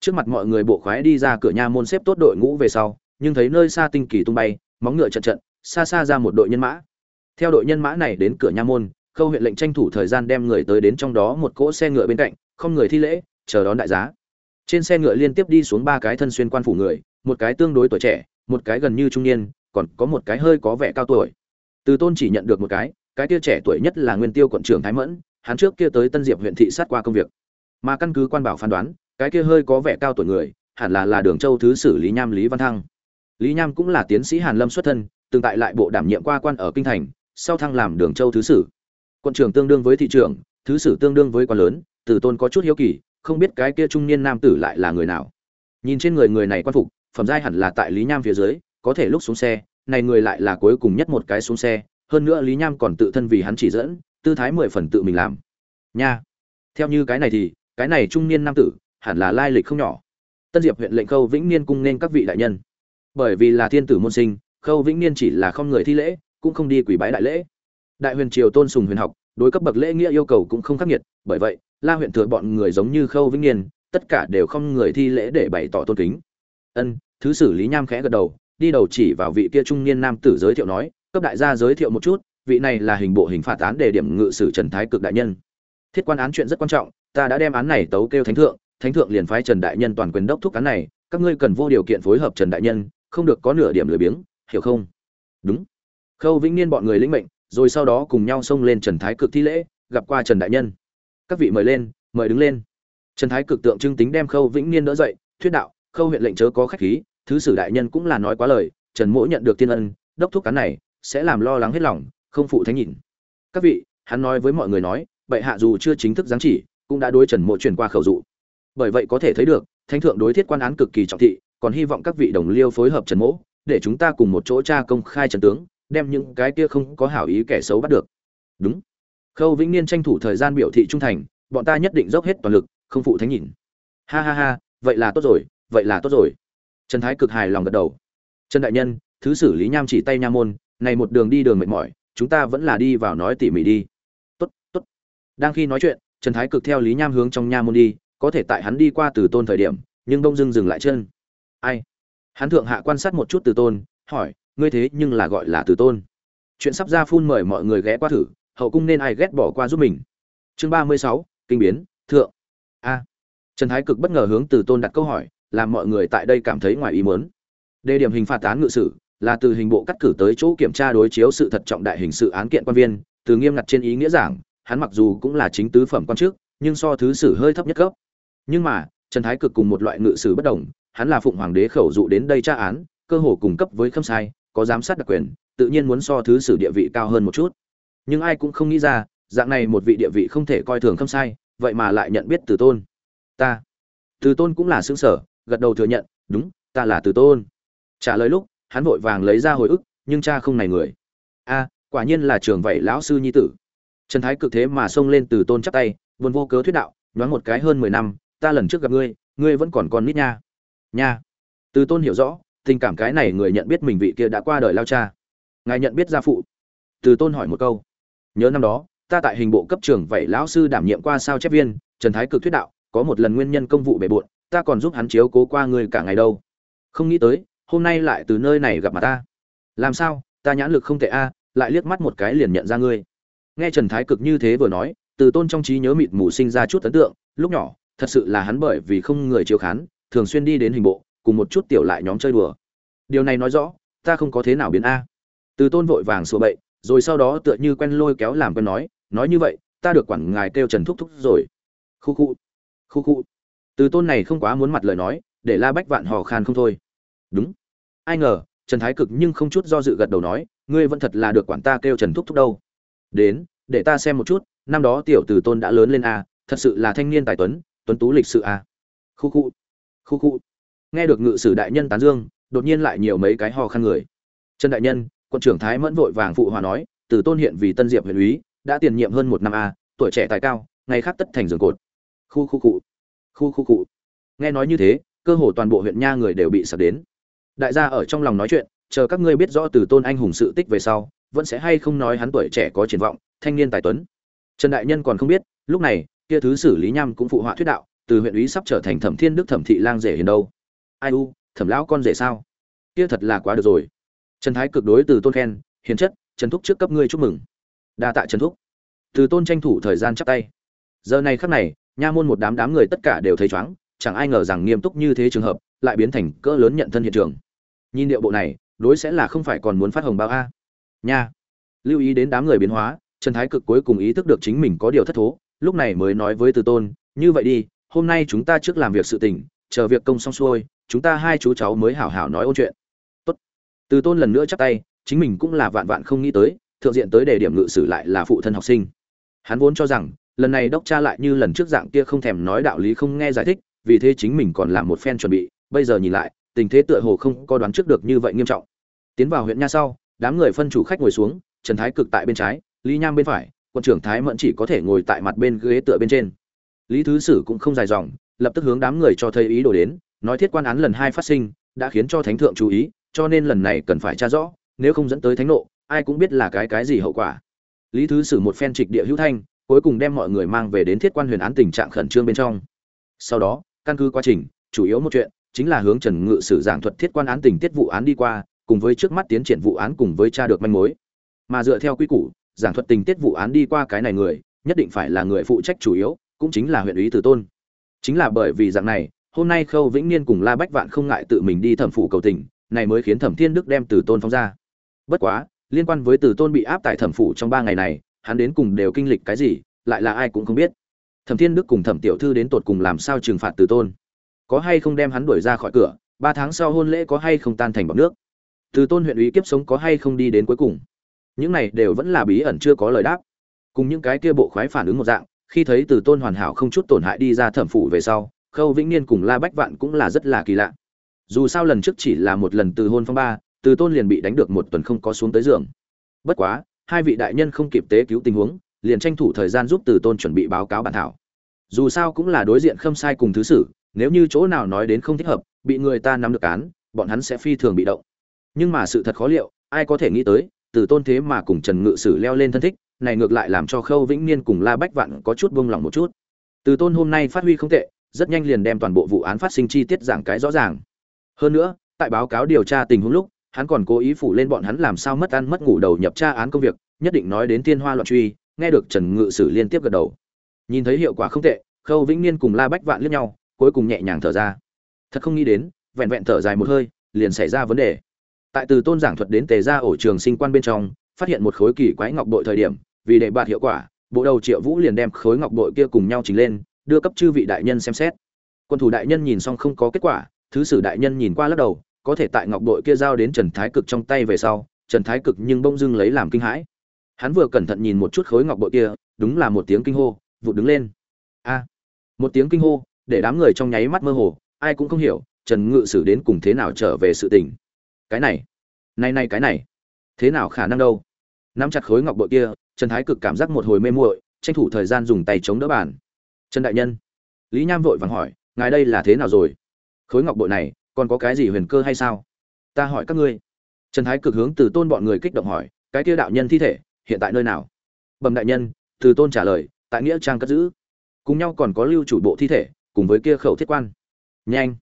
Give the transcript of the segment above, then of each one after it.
trước mặt mọi người bộ khoái đi ra cửa nha môn xếp tốt đội ngũ về sau, nhưng thấy nơi xa tinh kỳ tung bay, móng ngựa trận trận, xa xa ra một đội nhân mã. Theo đội nhân mã này đến cửa nha môn, khâu huyện lệnh tranh thủ thời gian đem người tới đến trong đó một cỗ xe ngựa bên cạnh, không người thi lễ, chờ đón đại giá. Trên xe ngựa liên tiếp đi xuống ba cái thân xuyên quan phủ người, một cái tương đối tuổi trẻ, một cái gần như trung niên, còn có một cái hơi có vẻ cao tuổi. Từ tôn chỉ nhận được một cái cái kia trẻ tuổi nhất là nguyên tiêu quận trưởng thái mẫn, hắn trước kia tới tân diệp huyện thị sát qua công việc. Mà căn cứ quan bảo phán đoán cái kia hơi có vẻ cao tuổi người, hẳn là là đường châu thứ sử lý nham lý văn thăng. Lý nham cũng là tiến sĩ hàn lâm xuất thân, từng tại lại bộ đảm nhiệm qua quan ở kinh thành, sau thăng làm đường châu thứ sử. Quận trưởng tương đương với thị trưởng, thứ sử tương đương với quan lớn từ tôn có chút hiếu kỳ, không biết cái kia trung niên nam tử lại là người nào. Nhìn trên người người này quan phục, phẩm giai hẳn là tại lý nham phía dưới, có thể lúc xuống xe, này người lại là cuối cùng nhất một cái xuống xe, hơn nữa lý nham còn tự thân vì hắn chỉ dẫn, tư thái mười phần tự mình làm. Nha! Theo như cái này thì, cái này trung niên nam tử hẳn là lai lịch không nhỏ. Tân diệp huyện lệnh khâu vĩnh niên cung nên các vị đại nhân. Bởi vì là thiên tử môn sinh, khâu vĩnh niên chỉ là không người thi lễ, cũng không đi quỷ bái đại lễ. Đại huyền triều tôn sùng huyền học, đối cấp bậc lễ nghĩa yêu cầu cũng không khắc nghiệt, bởi vậy, la huyện thừa bọn người giống như khâu vĩnh niên, tất cả đều không người thi lễ để bày tỏ tôn kính. Ân, thứ sử lý nham khẽ gật đầu, đi đầu chỉ vào vị kia trung niên nam tử giới thiệu nói, cấp đại gia giới thiệu một chút, vị này là hình bộ hình phạt án đề điểm ngự sử trần thái cực đại nhân. Thiết quan án chuyện rất quan trọng, ta đã đem án này tấu kêu thánh thượng thánh thượng liền phái trần đại nhân toàn quyền đốc thúc án này, các ngươi cần vô điều kiện phối hợp trần đại nhân, không được có nửa điểm lười biếng, hiểu không? Đúng. Khâu vĩnh niên bọn người lĩnh mệnh, rồi sau đó cùng nhau xông lên trần thái cực thi lễ, gặp qua trần đại nhân. Các vị mời lên, mời đứng lên. Trần thái cực tượng trưng tính đem khâu vĩnh niên đỡ dậy, thuyết đạo, khâu huyện lệnh chớ có khách khí, thứ sử đại nhân cũng là nói quá lời, trần mỗi nhận được tiên ân, đốc thúc cán này sẽ làm lo lắng hết lòng, không phụ thánh nhìn các vị, hắn nói với mọi người nói, bệ hạ dù chưa chính thức giáng chỉ, cũng đã đối trần mộ truyền qua khẩu dụ bởi vậy có thể thấy được, thánh thượng đối thiết quan án cực kỳ trọng thị, còn hy vọng các vị đồng liêu phối hợp trần mỗ, để chúng ta cùng một chỗ tra công khai trần tướng, đem những cái kia không có hảo ý kẻ xấu bắt được. Đúng. Khâu vĩnh niên tranh thủ thời gian biểu thị trung thành, bọn ta nhất định dốc hết toàn lực, không phụ thánh nhìn. Ha ha ha, vậy là tốt rồi, vậy là tốt rồi. Trần thái cực hài lòng gật đầu. Trần đại nhân, thứ xử lý nham chỉ tay nha môn, này một đường đi đường mệt mỏi, chúng ta vẫn là đi vào nói tỉ mỉ đi. Tốt tốt. Đang khi nói chuyện, trần thái cực theo lý nham hướng trong nha môn đi có thể tại hắn đi qua từ tôn thời điểm, nhưng đông dưng dừng lại chân. Ai? Hắn thượng hạ quan sát một chút từ tôn, hỏi, ngươi thế nhưng là gọi là từ tôn? Chuyện sắp ra phun mời mọi người ghé qua thử, hậu cung nên ai ghét bỏ qua giúp mình. Chương ba mươi sáu, kinh biến, thượng. A. Trần thái cực bất ngờ hướng từ tôn đặt câu hỏi, làm mọi người tại đây cảm thấy ngoài ý muốn. Đề điểm hình phạt án ngự sử, là từ hình bộ cắt cử tới chỗ kiểm tra đối chiếu sự thật trọng đại hình sự án kiện quan viên, từ nghiêm ngặt trên ý nghĩa giảng, hắn mặc dù cũng là chính tứ phẩm quan chức, nhưng so thứ sử hơi thấp nhất cấp nhưng mà, trần thái cực cùng một loại ngự sử bất đồng, hắn là phụng hoàng đế khẩu dụ đến đây tra án, cơ hồ cùng cấp với khâm sai, có giám sát đặc quyền, tự nhiên muốn so thứ sử địa vị cao hơn một chút. Nhưng ai cũng không nghĩ ra, dạng này một vị địa vị không thể coi thường khâm sai, vậy mà lại nhận biết từ tôn. Ta, từ tôn cũng là xương sở, gật đầu thừa nhận, đúng, ta là từ tôn. Trả lời lúc, hắn vội vàng lấy ra hồi ức, nhưng cha không này người. A, quả nhiên là trường vậy lão sư nhi tử. Trần thái cực thế mà xông lên từ tôn chắp tay vốn vô cớ thuyết đạo, nhoáng một cái hơn mười năm ta lần trước gặp ngươi ngươi vẫn còn con nít nha. Nha. Từ tôn hiểu rõ, tình cảm cái này người nhận biết mình vị kia đã qua đời lao cha. Ngài nhận biết gia phụ? Từ tôn hỏi một câu. Nhớ năm đó, ta tại hình bộ cấp trường vậy lão sư đảm nhiệm qua sao chép viên, trần thái cực thuyết đạo, có một lần nguyên nhân công vụ bề bộn, ta còn giúp hắn chiếu cố qua ngươi cả ngày đâu. Không nghĩ tới, hôm nay lại từ nơi này gặp mặt ta. Làm sao, ta nhãn lực không tệ a, lại liếc mắt một cái liền nhận ra ngươi. Nghe trần thái cực như thế vừa nói, từ tôn trong trí nhớ mịt mù sinh ra chút ấn tượng, lúc nhỏ thật sự là hắn bởi vì không người chiếu khán, thường xuyên đi đến hình bộ, cùng một chút tiểu lại nhóm chơi đùa. Điều này nói rõ, ta không có thế nào biến a. Từ tôn vội vàng sửa bậy, rồi sau đó tựa như quen lôi kéo làm quen nói nói như vậy, ta được quản ngài kêu trần thúc thúc rồi. Khu khu khu khu. Từ tôn này không quá muốn mặt lời nói, để la bách vạn hò khan không thôi. Đúng. Ai ngờ, trần thái cực nhưng không chút do dự gật đầu nói, ngươi vẫn thật là được quản ta kêu trần thúc thúc đâu. Đến, để ta xem một chút, năm đó tiểu từ tôn đã lớn lên a, thật sự là thanh niên tài tuấn tuấn tú lịch sự à? khu khu khu khu. Nghe được ngự sử đại nhân tán dương, đột nhiên lại nhiều mấy cái ho khăn người. Trần đại nhân, quân trưởng thái mẫn vội vàng phụ hòa nói, từ tôn hiện vì tân diệp huyện úy, đã tiền nhiệm hơn một năm a tuổi trẻ tài cao, ngày khác tất thành giường cột. Khu khu cụ khu khu cụ nghe nói như thế, cơ hồ toàn bộ huyện nha người đều bị sập đến. Đại gia ở trong lòng nói chuyện, chờ các ngươi biết rõ từ tôn anh hùng sự tích về sau, vẫn sẽ hay không nói hắn tuổi trẻ có triển vọng, thanh niên tài tuấn. Trần đại nhân còn không biết, lúc này kia thứ xử lý nham cũng phụ họa thuyết đạo, từ huyện ủy sắp trở thành thẩm thiên đức thẩm thị lang rể hiền đâu. Ai u, thẩm lão con rể sao? Kia thật là quá được rồi. Trần thái cực đối từ tôn khen, hiền chất, trần thúc trước cấp ngươi chúc mừng. Đa tạ trần thúc. Từ tôn tranh thủ thời gian chắp tay. Giờ này khắc này, nha môn một đám đám người tất cả đều thấy chóng chẳng ai ngờ rằng nghiêm túc như thế trường hợp, lại biến thành cỡ lớn nhận thân hiện trường. Nhìn điệu bộ này, đối sẽ là không phải còn muốn phát hồng bao a. Nha. Lưu ý đến đám người biến hóa, trần thái cực cuối cùng ý thức được chính mình có điều thất thố lúc này mới nói với từ tôn, như vậy đi, hôm nay chúng ta trước làm việc sự tình, chờ việc công xong xuôi, chúng ta hai chú cháu mới hảo hảo nói ôn chuyện. Tốt. Từ tôn lần nữa chắp tay, chính mình cũng là vạn vạn không nghĩ tới, thượng diện tới đề điểm ngự sử lại là phụ thân học sinh. Hắn vốn cho rằng, lần này đốc cha lại như lần trước dạng kia không thèm nói đạo lý không nghe giải thích, vì thế chính mình còn làm một phen chuẩn bị, bây giờ nhìn lại, tình thế tựa hồ không có đoán trước được như vậy nghiêm trọng. Tiến vào huyện nha sau, đám người phân chủ khách ngồi xuống, trần thái cực tại bên trái, lý nham bên phải quân trưởng thái mẫn chỉ có thể ngồi tại mặt bên ghế tựa bên trên. Lý thứ sử cũng không dài dòng, lập tức hướng đám người cho thấy ý đồ đến, nói thiết quan án lần hai phát sinh, đã khiến cho thánh thượng chú ý, cho nên lần này cần phải tra rõ, nếu không dẫn tới thánh nộ, ai cũng biết là cái cái gì hậu quả. Lý thứ sử một phen trịch địa hữu thanh, cuối cùng đem mọi người mang về đến thiết quan huyền án tình trạng khẩn trương bên trong. Sau đó, căn cứ quá trình, chủ yếu một chuyện, chính là hướng trần ngự sử giảng thuật thiết quan án tình tiết vụ án đi qua, cùng với trước mắt tiến triển vụ án cùng với tra được manh mối. Mà dựa theo quy củ giảng thuật tình tiết vụ án đi qua cái này người, nhất định phải là người phụ trách chủ yếu, cũng chính là huyện ủy từ tôn. Chính là bởi vì dạng này, hôm nay khâu vĩnh niên cùng la bách vạn không ngại tự mình đi thẩm phủ cầu tình, này mới khiến thẩm thiên đức đem từ tôn phóng ra. Bất quá, liên quan với từ tôn bị áp tại thẩm phủ trong ba ngày này, hắn đến cùng đều kinh lịch cái gì, lại là ai cũng không biết. Thẩm thiên đức cùng thẩm tiểu thư đến tột cùng làm sao trừng phạt từ tôn? Có hay không đem hắn đuổi ra khỏi cửa, ba tháng sau hôn lễ có hay không tan thành bọc nước? Từ tôn huyện ủy kiếp sống có hay không đi đến cuối cùng? Những này đều vẫn là bí ẩn chưa có lời đáp. Cùng những cái kia bộ khoái phản ứng một dạng, khi thấy từ tôn hoàn hảo không chút tổn hại đi ra thẩm phủ về sau, khâu vĩnh niên cùng la bách vạn cũng là rất là kỳ lạ. Dù sao lần trước chỉ là một lần từ hôn phong ba, từ tôn liền bị đánh được một tuần không có xuống tới giường. Bất quá, hai vị đại nhân không kịp tế cứu tình huống, liền tranh thủ thời gian giúp từ tôn chuẩn bị báo cáo bản thảo. Dù sao cũng là đối diện khâm sai cùng thứ sử, nếu như chỗ nào nói đến không thích hợp, bị người ta nắm được án, bọn hắn sẽ phi thường bị động. Nhưng mà sự thật khó liệu, ai có thể nghĩ tới từ tôn thế mà cùng trần ngự sử leo lên thân thích, này ngược lại làm cho khâu vĩnh niên cùng la bách vạn có chút buông lỏng một chút. Từ tôn hôm nay phát huy không tệ, rất nhanh liền đem toàn bộ vụ án phát sinh chi tiết giảng cái rõ ràng. Hơn nữa, tại báo cáo điều tra tình huống lúc, hắn còn cố ý phủ lên bọn hắn làm sao mất ăn mất ngủ đầu nhập tra án công việc, nhất định nói đến tiên hoa loạn truy, nghe được trần ngự sử liên tiếp gật đầu. Nhìn thấy hiệu quả không tệ, khâu vĩnh niên cùng la bách vạn liếc nhau, cuối cùng nhẹ nhàng thở ra. Thật không nghĩ đến, vẹn vẹn thở dài một hơi, liền xảy ra vấn đề tại từ tôn giảng thuật đến tề ra ổ trường sinh quan bên trong, phát hiện một khối kỳ quái ngọc bội thời điểm, vì để bạt hiệu quả, bộ đầu triệu vũ liền đem khối ngọc bội kia cùng nhau chỉnh lên, đưa cấp chư vị đại nhân xem xét. Quân thủ đại nhân nhìn xong không có kết quả, thứ sử đại nhân nhìn qua lắc đầu, có thể tại ngọc bội kia giao đến trần thái cực trong tay về sau, trần thái cực nhưng bỗng dưng lấy làm kinh hãi. Hắn vừa cẩn thận nhìn một chút khối ngọc bội kia, đúng là một tiếng kinh hô, vụt đứng lên. A! Một tiếng kinh hô, để đám người trong nháy mắt mơ hồ, ai cũng không hiểu, trần ngự sử đến cùng thế nào trở về sự tình cái này này này cái này, thế nào khả năng đâu? Nắm chặt khối ngọc bội kia, trần thái cực cảm giác một hồi mê muội, tranh thủ thời gian dùng tay chống đỡ bàn. Trần đại nhân, lý nham vội vàng hỏi, ngài đây là thế nào rồi? Khối ngọc bội này, còn có cái gì huyền cơ hay sao? Ta hỏi các ngươi. Trần thái cực hướng từ tôn bọn người kích động hỏi, cái kia đạo nhân thi thể, hiện tại nơi nào? Bẩm đại nhân, từ tôn trả lời, tại nghĩa trang cất giữ. Cùng nhau còn có lưu chủ bộ thi thể, cùng với kia khẩu thiết quan. Nhanh.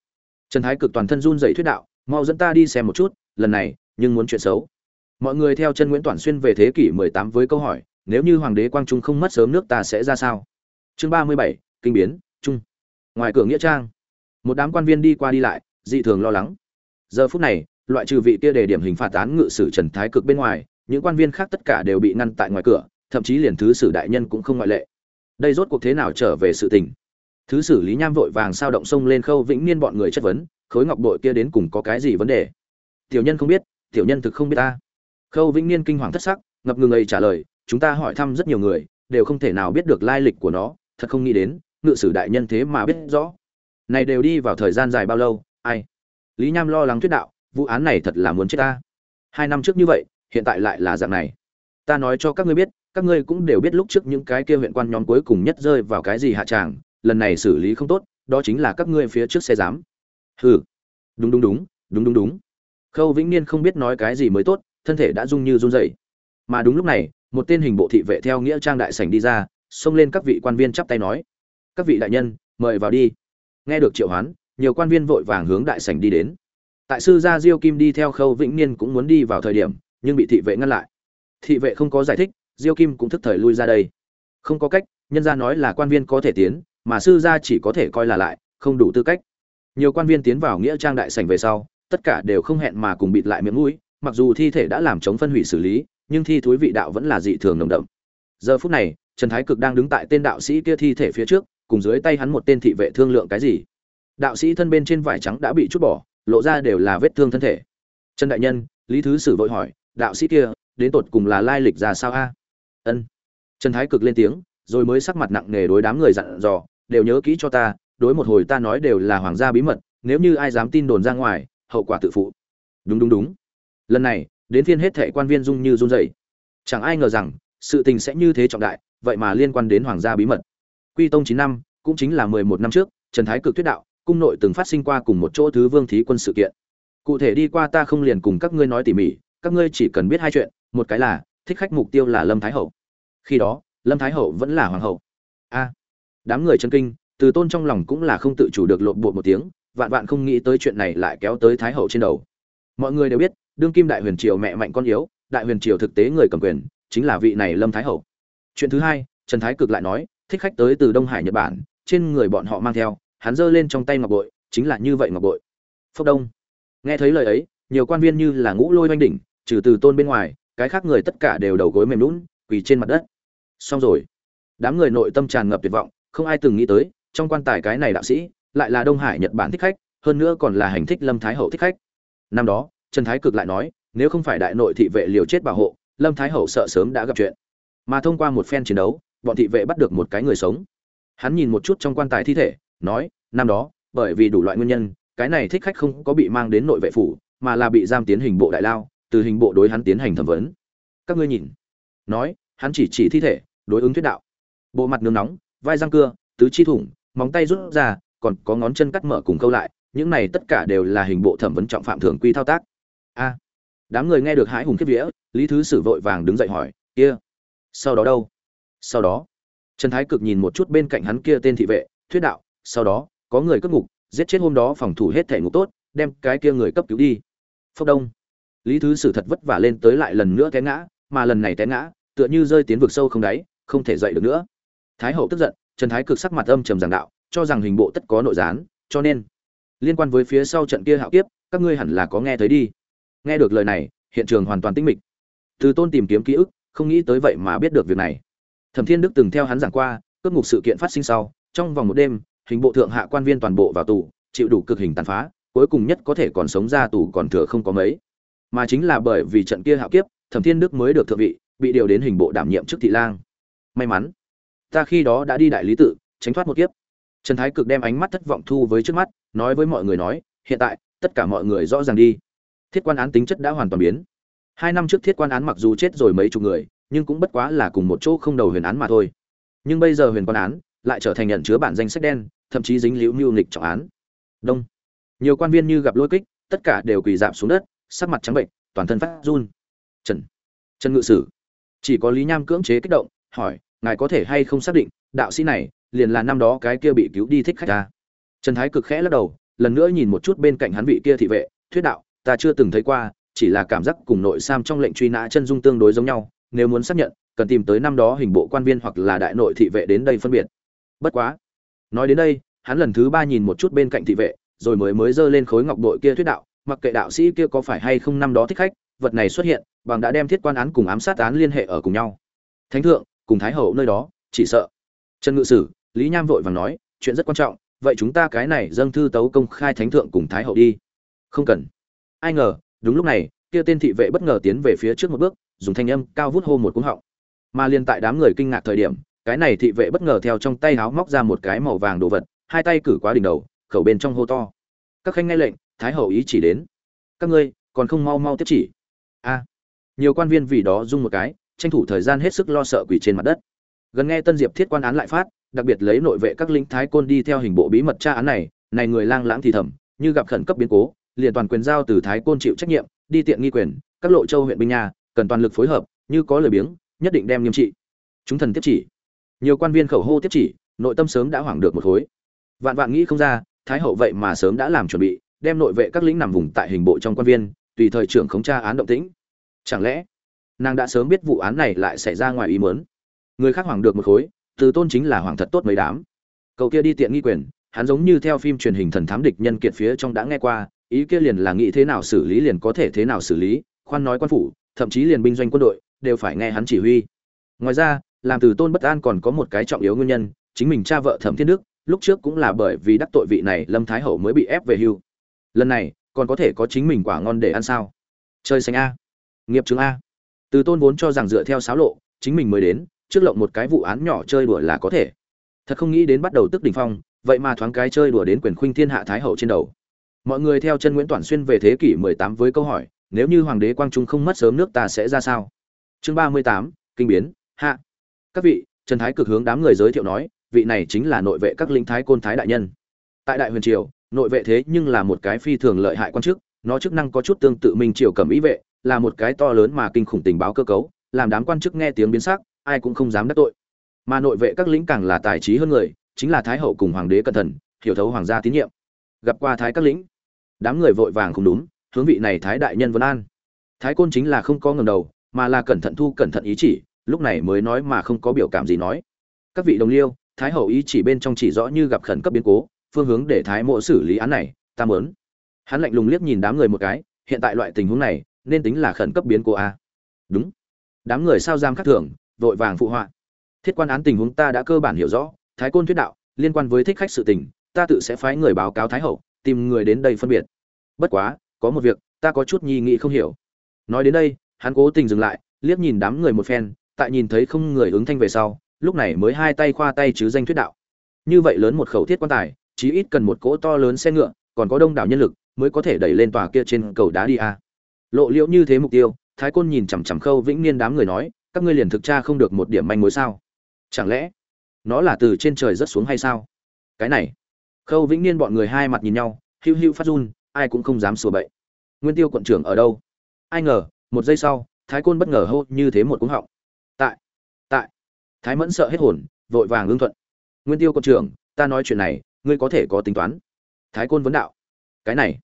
Trần thái cực toàn thân run dậy thuyết đạo mau dẫn ta đi xem một chút lần này nhưng muốn chuyện xấu. Mọi người theo chân nguyễn toàn xuyên về thế kỷ 18 với câu hỏi nếu như hoàng đế quang trung không mất sớm nước ta sẽ ra sao? Chương 37, kinh biến trung. Ngoài cửa nghĩa trang một đám quan viên đi qua đi lại dị thường lo lắng. Giờ phút này loại trừ vị kia đề điểm hình phạt án ngự sử trần thái cực bên ngoài những quan viên khác tất cả đều bị ngăn tại ngoài cửa thậm chí liền thứ sử đại nhân cũng không ngoại lệ. Đây rốt cuộc thế nào trở về sự tình? Thứ xử lý nham vội vàng sao động sông lên khâu vĩnh niên bọn người chất vấn, khối ngọc bội kia đến cùng có cái gì vấn đề? Tiểu nhân không biết, tiểu nhân thực không biết ta. Khâu vĩnh niên kinh hoàng thất sắc, ngập ngừng ấy trả lời, chúng ta hỏi thăm rất nhiều người, đều không thể nào biết được lai lịch của nó, thật không nghĩ đến, ngự sử đại nhân thế mà biết rõ. Này đều đi vào thời gian dài bao lâu, ai? Lý nham lo lắng thuyết đạo, vụ án này thật là muốn chết ta. Hai năm trước như vậy, hiện tại lại là dạng này. Ta nói cho các ngươi biết, các ngươi cũng đều biết lúc trước những cái kia huyện quan nhóm cuối cùng nhất rơi vào cái gì hạ tràng lần này xử lý không tốt, đó chính là các ngươi phía trước xe giám. Hừ. Đúng đúng đúng đúng đúng đúng. Khâu vĩnh niên không biết nói cái gì mới tốt, thân thể đã rung như run rẩy. Mà đúng lúc này, một tên hình bộ thị vệ theo nghĩa trang đại sảnh đi ra, xông lên các vị quan viên chắp tay nói. Các vị đại nhân, mời vào đi. Nghe được triệu hoán, nhiều quan viên vội vàng hướng đại sảnh đi đến. Tại sư gia diêu kim đi theo khâu vĩnh niên cũng muốn đi vào thời điểm, nhưng bị thị vệ ngăn lại. Thị vệ không có giải thích, diêu kim cũng thức thời lui ra đây. Không có cách, nhân gia nói là quan viên có thể tiến mà sư gia chỉ có thể coi là lại, không đủ tư cách. Nhiều quan viên tiến vào nghĩa trang đại sảnh về sau, tất cả đều không hẹn mà cùng bịt lại miệng mũi, mặc dù thi thể đã làm chống phân hủy xử lý, nhưng thi thối vị đạo vẫn là dị thường nồng đậm. Giờ phút này, trần thái cực đang đứng tại tên đạo sĩ kia thi thể phía trước, cùng dưới tay hắn một tên thị vệ thương lượng cái gì. Đạo sĩ thân bên trên vải trắng đã bị chút bỏ, lộ ra đều là vết thương thân thể. Trần đại nhân, lý thứ sử vội hỏi, đạo sĩ kia, đến tột cùng là lai lịch ra sao a? Ân. Trần thái cực lên tiếng rồi mới sắc mặt nặng nề đối đám người dặn dò, đều nhớ kỹ cho ta, đối một hồi ta nói đều là hoàng gia bí mật, nếu như ai dám tin đồn ra ngoài, hậu quả tự phụ. Đúng đúng đúng. Lần này, đến phiên hết thệ quan viên dung như run rẩy. Chẳng ai ngờ rằng, sự tình sẽ như thế trọng đại, vậy mà liên quan đến hoàng gia bí mật. Quy tông chín năm, cũng chính là mười một năm trước, trần thái cực tuyết đạo, cung nội từng phát sinh qua cùng một chỗ thứ vương thí quân sự kiện. Cụ thể đi qua ta không liền cùng các ngươi nói tỉ mỉ, các ngươi chỉ cần biết hai chuyện, một cái là, thích khách mục tiêu là lâm thái hậu. Khi đó lâm thái hậu vẫn là hoàng hậu. A, đám người chân kinh, từ tôn trong lòng cũng là không tự chủ được lộn bộ một tiếng, vạn vạn không nghĩ tới chuyện này lại kéo tới thái hậu trên đầu. Mọi người đều biết, đương kim đại huyền triều mẹ mạnh con yếu, đại huyền triều thực tế người cầm quyền, chính là vị này lâm thái hậu. Chuyện thứ hai, trần thái cực lại nói, thích khách tới từ đông hải, nhật bản, trên người bọn họ mang theo, hắn giơ lên trong tay ngọc bội, chính là như vậy ngọc bội. Phúc đông. Nghe thấy lời ấy, nhiều quan viên như là ngũ lôi oanh đỉnh, trừ từ tôn bên ngoài, cái khác người tất cả đều đầu gối mềm lún quỳ trên mặt đất xong rồi. Đám người nội tâm tràn ngập tuyệt vọng, không ai từng nghĩ tới, trong quan tài cái này đạo sĩ, lại là đông hải, nhật bản thích khách, hơn nữa còn là hành thích lâm thái hậu thích khách. Năm đó, trần thái cực lại nói, nếu không phải đại nội thị vệ liều chết bảo hộ, lâm thái hậu sợ sớm đã gặp chuyện. Mà thông qua một phen chiến đấu, bọn thị vệ bắt được một cái người sống. Hắn nhìn một chút trong quan tài thi thể, nói, năm đó, bởi vì đủ loại nguyên nhân, cái này thích khách không có bị mang đến nội vệ phủ, mà là bị giam tiến hình bộ đại lao, từ hình bộ đối hắn tiến hành thẩm vấn. Các ngươi nhìn. Nói, hắn chỉ chỉ thi thể đối ứng thuyết đạo. Bộ mặt nướng nóng, vai răng cưa, tứ chi thủng, móng tay rút ra, còn có ngón chân cắt mở cùng câu lại, những này tất cả đều là hình bộ thẩm vấn trọng phạm thường quy thao tác. A, đám người nghe được hãi hùng kiếp vía, lý thứ sử vội vàng đứng dậy hỏi, kia, sau đó đâu? Sau đó, trần thái cực nhìn một chút bên cạnh hắn kia tên thị vệ, thuyết đạo, sau đó, có người cất ngục, giết chết hôm đó phòng thủ hết thể ngục tốt, đem cái kia người cấp cứu đi. Phốc đông, lý thứ sử thật vất vả lên tới lại lần nữa té ngã, mà lần này té ngã, tựa như rơi tiến vực sâu không đáy không thể dậy được nữa. Thái hậu tức giận, trần thái cực sắc mặt âm trầm giảng đạo, cho rằng hình bộ tất có nội gián, cho nên, liên quan với phía sau trận kia hạo kiếp, các ngươi hẳn là có nghe thấy đi. Nghe được lời này, hiện trường hoàn toàn tĩnh mịch. Từ tôn tìm kiếm ký ức, không nghĩ tới vậy mà biết được việc này. Thẩm thiên đức từng theo hắn giảng qua, cướp ngục sự kiện phát sinh sau, trong vòng một đêm, hình bộ thượng hạ quan viên toàn bộ vào tù, chịu đủ cực hình tàn phá, cuối cùng nhất có thể còn sống ra tù còn thừa không có mấy. Mà chính là bởi vì trận kia hạo kiếp, thẩm thiên đức mới được thượng vị, bị điều đến hình bộ đảm nhiệm chức thị lang may mắn. Ta khi đó đã đi đại lý tự, tránh thoát một kiếp. Trần thái cực đem ánh mắt thất vọng thu với trước mắt, nói với mọi người nói, hiện tại, tất cả mọi người rõ ràng đi. Thiết quan án tính chất đã hoàn toàn biến. Hai năm trước thiết quan án mặc dù chết rồi mấy chục người, nhưng cũng bất quá là cùng một chỗ không đầu huyền án mà thôi. Nhưng bây giờ huyền quan án lại trở thành nhận chứa bản danh sách đen, thậm chí dính liễu mưu nghịch trọng án. Đông. Nhiều quan viên như gặp lôi kích, tất cả đều quỳ dạp xuống đất, sắc mặt trắng bệnh, toàn thân phát run. Trần. Trần ngự sử. Chỉ có lý nham cưỡng chế kích động, hỏi ngài có thể hay không xác định, đạo sĩ này liền là năm đó cái kia bị cứu đi thích khách ta. Trần thái cực khẽ lắc đầu, lần nữa nhìn một chút bên cạnh hắn vị kia thị vệ, thuyết đạo, ta chưa từng thấy qua, chỉ là cảm giác cùng nội sam trong lệnh truy nã chân dung tương đối giống nhau, nếu muốn xác nhận, cần tìm tới năm đó hình bộ quan viên hoặc là đại nội thị vệ đến đây phân biệt. Bất quá, nói đến đây, hắn lần thứ ba nhìn một chút bên cạnh thị vệ, rồi mới mới giơ lên khối ngọc đội kia thuyết đạo, mặc kệ đạo sĩ kia có phải hay không năm đó thích khách, vật này xuất hiện, bằng đã đem thiết quan án cùng ám sát án liên hệ ở cùng nhau. Thánh thượng cùng thái hậu nơi đó, chỉ sợ. Trần ngự sử, lý nham vội vàng nói, chuyện rất quan trọng, vậy chúng ta cái này dâng thư tấu công khai thánh thượng cùng thái hậu đi. Không cần. Ai ngờ, đúng lúc này, kia tên thị vệ bất ngờ tiến về phía trước một bước, dùng thanh âm cao vút hô một cúng họng. Mà liên tại đám người kinh ngạc thời điểm, cái này thị vệ bất ngờ theo trong tay háo móc ra một cái màu vàng đồ vật, hai tay cử quá đỉnh đầu, khẩu bên trong hô to. Các khanh nghe lệnh, thái hậu ý chỉ đến. Các ngươi, còn không mau mau tiếp chỉ. A. Nhiều quan viên vì đó dung một cái tranh thủ thời gian hết sức lo sợ quỷ trên mặt đất. Gần nghe tân diệp thiết quan án lại phát, đặc biệt lấy nội vệ các lính thái côn đi theo hình bộ bí mật tra án này này người lang lãng thì thầm, như gặp khẩn cấp biến cố, liền toàn quyền giao từ thái côn chịu trách nhiệm, đi tiện nghi quyền, các lộ châu huyện binh nhà cần toàn lực phối hợp, như có lời biếng, nhất định đem nghiêm trị. Chúng thần tiếp chỉ. Nhiều quan viên khẩu hô tiếp chỉ, nội tâm sớm đã hoảng được một khối. Vạn vạn nghĩ không ra, thái hậu vậy mà sớm đã làm chuẩn bị, đem nội vệ các lĩnh nằm vùng tại hình bộ trong quan viên, tùy thời trưởng khống tra án động tĩnh. Chẳng lẽ nàng đã sớm biết vụ án này lại xảy ra ngoài ý muốn. Người khác hoàng được một khối, từ tôn chính là hoàng thật tốt mấy đám. Cậu kia đi tiện nghi quyền, hắn giống như theo phim truyền hình thần thám địch nhân kiệt phía trong đã nghe qua, ý kia liền là nghĩ thế nào xử lý liền có thể thế nào xử lý, khoan nói quan phủ, thậm chí liền binh doanh quân đội, đều phải nghe hắn chỉ huy. Ngoài ra, làm từ tôn bất an còn có một cái trọng yếu nguyên nhân, chính mình cha vợ thẩm thiên đức, lúc trước cũng là bởi vì đắc tội vị này lâm thái hậu mới bị ép về hưu. Lần này, còn có thể có chính mình quả ngon để ăn sao? Chơi xanh a. Nghiệp chứng a từ tôn vốn cho rằng dựa theo sáo lộ chính mình mới đến trước lộng một cái vụ án nhỏ chơi đùa là có thể. Thật không nghĩ đến bắt đầu tức đỉnh phong vậy mà thoáng cái chơi đùa đến quyền khuynh thiên hạ thái hậu trên đầu. Mọi người theo chân nguyễn toàn xuyên về thế kỷ 18 với câu hỏi nếu như hoàng đế quang trung không mất sớm nước ta sẽ ra sao? Chương 38, kinh biến hạ. Các vị trần thái cực hướng đám người giới thiệu nói vị này chính là nội vệ các linh thái côn thái đại nhân. Tại đại huyền triều nội vệ thế nhưng là một cái phi thường lợi hại quan chức nó chức năng có chút tương tự minh triều cầm ý vệ là một cái to lớn mà kinh khủng tình báo cơ cấu, làm đám quan chức nghe tiếng biến sắc, ai cũng không dám đắc tội. Mà nội vệ các lĩnh càng là tài trí hơn người, chính là thái hậu cùng hoàng đế cẩn thận, hiểu thấu hoàng gia tín nhiệm. Gặp qua thái các lĩnh, đám người vội vàng không đúng, hướng vị này thái đại nhân vân an. Thái côn chính là không có ngầm đầu, mà là cẩn thận thu cẩn thận ý chỉ, lúc này mới nói mà không có biểu cảm gì nói. Các vị đồng liêu, thái hậu ý chỉ bên trong chỉ rõ như gặp khẩn cấp biến cố, phương hướng để thái mộ xử lý án này, ta mớn hắn lạnh lùng liếc nhìn đám người một cái, hiện tại loại tình huống này nên tính là khẩn cấp biến cố a. Đúng. Đám người sao giam khắc thường, vội vàng phụ họa. Thiết quan án tình huống ta đã cơ bản hiểu rõ, thái côn thuyết đạo, liên quan với thích khách sự tình, ta tự sẽ phái người báo cáo thái hậu, tìm người đến đây phân biệt. Bất quá, có một việc, ta có chút nhi nghị không hiểu. Nói đến đây, hắn cố tình dừng lại, liếc nhìn đám người một phen, tại nhìn thấy không người ứng thanh về sau, lúc này mới hai tay khoa tay chứ danh thuyết đạo. Như vậy lớn một khẩu thiết quan tài, chí ít cần một cỗ to lớn xe ngựa, còn có đông đảo nhân lực, mới có thể đẩy lên tòa kia trên cầu đá đi a lộ liễu như thế mục tiêu, thái côn nhìn chằm chằm khâu vĩnh niên đám người nói, các ngươi liền thực tra không được một điểm manh mối sao? Chẳng lẽ nó là từ trên trời rất xuống hay sao? Cái này, khâu vĩnh niên bọn người hai mặt nhìn nhau, hiu hiu phát run, ai cũng không dám sửa bậy. Nguyên tiêu quận trưởng ở đâu? Ai ngờ, một giây sau, thái côn bất ngờ hô như thế một cúng họng. Tại tại. Thái mẫn sợ hết hồn, vội vàng ưng thuận. Nguyên tiêu quận trưởng, ta nói chuyện này, ngươi có thể có tính toán. Thái côn vấn đạo. Cái này.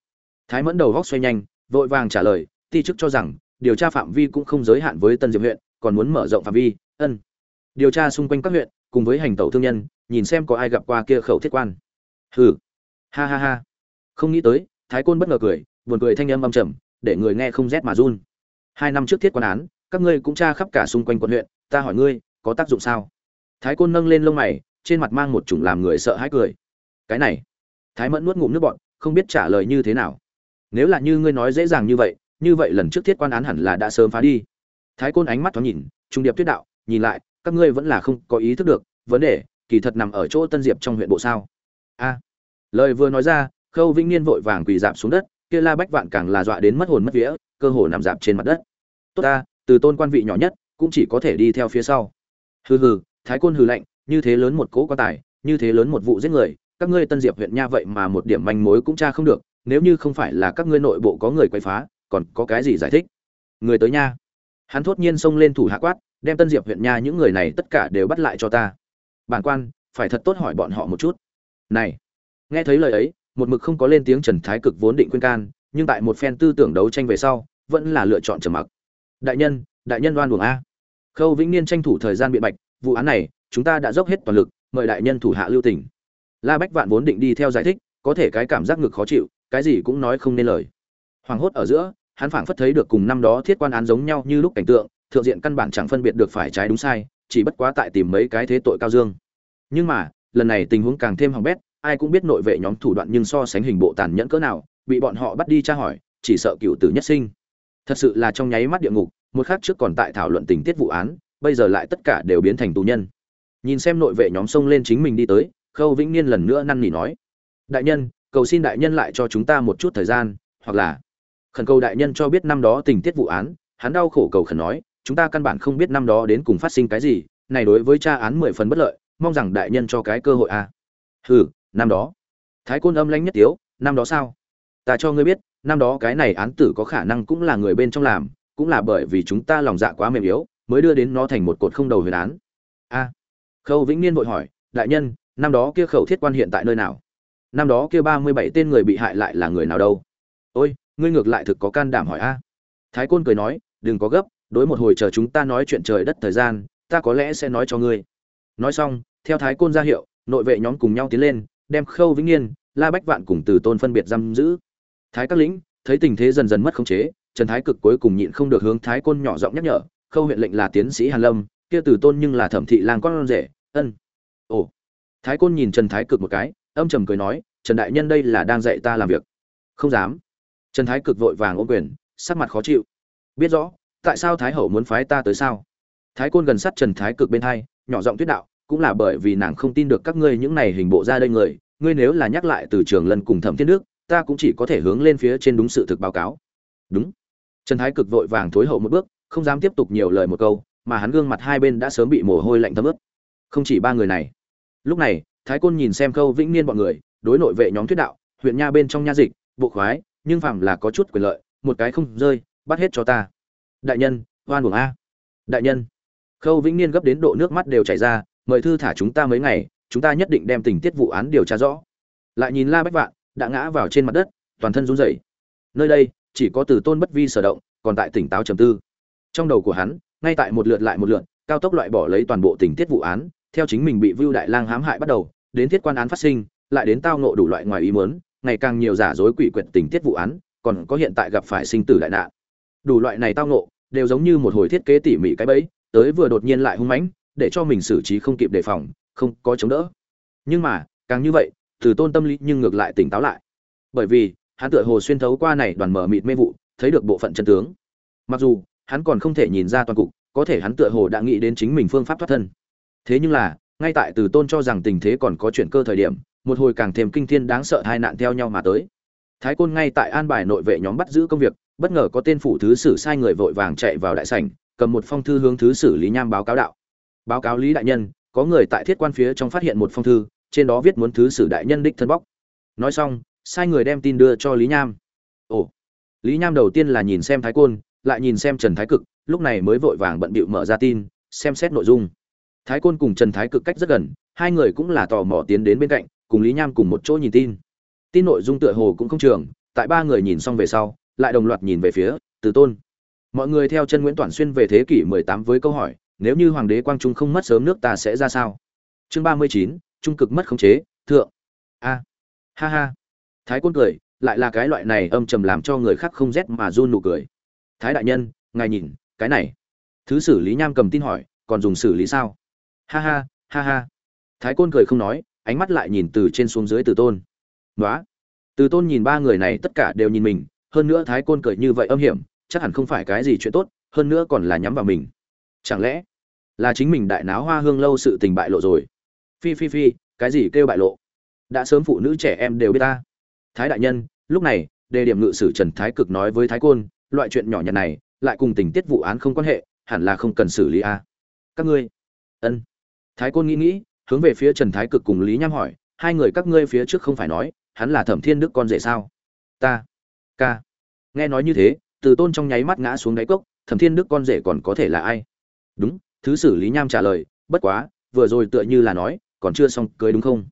Thái mẫn đầu góc xoay nhanh, vội vàng trả lời ti chức cho rằng, điều tra phạm vi cũng không giới hạn với tân diệp huyện, còn muốn mở rộng phạm vi, ân. Điều tra xung quanh các huyện, cùng với hành tẩu thương nhân, nhìn xem có ai gặp qua kia khẩu thiết quan. Hừ. Ha ha ha. Không nghĩ tới, thái côn bất ngờ cười, buồn cười thanh âm âm trầm, để người nghe không rét mà run. Hai năm trước thiết quan án, các ngươi cũng tra khắp cả xung quanh quận huyện, ta hỏi ngươi, có tác dụng sao? Thái côn nâng lên lông mày, trên mặt mang một chủng làm người sợ hãi cười. Cái này. Thái mẫn nuốt ngụm nước bọn không biết trả lời như thế nào. Nếu là như ngươi nói dễ dàng như vậy như vậy lần trước thiết quan án hẳn là đã sớm phá đi. Thái côn ánh mắt thoáng nhìn, trung điệp tuyết đạo, nhìn lại, các ngươi vẫn là không có ý thức được, vấn đề, kỳ thật nằm ở chỗ tân diệp trong huyện bộ sao. A, lời vừa nói ra, khâu vĩnh niên vội vàng quỳ dạp xuống đất, kia la bách vạn càng là dọa đến mất hồn mất vía, cơ hồ nằm dạp trên mặt đất. Tốt ta, từ tôn quan vị nhỏ nhất, cũng chỉ có thể đi theo phía sau. Hừ hừ, thái côn hừ lạnh, như thế lớn một cỗ quan tài, như thế lớn một vụ giết người, các ngươi tân diệp huyện nha vậy mà một điểm manh mối cũng tra không được, nếu như không phải là các ngươi nội bộ có người quay phá còn có cái gì giải thích? Người tới nha. Hắn thốt nhiên xông lên thủ hạ quát, đem tân diệp huyện nha những người này tất cả đều bắt lại cho ta. Bản quan, phải thật tốt hỏi bọn họ một chút. Này, nghe thấy lời ấy, một mực không có lên tiếng trần thái cực vốn định khuyên can, nhưng tại một phen tư tưởng đấu tranh về sau, vẫn là lựa chọn trầm mặc. Đại nhân đại nhân đoan buồng a. Khâu vĩnh niên tranh thủ thời gian biện bạch, vụ án này, chúng ta đã dốc hết toàn lực, mời đại nhân thủ hạ lưu tình. La bách vạn vốn định đi theo giải thích, có thể cái cảm giác ngực khó chịu, cái gì cũng nói không nên lời. Hoảng hốt ở giữa hắn phảng phất thấy được cùng năm đó thiết quan án giống nhau như lúc cảnh tượng, thượng diện căn bản chẳng phân biệt được phải trái đúng sai, chỉ bất quá tại tìm mấy cái thế tội cao dương. Nhưng mà, lần này tình huống càng thêm hỏng bét, ai cũng biết nội vệ nhóm thủ đoạn nhưng so sánh hình bộ tàn nhẫn cỡ nào, bị bọn họ bắt đi tra hỏi, chỉ sợ cựu tử nhất sinh. Thật sự là trong nháy mắt địa ngục, một khắc trước còn tại thảo luận tình tiết vụ án, bây giờ lại tất cả đều biến thành tù nhân. Nhìn xem nội vệ nhóm xông lên chính mình đi tới, khâu vĩnh niên lần nữa năn nỉ nói, đại nhân, cầu xin đại nhân lại cho chúng ta một chút thời gian, hoặc là khẩn cầu đại nhân cho biết năm đó tình tiết vụ án, hắn đau khổ cầu khẩn nói, chúng ta căn bản không biết năm đó đến cùng phát sinh cái gì, này đối với cha án mười phần bất lợi, mong rằng đại nhân cho cái cơ hội a à. hừ, năm đó? Thái côn âm lãnh nhất tiếu, năm đó sao? Ta cho ngươi biết, năm đó cái này án tử có khả năng cũng là người bên trong làm, cũng là bởi vì chúng ta lòng dạ quá mềm yếu, mới đưa đến nó thành một cột không đầu huyền án. A. Khâu vĩnh niên vội hỏi, đại nhân, năm đó kia khẩu thiết quan hiện tại nơi nào? Năm đó kia ba mươi bảy tên người bị hại lại là người nào đâu? Ôi ngươi ngược lại thực có can đảm hỏi a. Thái côn cười nói, đừng có gấp, đối một hồi chờ chúng ta nói chuyện trời đất thời gian, ta có lẽ sẽ nói cho ngươi. Nói xong, theo thái côn ra hiệu, nội vệ nhóm cùng nhau tiến lên, đem khâu vĩnh niên la bách vạn cùng từ tôn phân biệt giam giữ. Thái các lĩnh, thấy tình thế dần dần mất khống chế, trần thái cực cuối cùng nhịn không được hướng thái côn nhỏ giọng nhắc nhở, khâu huyện lệnh là tiến sĩ hàn lâm, kia từ tôn nhưng là thẩm thị lang con rể, ân. Ồ. Thái côn nhìn trần thái cực một cái, âm trầm cười nói, trần đại nhân đây là đang dạy ta làm việc. Không dám trần thái cực vội vàng ôm quyền, sắc mặt khó chịu. Biết rõ, tại sao thái hậu muốn phái ta tới sao? Thái côn gần sát trần thái cực bên hai, nhỏ giọng tuyết đạo, cũng là bởi vì nàng không tin được các ngươi những này hình bộ ra đây người, ngươi nếu là nhắc lại từ trường lần cùng thẩm thiên nước ta cũng chỉ có thể hướng lên phía trên đúng sự thực báo cáo. Đúng. Trần thái cực vội vàng thối hậu một bước, không dám tiếp tục nhiều lời một câu, mà hắn gương mặt hai bên đã sớm bị mồ hôi lạnh thấm ướt. Không chỉ ba người này. Lúc này, thái côn nhìn xem khâu vĩnh niên bọn người, đối nội vệ nhóm thuyết đạo, huyện nha bên trong nha dịch, bộ khoái nhưng phàm là có chút quyền lợi, một cái không rơi, bắt hết cho ta. Đại nhân oan uổng a. Đại nhân. Khâu vĩnh niên gấp đến độ nước mắt đều chảy ra, mời thư thả chúng ta mấy ngày, chúng ta nhất định đem tình tiết vụ án điều tra rõ. Lại nhìn la bách vạn, đã ngã vào trên mặt đất, toàn thân run rẩy. Nơi đây, chỉ có từ tôn bất vi sở động, còn tại tỉnh táo trầm tư. Trong đầu của hắn, ngay tại một lượt lại một lượt, cao tốc loại bỏ lấy toàn bộ tình tiết vụ án, theo chính mình bị vưu đại lang hãm hại bắt đầu, đến thiết quan án phát sinh, lại đến tao nộ đủ loại ngoài ý muốn ngày càng nhiều giả dối quỷ quyệt tình tiết vụ án, còn có hiện tại gặp phải sinh tử đại nạn. Đủ loại này tao nộ đều giống như một hồi thiết kế tỉ mỉ cái bẫy, tới vừa đột nhiên lại hung mãnh, để cho mình xử trí không kịp đề phòng, không có chống đỡ. Nhưng mà, càng như vậy, từ tôn tâm lý nhưng ngược lại tỉnh táo lại. Bởi vì, hắn tựa hồ xuyên thấu qua này đoàn mở mịt mê vụ, thấy được bộ phận chân tướng. Mặc dù, hắn còn không thể nhìn ra toàn cục, có thể hắn tựa hồ đã nghĩ đến chính mình phương pháp thoát thân. Thế nhưng là, ngay tại từ tôn cho rằng tình thế còn có chuyện cơ thời điểm một hồi càng thêm kinh thiên đáng sợ hai nạn theo nhau mà tới. Thái côn ngay tại an bài nội vệ nhóm bắt giữ công việc, bất ngờ có tên phủ thứ sử sai người vội vàng chạy vào đại sảnh, cầm một phong thư hướng thứ sử lý nham báo cáo đạo. Báo cáo lý đại nhân, có người tại thiết quan phía trong phát hiện một phong thư, trên đó viết muốn thứ sử đại nhân đích thân bóc. Nói xong, sai người đem tin đưa cho lý nham. Ồ, lý nham đầu tiên là nhìn xem thái côn, lại nhìn xem trần thái cực, lúc này mới vội vàng bận bịu mở ra tin, xem xét nội dung. Thái côn cùng trần thái cực cách rất gần, hai người cũng là tò mò tiến đến bên cạnh cùng lý nham cùng một chỗ nhìn tin. Tin nội dung tựa hồ cũng không trường tại ba người nhìn xong về sau lại đồng loạt nhìn về phía từ tôn. Mọi người theo chân nguyễn toàn xuyên về thế kỷ 18 với câu hỏi nếu như hoàng đế quang trung không mất sớm nước ta sẽ ra sao? Chương 39, trung cực mất khống chế thượng. A. Ha ha. Thái côn cười lại là cái loại này âm trầm làm cho người khác không rét mà run nụ cười. Thái đại nhân ngài nhìn cái này. Thứ xử lý nham cầm tin hỏi còn dùng xử lý sao? Ha ha ha ha. Thái côn cười không nói ánh mắt lại nhìn từ trên xuống dưới từ tôn. Nói từ tôn nhìn ba người này, tất cả đều nhìn mình, hơn nữa thái côn cười như vậy âm hiểm, chắc hẳn không phải cái gì chuyện tốt, hơn nữa còn là nhắm vào mình. Chẳng lẽ là chính mình đại náo hoa hương lâu sự tình bại lộ rồi? Phi phi phi, cái gì kêu bại lộ? Đã sớm phụ nữ trẻ em đều biết ta. Thái đại nhân, lúc này, đề điểm ngự sử trần thái cực nói với thái côn, loại chuyện nhỏ nhặt này, lại cùng tình tiết vụ án không quan hệ, hẳn là không cần xử lý a. Các ngươi, ân. Thái côn nghĩ nghĩ hướng về phía trần thái cực cùng lý nham hỏi, hai người các ngươi phía trước không phải nói, hắn là thẩm thiên đức con rể sao? Ta, ca. Nghe nói như thế, từ tôn trong nháy mắt ngã xuống đáy cốc, thẩm thiên đức con rể còn có thể là ai? Đúng, thứ sử lý nham trả lời, bất quá, vừa rồi tựa như là nói, còn chưa xong cưới đúng không?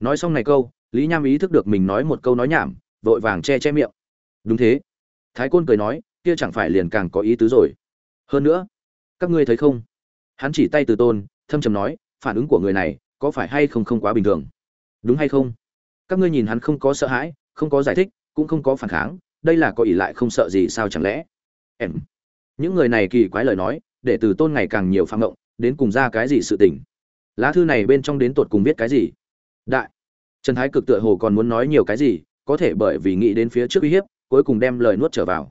Nói xong này câu, lý nham ý thức được mình nói một câu nói nhảm, vội vàng che che miệng. Đúng thế. Thái côn cười nói, kia chẳng phải liền càng có ý tứ rồi. Hơn nữa, các ngươi thấy không? Hắn chỉ tay từ tôn, thâm trầm nói phản ứng của người này có phải hay không không quá bình thường? Đúng hay không? Các ngươi nhìn hắn không có sợ hãi, không có giải thích, cũng không có phản kháng, đây là có ỷ lại không sợ gì sao chẳng lẽ? Em. Những người này kỳ quái lời nói, để từ tôn ngày càng nhiều phạm động đến cùng ra cái gì sự tình? Lá thư này bên trong đến tột cùng biết cái gì? Đại. Trần thái cực tựa hồ còn muốn nói nhiều cái gì, có thể bởi vì nghĩ đến phía trước uy hiếp, cuối cùng đem lời nuốt trở vào.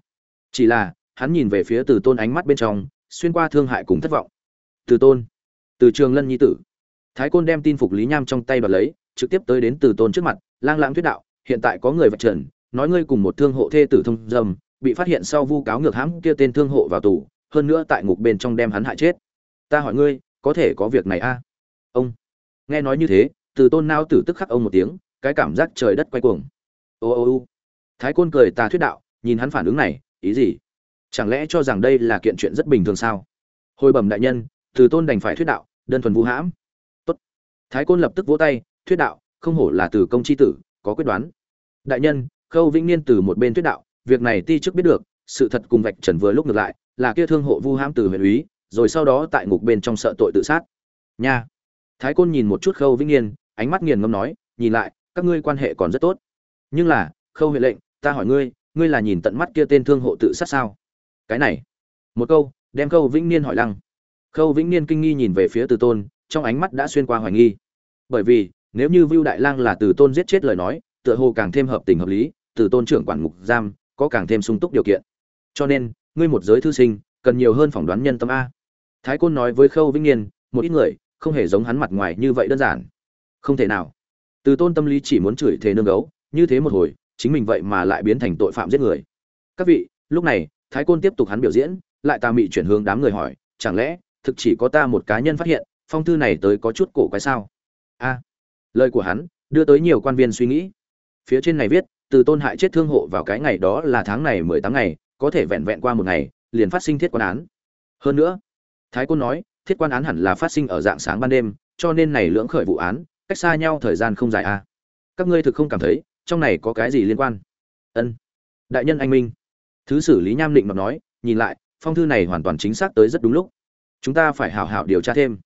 Chỉ là, hắn nhìn về phía từ tôn ánh mắt bên trong, xuyên qua thương hại cùng thất vọng. Từ tôn từ trường lân nhi tử. Thái côn đem tin phục lý nham trong tay và lấy, trực tiếp tới đến từ tôn trước mặt, lang lãng thuyết đạo, hiện tại có người vạch trần, nói ngươi cùng một thương hộ thê tử thông dâm, bị phát hiện sau vu cáo ngược hãm kia tên thương hộ vào tù, hơn nữa tại ngục bên trong đem hắn hại chết. Ta hỏi ngươi, có thể có việc này a? À? ông. Nghe nói như thế, từ tôn nao tử tức khắc ông một tiếng, cái cảm giác trời đất quay cuồng. Ô ô ô. Thái côn cười ta thuyết đạo, nhìn hắn phản ứng này, ý gì? Chẳng lẽ cho rằng đây là kiện chuyện rất bình thường sao? Hồi bẩm đại nhân, từ tôn đành phải thuyết đạo đơn thuần vũ hãm. Tốt. Thái côn lập tức vỗ tay, thuyết đạo, không hổ là từ công chi tử, có quyết đoán. Đại nhân, khâu vĩnh niên từ một bên tuyết đạo, việc này ti trước biết được, sự thật cùng vạch trần vừa lúc ngược lại, là kia thương hộ vu hãm từ huyện úy, rồi sau đó tại ngục bên trong sợ tội tự sát. Nha. Thái côn nhìn một chút khâu vĩnh niên, ánh mắt nghiền ngâm nói, nhìn lại, các ngươi quan hệ còn rất tốt. Nhưng là, khâu huệ lệnh, ta hỏi ngươi ngươi là nhìn tận mắt kia tên thương hộ tự sát sao? Cái này. Một câu, đem khâu vĩnh niên hỏi lăng khâu vĩnh niên kinh nghi nhìn về phía từ tôn, trong ánh mắt đã xuyên qua hoài nghi. Bởi vì, nếu như vưu đại lang là từ tôn giết chết lời nói, tựa hồ càng thêm hợp tình hợp lý, từ tôn trưởng quản ngục giam, có càng thêm sung túc điều kiện. Cho nên, ngươi một giới thư sinh, cần nhiều hơn phỏng đoán nhân tâm a. Thái côn nói với khâu vĩnh niên, một ít người, không hề giống hắn mặt ngoài như vậy đơn giản. Không thể nào. Từ tôn tâm lý chỉ muốn chửi thề nương gấu, như thế một hồi, chính mình vậy mà lại biến thành tội phạm giết người. Các vị, lúc này, thái côn tiếp tục hắn biểu diễn, lại tà mị chuyển hướng đám người hỏi, chẳng lẽ thực chỉ có ta một cá nhân phát hiện, phong thư này tới có chút cổ quái sao? A, lời của hắn đưa tới nhiều quan viên suy nghĩ. Phía trên này viết, từ tôn hại chết thương hộ vào cái ngày đó là tháng này mười tám ngày, có thể vẹn vẹn qua một ngày, liền phát sinh thiết quan án. Hơn nữa, thái côn nói, thiết quan án hẳn là phát sinh ở dạng sáng ban đêm, cho nên này lưỡng khởi vụ án, cách xa nhau thời gian không dài a. Các ngươi thực không cảm thấy, trong này có cái gì liên quan? Ân. Đại nhân anh minh. Thứ xử lý nham định mà nói, nhìn lại, phong thư này hoàn toàn chính xác tới rất đúng lúc chúng ta phải hảo hảo điều tra thêm.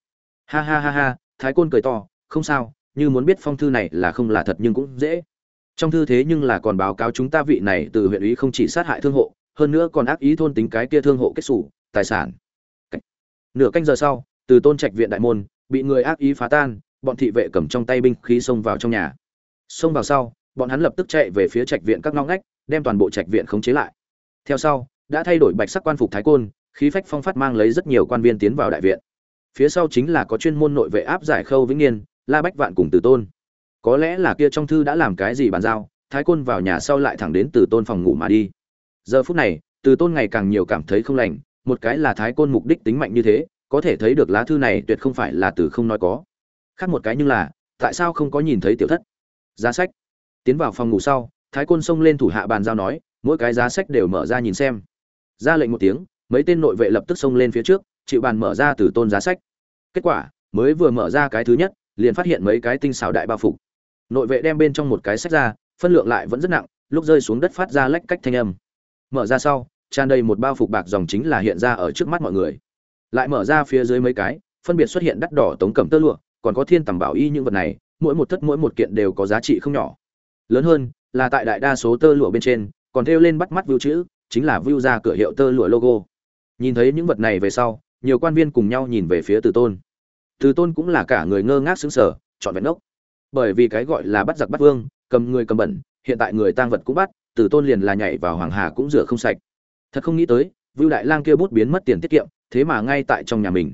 Ha ha ha ha, thái côn cười to, không sao, như muốn biết phong thư này là không là thật nhưng cũng dễ. Trong thư thế nhưng là còn báo cáo chúng ta vị này từ huyện ý không chỉ sát hại thương hộ, hơn nữa còn ác ý thôn tính cái kia thương hộ kết xù, tài sản. Nửa canh giờ sau, từ tôn trạch viện đại môn, bị người ác ý phá tan, bọn thị vệ cầm trong tay binh khí xông vào trong nhà. Xông vào sau, bọn hắn lập tức chạy về phía trạch viện các ngõ ngách, đem toàn bộ trạch viện khống chế lại. Theo sau, đã thay đổi bạch sắc quan phục thái côn khí phách phong phát mang lấy rất nhiều quan viên tiến vào đại viện. Phía sau chính là có chuyên môn nội vệ áp giải khâu vĩnh niên, la bách vạn cùng từ tôn. Có lẽ là kia trong thư đã làm cái gì bàn giao, thái côn vào nhà sau lại thẳng đến từ tôn phòng ngủ mà đi. Giờ phút này, từ tôn ngày càng nhiều cảm thấy không lành, một cái là thái côn mục đích tính mạnh như thế, có thể thấy được lá thư này tuyệt không phải là từ không nói có. Khác một cái nhưng là, tại sao không có nhìn thấy tiểu thất? Giá sách. Tiến vào phòng ngủ sau, thái côn xông lên thủ hạ bàn giao nói, mỗi cái giá sách đều mở ra nhìn xem. Ra lệnh một tiếng mấy tên nội vệ lập tức xông lên phía trước, chịu bàn mở ra từ tôn giá sách. Kết quả, mới vừa mở ra cái thứ nhất, liền phát hiện mấy cái tinh xảo đại bao phục. Nội vệ đem bên trong một cái sách ra, phân lượng lại vẫn rất nặng, lúc rơi xuống đất phát ra lách cách thanh âm. Mở ra sau, tràn đầy một bao phục bạc dòng chính là hiện ra ở trước mắt mọi người. Lại mở ra phía dưới mấy cái, phân biệt xuất hiện đắt đỏ tống cẩm tơ lụa, còn có thiên tầm bảo y những vật này, mỗi một thất mỗi một kiện đều có giá trị không nhỏ. Lớn hơn, là tại đại đa số tơ lụa bên trên, còn thêu lên bắt mắt view chữ, chính là view ra cửa hiệu tơ lụa logo nhìn thấy những vật này về sau, nhiều quan viên cùng nhau nhìn về phía từ tôn. Từ tôn cũng là cả người ngơ ngác xứng sở chọn vẹn ốc bởi vì cái gọi là bắt giặc bắt vương, cầm người cầm bẩn, hiện tại người tang vật cũng bắt, từ tôn liền là nhảy vào hoàng hà cũng rửa không sạch. Thật không nghĩ tới, vưu đại lang kia bút biến mất tiền tiết kiệm, thế mà ngay tại trong nhà mình.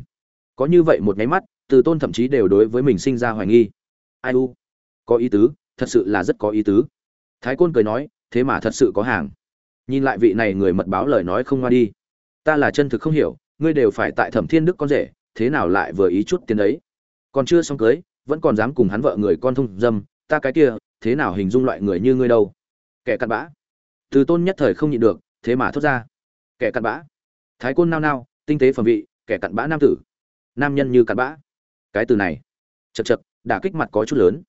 Có như vậy một nháy mắt, từ tôn thậm chí đều đối với mình sinh ra hoài nghi. Ai u? Có ý tứ, thật sự là rất có ý tứ. Thái côn cười nói, thế mà thật sự có hàng. Nhìn lại vị này người mật báo lời nói không ngoa đi ta là chân thực không hiểu, ngươi đều phải tại thẩm thiên đức con rể, thế nào lại vừa ý chút tiền đấy? Còn chưa xong cưới, vẫn còn dám cùng hắn vợ người con thông dâm, ta cái kia, thế nào hình dung loại người như ngươi đâu? Kẻ cặn bã. Từ tôn nhất thời không nhịn được, thế mà thốt ra. Kẻ cặn bã. Thái côn nao nao, tinh tế phẩm vị, kẻ cặn bã nam tử. Nam nhân như cặn bã. Cái từ này. Chật chật đả kích mặt có chút lớn.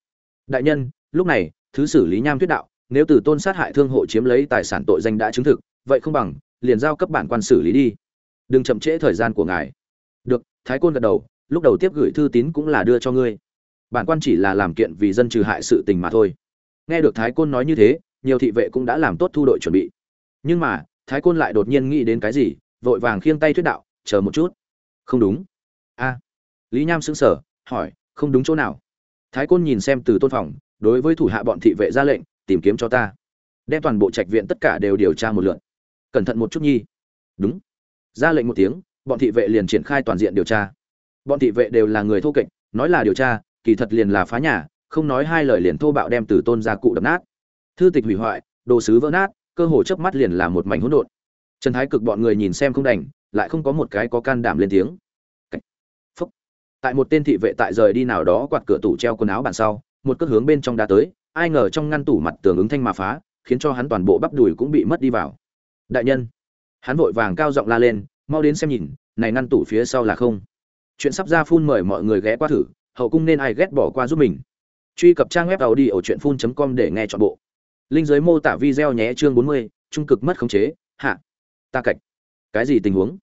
Đại nhân, lúc này, thứ xử lý nham thuyết đạo, nếu từ tôn sát hại thương hộ chiếm lấy tài sản tội danh đã chứng thực, vậy không bằng liền giao cấp bản quan xử lý đi. Đừng chậm trễ thời gian của ngài. Được, thái côn gật đầu, lúc đầu tiếp gửi thư tín cũng là đưa cho ngươi. Bản quan chỉ là làm kiện vì dân trừ hại sự tình mà thôi. Nghe được thái côn nói như thế, nhiều thị vệ cũng đã làm tốt thu đội chuẩn bị. Nhưng mà, thái côn lại đột nhiên nghĩ đến cái gì, vội vàng khiêng tay thuyết đạo, chờ một chút. Không đúng. A. Lý nham sững sờ, hỏi, không đúng chỗ nào? Thái côn nhìn xem từ tôn phòng, đối với thủ hạ bọn thị vệ ra lệnh, tìm kiếm cho ta. Đem toàn bộ trạch viện tất cả đều điều tra một lượt cẩn thận một chút nhi. Đúng. Ra lệnh một tiếng, bọn thị vệ liền triển khai toàn diện điều tra. Bọn thị vệ đều là người thô kệch, nói là điều tra, kỳ thật liền là phá nhà, không nói hai lời liền thô bạo đem từ tôn ra cụ đập nát. Thư tịch hủy hoại, đồ sứ vỡ nát, cơ hồ chớp mắt liền là một mảnh hỗn độn. Trần thái cực bọn người nhìn xem không đành, lại không có một cái có can đảm lên tiếng. Phúc. tại một tên thị vệ tại rời đi nào đó quạt cửa tủ treo quần áo bàn sau, một cước hướng bên trong đá tới, ai ngờ trong ngăn tủ mặt tường ứng thanh mà phá, khiến cho hắn toàn bộ bắp đùi cũng bị mất đi vào đại nhân. Hắn vội vàng cao giọng la lên mau đến xem nhìn này ngăn tủ phía sau là không. Chuyện sắp ra phun mời mọi người ghé qua thử hậu cung nên ai ghét bỏ qua giúp mình. Truy cập trang web tàu đi ở truyện com để nghe chọn bộ. Linh giới mô tả video nhé chương 40, trung cực mất khống chế hạ. Ta cạch. Cái gì tình huống?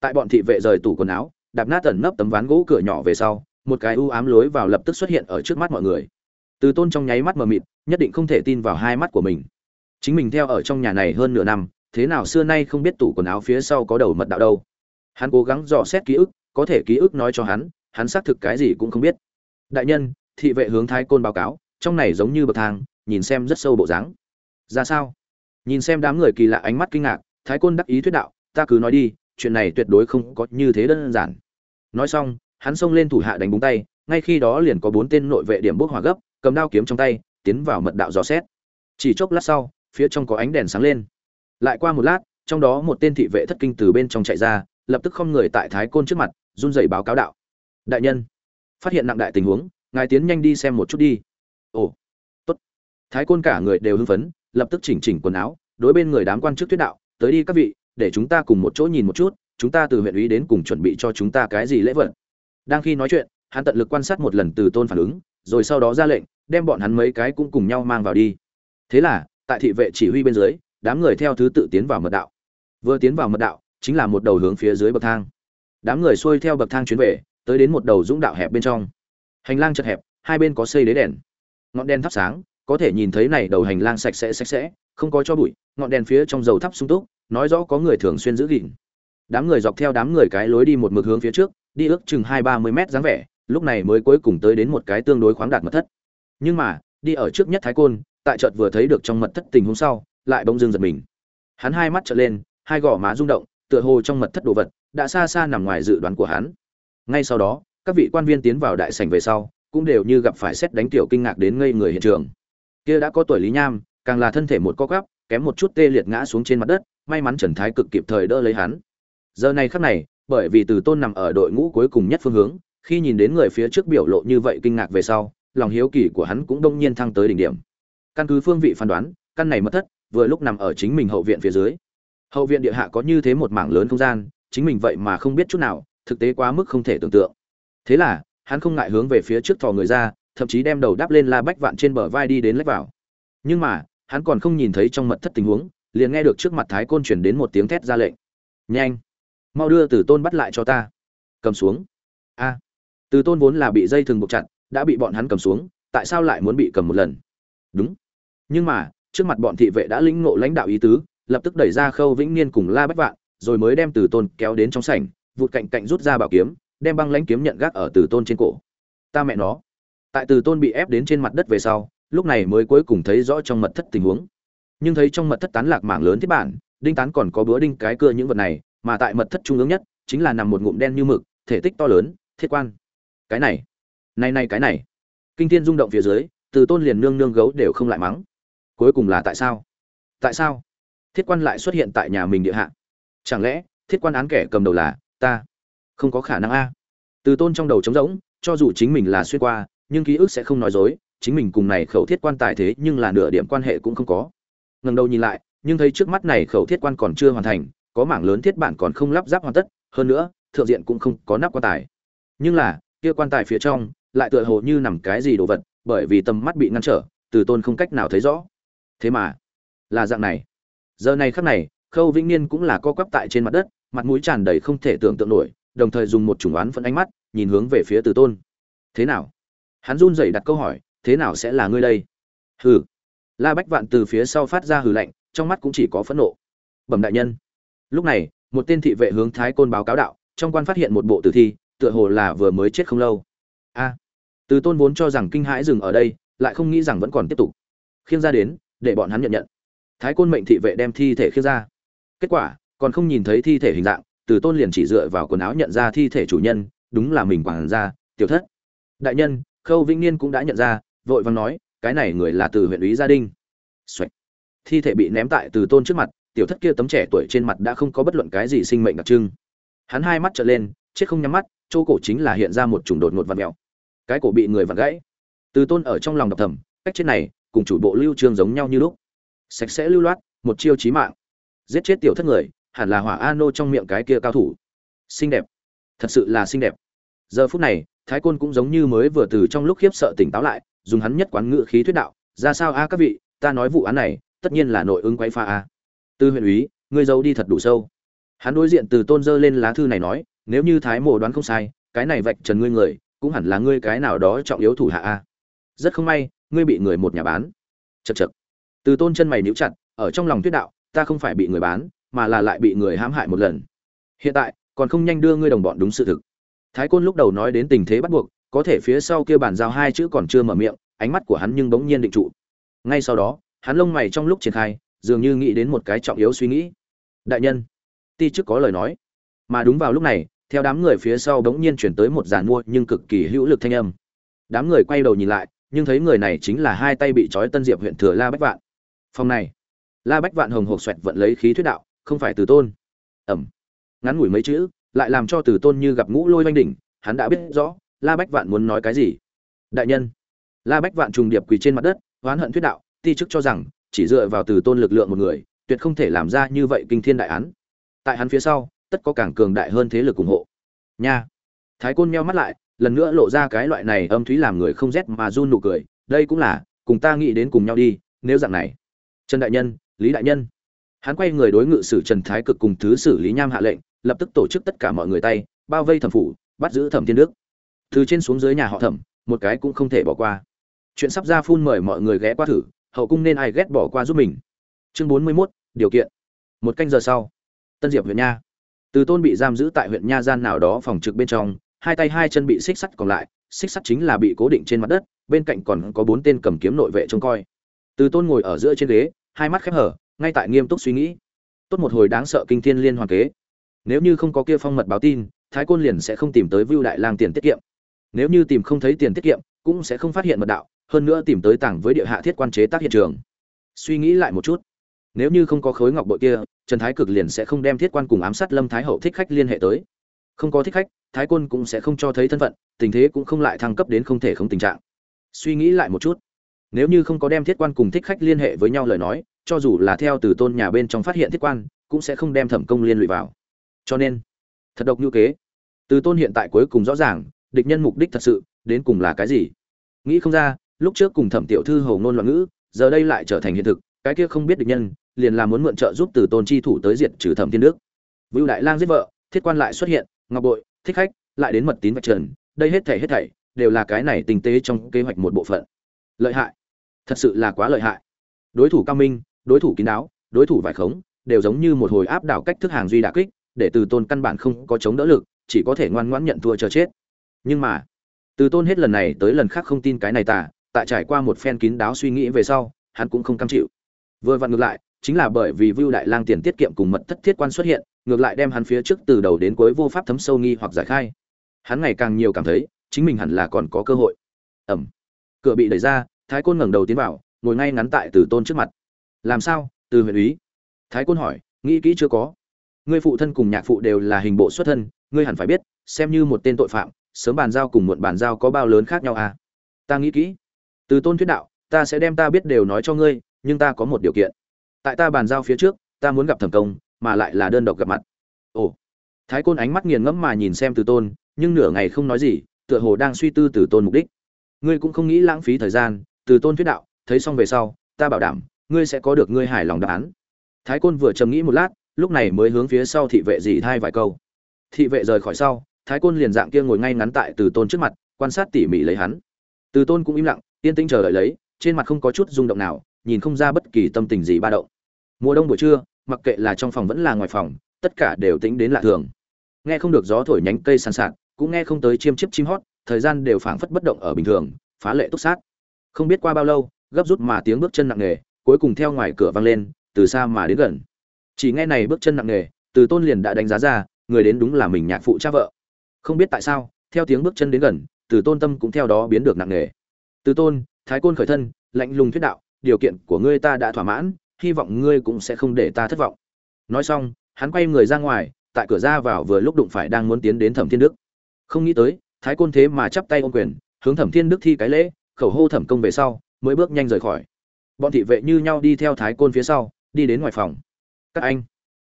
Tại bọn thị vệ rời tủ quần áo đạp nát tẩn nấp tấm ván gỗ cửa nhỏ về sau một cái u ám lối vào lập tức xuất hiện ở trước mắt mọi người. Từ tôn trong nháy mắt mờ mịt nhất định không thể tin vào hai mắt của mình. Chính mình theo ở trong nhà này hơn nửa năm thế nào xưa nay không biết tủ quần áo phía sau có đầu mật đạo đâu. Hắn cố gắng dò xét ký ức, có thể ký ức nói cho hắn hắn xác thực cái gì cũng không biết. Đại nhân, thị vệ hướng thái côn báo cáo, trong này giống như bậc thang, nhìn xem rất sâu bộ dáng. Ra sao? Nhìn xem đám người kỳ lạ ánh mắt kinh ngạc, thái côn đắc ý thuyết đạo, ta cứ nói đi, chuyện này tuyệt đối không có như thế đơn giản. Nói xong, hắn xông lên thủ hạ đánh búng tay, ngay khi đó liền có bốn tên nội vệ điểm bốc hỏa gấp, cầm đao kiếm trong tay, tiến vào mật đạo dò xét. Chỉ chốc lát sau, phía trong có ánh đèn sáng lên lại qua một lát, trong đó một tên thị vệ thất kinh từ bên trong chạy ra, lập tức không người tại thái côn trước mặt, run rẩy báo cáo đạo. Đại nhân, phát hiện nặng đại tình huống, ngài tiến nhanh đi xem một chút đi. Ồ, tốt. Thái côn cả người đều hưng phấn, lập tức chỉnh chỉnh quần áo, đối bên người đám quan chức thuyết đạo, tới đi các vị, để chúng ta cùng một chỗ nhìn một chút, chúng ta từ huyện ủy đến cùng chuẩn bị cho chúng ta cái gì lễ vật. Đang khi nói chuyện, hắn tận lực quan sát một lần từ tôn phản ứng, rồi sau đó ra lệnh, đem bọn hắn mấy cái cũng cùng nhau mang vào đi. Thế là, tại thị vệ chỉ huy bên dưới đám người theo thứ tự tiến vào mật đạo. Vừa tiến vào mật đạo, chính là một đầu hướng phía dưới bậc thang. Đám người xuôi theo bậc thang chuyến về, tới đến một đầu dũng đạo hẹp bên trong. Hành lang chật hẹp, hai bên có xây đế đèn. Ngọn đèn thắp sáng, có thể nhìn thấy này đầu hành lang sạch sẽ sạch sẽ, không có cho bụi, ngọn đèn phía trong dầu thắp sung túc, nói rõ có người thường xuyên giữ gìn. Đám người dọc theo đám người cái lối đi một mực hướng phía trước, đi ước chừng hai ba mươi mét dáng vẻ, lúc này mới cuối cùng tới đến một cái tương đối khoáng đạt mật thất. Nhưng mà, đi ở trước nhất thái côn, tại chợt vừa thấy được trong mật thất tình huống sau lại bỗng dưng giật mình. Hắn hai mắt trợn lên, hai gò má rung động, tựa hồ trong mật thất đồ vật, đã xa xa nằm ngoài dự đoán của hắn. Ngay sau đó, các vị quan viên tiến vào đại sảnh về sau, cũng đều như gặp phải xét đánh tiểu kinh ngạc đến ngây người hiện trường. Kia đã có tuổi lý nham, càng là thân thể một co quắp, kém một chút tê liệt ngã xuống trên mặt đất, may mắn trần thái cực kịp thời đỡ lấy hắn. Giờ này khắc này, bởi vì từ tôn nằm ở đội ngũ cuối cùng nhất phương hướng, khi nhìn đến người phía trước biểu lộ như vậy kinh ngạc về sau, lòng hiếu kỳ của hắn cũng đông nhiên thăng tới đỉnh điểm. Căn cứ phương vị phán đoán, căn này mất thất vừa lúc nằm ở chính mình hậu viện phía dưới. Hậu viện địa hạ có như thế một mảng lớn không gian, chính mình vậy mà không biết chút nào, thực tế quá mức không thể tưởng tượng. Thế là, hắn không ngại hướng về phía trước thò người ra, thậm chí đem đầu đáp lên la bách vạn trên bờ vai đi đến lách vào. Nhưng mà, hắn còn không nhìn thấy trong mật thất tình huống, liền nghe được trước mặt thái côn chuyển đến một tiếng thét ra lệnh. Nhanh, mau đưa từ tôn bắt lại cho ta. Cầm xuống. A, từ tôn vốn là bị dây thừng buộc chặt, đã bị bọn hắn cầm xuống, tại sao lại muốn bị cầm một lần? Đúng. Nhưng mà trước mặt bọn thị vệ đã lĩnh ngộ lãnh đạo ý tứ, lập tức đẩy ra khâu vĩnh niên cùng la bách vạn, rồi mới đem từ tôn kéo đến trong sảnh, vụt cạnh cạnh rút ra bảo kiếm, đem băng lãnh kiếm nhận gác ở từ tôn trên cổ. Ta mẹ nó. Tại từ tôn bị ép đến trên mặt đất về sau, lúc này mới cuối cùng thấy rõ trong mật thất tình huống. Nhưng thấy trong mật thất tán lạc mảng lớn thiết bản, đinh tán còn có búa đinh cái cưa những vật này, mà tại mật thất trung ương nhất, chính là nằm một ngụm đen như mực, thể tích to lớn, thiết quan. Cái này này này cái này. Kinh thiên rung động phía dưới, từ tôn liền nương nương gấu đều không lại mắng cuối cùng là tại sao? Tại sao? Thiết quan lại xuất hiện tại nhà mình địa hạ. Chẳng lẽ, thiết quan án kẻ cầm đầu là ta? Không có khả năng a. Từ tôn trong đầu trống rỗng, cho dù chính mình là xuyên qua, nhưng ký ức sẽ không nói dối, chính mình cùng này khẩu thiết quan tài thế nhưng là nửa điểm quan hệ cũng không có. Ngần đầu nhìn lại, nhưng thấy trước mắt này khẩu thiết quan còn chưa hoàn thành, có mảng lớn thiết bản còn không lắp ráp hoàn tất, hơn nữa, thượng diện cũng không có nắp quan tài. Nhưng là, kia quan tài phía trong, lại tựa hồ như nằm cái gì đồ vật, bởi vì tầm mắt bị ngăn trở, từ tôn không cách nào thấy rõ thế mà, là dạng này. Giờ này khắc này, khâu vĩnh niên cũng là co quắp tại trên mặt đất, mặt mũi tràn đầy không thể tưởng tượng nổi, đồng thời dùng một chủng oán phẫn ánh mắt, nhìn hướng về phía từ tôn. Thế nào? Hắn run rẩy đặt câu hỏi, thế nào sẽ là ngươi đây? Hừ. La bách vạn từ phía sau phát ra hừ lạnh, trong mắt cũng chỉ có phẫn nộ. Bẩm đại nhân. Lúc này, một tên thị vệ hướng thái côn báo cáo đạo, trong quan phát hiện một bộ tử thi, tựa hồ là vừa mới chết không lâu. A. Từ tôn vốn cho rằng kinh hãi dừng ở đây, lại không nghĩ rằng vẫn còn tiếp tục. Khiêng ra đến để bọn hắn nhận nhận. Thái côn mệnh thị vệ đem thi thể khiêng ra. Kết quả, còn không nhìn thấy thi thể hình dạng, từ tôn liền chỉ dựa vào quần áo nhận ra thi thể chủ nhân, đúng là mình quản ra tiểu thất. Đại nhân, khâu vĩnh niên cũng đã nhận ra, vội vàng nói, cái này người là từ huyện ủy gia đình. Xoạch. thi thể bị ném tại từ tôn trước mặt, tiểu thất kia tấm trẻ tuổi trên mặt đã không có bất luận cái gì sinh mệnh đặc trưng. Hắn hai mắt trợn lên, chết không nhắm mắt, chỗ cổ chính là hiện ra một chủng đột ngột vặn mèo. Cái cổ bị người vặn gãy. Từ tôn ở trong lòng đọc thầm, cách chết này cùng chủ bộ lưu trương giống nhau như lúc. Sạch sẽ lưu loát, một chiêu chí mạng. Giết chết tiểu thất người, hẳn là hỏa a nô trong miệng cái kia cao thủ. Xinh đẹp. Thật sự là xinh đẹp. Giờ phút này, thái côn cũng giống như mới vừa từ trong lúc khiếp sợ tỉnh táo lại, dùng hắn nhất quán ngự khí thuyết đạo, ra sao a các vị, ta nói vụ án này, tất nhiên là nội ứng quay pha a. Tư huyện úy, ngươi giấu đi thật đủ sâu. Hắn đối diện từ tôn dơ lên lá thư này nói, nếu như thái mộ đoán không sai, cái này vạch trần ngươi người, cũng hẳn là ngươi cái nào đó trọng yếu thủ hạ a. Rất không may ngươi bị người một nhà bán. Chật chật từ tôn chân mày níu chặt, ở trong lòng tuyết đạo, ta không phải bị người bán, mà là lại bị người hãm hại một lần. Hiện tại, còn không nhanh đưa ngươi đồng bọn đúng sự thực. Thái côn lúc đầu nói đến tình thế bắt buộc, có thể phía sau kia bàn giao hai chữ còn chưa mở miệng, ánh mắt của hắn nhưng bỗng nhiên định trụ. Ngay sau đó, hắn lông mày trong lúc triển khai, dường như nghĩ đến một cái trọng yếu suy nghĩ. Đại nhân, ti chức có lời nói. Mà đúng vào lúc này, theo đám người phía sau bỗng nhiên chuyển tới một giàn mua nhưng cực kỳ hữu lực thanh âm. Đám người quay đầu nhìn lại nhưng thấy người này chính là hai tay bị trói tân diệp huyện thừa la bách vạn. Phòng này, la bách vạn hồng hộc xoẹt vận lấy khí thuyết đạo, không phải từ tôn. Ẩm. Ngắn ngủi mấy chữ, lại làm cho từ tôn như gặp ngũ lôi oanh đỉnh, hắn đã biết rõ la bách vạn muốn nói cái gì. Đại nhân, la bách vạn trùng điệp quỳ trên mặt đất, oán hận thuyết đạo, ti chức cho rằng, chỉ dựa vào từ tôn lực lượng một người, tuyệt không thể làm ra như vậy kinh thiên đại án. Tại hắn phía sau, tất có càng cường đại hơn thế lực ủng hộ. Nha. Thái côn meo mắt lại lần nữa lộ ra cái loại này âm thúy làm người không rét mà run nụ cười đây cũng là cùng ta nghĩ đến cùng nhau đi nếu dạng này. Trần đại nhân lý đại nhân. Hắn quay người đối ngự sử trần thái cực cùng thứ sử lý nham hạ lệnh lập tức tổ chức tất cả mọi người tay bao vây thẩm phủ bắt giữ thẩm thiên đức. Từ trên xuống dưới nhà họ thẩm một cái cũng không thể bỏ qua. Chuyện sắp ra phun mời mọi người ghé qua thử hậu cung nên ai ghét bỏ qua giúp mình. Chương bốn mươi 41, điều kiện. Một canh giờ sau. Tân diệp huyện nha. Từ tôn bị giam giữ tại huyện nha gian nào đó phòng trực bên trong hai tay hai chân bị xích sắt còn lại, xích sắt chính là bị cố định trên mặt đất, bên cạnh còn có bốn tên cầm kiếm nội vệ trông coi. Từ tôn ngồi ở giữa trên ghế, hai mắt khép hở, ngay tại nghiêm túc suy nghĩ. Tốt một hồi đáng sợ kinh thiên liên hoàn kế. Nếu như không có kia phong mật báo tin, thái côn liền sẽ không tìm tới vưu đại lang tiền tiết kiệm. Nếu như tìm không thấy tiền tiết kiệm, cũng sẽ không phát hiện mật đạo, hơn nữa tìm tới tảng với địa hạ thiết quan chế tác hiện trường. Suy nghĩ lại một chút. Nếu như không có khối ngọc bội kia, trần thái cực liền sẽ không đem thiết quan cùng ám sát lâm thái hậu thích khách liên hệ tới không có thích khách, thái côn cũng sẽ không cho thấy thân phận, tình thế cũng không lại thăng cấp đến không thể không tình trạng. Suy nghĩ lại một chút, nếu như không có đem thiết quan cùng thích khách liên hệ với nhau lời nói, cho dù là theo từ tôn nhà bên trong phát hiện thiết quan, cũng sẽ không đem thẩm công liên lụy vào. Cho nên, thật độc như kế. Từ tôn hiện tại cuối cùng rõ ràng, địch nhân mục đích thật sự, đến cùng là cái gì? Nghĩ không ra, lúc trước cùng thẩm tiểu thư hầu ngôn loạn ngữ, giờ đây lại trở thành hiện thực, cái kia không biết địch nhân, liền là muốn mượn trợ giúp từ tôn chi thủ tới diệt trừ thẩm thiên đức. Vưu đại lang giết vợ, thiết quan lại xuất hiện ngọc bội thích khách lại đến mật tín vạch trần đây hết thảy hết thảy đều là cái này tinh tế trong kế hoạch một bộ phận. Lợi hại. Thật sự là quá lợi hại. Đối thủ cao minh đối thủ kín đáo đối thủ vải khống đều giống như một hồi áp đảo cách thức hàng duy đà kích để từ tôn căn bản không có chống đỡ lực chỉ có thể ngoan ngoãn nhận thua chờ chết. Nhưng mà từ tôn hết lần này tới lần khác không tin cái này tả tại trải qua một phen kín đáo suy nghĩ về sau hắn cũng không cam chịu. Vừa vặn ngược lại chính là bởi vì Vưu Đại Lang tiền tiết kiệm cùng mật thất thiết quan xuất hiện, ngược lại đem hắn phía trước từ đầu đến cuối vô pháp thấm sâu nghi hoặc giải khai. Hắn ngày càng nhiều cảm thấy, chính mình hẳn là còn có cơ hội. Ẩm. Cửa bị đẩy ra, Thái Côn ngẩng đầu tiến vào, ngồi ngay ngắn tại Từ Tôn trước mặt. "Làm sao?" Từ huyện úy. Thái Côn hỏi, "Nghĩ kỹ chưa có?" Ngươi phụ thân cùng nhạc phụ đều là hình bộ xuất thân, ngươi hẳn phải biết, xem như một tên tội phạm, sớm bàn giao cùng muộn bàn giao có bao lớn khác nhau à? Ta nghĩ kỹ. Từ Tôn thuyết đạo, ta sẽ đem ta biết đều nói cho ngươi, nhưng ta có một điều kiện tại ta bàn giao phía trước ta muốn gặp thẩm công mà lại là đơn độc gặp mặt. Ồ. Thái côn ánh mắt nghiền ngẫm mà nhìn xem từ tôn, nhưng nửa ngày không nói gì, tựa hồ đang suy tư từ tôn mục đích. Ngươi cũng không nghĩ lãng phí thời gian, từ tôn thuyết đạo, thấy xong về sau, ta bảo đảm, ngươi sẽ có được ngươi hài lòng đáp án. Thái côn vừa trầm nghĩ một lát, lúc này mới hướng phía sau thị vệ dì thai vài câu. Thị vệ rời khỏi sau, thái côn liền dạng kia ngồi ngay ngắn tại từ tôn trước mặt, quan sát tỉ mỉ lấy hắn. Từ tôn cũng im lặng, yên tĩnh chờ đợi lấy, trên mặt không có chút rung động nào, nhìn không ra bất kỳ tâm tình gì ba động. Mùa đông buổi trưa mặc kệ là trong phòng vẫn là ngoài phòng, tất cả đều tính đến lạ thường. Nghe không được gió thổi nhánh cây sàn sạt, cũng nghe không tới chiêm chiếp chim hót, thời gian đều phảng phất bất động ở bình thường, phá lệ túc sát. Không biết qua bao lâu, gấp rút mà tiếng bước chân nặng nề, cuối cùng theo ngoài cửa vang lên, từ xa mà đến gần. Chỉ nghe này bước chân nặng nề, từ tôn liền đã đánh giá ra, người đến đúng là mình nhạc phụ cha vợ. Không biết tại sao, theo tiếng bước chân đến gần, từ tôn tâm cũng theo đó biến được nặng nề. Từ tôn, thái côn khởi thân, lạnh lùng thuyết đạo, điều kiện của ngươi ta đã thỏa mãn hy vọng ngươi cũng sẽ không để ta thất vọng. Nói xong, hắn quay người ra ngoài, tại cửa ra vào vừa lúc đụng phải đang muốn tiến đến thẩm thiên đức. Không nghĩ tới, thái côn thế mà chắp tay ôm quyền, hướng thẩm thiên đức thi cái lễ, khẩu hô thẩm công về sau, mới bước nhanh rời khỏi. Bọn thị vệ như nhau đi theo thái côn phía sau, đi đến ngoài phòng. Các anh.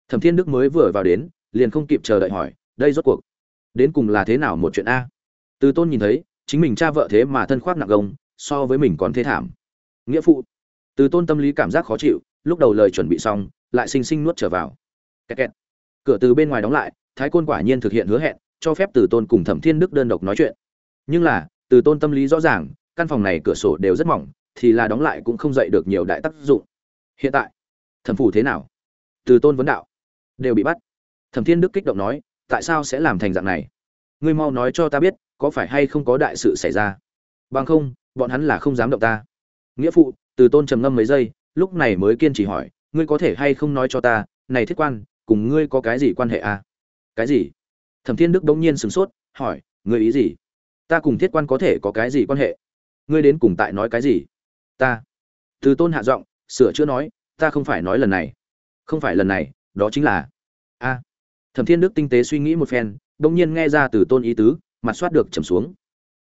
Thẩm thiên đức mới vừa vào đến, liền không kịp chờ đợi hỏi, đây rốt cuộc, đến cùng là thế nào một chuyện a? Từ tôn nhìn thấy, chính mình cha vợ thế mà thân khoác nặng gông, so với mình còn thế thảm. Nghĩa phụ. Từ tôn tâm lý cảm giác khó chịu lúc đầu lời chuẩn bị xong, lại xinh xinh nuốt trở vào. Kẹt kẹt. cửa từ bên ngoài đóng lại, thái côn quả nhiên thực hiện hứa hẹn, cho phép từ tôn cùng thẩm thiên đức đơn độc nói chuyện. Nhưng là, từ tôn tâm lý rõ ràng, căn phòng này cửa sổ đều rất mỏng, thì là đóng lại cũng không dậy được nhiều đại tác dụng. Hiện tại, thẩm phủ thế nào? Từ tôn vấn đạo. Đều bị bắt. Thẩm thiên đức kích động nói, tại sao sẽ làm thành dạng này? Ngươi mau nói cho ta biết, có phải hay không có đại sự xảy ra? Bằng không, bọn hắn là không dám động ta. Nghĩa phụ, từ tôn trầm ngâm mấy giây lúc này mới kiên trì hỏi, ngươi có thể hay không nói cho ta, này thiết quan, cùng ngươi có cái gì quan hệ à? Cái gì? Thẩm thiên đức bỗng nhiên sửng sốt, hỏi, ngươi ý gì? Ta cùng thiết quan có thể có cái gì quan hệ? Ngươi đến cùng tại nói cái gì? Ta. Từ tôn hạ giọng, sửa chữa nói, ta không phải nói lần này. Không phải lần này, đó chính là. A. Thẩm thiên đức tinh tế suy nghĩ một phen bỗng nhiên nghe ra từ tôn ý tứ, mặt soát được trầm xuống.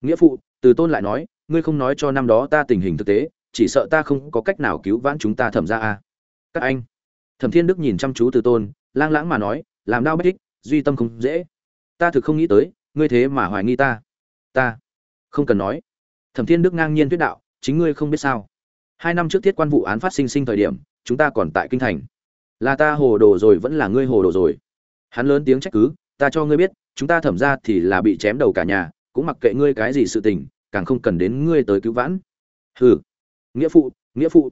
Nghĩa phụ, từ tôn lại nói, ngươi không nói cho năm đó ta tình hình thực tế chỉ sợ ta không có cách nào cứu vãn chúng ta thẩm ra a. Các anh, thẩm thiên đức nhìn chăm chú từ tôn, lang lãng mà nói, làm đau bất thích duy tâm không dễ. Ta thực không nghĩ tới, ngươi thế mà hoài nghi ta. Ta không cần nói. Thẩm thiên đức ngang nhiên thuyết đạo, chính ngươi không biết sao. Hai năm trước thiết quan vụ án phát sinh sinh thời điểm, chúng ta còn tại kinh thành. Là ta hồ đồ rồi vẫn là ngươi hồ đồ rồi. Hắn lớn tiếng trách cứ, ta cho ngươi biết, chúng ta thẩm ra thì là bị chém đầu cả nhà, cũng mặc kệ ngươi cái gì sự tình, càng không cần đến ngươi tới cứu vãn. Hừ nghĩa phụ nghĩa phụ.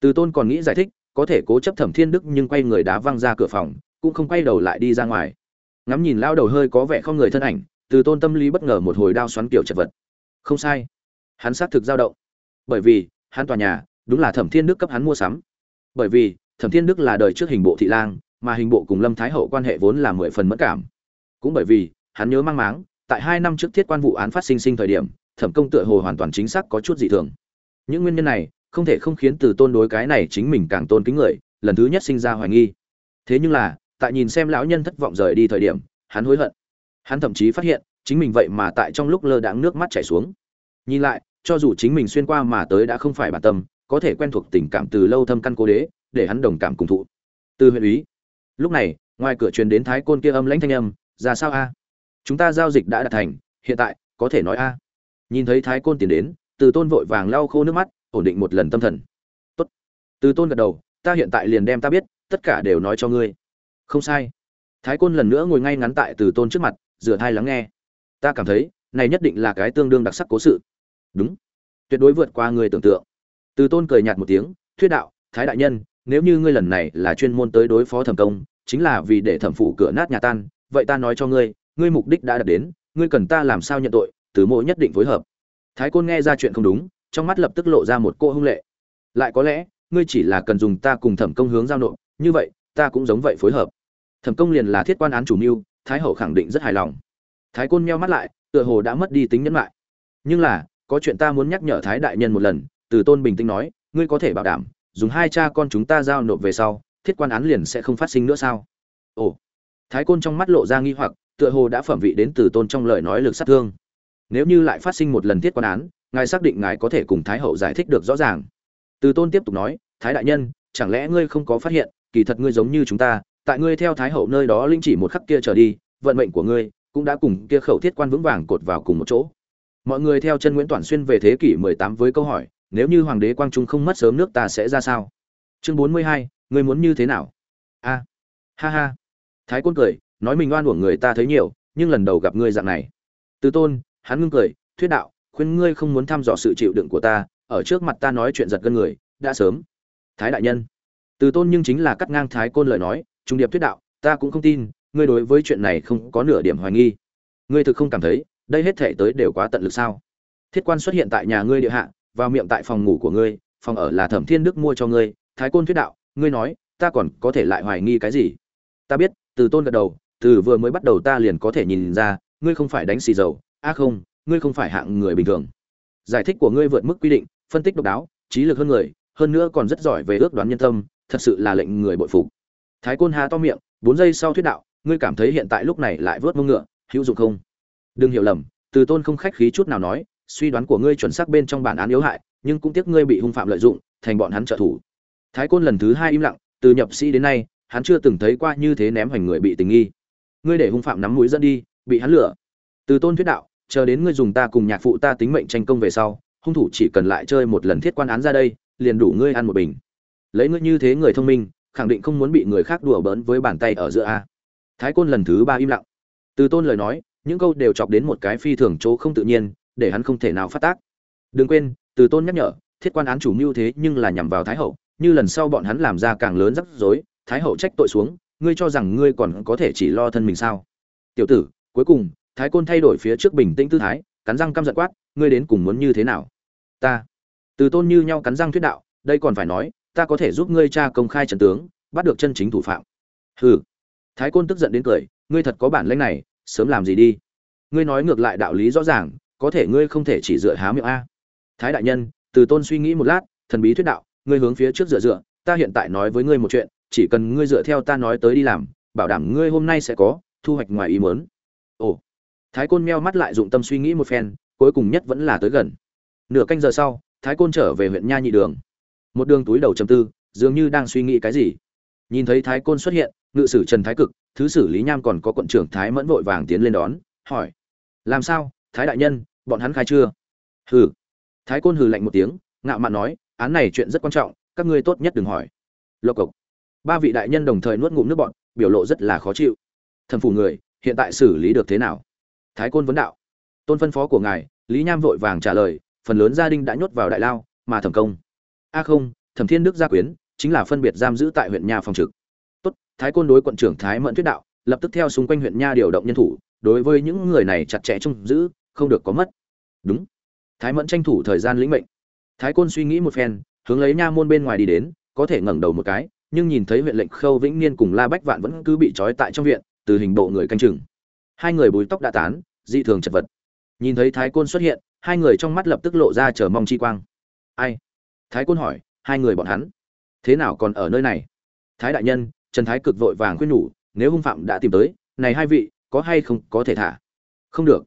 Từ tôn còn nghĩ giải thích, có thể cố chấp thẩm thiên đức nhưng quay người đá văng ra cửa phòng, cũng không quay đầu lại đi ra ngoài. Ngắm nhìn lao đầu hơi có vẻ không người thân ảnh, từ tôn tâm lý bất ngờ một hồi đao xoắn kiểu chật vật. Không sai. Hắn xác thực dao động. Bởi vì, hắn tòa nhà, đúng là thẩm thiên đức cấp hắn mua sắm. Bởi vì, thẩm thiên đức là đời trước hình bộ thị lang, mà hình bộ cùng lâm thái hậu quan hệ vốn là mười phần mất cảm. Cũng bởi vì, hắn nhớ mang máng, tại hai năm trước thiết quan vụ án phát sinh sinh thời điểm, thẩm công tựa hồ hoàn toàn chính xác có chút dị thường những nguyên nhân này không thể không khiến từ tôn đối cái này chính mình càng tôn kính người, lần thứ nhất sinh ra hoài nghi. Thế nhưng là, tại nhìn xem lão nhân thất vọng rời đi thời điểm, hắn hối hận. Hắn thậm chí phát hiện, chính mình vậy mà tại trong lúc lơ đãng nước mắt chảy xuống. Nhìn lại, cho dù chính mình xuyên qua mà tới đã không phải bản tâm, có thể quen thuộc tình cảm từ lâu thâm căn cố đế, để hắn đồng cảm cùng thụ. Từ huyện ý lúc này, ngoài cửa truyền đến thái côn kia âm lãnh thanh âm, ra sao a? Chúng ta giao dịch đã đạt thành, hiện tại có thể nói a? Nhìn thấy thái côn tiến đến từ tôn vội vàng lau khô nước mắt, ổn định một lần tâm thần. Tốt. Từ tôn gật đầu, ta hiện tại liền đem ta biết, tất cả đều nói cho ngươi. Không sai. Thái côn lần nữa ngồi ngay ngắn tại từ tôn trước mặt, rửa thai lắng nghe. Ta cảm thấy, này nhất định là cái tương đương đặc sắc cố sự. Đúng. Tuyệt đối vượt qua người tưởng tượng. Từ tôn cười nhạt một tiếng, thuyết đạo, thái đại nhân, nếu như ngươi lần này là chuyên môn tới đối phó thẩm công, chính là vì để thẩm phụ cửa nát nhà tan, vậy ta nói cho ngươi ngươi mục đích đã đạt đến, ngươi cần ta làm sao nhận tội, từ mộ nhất định phối hợp thái côn nghe ra chuyện không đúng, trong mắt lập tức lộ ra một cô hung lệ. Lại có lẽ, ngươi chỉ là cần dùng ta cùng thẩm công hướng giao nộp, như vậy, ta cũng giống vậy phối hợp. Thẩm công liền là thiết quan án chủ mưu, thái hậu khẳng định rất hài lòng. Thái côn meo mắt lại, tựa hồ đã mất đi tính nhẫn lại. Nhưng là, có chuyện ta muốn nhắc nhở thái đại nhân một lần, từ tôn bình tĩnh nói, ngươi có thể bảo đảm, dùng hai cha con chúng ta giao nộp về sau, thiết quan án liền sẽ không phát sinh nữa sao? Ồ. Thái côn trong mắt lộ ra nghi hoặc, tựa hồ đã phẩm vị đến từ tôn trong lời nói lực sát thương nếu như lại phát sinh một lần thiết quan án ngài xác định ngài có thể cùng thái hậu giải thích được rõ ràng. Từ tôn tiếp tục nói thái đại nhân chẳng lẽ ngươi không có phát hiện kỳ thật ngươi giống như chúng ta tại ngươi theo thái hậu nơi đó linh chỉ một khắc kia trở đi vận mệnh của ngươi cũng đã cùng kia khẩu thiết quan vững vàng cột vào cùng một chỗ. Mọi người theo chân nguyễn toàn xuyên về thế kỷ 18 với câu hỏi nếu như hoàng đế quang trung không mất sớm nước ta sẽ ra sao? Chương 42, ngươi muốn như thế nào? A. Ha ha. Thái quân cười nói mình oan uổng người ta thấy nhiều nhưng lần đầu gặp ngươi dạng này. Từ tôn hắn ngưng cười, thuyết đạo, khuyên ngươi không muốn thăm dò sự chịu đựng của ta, ở trước mặt ta nói chuyện giật gân người, đã sớm. Thái đại nhân. Từ tôn nhưng chính là cắt ngang thái côn lời nói, trung điệp thuyết đạo, ta cũng không tin, ngươi đối với chuyện này không có nửa điểm hoài nghi. Ngươi thực không cảm thấy, đây hết thể tới đều quá tận lực sao? Thiết quan xuất hiện tại nhà ngươi địa hạ, vào miệng tại phòng ngủ của ngươi, phòng ở là thẩm thiên đức mua cho ngươi. Thái côn thuyết đạo, ngươi nói, ta còn có thể lại hoài nghi cái gì? Ta biết, từ tôn gật đầu, từ vừa mới bắt đầu ta liền có thể nhìn ra, ngươi không phải đánh xì dầu a không, ngươi không phải hạng người bình thường. Giải thích của ngươi vượt mức quy định, phân tích độc đáo, trí lực hơn người, hơn nữa còn rất giỏi về ước đoán nhân tâm, thật sự là lệnh người bội phục. Thái côn há to miệng, bốn giây sau thuyết đạo, ngươi cảm thấy hiện tại lúc này lại vớt mông ngựa, hữu dụng không? Đừng hiểu lầm, từ tôn không khách khí chút nào nói, suy đoán của ngươi chuẩn xác bên trong bản án yếu hại, nhưng cũng tiếc ngươi bị hung phạm lợi dụng, thành bọn hắn trợ thủ. Thái côn lần thứ hai im lặng, từ nhập sĩ đến nay, hắn chưa từng thấy qua như thế ném hành người bị tình nghi. Ngươi để hung phạm nắm mũi dẫn đi, bị hắn lửa từ tôn thuyết đạo chờ đến ngươi dùng ta cùng nhạc phụ ta tính mệnh tranh công về sau, hung thủ chỉ cần lại chơi một lần thiết quan án ra đây, liền đủ ngươi ăn một bình. Lấy ngươi như thế người thông minh, khẳng định không muốn bị người khác đùa bỡn với bàn tay ở giữa a. Thái côn lần thứ ba im lặng. Từ tôn lời nói, những câu đều chọc đến một cái phi thường chỗ không tự nhiên, để hắn không thể nào phát tác. Đừng quên, từ tôn nhắc nhở, thiết quan án chủ mưu thế nhưng là nhằm vào thái hậu, như lần sau bọn hắn làm ra càng lớn rắc rối, thái hậu trách tội xuống, ngươi cho rằng ngươi còn có thể chỉ lo thân mình sao? Tiểu tử, cuối cùng thái côn thay đổi phía trước bình tĩnh tư thái, cắn răng căm giận quát, ngươi đến cùng muốn như thế nào? Ta. Từ tôn như nhau cắn răng thuyết đạo, đây còn phải nói, ta có thể giúp ngươi cha công khai trận tướng, bắt được chân chính thủ phạm. Hừ. Thái côn tức giận đến cười, ngươi thật có bản lĩnh này, sớm làm gì đi. Ngươi nói ngược lại đạo lý rõ ràng, có thể ngươi không thể chỉ dựa há miệng a. Thái đại nhân, từ tôn suy nghĩ một lát, thần bí thuyết đạo, ngươi hướng phía trước dựa dựa, ta hiện tại nói với ngươi một chuyện, chỉ cần ngươi dựa theo ta nói tới đi làm, bảo đảm ngươi hôm nay sẽ có thu hoạch ngoài ý mớn ồ thái côn meo mắt lại dụng tâm suy nghĩ một phen, cuối cùng nhất vẫn là tới gần. Nửa canh giờ sau, thái côn trở về huyện nha nhị đường. Một đường túi đầu chầm tư, dường như đang suy nghĩ cái gì. Nhìn thấy thái côn xuất hiện, ngự sử trần thái cực, thứ sử lý nham còn có quận trưởng thái mẫn vội vàng tiến lên đón, hỏi, làm sao, thái đại nhân, bọn hắn khai chưa? Hừ. Thái côn hừ lạnh một tiếng, ngạo mạn nói, án này chuyện rất quan trọng, các ngươi tốt nhất đừng hỏi. Lộc cộc. Ba vị đại nhân đồng thời nuốt ngụm nước bọn biểu lộ rất là khó chịu. Thần phủ người, hiện tại xử lý được thế nào? Thái côn vấn đạo. Tôn phân phó của ngài, lý nham vội vàng trả lời, phần lớn gia đình đã nhốt vào đại lao, mà thẩm công. A không, thẩm thiên đức gia quyến, chính là phân biệt giam giữ tại huyện nha phòng trực. Tốt, thái côn đối quận trưởng thái mẫn thuyết đạo, lập tức theo xung quanh huyện nha điều động nhân thủ, đối với những người này chặt chẽ trông giữ, không được có mất. Đúng. Thái mẫn tranh thủ thời gian lĩnh mệnh. Thái côn suy nghĩ một phen, hướng lấy nha môn bên ngoài đi đến, có thể ngẩng đầu một cái, nhưng nhìn thấy huyện lệnh khâu vĩnh niên cùng la bách vạn vẫn cứ bị trói tại trong viện, từ hình bộ người canh chừng hai người bùi tóc đã tán, dị thường chật vật. Nhìn thấy thái côn xuất hiện, hai người trong mắt lập tức lộ ra chờ mong chi quang. Ai? Thái côn hỏi, hai người bọn hắn. Thế nào còn ở nơi này? Thái đại nhân, trần thái cực vội vàng khuyên nhủ, nếu hung phạm đã tìm tới, này hai vị, có hay không có thể thả? Không được.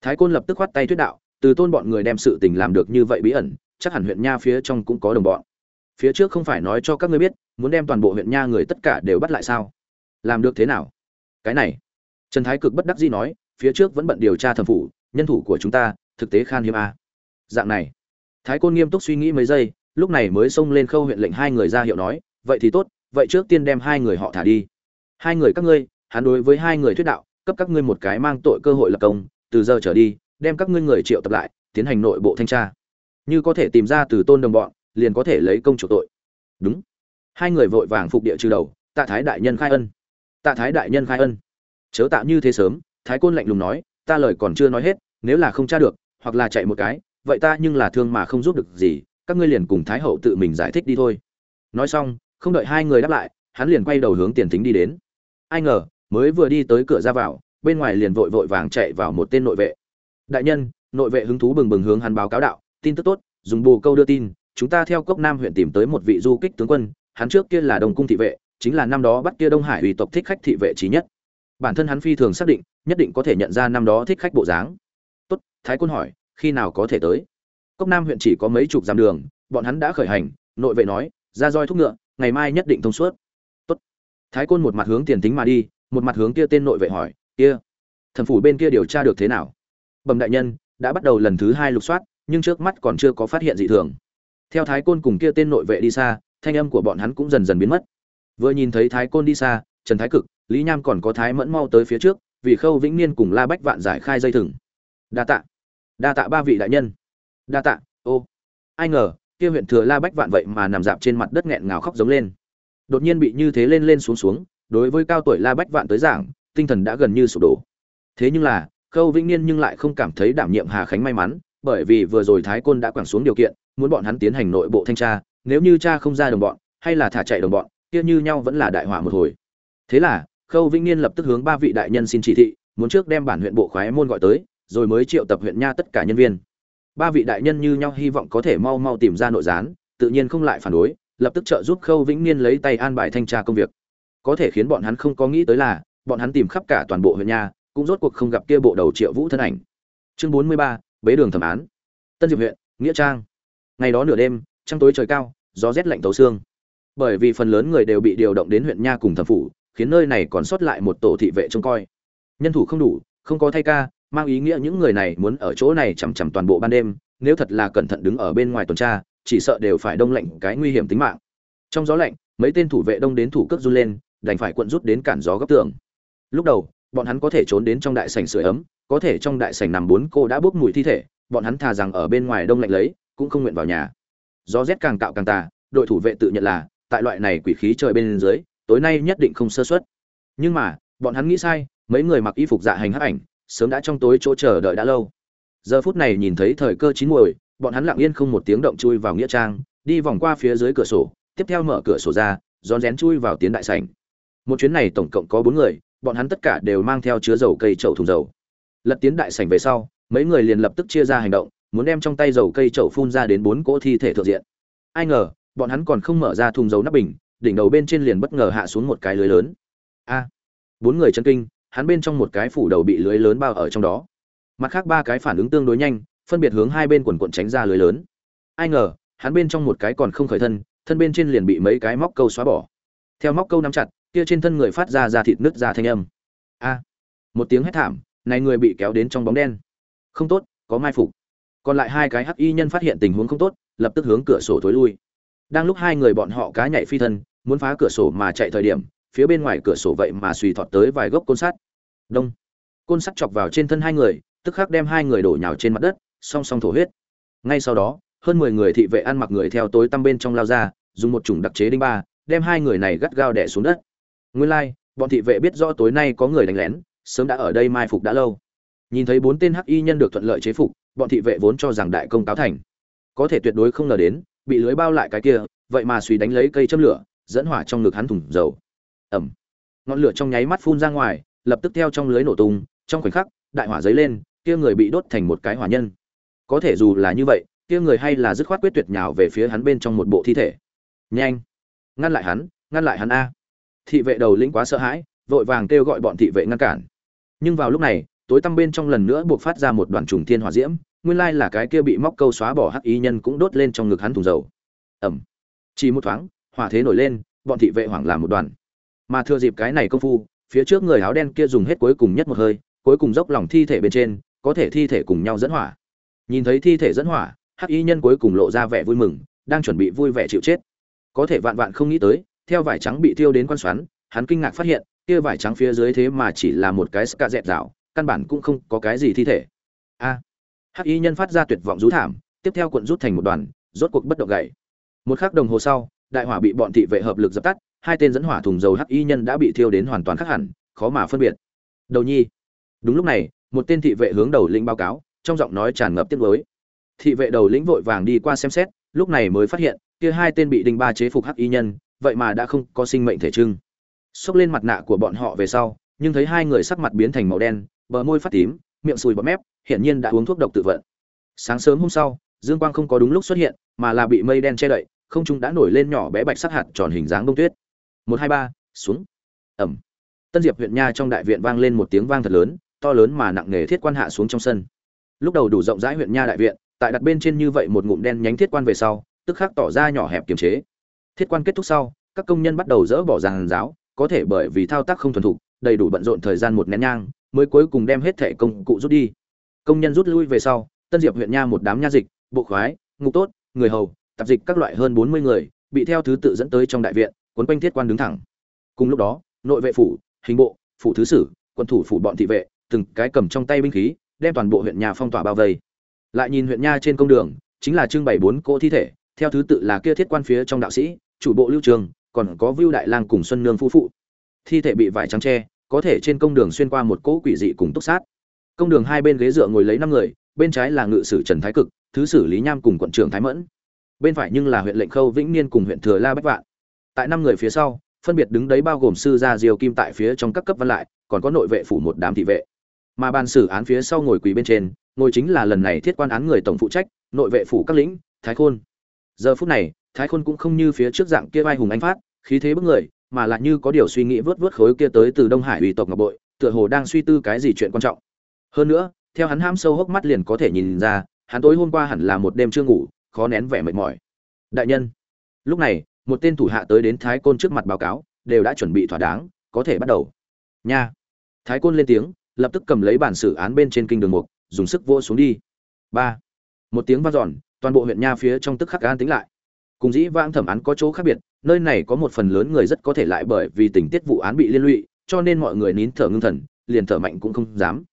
Thái côn lập tức khoát tay thuyết đạo, từ tôn bọn người đem sự tình làm được như vậy bí ẩn, chắc hẳn huyện nha phía trong cũng có đồng bọn. Phía trước không phải nói cho các ngươi biết, muốn đem toàn bộ huyện nha người tất cả đều bắt lại sao? Làm được thế nào? Cái này trần thái cực bất đắc dĩ nói, phía trước vẫn bận điều tra thẩm phủ, nhân thủ của chúng ta, thực tế khan hiếm a. Dạng này. Thái côn nghiêm túc suy nghĩ mấy giây, lúc này mới xông lên khâu huyện lệnh hai người ra hiệu nói, vậy thì tốt, vậy trước tiên đem hai người họ thả đi. Hai người các ngươi, hắn đối với hai người thuyết đạo, cấp các ngươi một cái mang tội cơ hội lập công, từ giờ trở đi, đem các ngươi người triệu tập lại, tiến hành nội bộ thanh tra. Như có thể tìm ra từ tôn đồng bọn, liền có thể lấy công chủ tội. Đúng. Hai người vội vàng phục địa trừ đầu, tạ thái đại nhân khai ân. Tạ thái đại nhân khai ân chớ tạ như thế sớm, thái côn lạnh lùng nói, ta lời còn chưa nói hết, nếu là không tra được, hoặc là chạy một cái, vậy ta nhưng là thương mà không giúp được gì, các ngươi liền cùng thái hậu tự mình giải thích đi thôi. Nói xong, không đợi hai người đáp lại, hắn liền quay đầu hướng tiền thính đi đến. Ai ngờ, mới vừa đi tới cửa ra vào, bên ngoài liền vội vội vàng chạy vào một tên nội vệ. Đại nhân, nội vệ hứng thú bừng bừng hướng hắn báo cáo đạo, tin tức tốt, dùng bồ câu đưa tin, chúng ta theo cốc nam huyện tìm tới một vị du kích tướng quân, hắn trước kia là đồng cung thị vệ, chính là năm đó bắt kia đông hải ủy tộc thích khách thị vệ trí nhất bản thân hắn phi thường xác định, nhất định có thể nhận ra năm đó thích khách bộ dáng. Tốt, thái quân hỏi, khi nào có thể tới? Cốc nam huyện chỉ có mấy chục dặm đường, bọn hắn đã khởi hành, nội vệ nói, ra roi thúc ngựa, ngày mai nhất định thông suốt. Tốt. Thái côn một mặt hướng tiền tính mà đi, một mặt hướng kia tên nội vệ hỏi, kia thần phủ bên kia điều tra được thế nào? Bẩm đại nhân, đã bắt đầu lần thứ hai lục soát, nhưng trước mắt còn chưa có phát hiện gì thường. Theo thái côn cùng kia tên nội vệ đi xa, thanh âm của bọn hắn cũng dần dần biến mất. Vừa nhìn thấy thái côn đi xa, trần thái cực lý nham còn có thái mẫn mau tới phía trước, vì khâu vĩnh niên cùng la bách vạn giải khai dây thừng. Đa tạ. Đa tạ ba vị đại nhân. Đa tạ. Ô. Ai ngờ, kia huyện thừa la bách vạn vậy mà nằm dạp trên mặt đất nghẹn ngào khóc giống lên. Đột nhiên bị như thế lên lên xuống xuống, đối với cao tuổi la bách vạn tới giảng, tinh thần đã gần như sụp đổ. Thế nhưng là, khâu vĩnh niên nhưng lại không cảm thấy đảm nhiệm hà khánh may mắn, bởi vì vừa rồi thái côn đã quẳng xuống điều kiện, muốn bọn hắn tiến hành nội bộ thanh tra, nếu như cha không ra đồng bọn, hay là thả chạy đồng bọn, kia như nhau vẫn là đại họa một hồi. Thế là khâu vĩnh niên lập tức hướng ba vị đại nhân xin chỉ thị, muốn trước đem bản huyện bộ khoái môn gọi tới, rồi mới triệu tập huyện nha tất cả nhân viên. Ba vị đại nhân như nhau hy vọng có thể mau mau tìm ra nội gián, tự nhiên không lại phản đối, lập tức trợ giúp khâu vĩnh niên lấy tay an bài thanh tra công việc. Có thể khiến bọn hắn không có nghĩ tới là, bọn hắn tìm khắp cả toàn bộ huyện nha, cũng rốt cuộc không gặp kia bộ đầu triệu vũ thân ảnh. Chương bốn mươi ba, bế đường thẩm án. Tân diệp huyện, nghĩa trang. Ngày đó nửa đêm, trăng tối trời cao, gió rét lạnh tấu xương. Bởi vì phần lớn người đều bị điều động đến huyện nha cùng thẩm phủ khiến nơi này còn sót lại một tổ thị vệ trông coi. Nhân thủ không đủ, không có thay ca, mang ý nghĩa những người này muốn ở chỗ này chằm chằm toàn bộ ban đêm, nếu thật là cẩn thận đứng ở bên ngoài tuần tra, chỉ sợ đều phải đông lạnh cái nguy hiểm tính mạng. Trong gió lạnh, mấy tên thủ vệ đông đến thủ cước run lên, đành phải cuộn rút đến cản gió góc tường. Lúc đầu, bọn hắn có thể trốn đến trong đại sảnh sưởi ấm, có thể trong đại sảnh nằm bốn cô đã bốc mùi thi thể, bọn hắn thà rằng ở bên ngoài đông lạnh lấy, cũng không nguyện vào nhà. Gió rét càng cạo càng tà, đội thủ vệ tự nhận là, tại loại này quỷ khí trời bên dưới tối nay nhất định không sơ suất. Nhưng mà, bọn hắn nghĩ sai, mấy người mặc y phục dạ hành hắc ảnh, sớm đã trong tối chỗ chờ đợi đã lâu. Giờ phút này nhìn thấy thời cơ chín muồi, bọn hắn lặng yên không một tiếng động chui vào nghĩa trang, đi vòng qua phía dưới cửa sổ, tiếp theo mở cửa sổ ra, rón rén chui vào tiến đại sảnh. Một chuyến này tổng cộng có bốn người, bọn hắn tất cả đều mang theo chứa dầu cây chậu thùng dầu. Lật tiến đại sảnh về sau, mấy người liền lập tức chia ra hành động, muốn đem trong tay dầu cây chậu phun ra đến bốn cỗ thi thể thượng diện. Ai ngờ, bọn hắn còn không mở ra thùng dầu nắp bình đỉnh đầu bên trên liền bất ngờ hạ xuống một cái lưới lớn. A, bốn người chân kinh, hắn bên trong một cái phủ đầu bị lưới lớn bao ở trong đó. Mặt khác ba cái phản ứng tương đối nhanh, phân biệt hướng hai bên quần quận tránh ra lưới lớn. Ai ngờ, hắn bên trong một cái còn không khởi thân thân bên trên liền bị mấy cái móc câu xóa bỏ. Theo móc câu nắm chặt, kia trên thân người phát ra ra thịt nứt ra thanh âm. A, một tiếng hét thảm, này người bị kéo đến trong bóng đen. Không tốt, có mai phục. Còn lại hai cái hắc y nhân phát hiện tình huống không tốt, lập tức hướng cửa sổ thối lui đang lúc hai người bọn họ cá nhảy phi thân, muốn phá cửa sổ mà chạy thời điểm, phía bên ngoài cửa sổ vậy mà suy thọt tới vài gốc côn sắt. Đông. Côn sắt chọc vào trên thân hai người, tức khắc đem hai người đổ nhào trên mặt đất, song song thổ huyết. Ngay sau đó, hơn mười người thị vệ ăn mặc người theo tối tăm bên trong lao ra, dùng một chủng đặc chế đinh ba, đem hai người này gắt gao đẻ xuống đất. Nguyên lai, bọn thị vệ biết rõ tối nay có người đánh lén, sớm đã ở đây mai phục đã lâu. Nhìn thấy bốn tên hắc y nhân được thuận lợi chế phục, bọn thị vệ vốn cho rằng đại công cáo thành. Có thể tuyệt đối không ngờ đến bị lưới bao lại cái kia, vậy mà suy đánh lấy cây châm lửa, dẫn hỏa trong ngực hắn thùng dầu. Ẩm ngọn lửa trong nháy mắt phun ra ngoài, lập tức theo trong lưới nổ tung, trong khoảnh khắc, đại hỏa dấy lên, kia người bị đốt thành một cái hỏa nhân. Có thể dù là như vậy, kia người hay là dứt khoát quyết tuyệt nhào về phía hắn bên trong một bộ thi thể. Nhanh. Ngăn lại hắn, ngăn lại hắn a. Thị vệ đầu lĩnh quá sợ hãi, vội vàng kêu gọi bọn thị vệ ngăn cản. Nhưng vào lúc này, tối tăm bên trong lần nữa buộc phát ra một đoàn trùng thiên hỏa diễm nguyên lai là cái kia bị móc câu xóa bỏ hắc ý nhân cũng đốt lên trong ngực hắn thùng dầu. Ẩm. Chỉ một thoáng, hỏa thế nổi lên, bọn thị vệ hoảng làm một đoàn. Mà thừa dịp cái này công phu, phía trước người áo đen kia dùng hết cuối cùng nhất một hơi, cuối cùng dốc lòng thi thể bên trên, có thể thi thể cùng nhau dẫn hỏa. Nhìn thấy thi thể dẫn hỏa, hắc y nhân cuối cùng lộ ra vẻ vui mừng, đang chuẩn bị vui vẻ chịu chết. Có thể vạn vạn không nghĩ tới, theo vải trắng bị tiêu đến quan xoắn, hắn kinh ngạc phát hiện, kia vải trắng phía dưới thế mà chỉ là một cái ska dẹt rào, căn bản cũng không có cái gì thi thể. A hắc y nhân phát ra tuyệt vọng rú thảm, tiếp theo cuộn rút thành một đoàn, rốt cuộc bất động gậy. Một khắc đồng hồ sau, đại hỏa bị bọn thị vệ hợp lực dập tắt, hai tên dẫn hỏa thùng dầu hắc y nhân đã bị thiêu đến hoàn toàn khác hẳn, khó mà phân biệt. Đầu nhi. Đúng lúc này, một tên thị vệ hướng đầu lĩnh báo cáo, trong giọng nói tràn ngập tiếc nuối. Thị vệ đầu lĩnh vội vàng đi qua xem xét, lúc này mới phát hiện, kia hai tên bị đinh ba chế phục hắc y nhân, vậy mà đã không có sinh mệnh thể trưng. Xốc lên mặt nạ của bọn họ về sau, nhưng thấy hai người sắc mặt biến thành màu đen, bờ môi phát tím, miệng sùi bọt mép hiển nhiên đã uống thuốc độc tự vận. Sáng sớm hôm sau, dương quang không có đúng lúc xuất hiện, mà là bị mây đen che đậy, không trung đã nổi lên nhỏ bé bạch sắc hạt tròn hình dáng bông tuyết. Một, hai, ba, xuống. Ầm. Tân diệp huyện nha trong đại viện vang lên một tiếng vang thật lớn, to lớn mà nặng nề thiết quan hạ xuống trong sân. Lúc đầu đủ rộng rãi huyện nha đại viện, tại đặt bên trên như vậy một ngụm đen nhánh thiết quan về sau, tức khắc tỏ ra nhỏ hẹp kiềm chế. Thiết quan kết thúc sau, các công nhân bắt đầu dỡ bỏ giàn giáo có thể bởi vì thao tác không thuần thục, đầy đủ bận rộn thời gian một nén nhang, mới cuối cùng đem hết thể công cụ rút đi công nhân rút lui về sau, tân diệp huyện nha một đám nha dịch, bộ khoái, ngục tốt, người hầu, tạp dịch các loại hơn bốn mươi người, bị theo thứ tự dẫn tới trong đại viện, quấn quanh thiết quan đứng thẳng. Cùng lúc đó, nội vệ phủ, hình bộ, phủ thứ sử, quân thủ phủ bọn thị vệ, từng cái cầm trong tay binh khí, đem toàn bộ huyện nhà phong tỏa bao vây. Lại nhìn huyện nha trên công đường, chính là trưng bày bốn cỗ thi thể, theo thứ tự là kia thiết quan phía trong đạo sĩ, chủ bộ lưu trường, còn có vưu đại lang cùng xuân nương phu phụ. Thi thể bị vải trắng tre có thể trên công đường xuyên qua một cỗ quỷ dị cùng túc sát công đường hai bên ghế dựa ngồi lấy năm người, bên trái là ngự sử trần thái cực, thứ sử lý nham cùng quận trưởng thái mẫn. Bên phải nhưng là huyện lệnh khâu vĩnh niên cùng huyện thừa la bách vạn. Tại năm người phía sau, phân biệt đứng đấy bao gồm sư gia diều kim tại phía trong các cấp văn lại, còn có nội vệ phủ một đám thị vệ. Mà ban xử án phía sau ngồi quỳ bên trên, ngồi chính là lần này thiết quan án người tổng phụ trách, nội vệ phủ các lĩnh, thái khôn. Giờ phút này, thái khôn cũng không như phía trước dạng kia vai hùng anh phát, khí thế bức người, mà lại như có điều suy nghĩ vớt vớt khối kia tới từ đông hải ủy tộc ngọc bội, tựa hồ đang suy tư cái gì chuyện quan trọng hơn nữa, theo hắn ham sâu hốc mắt liền có thể nhìn ra, hắn tối hôm qua hẳn là một đêm chưa ngủ, khó nén vẻ mệt mỏi. Đại nhân, lúc này, một tên thủ hạ tới đến thái côn trước mặt báo cáo, đều đã chuẩn bị thỏa đáng, có thể bắt đầu. Nha. Thái côn lên tiếng, lập tức cầm lấy bản xử án bên trên kinh đường mục, dùng sức vô xuống đi. Ba. Một tiếng vang dọn, toàn bộ huyện nha phía trong tức khắc an tính lại. Cùng dĩ vãng thẩm án có chỗ khác biệt, nơi này có một phần lớn người rất có thể lại bởi vì tình tiết vụ án bị liên lụy, cho nên mọi người nín thở ngưng thần, liền thở mạnh cũng không dám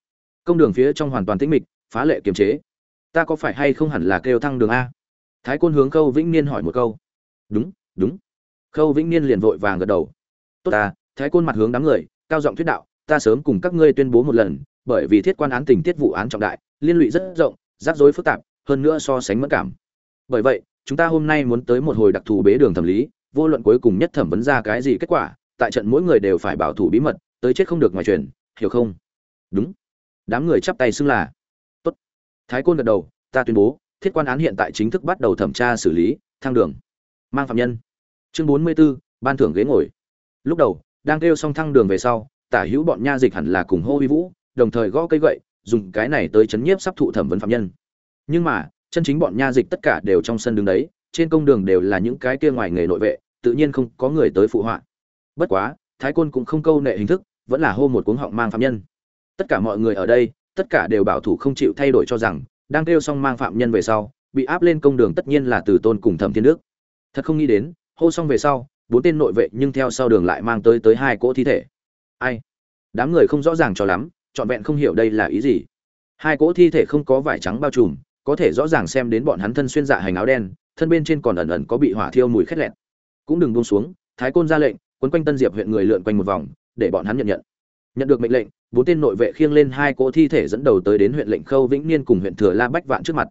công đường phía trong hoàn toàn tĩnh mịch, phá lệ kiềm chế. Ta có phải hay không hẳn là kêu thăng đường a? Thái côn hướng khâu vĩnh niên hỏi một câu. Đúng đúng. Khâu vĩnh niên liền vội vàng gật đầu. Tốt ta, thái côn mặt hướng đám người, cao giọng thuyết đạo, ta sớm cùng các ngươi tuyên bố một lần, bởi vì thiết quan án tình tiết vụ án trọng đại, liên lụy rất rộng, rắc rối phức tạp, hơn nữa so sánh mất cảm. Bởi vậy, chúng ta hôm nay muốn tới một hồi đặc thù bế đường thẩm lý, vô luận cuối cùng nhất thẩm vấn ra cái gì kết quả, tại trận mỗi người đều phải bảo thủ bí mật, tới chết không được ngoài truyền, hiểu không? Đúng đám người chắp tay xưng là. Tốt. Thái côn gật đầu ta tuyên bố thiết quan án hiện tại chính thức bắt đầu thẩm tra xử lý thang đường. Mang phạm nhân. Chương bốn mươi 44, ban thưởng ghế ngồi. Lúc đầu đang kêu xong thăng đường về sau tả hữu bọn nha dịch hẳn là cùng hô huy vũ đồng thời gõ cây gậy dùng cái này tới chấn nhiếp sắp thụ thẩm vấn phạm nhân. Nhưng mà chân chính bọn nha dịch tất cả đều trong sân đứng đấy trên công đường đều là những cái kia ngoài nghề nội vệ tự nhiên không có người tới phụ họa. Bất quá thái côn cũng không câu nệ hình thức vẫn là hô một cuống họng mang phạm nhân tất cả mọi người ở đây, tất cả đều bảo thủ không chịu thay đổi cho rằng, đang kêu xong mang phạm nhân về sau, bị áp lên công đường tất nhiên là từ tôn cùng thẩm thiên đức. Thật không nghĩ đến, hô xong về sau, bốn tên nội vệ nhưng theo sau đường lại mang tới tới hai cỗ thi thể. Ai? Đám người không rõ ràng cho lắm, trọn vẹn không hiểu đây là ý gì. Hai cỗ thi thể không có vải trắng bao trùm, có thể rõ ràng xem đến bọn hắn thân xuyên dạ hành áo đen, thân bên trên còn ẩn ẩn có bị hỏa thiêu mùi khét lẹt. Cũng đừng buông xuống, thái côn ra lệnh, quấn quanh tân diệp huyện người lượn quanh một vòng, để bọn hắn nhận nhận nhận được mệnh lệnh, bốn tên nội vệ khiêng lên hai cỗ thi thể dẫn đầu tới đến huyện lệnh khâu vĩnh niên cùng huyện thừa la bách vạn trước mặt.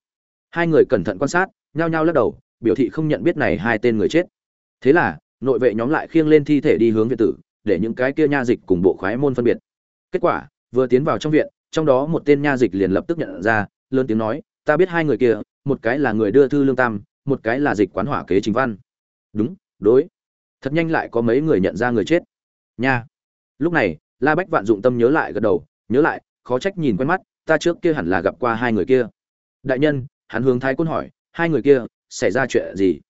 Hai người cẩn thận quan sát, nhao nhao lắc đầu, biểu thị không nhận biết này hai tên người chết. Thế là, nội vệ nhóm lại khiêng lên thi thể đi hướng viện tử, để những cái kia nha dịch cùng bộ khoái môn phân biệt. Kết quả, vừa tiến vào trong viện, trong đó một tên nha dịch liền lập tức nhận ra, lớn tiếng nói, ta biết hai người kia, một cái là người đưa thư lương tam, một cái là dịch quán hỏa kế chính văn. Đúng, đối. Thật nhanh lại có mấy người nhận ra người chết. Nha. Lúc này la bách vạn dụng tâm nhớ lại gật đầu, nhớ lại, khó trách nhìn quen mắt, ta trước kia hẳn là gặp qua hai người kia. Đại nhân, hắn hướng thái côn hỏi, hai người kia, xảy ra chuyện gì?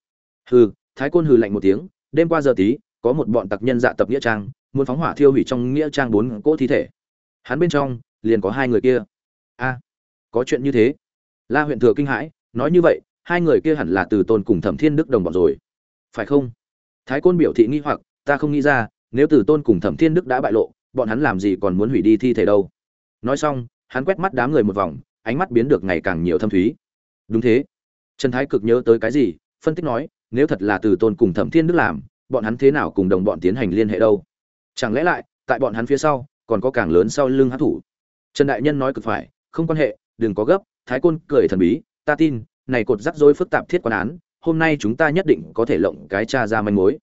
Hừ, thái côn hừ lạnh một tiếng, đêm qua giờ tí, có một bọn tặc nhân dạ tập nghĩa trang, muốn phóng hỏa thiêu hủy trong nghĩa trang bốn cỗ thi thể. Hắn bên trong, liền có hai người kia. A, có chuyện như thế? La huyện thừa kinh hãi, nói như vậy, hai người kia hẳn là từ tôn cùng thẩm thiên đức đồng bọn rồi. Phải không? Thái côn biểu thị nghi hoặc, ta không nghĩ ra, nếu từ tôn cùng thẩm thiên đức đã bại lộ bọn hắn làm gì còn muốn hủy đi thi thể đâu. Nói xong, hắn quét mắt đám người một vòng, ánh mắt biến được ngày càng nhiều thâm thúy. Đúng thế. Trần thái cực nhớ tới cái gì, phân tích nói, nếu thật là từ tôn cùng thẩm thiên đức làm, bọn hắn thế nào cùng đồng bọn tiến hành liên hệ đâu? Chẳng lẽ lại, tại bọn hắn phía sau, còn có càng lớn sau lưng hát thủ? Trần đại nhân nói cực phải, không quan hệ, đừng có gấp, thái côn cười thần bí, ta tin, này cột rắc rối phức tạp thiết quan án, hôm nay chúng ta nhất định có thể lộng cái cha ra manh mối.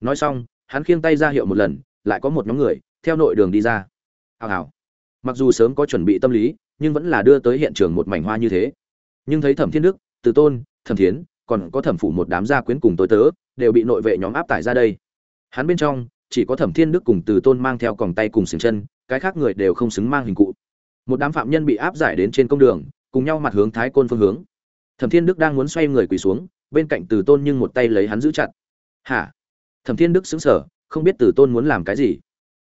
Nói xong, hắn khiêng tay ra hiệu một lần, lại có một nhóm người theo nội đường đi ra. Hào hào. Mặc dù sớm có chuẩn bị tâm lý, nhưng vẫn là đưa tới hiện trường một mảnh hoa như thế. Nhưng thấy thẩm thiên đức, từ tôn, thẩm thiến, còn có thẩm phủ một đám gia quyến cùng tối tớ, đều bị nội vệ nhóm áp tải ra đây. Hắn bên trong, chỉ có thẩm thiên đức cùng từ tôn mang theo còng tay cùng xiềng chân, cái khác người đều không xứng mang hình cụ. Một đám phạm nhân bị áp giải đến trên công đường, cùng nhau mặt hướng thái côn phương hướng. Thẩm thiên đức đang muốn xoay người quỳ xuống, bên cạnh từ tôn nhưng một tay lấy hắn giữ chặt. Hả? Thẩm thiên đức xứng sở không biết từ tôn muốn làm cái gì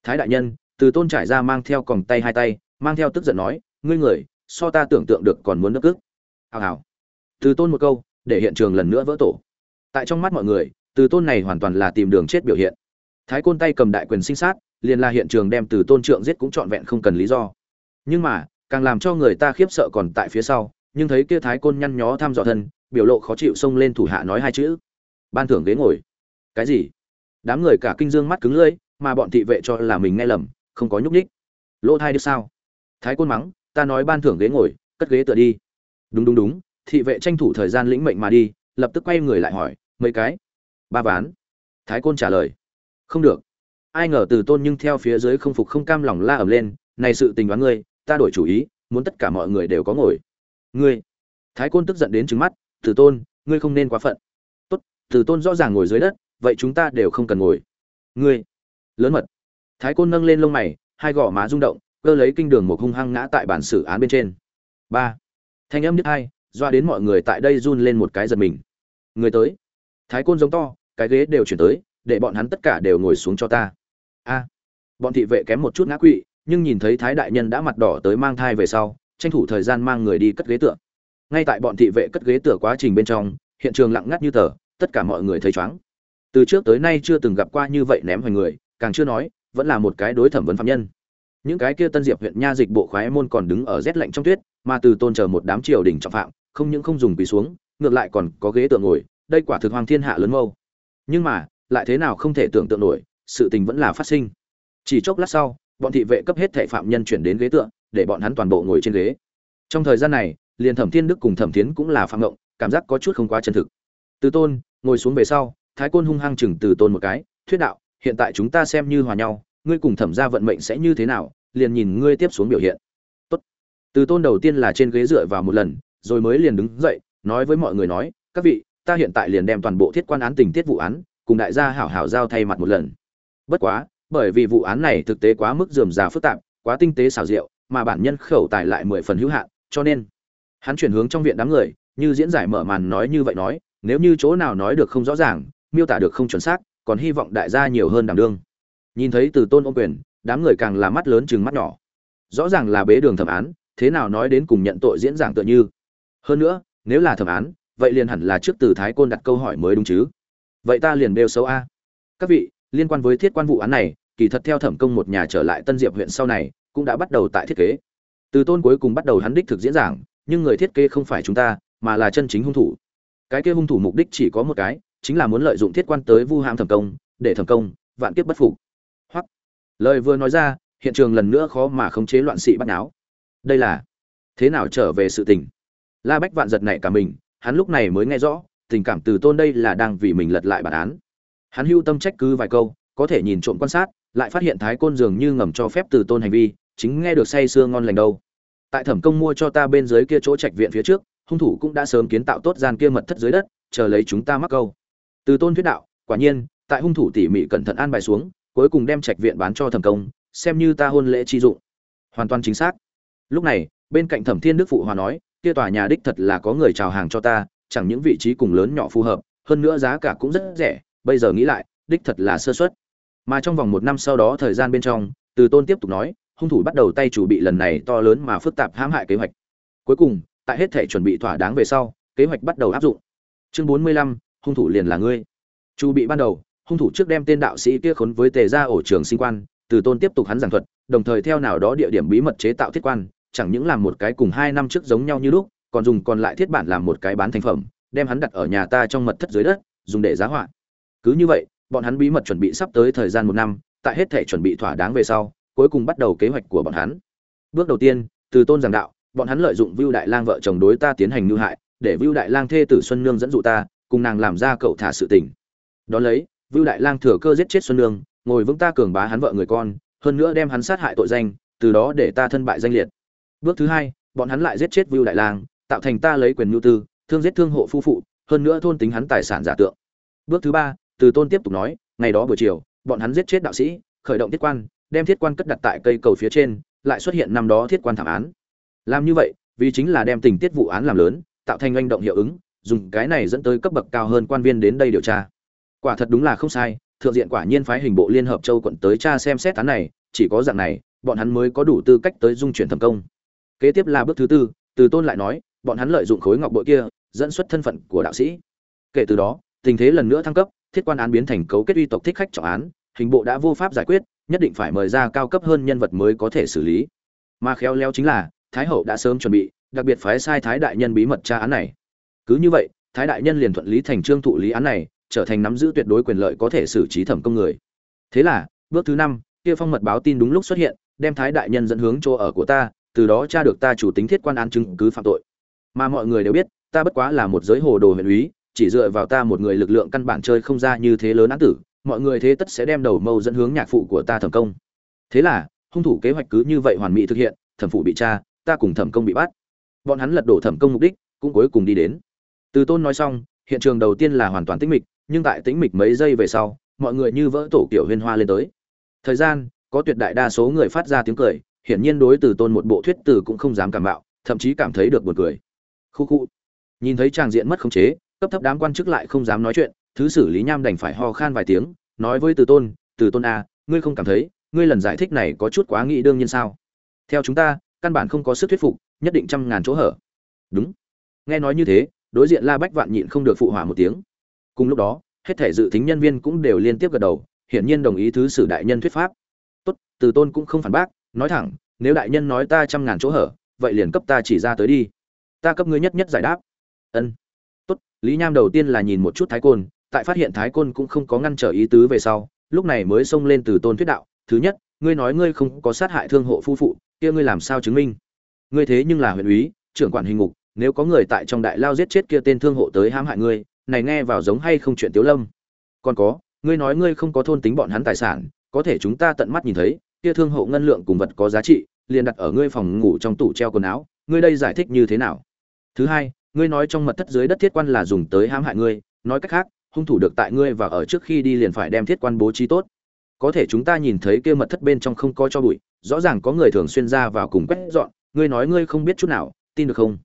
thái đại nhân, từ tôn trải ra mang theo còng tay hai tay, mang theo tức giận nói, ngươi người, so ta tưởng tượng được còn muốn nước ức hào hào. Từ tôn một câu, để hiện trường lần nữa vỡ tổ. Tại trong mắt mọi người, từ tôn này hoàn toàn là tìm đường chết biểu hiện. Thái côn tay cầm đại quyền sinh sát, liền là hiện trường đem từ tôn trượng giết cũng trọn vẹn không cần lý do. Nhưng mà, càng làm cho người ta khiếp sợ còn tại phía sau, nhưng thấy kia thái côn nhăn nhó thăm dò thân, biểu lộ khó chịu xông lên thủ hạ nói hai chữ. Ban thưởng ghế ngồi. Cái gì? Đám người cả kinh dương mắt cứng lưỡi mà bọn thị vệ cho là mình nghe lầm, không có nhúc nhích. Lỗ thai được sao? Thái côn mắng, ta nói ban thưởng ghế ngồi, cất ghế tựa đi. Đúng đúng đúng, thị vệ tranh thủ thời gian lĩnh mệnh mà đi, lập tức quay người lại hỏi, mấy cái? Ba ván. Thái côn trả lời, không được. Ai ngờ từ tôn nhưng theo phía dưới không phục không cam lòng la ầm lên, này sự tình đoán ngươi, ta đổi chủ ý, muốn tất cả mọi người đều có ngồi. Ngươi. Thái côn tức giận đến trứng mắt, từ tôn, ngươi không nên quá phận. Tốt, từ tôn rõ ràng ngồi dưới đất, vậy chúng ta đều không cần ngồi. Ngươi lớn mật. Thái côn nâng lên lông mày, hai gò má rung động, cơ lấy kinh đường một hung hăng ngã tại bản xử án bên trên. Ba. Thanh âm nhất hai, doa đến mọi người tại đây run lên một cái giật mình. Người tới. Thái côn giống to, cái ghế đều chuyển tới, để bọn hắn tất cả đều ngồi xuống cho ta. A. Bọn thị vệ kém một chút ngã quỵ, nhưng nhìn thấy thái đại nhân đã mặt đỏ tới mang thai về sau, tranh thủ thời gian mang người đi cất ghế tượng ngay tại bọn thị vệ cất ghế tựa quá trình bên trong, hiện trường lặng ngắt như tờ, tất cả mọi người thấy chóng từ trước tới nay chưa từng gặp qua như vậy ném hoành người càng chưa nói, vẫn là một cái đối thẩm vấn phạm nhân. Những cái kia tân diệp huyện nha dịch bộ khoái môn còn đứng ở rét lạnh trong tuyết, mà từ tôn chờ một đám triều đình trọng phạm, không những không dùng quỳ xuống, ngược lại còn có ghế tựa ngồi, đây quả thực hoàng thiên hạ lớn mâu. Nhưng mà, lại thế nào không thể tưởng tượng nổi, sự tình vẫn là phát sinh. Chỉ chốc lát sau, bọn thị vệ cấp hết thệ phạm nhân chuyển đến ghế tựa để bọn hắn toàn bộ ngồi trên ghế. Trong thời gian này, liền thẩm thiên đức cùng thẩm tiến cũng là phạm ngộng, cảm giác có chút không quá chân thực. Từ tôn, ngồi xuống về sau, thái côn hung hăng chừng từ tôn một cái, thuyết đạo hiện tại chúng ta xem như hòa nhau, ngươi cùng thẩm ra vận mệnh sẽ như thế nào, liền nhìn ngươi tiếp xuống biểu hiện Tốt. từ tôn đầu tiên là trên ghế dựa vào một lần, rồi mới liền đứng dậy, nói với mọi người nói, các vị, ta hiện tại liền đem toàn bộ thiết quan án tình tiết vụ án, cùng đại gia hảo hảo giao thay mặt một lần bất quá, bởi vì vụ án này thực tế quá mức dườm già phức tạp, quá tinh tế xảo diệu, mà bản nhân khẩu tài lại mười phần hữu hạn, cho nên hắn chuyển hướng trong viện đám người, như diễn giải mở màn nói như vậy nói, nếu như chỗ nào nói được không rõ ràng, miêu tả được không chuẩn xác còn hy vọng đại gia nhiều hơn đảm đương. Nhìn thấy từ tôn ôm quyền, đám người càng là mắt lớn chừng mắt nhỏ. Rõ ràng là bế đường thẩm án, thế nào nói đến cùng nhận tội diễn giảng tựa như. Hơn nữa, nếu là thẩm án, vậy liền hẳn là trước từ thái côn đặt câu hỏi mới đúng chứ. Vậy ta liền đều xấu a. Các vị, liên quan với thiết quan vụ án này, kỳ thật theo thẩm công một nhà trở lại tân diệp huyện sau này, cũng đã bắt đầu tại thiết kế. Từ tôn cuối cùng bắt đầu hắn đích thực diễn giảng, nhưng người thiết kế không phải chúng ta, mà là chân chính hung thủ. Cái kia hung thủ mục đích chỉ có một cái chính là muốn lợi dụng thiết quan tới vu hãm thẩm công, để thẩm công vạn kiếp bất phục. Hoặc, lời vừa nói ra, hiện trường lần nữa khó mà khống chế loạn sĩ bắt náo. Đây là thế nào trở về sự tình? La bách vạn giật nảy cả mình, hắn lúc này mới nghe rõ, tình cảm từ tôn đây là đang vì mình lật lại bản án. Hắn hưu tâm trách cứ vài câu, có thể nhìn trộm quan sát, lại phát hiện thái côn dường như ngầm cho phép từ tôn hành vi, chính nghe được say sưa ngon lành đâu. Tại thẩm công mua cho ta bên dưới kia chỗ trạch viện phía trước, hung thủ cũng đã sớm kiến tạo tốt gian kia mật thất dưới đất, chờ lấy chúng ta mắc câu từ tôn thuyết đạo, quả nhiên, tại hung thủ tỉ mỉ cẩn thận an bài xuống, cuối cùng đem trạch viện bán cho thẩm công, xem như ta hôn lễ chi dụng. Hoàn toàn chính xác. Lúc này, bên cạnh thẩm thiên đức phụ hòa nói, kia tòa nhà đích thật là có người chào hàng cho ta, chẳng những vị trí cùng lớn nhỏ phù hợp, hơn nữa giá cả cũng rất rẻ, bây giờ nghĩ lại, đích thật là sơ suất. Mà trong vòng một năm sau đó thời gian bên trong, từ tôn tiếp tục nói, hung thủ bắt đầu tay chủ bị lần này to lớn mà phức tạp hãm hại kế hoạch. Cuối cùng, tại hết thể chuẩn bị thỏa đáng về sau, kế hoạch bắt đầu áp dụng. Chương bốn mươi lăm hung thủ liền là ngươi. Chu bị ban đầu, hung thủ trước đem tên đạo sĩ kia khốn với tề ra ổ trường sinh quan, từ tôn tiếp tục hắn giảng thuật, đồng thời theo nào đó địa điểm bí mật chế tạo thiết quan, chẳng những làm một cái cùng hai năm trước giống nhau như lúc, còn dùng còn lại thiết bản làm một cái bán thành phẩm, đem hắn đặt ở nhà ta trong mật thất dưới đất, dùng để giá họa. Cứ như vậy, bọn hắn bí mật chuẩn bị sắp tới thời gian một năm, tại hết thể chuẩn bị thỏa đáng về sau, cuối cùng bắt đầu kế hoạch của bọn hắn. Bước đầu tiên, từ tôn giảng đạo, bọn hắn lợi dụng vưu đại lang vợ chồng đối ta tiến hành nưu hại, để vưu đại lang thê tử xuân nương dẫn dụ ta cùng nàng làm ra cậu thả sự tình. Đó lấy, vưu đại lang thừa cơ giết chết xuân nương, ngồi vững ta cường bá hắn vợ người con, hơn nữa đem hắn sát hại tội danh, từ đó để ta thân bại danh liệt. Bước thứ hai, bọn hắn lại giết chết vưu đại lang, tạo thành ta lấy quyền nhu tư, thương giết thương hộ phu phụ, hơn nữa thôn tính hắn tài sản giả tượng. Bước thứ ba, từ tôn tiếp tục nói, ngày đó buổi chiều, bọn hắn giết chết đạo sĩ, khởi động thiết quan, đem thiết quan cất đặt tại cây cầu phía trên, lại xuất hiện năm đó thiết quan thảm án. Làm như vậy, vì chính là đem tình tiết vụ án làm lớn, tạo thành anh động hiệu ứng dùng cái này dẫn tới cấp bậc cao hơn quan viên đến đây điều tra. Quả thật đúng là không sai, thượng diện quả nhiên phái hình bộ liên hợp châu quận tới tra xem xét án này, chỉ có dạng này, bọn hắn mới có đủ tư cách tới dung chuyển thẩm công. Kế tiếp là bước thứ tư, từ tôn lại nói, bọn hắn lợi dụng khối ngọc bội kia, dẫn xuất thân phận của đạo sĩ. Kể từ đó, tình thế lần nữa thăng cấp, thiết quan án biến thành cấu kết uy tộc thích khách trọng án, hình bộ đã vô pháp giải quyết, nhất định phải mời ra cao cấp hơn nhân vật mới có thể xử lý. Mà khéo léo chính là, thái hậu đã sớm chuẩn bị, đặc biệt phái sai thái đại nhân bí mật tra án này cứ như vậy, thái đại nhân liền thuận lý thành trương thụ lý án này, trở thành nắm giữ tuyệt đối quyền lợi có thể xử trí thẩm công người. Thế là, bước thứ năm, kia phong mật báo tin đúng lúc xuất hiện, đem thái đại nhân dẫn hướng chỗ ở của ta, từ đó tra được ta chủ tính thiết quan án chứng cứ phạm tội. Mà mọi người đều biết, ta bất quá là một giới hồ đồ huyện úy, chỉ dựa vào ta một người lực lượng căn bản chơi không ra như thế lớn án tử, mọi người thế tất sẽ đem đầu mâu dẫn hướng nhạc phụ của ta thẩm công. Thế là, hung thủ kế hoạch cứ như vậy hoàn mỹ thực hiện, thẩm phụ bị tra, ta cùng thẩm công bị bắt. Bọn hắn lật đổ thẩm công mục đích, cũng cuối cùng đi đến từ tôn nói xong, hiện trường đầu tiên là hoàn toàn tĩnh mịch, nhưng tại tĩnh mịch mấy giây về sau, mọi người như vỡ tổ kiểu huyên hoa lên tới. Thời gian, có tuyệt đại đa số người phát ra tiếng cười, hiển nhiên đối từ tôn một bộ thuyết từ cũng không dám cảm bạo thậm chí cảm thấy được buồn cười. Khu khu. Nhìn thấy tràng diện mất khống chế, cấp thấp đám quan chức lại không dám nói chuyện, thứ xử lý nham đành phải ho khan vài tiếng, nói với từ tôn từ tôn a ngươi không cảm thấy, ngươi lần giải thích này có chút quá nghĩ đương nhiên sao? Theo chúng ta, căn bản không có sức thuyết phục, nhất định trăm ngàn chỗ hở. Đúng. Nghe nói như thế đối diện la bách vạn nhịn không được phụ hỏa một tiếng. Cùng lúc đó, hết thể dự tính nhân viên cũng đều liên tiếp gật đầu, hiển nhiên đồng ý thứ sử đại nhân thuyết pháp. Tốt, từ tôn cũng không phản bác, nói thẳng, nếu đại nhân nói ta trăm ngàn chỗ hở, vậy liền cấp ta chỉ ra tới đi. Ta cấp ngươi nhất nhất giải đáp. Ân. Tốt, lý nham đầu tiên là nhìn một chút thái côn, tại phát hiện thái côn cũng không có ngăn trở ý tứ về sau, lúc này mới xông lên từ tôn thuyết đạo, thứ nhất, ngươi nói ngươi không có sát hại thương hộ phu phụ, kia ngươi làm sao chứng minh? Ngươi thế nhưng là huyện úy, trưởng quản hình ngục nếu có người tại trong đại lao giết chết kia tên thương hộ tới hãm hại ngươi, này nghe vào giống hay không chuyện tiếu lâm? Còn có, ngươi nói ngươi không có thôn tính bọn hắn tài sản, có thể chúng ta tận mắt nhìn thấy, kia thương hộ ngân lượng cùng vật có giá trị, liền đặt ở ngươi phòng ngủ trong tủ treo quần áo, ngươi đây giải thích như thế nào? Thứ hai, ngươi nói trong mật thất dưới đất thiết quan là dùng tới hãm hại ngươi, nói cách khác, hung thủ được tại ngươi và ở trước khi đi liền phải đem thiết quan bố trí tốt. Có thể chúng ta nhìn thấy kia mật thất bên trong không có cho bụi, rõ ràng có người thường xuyên ra vào cùng quét dọn, ngươi nói ngươi không biết chút nào, tin được không?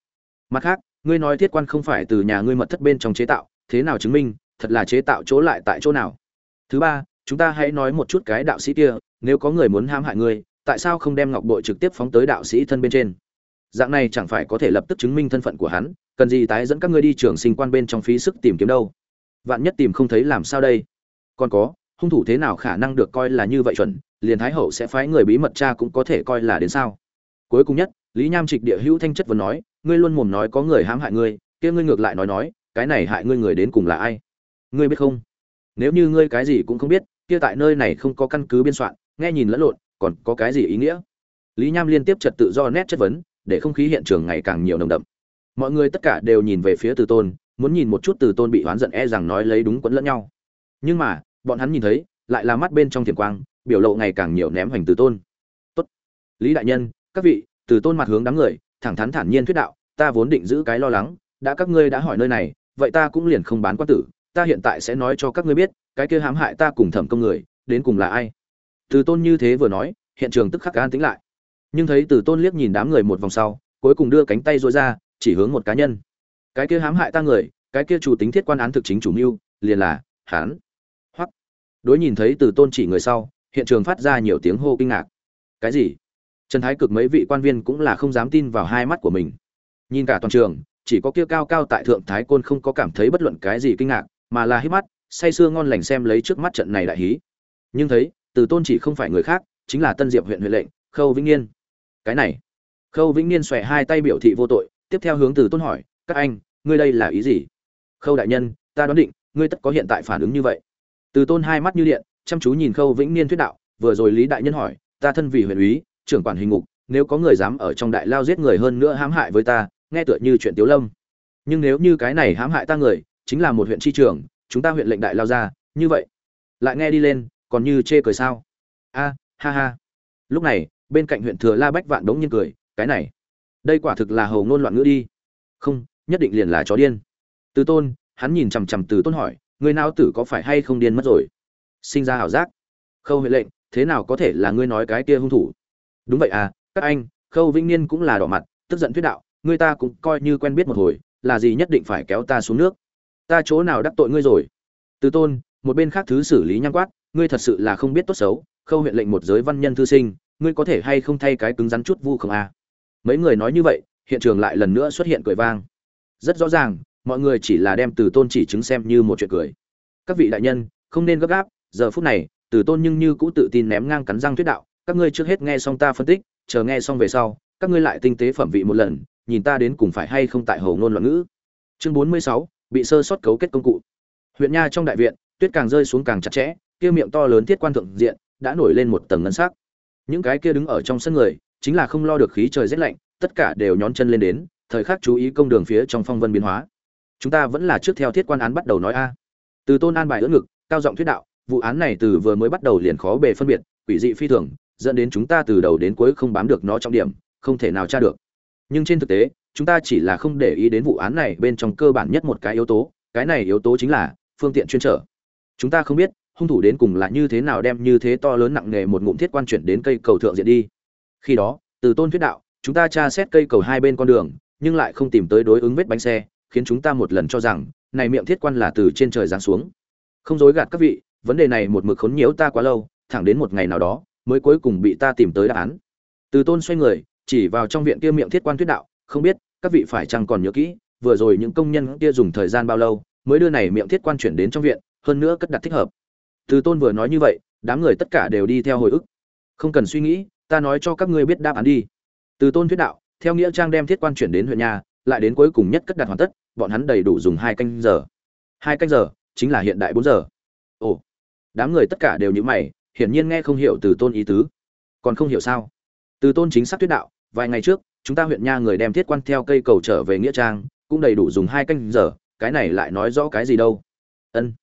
Mặt khác, ngươi nói thiết quan không phải từ nhà ngươi mật thất bên trong chế tạo, thế nào chứng minh, thật là chế tạo chỗ lại tại chỗ nào? Thứ ba, chúng ta hãy nói một chút cái đạo sĩ kia, nếu có người muốn hãm hại ngươi, tại sao không đem ngọc bội trực tiếp phóng tới đạo sĩ thân bên trên? Dạng này chẳng phải có thể lập tức chứng minh thân phận của hắn, cần gì tái dẫn các ngươi đi trường sinh quan bên trong phí sức tìm kiếm đâu? Vạn nhất tìm không thấy làm sao đây? Còn có, hung thủ thế nào khả năng được coi là như vậy chuẩn, liền thái hậu sẽ phái người bí mật cha cũng có thể coi là đến sao? Cuối cùng nhất, lý nham trịch địa hữu thanh chất vấn nói ngươi luôn mồm nói có người hãm hại ngươi, kia ngươi ngược lại nói nói, cái này hại ngươi người đến cùng là ai? Ngươi biết không? Nếu như ngươi cái gì cũng không biết, kia tại nơi này không có căn cứ biên soạn, nghe nhìn lẫn lộn, còn có cái gì ý nghĩa? Lý nham liên tiếp trật tự do nét chất vấn, để không khí hiện trường ngày càng nhiều nồng đậm. Mọi người tất cả đều nhìn về phía từ tôn, muốn nhìn một chút từ tôn bị oán giận e rằng nói lấy đúng quẫn lẫn nhau. Nhưng mà, bọn hắn nhìn thấy, lại là mắt bên trong thiền quang, biểu lộ ngày càng nhiều ném hoành từ tôn. Tốt. Lý đại nhân, các vị, từ tôn mặt hướng đám người, thẳng thắn thản nhiên thuyết đạo ta vốn định giữ cái lo lắng, đã các ngươi đã hỏi nơi này, vậy ta cũng liền không bán quan tử, ta hiện tại sẽ nói cho các ngươi biết, cái kia hãm hại ta cùng thẩm công người, đến cùng là ai? Từ tôn như thế vừa nói, hiện trường tức khắc an tĩnh lại. Nhưng thấy từ tôn liếc nhìn đám người một vòng sau, cuối cùng đưa cánh tay dối ra, chỉ hướng một cá nhân. Cái kia hãm hại ta người, cái kia chủ tính thiết quan án thực chính chủ mưu, liền là hán hoặc đối nhìn thấy từ tôn chỉ người sau, hiện trường phát ra nhiều tiếng hô kinh ngạc. Cái gì? Trần thái cực mấy vị quan viên cũng là không dám tin vào hai mắt của mình nhìn cả toàn trường, chỉ có kia cao cao tại thượng thái côn không có cảm thấy bất luận cái gì kinh ngạc, mà là hít mắt, say sưa ngon lành xem lấy trước mắt trận này đại hí. Nhưng thấy, từ tôn chỉ không phải người khác, chính là tân diệp huyện huyện lệnh, khâu vĩnh niên. Cái này, khâu vĩnh niên xòe hai tay biểu thị vô tội, tiếp theo hướng từ tôn hỏi, các anh, ngươi đây là ý gì? Khâu đại nhân, ta đoán định, ngươi tất có hiện tại phản ứng như vậy. Từ tôn hai mắt như điện, chăm chú nhìn khâu vĩnh niên thuyết đạo, vừa rồi lý đại nhân hỏi, ta thân vì huyện úy, trưởng quản hình ngục, nếu có người dám ở trong đại lao giết người hơn nữa hãm hại với ta nghe tựa như chuyện tiếu lâm. Nhưng nếu như cái này hãm hại ta người, chính là một huyện tri trưởng chúng ta huyện lệnh đại lao ra, như vậy, lại nghe đi lên, còn như chê cười sao? A, ha ha. Lúc này, bên cạnh huyện thừa la bách vạn đống nhiên cười, cái này, đây quả thực là hầu ngôn loạn ngữ đi. Không, nhất định liền là chó điên. Từ tôn, hắn nhìn chằm chằm từ tôn hỏi, người nào tử có phải hay không điên mất rồi? Sinh ra hảo giác. Khâu huệ lệnh, thế nào có thể là ngươi nói cái kia hung thủ? Đúng vậy à các anh, khâu vĩnh niên cũng là đỏ mặt, tức giận thuyết đạo ngươi ta cũng coi như quen biết một hồi, là gì nhất định phải kéo ta xuống nước. Ta chỗ nào đắc tội ngươi rồi? Từ tôn, một bên khác thứ xử lý nhang quát, ngươi thật sự là không biết tốt xấu, khâu huyện lệnh một giới văn nhân thư sinh, ngươi có thể hay không thay cái cứng rắn chút vu không à? Mấy người nói như vậy, hiện trường lại lần nữa xuất hiện cười vang. Rất rõ ràng, mọi người chỉ là đem từ tôn chỉ chứng xem như một chuyện cười. Các vị đại nhân, không nên gấp gáp, giờ phút này, từ tôn nhưng như cũ tự tin ném ngang cắn răng thuyết đạo, các ngươi trước hết nghe xong ta phân tích, chờ nghe xong về sau, các ngươi lại tinh tế phẩm vị một lần nhìn ta đến cùng phải hay không tại hầu ngôn loạn ngữ. Chương bốn mươi sáu, bị sơ sót cấu kết công cụ. Huyện nha trong đại viện, tuyết càng rơi xuống càng chặt chẽ, kia miệng to lớn thiết quan thượng diện, đã nổi lên một tầng ngân sắc. Những cái kia đứng ở trong sân người, chính là không lo được khí trời rét lạnh, tất cả đều nhón chân lên đến, thời khắc chú ý công đường phía trong phong vân biến hóa. Chúng ta vẫn là trước theo thiết quan án bắt đầu nói a. Từ tôn an bài ưỡn ngực, cao giọng thuyết đạo, vụ án này từ vừa mới bắt đầu liền khó bề phân biệt, quỷ dị phi thường, dẫn đến chúng ta từ đầu đến cuối không bám được nó trong điểm, không thể nào tra được nhưng trên thực tế, chúng ta chỉ là không để ý đến vụ án này bên trong cơ bản nhất một cái yếu tố, cái này yếu tố chính là phương tiện chuyên trở. Chúng ta không biết, hung thủ đến cùng là như thế nào đem như thế to lớn nặng nề một ngụm thiết quan chuyển đến cây cầu thượng diện đi. Khi đó, từ tôn thuyết đạo, chúng ta tra xét cây cầu hai bên con đường, nhưng lại không tìm tới đối ứng vết bánh xe, khiến chúng ta một lần cho rằng, này miệng thiết quan là từ trên trời giáng xuống. Không dối gạt các vị, vấn đề này một mực khốn nhiễu ta quá lâu, thẳng đến một ngày nào đó, mới cuối cùng bị ta tìm tới đáp án. Từ tôn xoay người chỉ vào trong viện kia miệng thiết quan thuyết đạo, không biết, các vị phải chăng còn nhớ kỹ, vừa rồi những công nhân kia dùng thời gian bao lâu, mới đưa này miệng thiết quan chuyển đến trong viện, hơn nữa cất đặt thích hợp. Từ tôn vừa nói như vậy, đám người tất cả đều đi theo hồi ức. Không cần suy nghĩ, ta nói cho các ngươi biết đáp án đi. Từ tôn thuyết đạo, theo nghĩa trang đem thiết quan chuyển đến huyện nhà, lại đến cuối cùng nhất cất đặt hoàn tất, bọn hắn đầy đủ dùng hai canh giờ. Hai canh giờ, chính là hiện đại bốn giờ. Ồ, đám người tất cả đều như mày, hiển nhiên nghe không hiểu từ tôn ý tứ. Còn không hiểu sao? Từ tôn chính xác thuyết đạo vài ngày trước, chúng ta huyện nha người đem thiết quan theo cây cầu trở về nghĩa trang, cũng đầy đủ dùng hai canh giờ, cái này lại nói rõ cái gì đâu. Ân.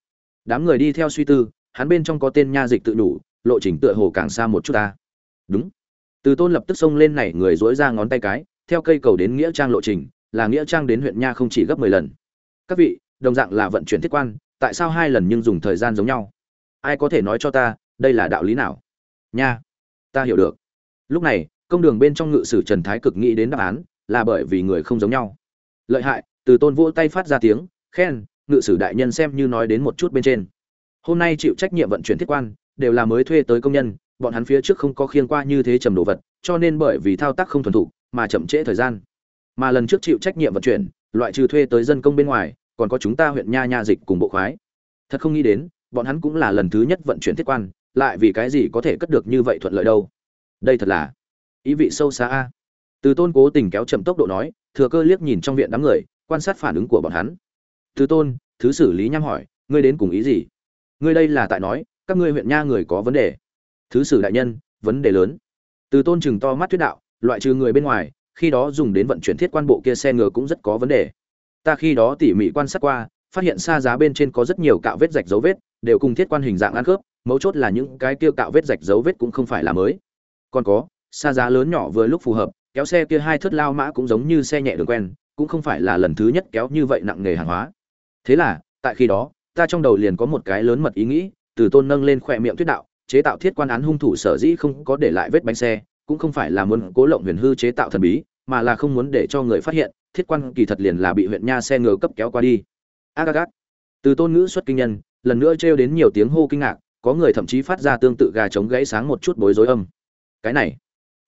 Đám người đi theo suy tư, hắn bên trong có tên nha dịch tự đủ lộ trình tựa hồ càng xa một chút ta. Đúng. Từ tôn lập tức xông lên này người dối ra ngón tay cái, theo cây cầu đến nghĩa trang lộ trình, là nghĩa trang đến huyện nha không chỉ gấp mười lần. Các vị, đồng dạng là vận chuyển thiết quan, tại sao hai lần nhưng dùng thời gian giống nhau? Ai có thể nói cho ta, đây là đạo lý nào? Nha. Ta hiểu được. Lúc này công đường bên trong ngự sử trần thái cực nghĩ đến đáp án, là bởi vì người không giống nhau. Lợi hại, từ tôn vỗ tay phát ra tiếng, khen, ngự sử đại nhân xem như nói đến một chút bên trên. Hôm nay chịu trách nhiệm vận chuyển thiết quan, đều là mới thuê tới công nhân, bọn hắn phía trước không có khiên qua như thế trầm đồ vật, cho nên bởi vì thao tác không thuần thục, mà chậm trễ thời gian. Mà lần trước chịu trách nhiệm vận chuyển, loại trừ thuê tới dân công bên ngoài, còn có chúng ta huyện nha nha dịch cùng bộ khoái. Thật không nghĩ đến, bọn hắn cũng là lần thứ nhất vận chuyển thiết quan, lại vì cái gì có thể cất được như vậy thuận lợi đâu? Đây thật là ý vị sâu xa a. Từ tôn cố tình kéo chậm tốc độ nói, thừa cơ liếc nhìn trong viện đám người, quan sát phản ứng của bọn hắn. Từ tôn, thứ xử lý nhăm hỏi, ngươi đến cùng ý gì? Ngươi đây là tại nói, các ngươi huyện nha người có vấn đề. Thứ sử đại nhân, vấn đề lớn. Từ tôn chừng to mắt thuyết đạo, loại trừ người bên ngoài, khi đó dùng đến vận chuyển thiết quan bộ kia xe ngựa cũng rất có vấn đề. Ta khi đó tỉ mỉ quan sát qua, phát hiện xa giá bên trên có rất nhiều cạo vết rạch dấu vết, đều cùng thiết quan hình dạng ăn khớp, mấu chốt là những cái kia cạo vết rạch dấu vết cũng không phải là mới. Còn có xa giá lớn nhỏ vừa lúc phù hợp, kéo xe kia hai thất lao mã cũng giống như xe nhẹ đường quen, cũng không phải là lần thứ nhất kéo như vậy nặng nghề hàng hóa. Thế là, tại khi đó, ta trong đầu liền có một cái lớn mật ý nghĩ, từ tôn nâng lên khỏe miệng thuyết đạo, chế tạo thiết quan án hung thủ sở dĩ không có để lại vết bánh xe, cũng không phải là muốn cố lộng huyền hư chế tạo thần bí, mà là không muốn để cho người phát hiện, thiết quan kỳ thật liền là bị huyện nha xe ngựa cấp kéo qua đi. Agagat. Từ tôn ngữ xuất kinh nhân, lần nữa trêu đến nhiều tiếng hô kinh ngạc, có người thậm chí phát ra tương tự gà trống gãy sáng một chút bối rối âm. Cái này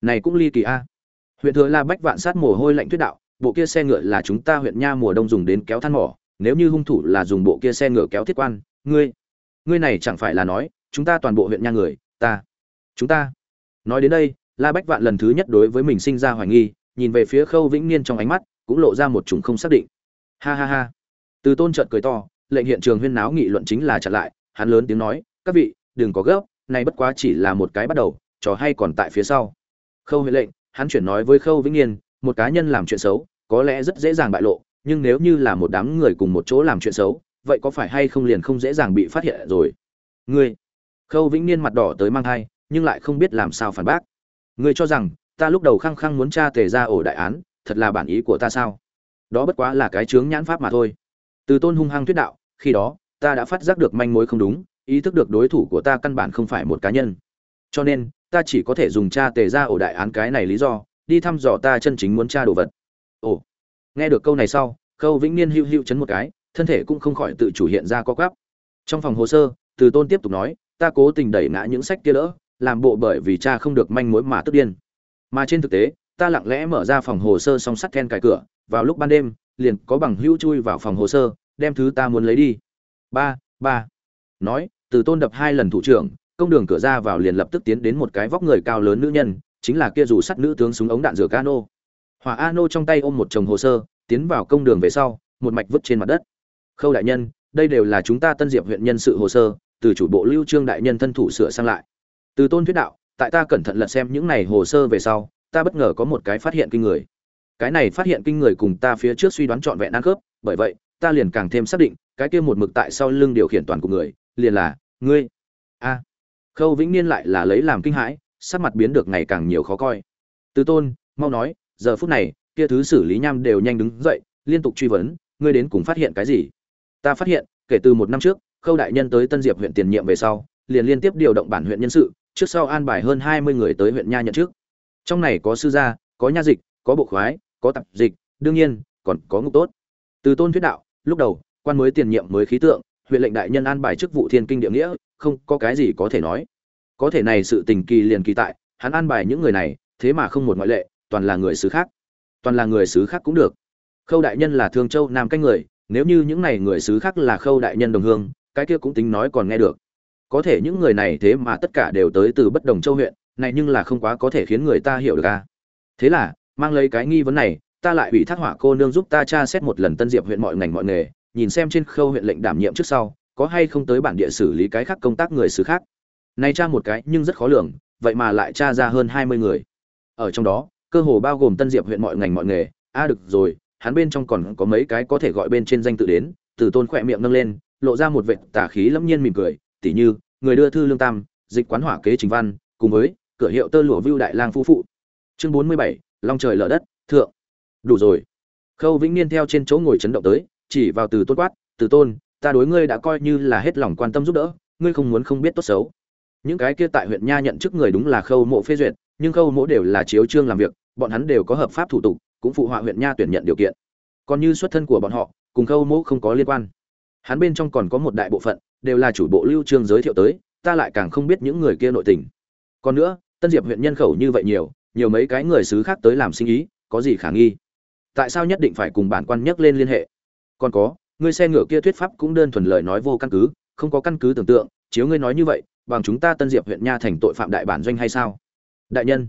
này cũng ly kỳ a. Huyện thừa la bách vạn sát mồ hôi lạnh tuyết đạo, bộ kia xe ngựa là chúng ta huyện nha mùa đông dùng đến kéo than mỏ, nếu như hung thủ là dùng bộ kia xe ngựa kéo thiết quan, ngươi ngươi này chẳng phải là nói, chúng ta toàn bộ huyện nha người, ta, chúng ta. Nói đến đây, la bách vạn lần thứ nhất đối với mình sinh ra hoài nghi, nhìn về phía khâu vĩnh niên trong ánh mắt, cũng lộ ra một chủng không xác định. Ha ha ha. Từ tôn trợt cười to, lệnh hiện trường huyên náo nghị luận chính là chặn lại, hắn lớn tiếng nói, các vị, đừng có gấp, này bất quá chỉ là một cái bắt đầu, trò hay còn tại phía sau khâu huệ lệnh, hắn chuyển nói với khâu vĩnh niên một cá nhân làm chuyện xấu, có lẽ rất dễ dàng bại lộ, nhưng nếu như là một đám người cùng một chỗ làm chuyện xấu, vậy có phải hay không liền không dễ dàng bị phát hiện rồi? Ngươi? Khâu vĩnh niên mặt đỏ tới mang thai, nhưng lại không biết làm sao phản bác. Ngươi cho rằng, ta lúc đầu khăng khăng muốn tra tề ra ổ đại án, thật là bản ý của ta sao? Đó bất quá là cái chướng nhãn pháp mà thôi. Từ tôn hung hăng thuyết đạo, khi đó, ta đã phát giác được manh mối không đúng, ý thức được đối thủ của ta căn bản không phải một cá nhân. Cho nên ta chỉ có thể dùng cha tề ra ổ đại án cái này lý do, đi thăm dò ta chân chính muốn tra đồ vật. Ồ, nghe được câu này sau, khâu vĩnh niên hữu hữu chấn một cái, thân thể cũng không khỏi tự chủ hiện ra có gắp trong phòng hồ sơ, từ tôn tiếp tục nói, ta cố tình đẩy ngã những sách kia đỡ, làm bộ bởi vì cha không được manh mối mà tức điên. Mà trên thực tế, ta lặng lẽ mở ra phòng hồ sơ song sắt then cài cửa, vào lúc ban đêm, liền có bằng hữu chui vào phòng hồ sơ, đem thứ ta muốn lấy đi. Ba ba. Nói, từ tôn đập hai lần thủ trưởng công đường cửa ra vào liền lập tức tiến đến một cái vóc người cao lớn nữ nhân, chính là kia dù sắt nữ tướng súng ống đạn rửa cano. Hỏa ano trong tay ôm một chồng hồ sơ, tiến vào công đường về sau, một mạch vứt trên mặt đất. Khâu đại nhân, đây đều là chúng ta tân diệp huyện nhân sự hồ sơ, từ chủ bộ lưu trương đại nhân thân thủ sửa sang lại. Từ tôn thuyết đạo, tại ta cẩn thận lật xem những này hồ sơ về sau, ta bất ngờ có một cái phát hiện kinh người. Cái này phát hiện kinh người cùng ta phía trước suy đoán trọn vẹn ăn khớp, bởi vậy, ta liền càng thêm xác định, cái kia một mực tại sau lưng điều khiển toàn của người, liền là, ngươi. A khâu vĩnh niên lại là lấy làm kinh hãi, sắc mặt biến được ngày càng nhiều khó coi. Từ tôn, mau nói, giờ phút này, kia thứ xử lý nham đều nhanh đứng dậy, liên tục truy vấn, ngươi đến cùng phát hiện cái gì? Ta phát hiện, kể từ một năm trước, khâu đại nhân tới tân diệp huyện tiền nhiệm về sau, liền liên tiếp điều động bản huyện nhân sự, trước sau an bài hơn hai mươi người tới huyện nha nhận trước trong này có sư gia, có nha dịch, có bộ khoái, có tập dịch, đương nhiên, còn có ngục tốt. Từ tôn thuyết đạo, lúc đầu, quan mới tiền nhiệm mới khí tượng, huyện lệnh đại nhân an bài chức vụ thiên kinh địa nghĩa không có cái gì có thể nói. Có thể này sự tình kỳ liền kỳ tại, hắn an bài những người này, thế mà không một ngoại lệ, toàn là người xứ khác. Toàn là người xứ khác cũng được. Khâu đại nhân là thương châu nam canh người, nếu như những này người xứ khác là khâu đại nhân đồng hương, cái kia cũng tính nói còn nghe được. Có thể những người này thế mà tất cả đều tới từ bất đồng châu huyện, này nhưng là không quá có thể khiến người ta hiểu được a thế là, mang lấy cái nghi vấn này, ta lại ủy thác họa cô nương giúp ta tra xét một lần tân diệp huyện mọi ngành mọi nghề, nhìn xem trên khâu huyện lệnh đảm nhiệm trước sau có hay không tới bản địa xử lý cái khác công tác người xứ khác? Này tra một cái, nhưng rất khó lường, vậy mà lại tra ra hơn hai mươi người. Ở trong đó, cơ hồ bao gồm tân diệp huyện mọi ngành mọi nghề. A được rồi, hắn bên trong còn có mấy cái có thể gọi bên trên danh tự đến. Từ tôn khỏe miệng nâng lên, lộ ra một vệt tả khí lẫm nhiên mỉm cười, tỉ như, người đưa thư lương tam, dịch quán hỏa kế trình văn, cùng với, cửa hiệu tơ lụa vưu đại lang phu phụ. Chương bốn mươi bảy, long trời lở đất, thượng. Đủ rồi. Khâu vĩnh niên theo trên chỗ ngồi chấn động tới, chỉ vào từ tôn quát, từ tôn ta đối ngươi đã coi như là hết lòng quan tâm giúp đỡ, ngươi không muốn không biết tốt xấu. Những cái kia tại huyện nha nhận chức người đúng là khâu mộ phê duyệt, nhưng khâu mộ đều là chiếu trương làm việc, bọn hắn đều có hợp pháp thủ tục, cũng phụ họa huyện nha tuyển nhận điều kiện. Còn như xuất thân của bọn họ, cùng khâu mộ không có liên quan. Hắn bên trong còn có một đại bộ phận, đều là chủ bộ lưu trương giới thiệu tới, ta lại càng không biết những người kia nội tình. Còn nữa, tân diệp huyện nhân khẩu như vậy nhiều nhiều mấy cái người xứ khác tới làm sinh ý, có gì khả nghi? Tại sao nhất định phải cùng bản quan nhắc lên liên hệ? Còn có ngươi xe ngựa kia thuyết pháp cũng đơn thuần lời nói vô căn cứ, không có căn cứ tưởng tượng, chiếu ngươi nói như vậy, bằng chúng ta tân diệp huyện nha thành tội phạm đại bản doanh hay sao? Đại nhân,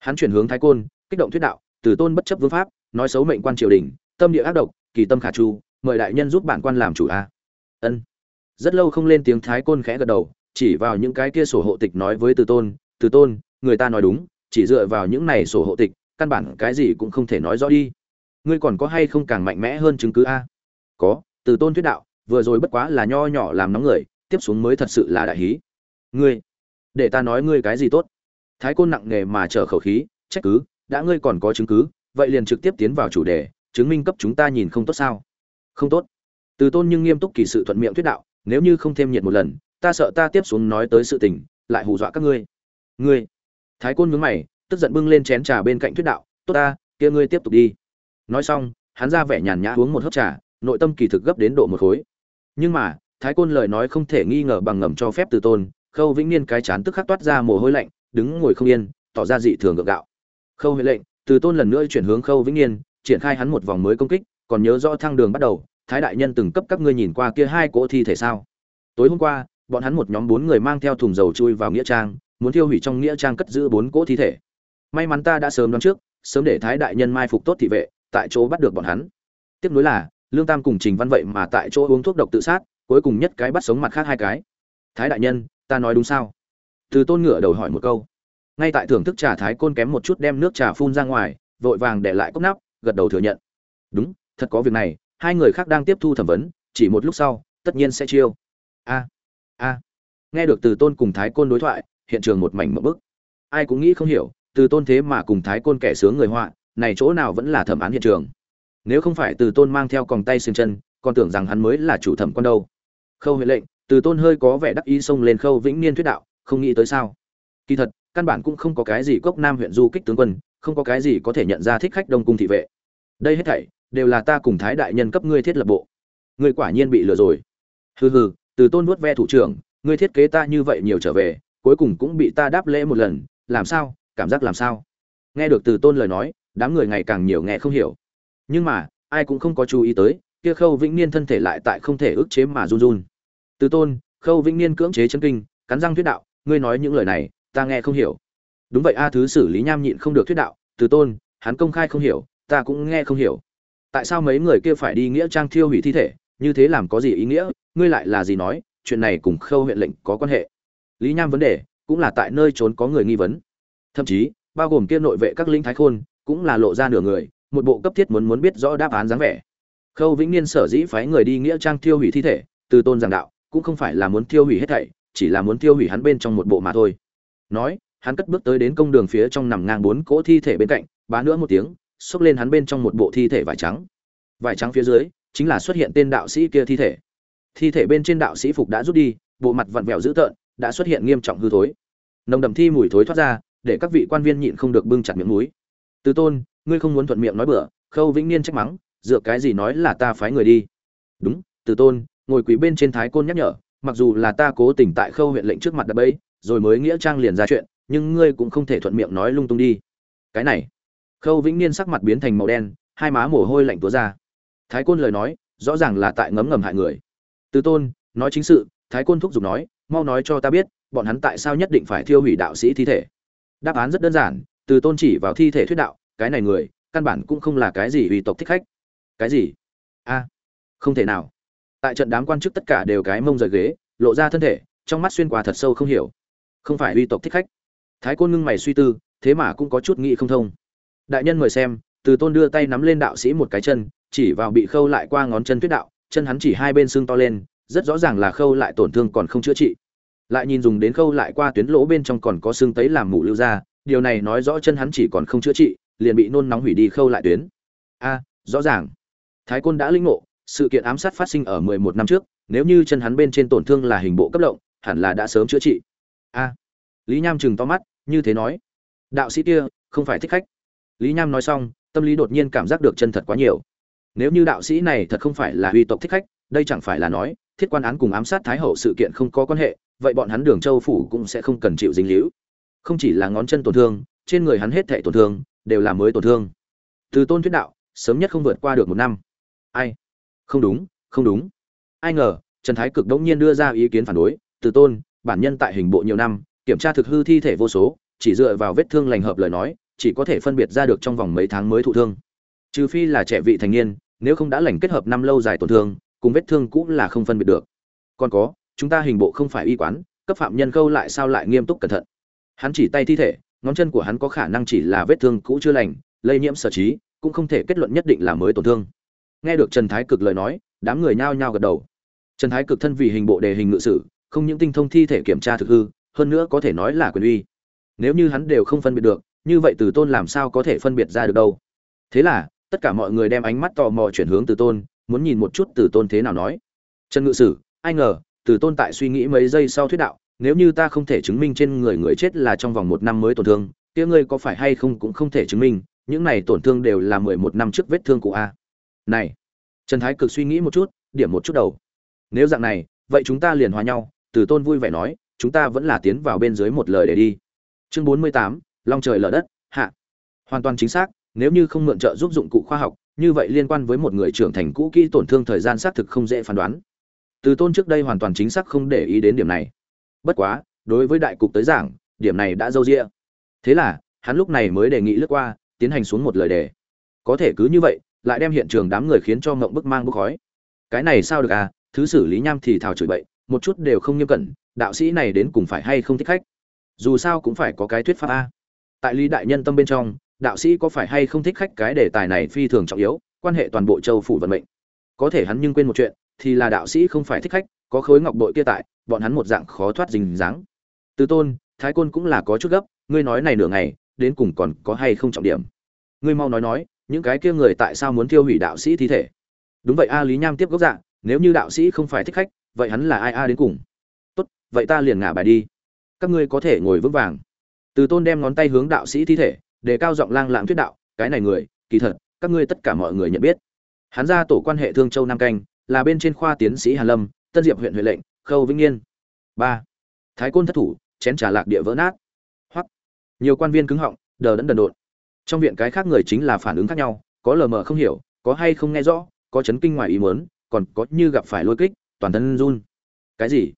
hắn chuyển hướng thái côn, kích động thuyết đạo, từ tôn bất chấp vương pháp, nói xấu mệnh quan triều đình, tâm địa ác độc, kỳ tâm khả chu mời đại nhân giúp bản quan làm chủ a. Ân. Rất lâu không lên tiếng thái côn khẽ gật đầu, chỉ vào những cái kia sổ hộ tịch nói với từ tôn từ tôn, người ta nói đúng, chỉ dựa vào những này sổ hộ tịch, căn bản cái gì cũng không thể nói rõ đi. Ngươi còn có hay không càng mạnh mẽ hơn chứng cứ a? Có, từ tôn thuyết đạo, vừa rồi bất quá là nho nhỏ làm nóng người, tiếp xuống mới thật sự là đại hí. Ngươi, để ta nói ngươi cái gì tốt? Thái côn nặng nề mà trở khẩu khí, trách cứ, đã ngươi còn có chứng cứ, vậy liền trực tiếp tiến vào chủ đề, chứng minh cấp chúng ta nhìn không tốt sao? Không tốt. Từ tôn nhưng nghiêm túc kỳ sự thuận miệng thuyết đạo, nếu như không thêm nhiệt một lần, ta sợ ta tiếp xuống nói tới sự tình, lại hù dọa các ngươi. Ngươi. Thái côn nhướng mày, tức giận bưng lên chén trà bên cạnh thuyết đạo, tốt ta, kia ngươi tiếp tục đi. Nói xong, hắn ra vẻ nhàn nhã uống một hớp trà nội tâm kỳ thực gấp đến độ một khối. Nhưng mà, thái côn lời nói không thể nghi ngờ bằng ngầm cho phép từ tôn, khâu vĩnh niên cái chán tức khắc toát ra mồ hôi lạnh, đứng ngồi không yên, tỏ ra dị thường gượng gạo. Khâu huệ lệnh, từ tôn lần nữa chuyển hướng khâu vĩnh niên, triển khai hắn một vòng mới công kích, còn nhớ rõ thăng đường bắt đầu, thái đại nhân từng cấp các ngươi nhìn qua kia hai cỗ thi thể sao? Tối hôm qua, bọn hắn một nhóm bốn người mang theo thùng dầu chui vào nghĩa trang, muốn thiêu hủy trong nghĩa trang cất giữ bốn cỗ thi thể. May mắn ta đã sớm đoán trước, sớm để thái đại nhân mai phục tốt thị vệ, tại chỗ bắt được bọn hắn. Tiếp nối là lương tam cùng trình văn vậy mà tại chỗ uống thuốc độc tự sát, cuối cùng nhất cái bắt sống mặt khác hai cái. Thái đại nhân, ta nói đúng sao? Từ tôn ngựa đầu hỏi một câu. Ngay tại thưởng thức trà thái côn kém một chút đem nước trà phun ra ngoài, vội vàng để lại cốc nắp, gật đầu thừa nhận. Đúng, thật có việc này, hai người khác đang tiếp thu thẩm vấn, chỉ một lúc sau, tất nhiên sẽ chiêu. A a. Nghe được từ tôn cùng thái côn đối thoại, hiện trường một mảnh mẫu bức. Ai cũng nghĩ không hiểu, từ tôn thế mà cùng thái côn kẻ sướng người họa, này chỗ nào vẫn là thẩm án hiện trường? Nếu không phải từ tôn mang theo còng tay xương chân, còn tưởng rằng hắn mới là chủ thẩm quan đâu. Khâu huệ lệnh, từ tôn hơi có vẻ đắc ý xông lên khâu vĩnh niên thuyết đạo, không nghĩ tới sao? Kỳ thật, căn bản cũng không có cái gì cốc nam huyện du kích tướng quân, không có cái gì có thể nhận ra thích khách đông cung thị vệ. Đây hết thảy, đều là ta cùng thái đại nhân cấp ngươi thiết lập bộ. Ngươi quả nhiên bị lừa rồi. Hừ hừ, từ tôn nuốt ve thủ trưởng, ngươi thiết kế ta như vậy nhiều trở về, cuối cùng cũng bị ta đáp lễ một lần, làm sao, cảm giác làm sao? Nghe được từ tôn lời nói, đám người ngày càng nhiều nghe không hiểu nhưng mà, ai cũng không có chú ý tới, kia khâu vĩnh niên thân thể lại tại không thể ức chế mà run run. Từ tôn, khâu vĩnh niên cưỡng chế chân kinh, cắn răng thuyết đạo, ngươi nói những lời này, ta nghe không hiểu. Đúng vậy a, thứ xử lý nham nhịn không được thuyết đạo, từ tôn, hắn công khai không hiểu, ta cũng nghe không hiểu. Tại sao mấy người kia phải đi nghĩa trang thiêu hủy thi thể, như thế làm có gì ý nghĩa, ngươi lại là gì nói, chuyện này cùng khâu huyện lệnh có quan hệ. Lý nham vấn đề, cũng là tại nơi trốn có người nghi vấn. Thậm chí, bao gồm kia nội vệ các lính thái khôn, cũng là lộ ra nửa người một bộ cấp thiết muốn muốn biết rõ đáp án dáng vẻ. Khâu vĩnh niên sở dĩ phái người đi nghĩa trang thiêu hủy thi thể, từ tôn giảng đạo, cũng không phải là muốn thiêu hủy hết thảy, chỉ là muốn tiêu hủy hắn bên trong một bộ mà thôi. Nói, hắn cất bước tới đến công đường phía trong nằm ngang bốn cỗ thi thể bên cạnh, bá nữa một tiếng, xốc lên hắn bên trong một bộ thi thể vải trắng. Vải trắng phía dưới, chính là xuất hiện tên đạo sĩ kia thi thể. Thi thể bên trên đạo sĩ phục đã rút đi, bộ mặt vặn vẹo dữ tợn, đã xuất hiện nghiêm trọng hư thối. Nồng đậm thi mùi thối thoát ra, để các vị quan viên nhịn không được bưng chặt miệng mũi. Từ tôn ngươi không muốn thuận miệng nói bừa, khâu vĩnh niên trách mắng, dựa cái gì nói là ta phái người đi? Đúng, từ tôn, ngồi quý bên trên thái côn nhắc nhở, mặc dù là ta cố tình tại khâu huyện lệnh trước mặt đập bẫy, rồi mới nghĩa trang liền ra chuyện, nhưng ngươi cũng không thể thuận miệng nói lung tung đi. Cái này, khâu vĩnh niên sắc mặt biến thành màu đen, hai má mồ hôi lạnh túa ra. Thái côn lời nói, rõ ràng là tại ngấm ngầm hại người. Từ tôn, nói chính sự, thái côn thúc giục nói, mau nói cho ta biết, bọn hắn tại sao nhất định phải thiêu hủy đạo sĩ thi thể? Đáp án rất đơn giản, từ tôn chỉ vào thi thể thuyết đạo cái này người, căn bản cũng không là cái gì uy tộc thích khách. Cái gì? A, không thể nào. Tại trận đám quan chức tất cả đều cái mông rời ghế, lộ ra thân thể, trong mắt xuyên qua thật sâu không hiểu. Không phải uy tộc thích khách. Thái côn ngưng mày suy tư, thế mà cũng có chút nghĩ không thông. Đại nhân mời xem, từ tôn đưa tay nắm lên đạo sĩ một cái chân, chỉ vào bị khâu lại qua ngón chân tuyết đạo, chân hắn chỉ hai bên xương to lên, rất rõ ràng là khâu lại tổn thương còn không chữa trị. Lại nhìn dùng đến khâu lại qua tuyến lỗ bên trong còn có xương tấy làm mủ lưu ra, điều này nói rõ chân hắn chỉ còn không chữa trị liền bị nôn nóng hủy đi khâu lại tuyến. A, rõ ràng. Thái côn đã linh ngộ, sự kiện ám sát phát sinh ở mười một năm trước, nếu như chân hắn bên trên tổn thương là hình bộ cấp lộng, hẳn là đã sớm chữa trị. A. Lý nham chừng to mắt, như thế nói. Đạo sĩ kia, không phải thích khách. Lý nham nói xong, tâm lý đột nhiên cảm giác được chân thật quá nhiều. Nếu như đạo sĩ này thật không phải là uy tộc thích khách, đây chẳng phải là nói, thiết quan án cùng ám sát thái hậu sự kiện không có quan hệ, vậy bọn hắn đường châu phủ cũng sẽ không cần chịu dính líu. Không chỉ là ngón chân tổn thương, trên người hắn hết thảy tổn thương đều là mới tổn thương. Từ tôn thuyết đạo, sớm nhất không vượt qua được một năm. Ai? Không đúng không đúng. Ai ngờ, trần thái cực đống nhiên đưa ra ý kiến phản đối, từ tôn, bản nhân tại hình bộ nhiều năm, kiểm tra thực hư thi thể vô số, chỉ dựa vào vết thương lành hợp lời nói, chỉ có thể phân biệt ra được trong vòng mấy tháng mới thụ thương. Trừ phi là trẻ vị thành niên, nếu không đã lành kết hợp năm lâu dài tổn thương, cùng vết thương cũng là không phân biệt được. Còn có, chúng ta hình bộ không phải y quán, cấp phạm nhân câu lại sao lại nghiêm túc cẩn thận. Hắn chỉ tay thi thể ngón chân của hắn có khả năng chỉ là vết thương cũ chưa lành, lây nhiễm sở trí, cũng không thể kết luận nhất định là mới tổn thương. Nghe được trần thái cực lời nói, đám người nhao nhao gật đầu. Trần thái cực thân vì hình bộ đề hình ngự sử, không những tinh thông thi thể kiểm tra thực hư, hơn nữa có thể nói là quyền uy. Nếu như hắn đều không phân biệt được, như vậy từ tôn làm sao có thể phân biệt ra được đâu? Thế là, tất cả mọi người đem ánh mắt tò mò chuyển hướng từ tôn, muốn nhìn một chút từ tôn thế nào nói. Trần ngự sử, ai ngờ, từ tôn tại suy nghĩ mấy giây sau thuyết đạo nếu như ta không thể chứng minh trên người người chết là trong vòng một năm mới tổn thương, kia ngươi có phải hay không cũng không thể chứng minh, những này tổn thương đều là mười một năm trước vết thương của a. Này, trần thái cực suy nghĩ một chút, điểm một chút đầu. Nếu dạng này, vậy chúng ta liền hòa nhau, từ tôn vui vẻ nói, chúng ta vẫn là tiến vào bên dưới một lời để đi. Chương bốn mươi tám, long trời lở đất, hạ. Hoàn toàn chính xác, nếu như không mượn trợ giúp dụng cụ khoa học, như vậy liên quan với một người trưởng thành cũ kỹ tổn thương thời gian xác thực không dễ phán đoán. Từ tôn trước đây hoàn toàn chính xác không để ý đến điểm này bất quá, đối với đại cục tới giảng, điểm này đã dâu dịa. Thế là, hắn lúc này mới đề nghị lướt qua, tiến hành xuống một lời đề. Có thể cứ như vậy, lại đem hiện trường đám người khiến cho mộng bức mang bức khói. Cái này sao được à? Thứ xử lý nham thì thào chửi bậy, một chút đều không nghiêm cẩn, đạo sĩ này đến cùng phải hay không thích khách? Dù sao cũng phải có cái thuyết pháp a. Tại lý đại nhân tâm bên trong, đạo sĩ có phải hay không thích khách cái đề tài này phi thường trọng yếu, quan hệ toàn bộ châu phủ vận mệnh. Có thể hắn nhưng quên một chuyện, thì là đạo sĩ không phải thích khách có khối ngọc bội kia tại, bọn hắn một dạng khó thoát dình dáng. Từ tôn, thái côn cũng là có chút gấp, ngươi nói này nửa ngày, đến cùng còn có hay không trọng điểm? Ngươi mau nói nói, những cái kia người tại sao muốn tiêu hủy đạo sĩ thi thể? Đúng vậy a, lý nham tiếp gốc dạng nếu như đạo sĩ không phải thích khách, vậy hắn là ai a đến cùng? Tốt, vậy ta liền ngả bài đi. Các ngươi có thể ngồi vững vàng. Từ tôn đem ngón tay hướng đạo sĩ thi thể để cao giọng lang lãng thuyết đạo, cái này người, kỳ thật, các ngươi tất cả mọi người nhận biết. Hắn ra tổ quan hệ thương châu nam canh, là bên trên khoa tiến sĩ hàn lâm tân diệp huyện huyện lệnh, khâu vĩnh Niên. ba. Thái côn thất thủ, chén trà lạc địa vỡ nát. Hoặc nhiều quan viên cứng họng, đờ đẫn đần độn. Trong viện cái khác người chính là phản ứng khác nhau, có lờ mờ không hiểu, có hay không nghe rõ, có chấn kinh ngoài ý muốn, còn có như gặp phải lôi kích, toàn thân run. Cái gì?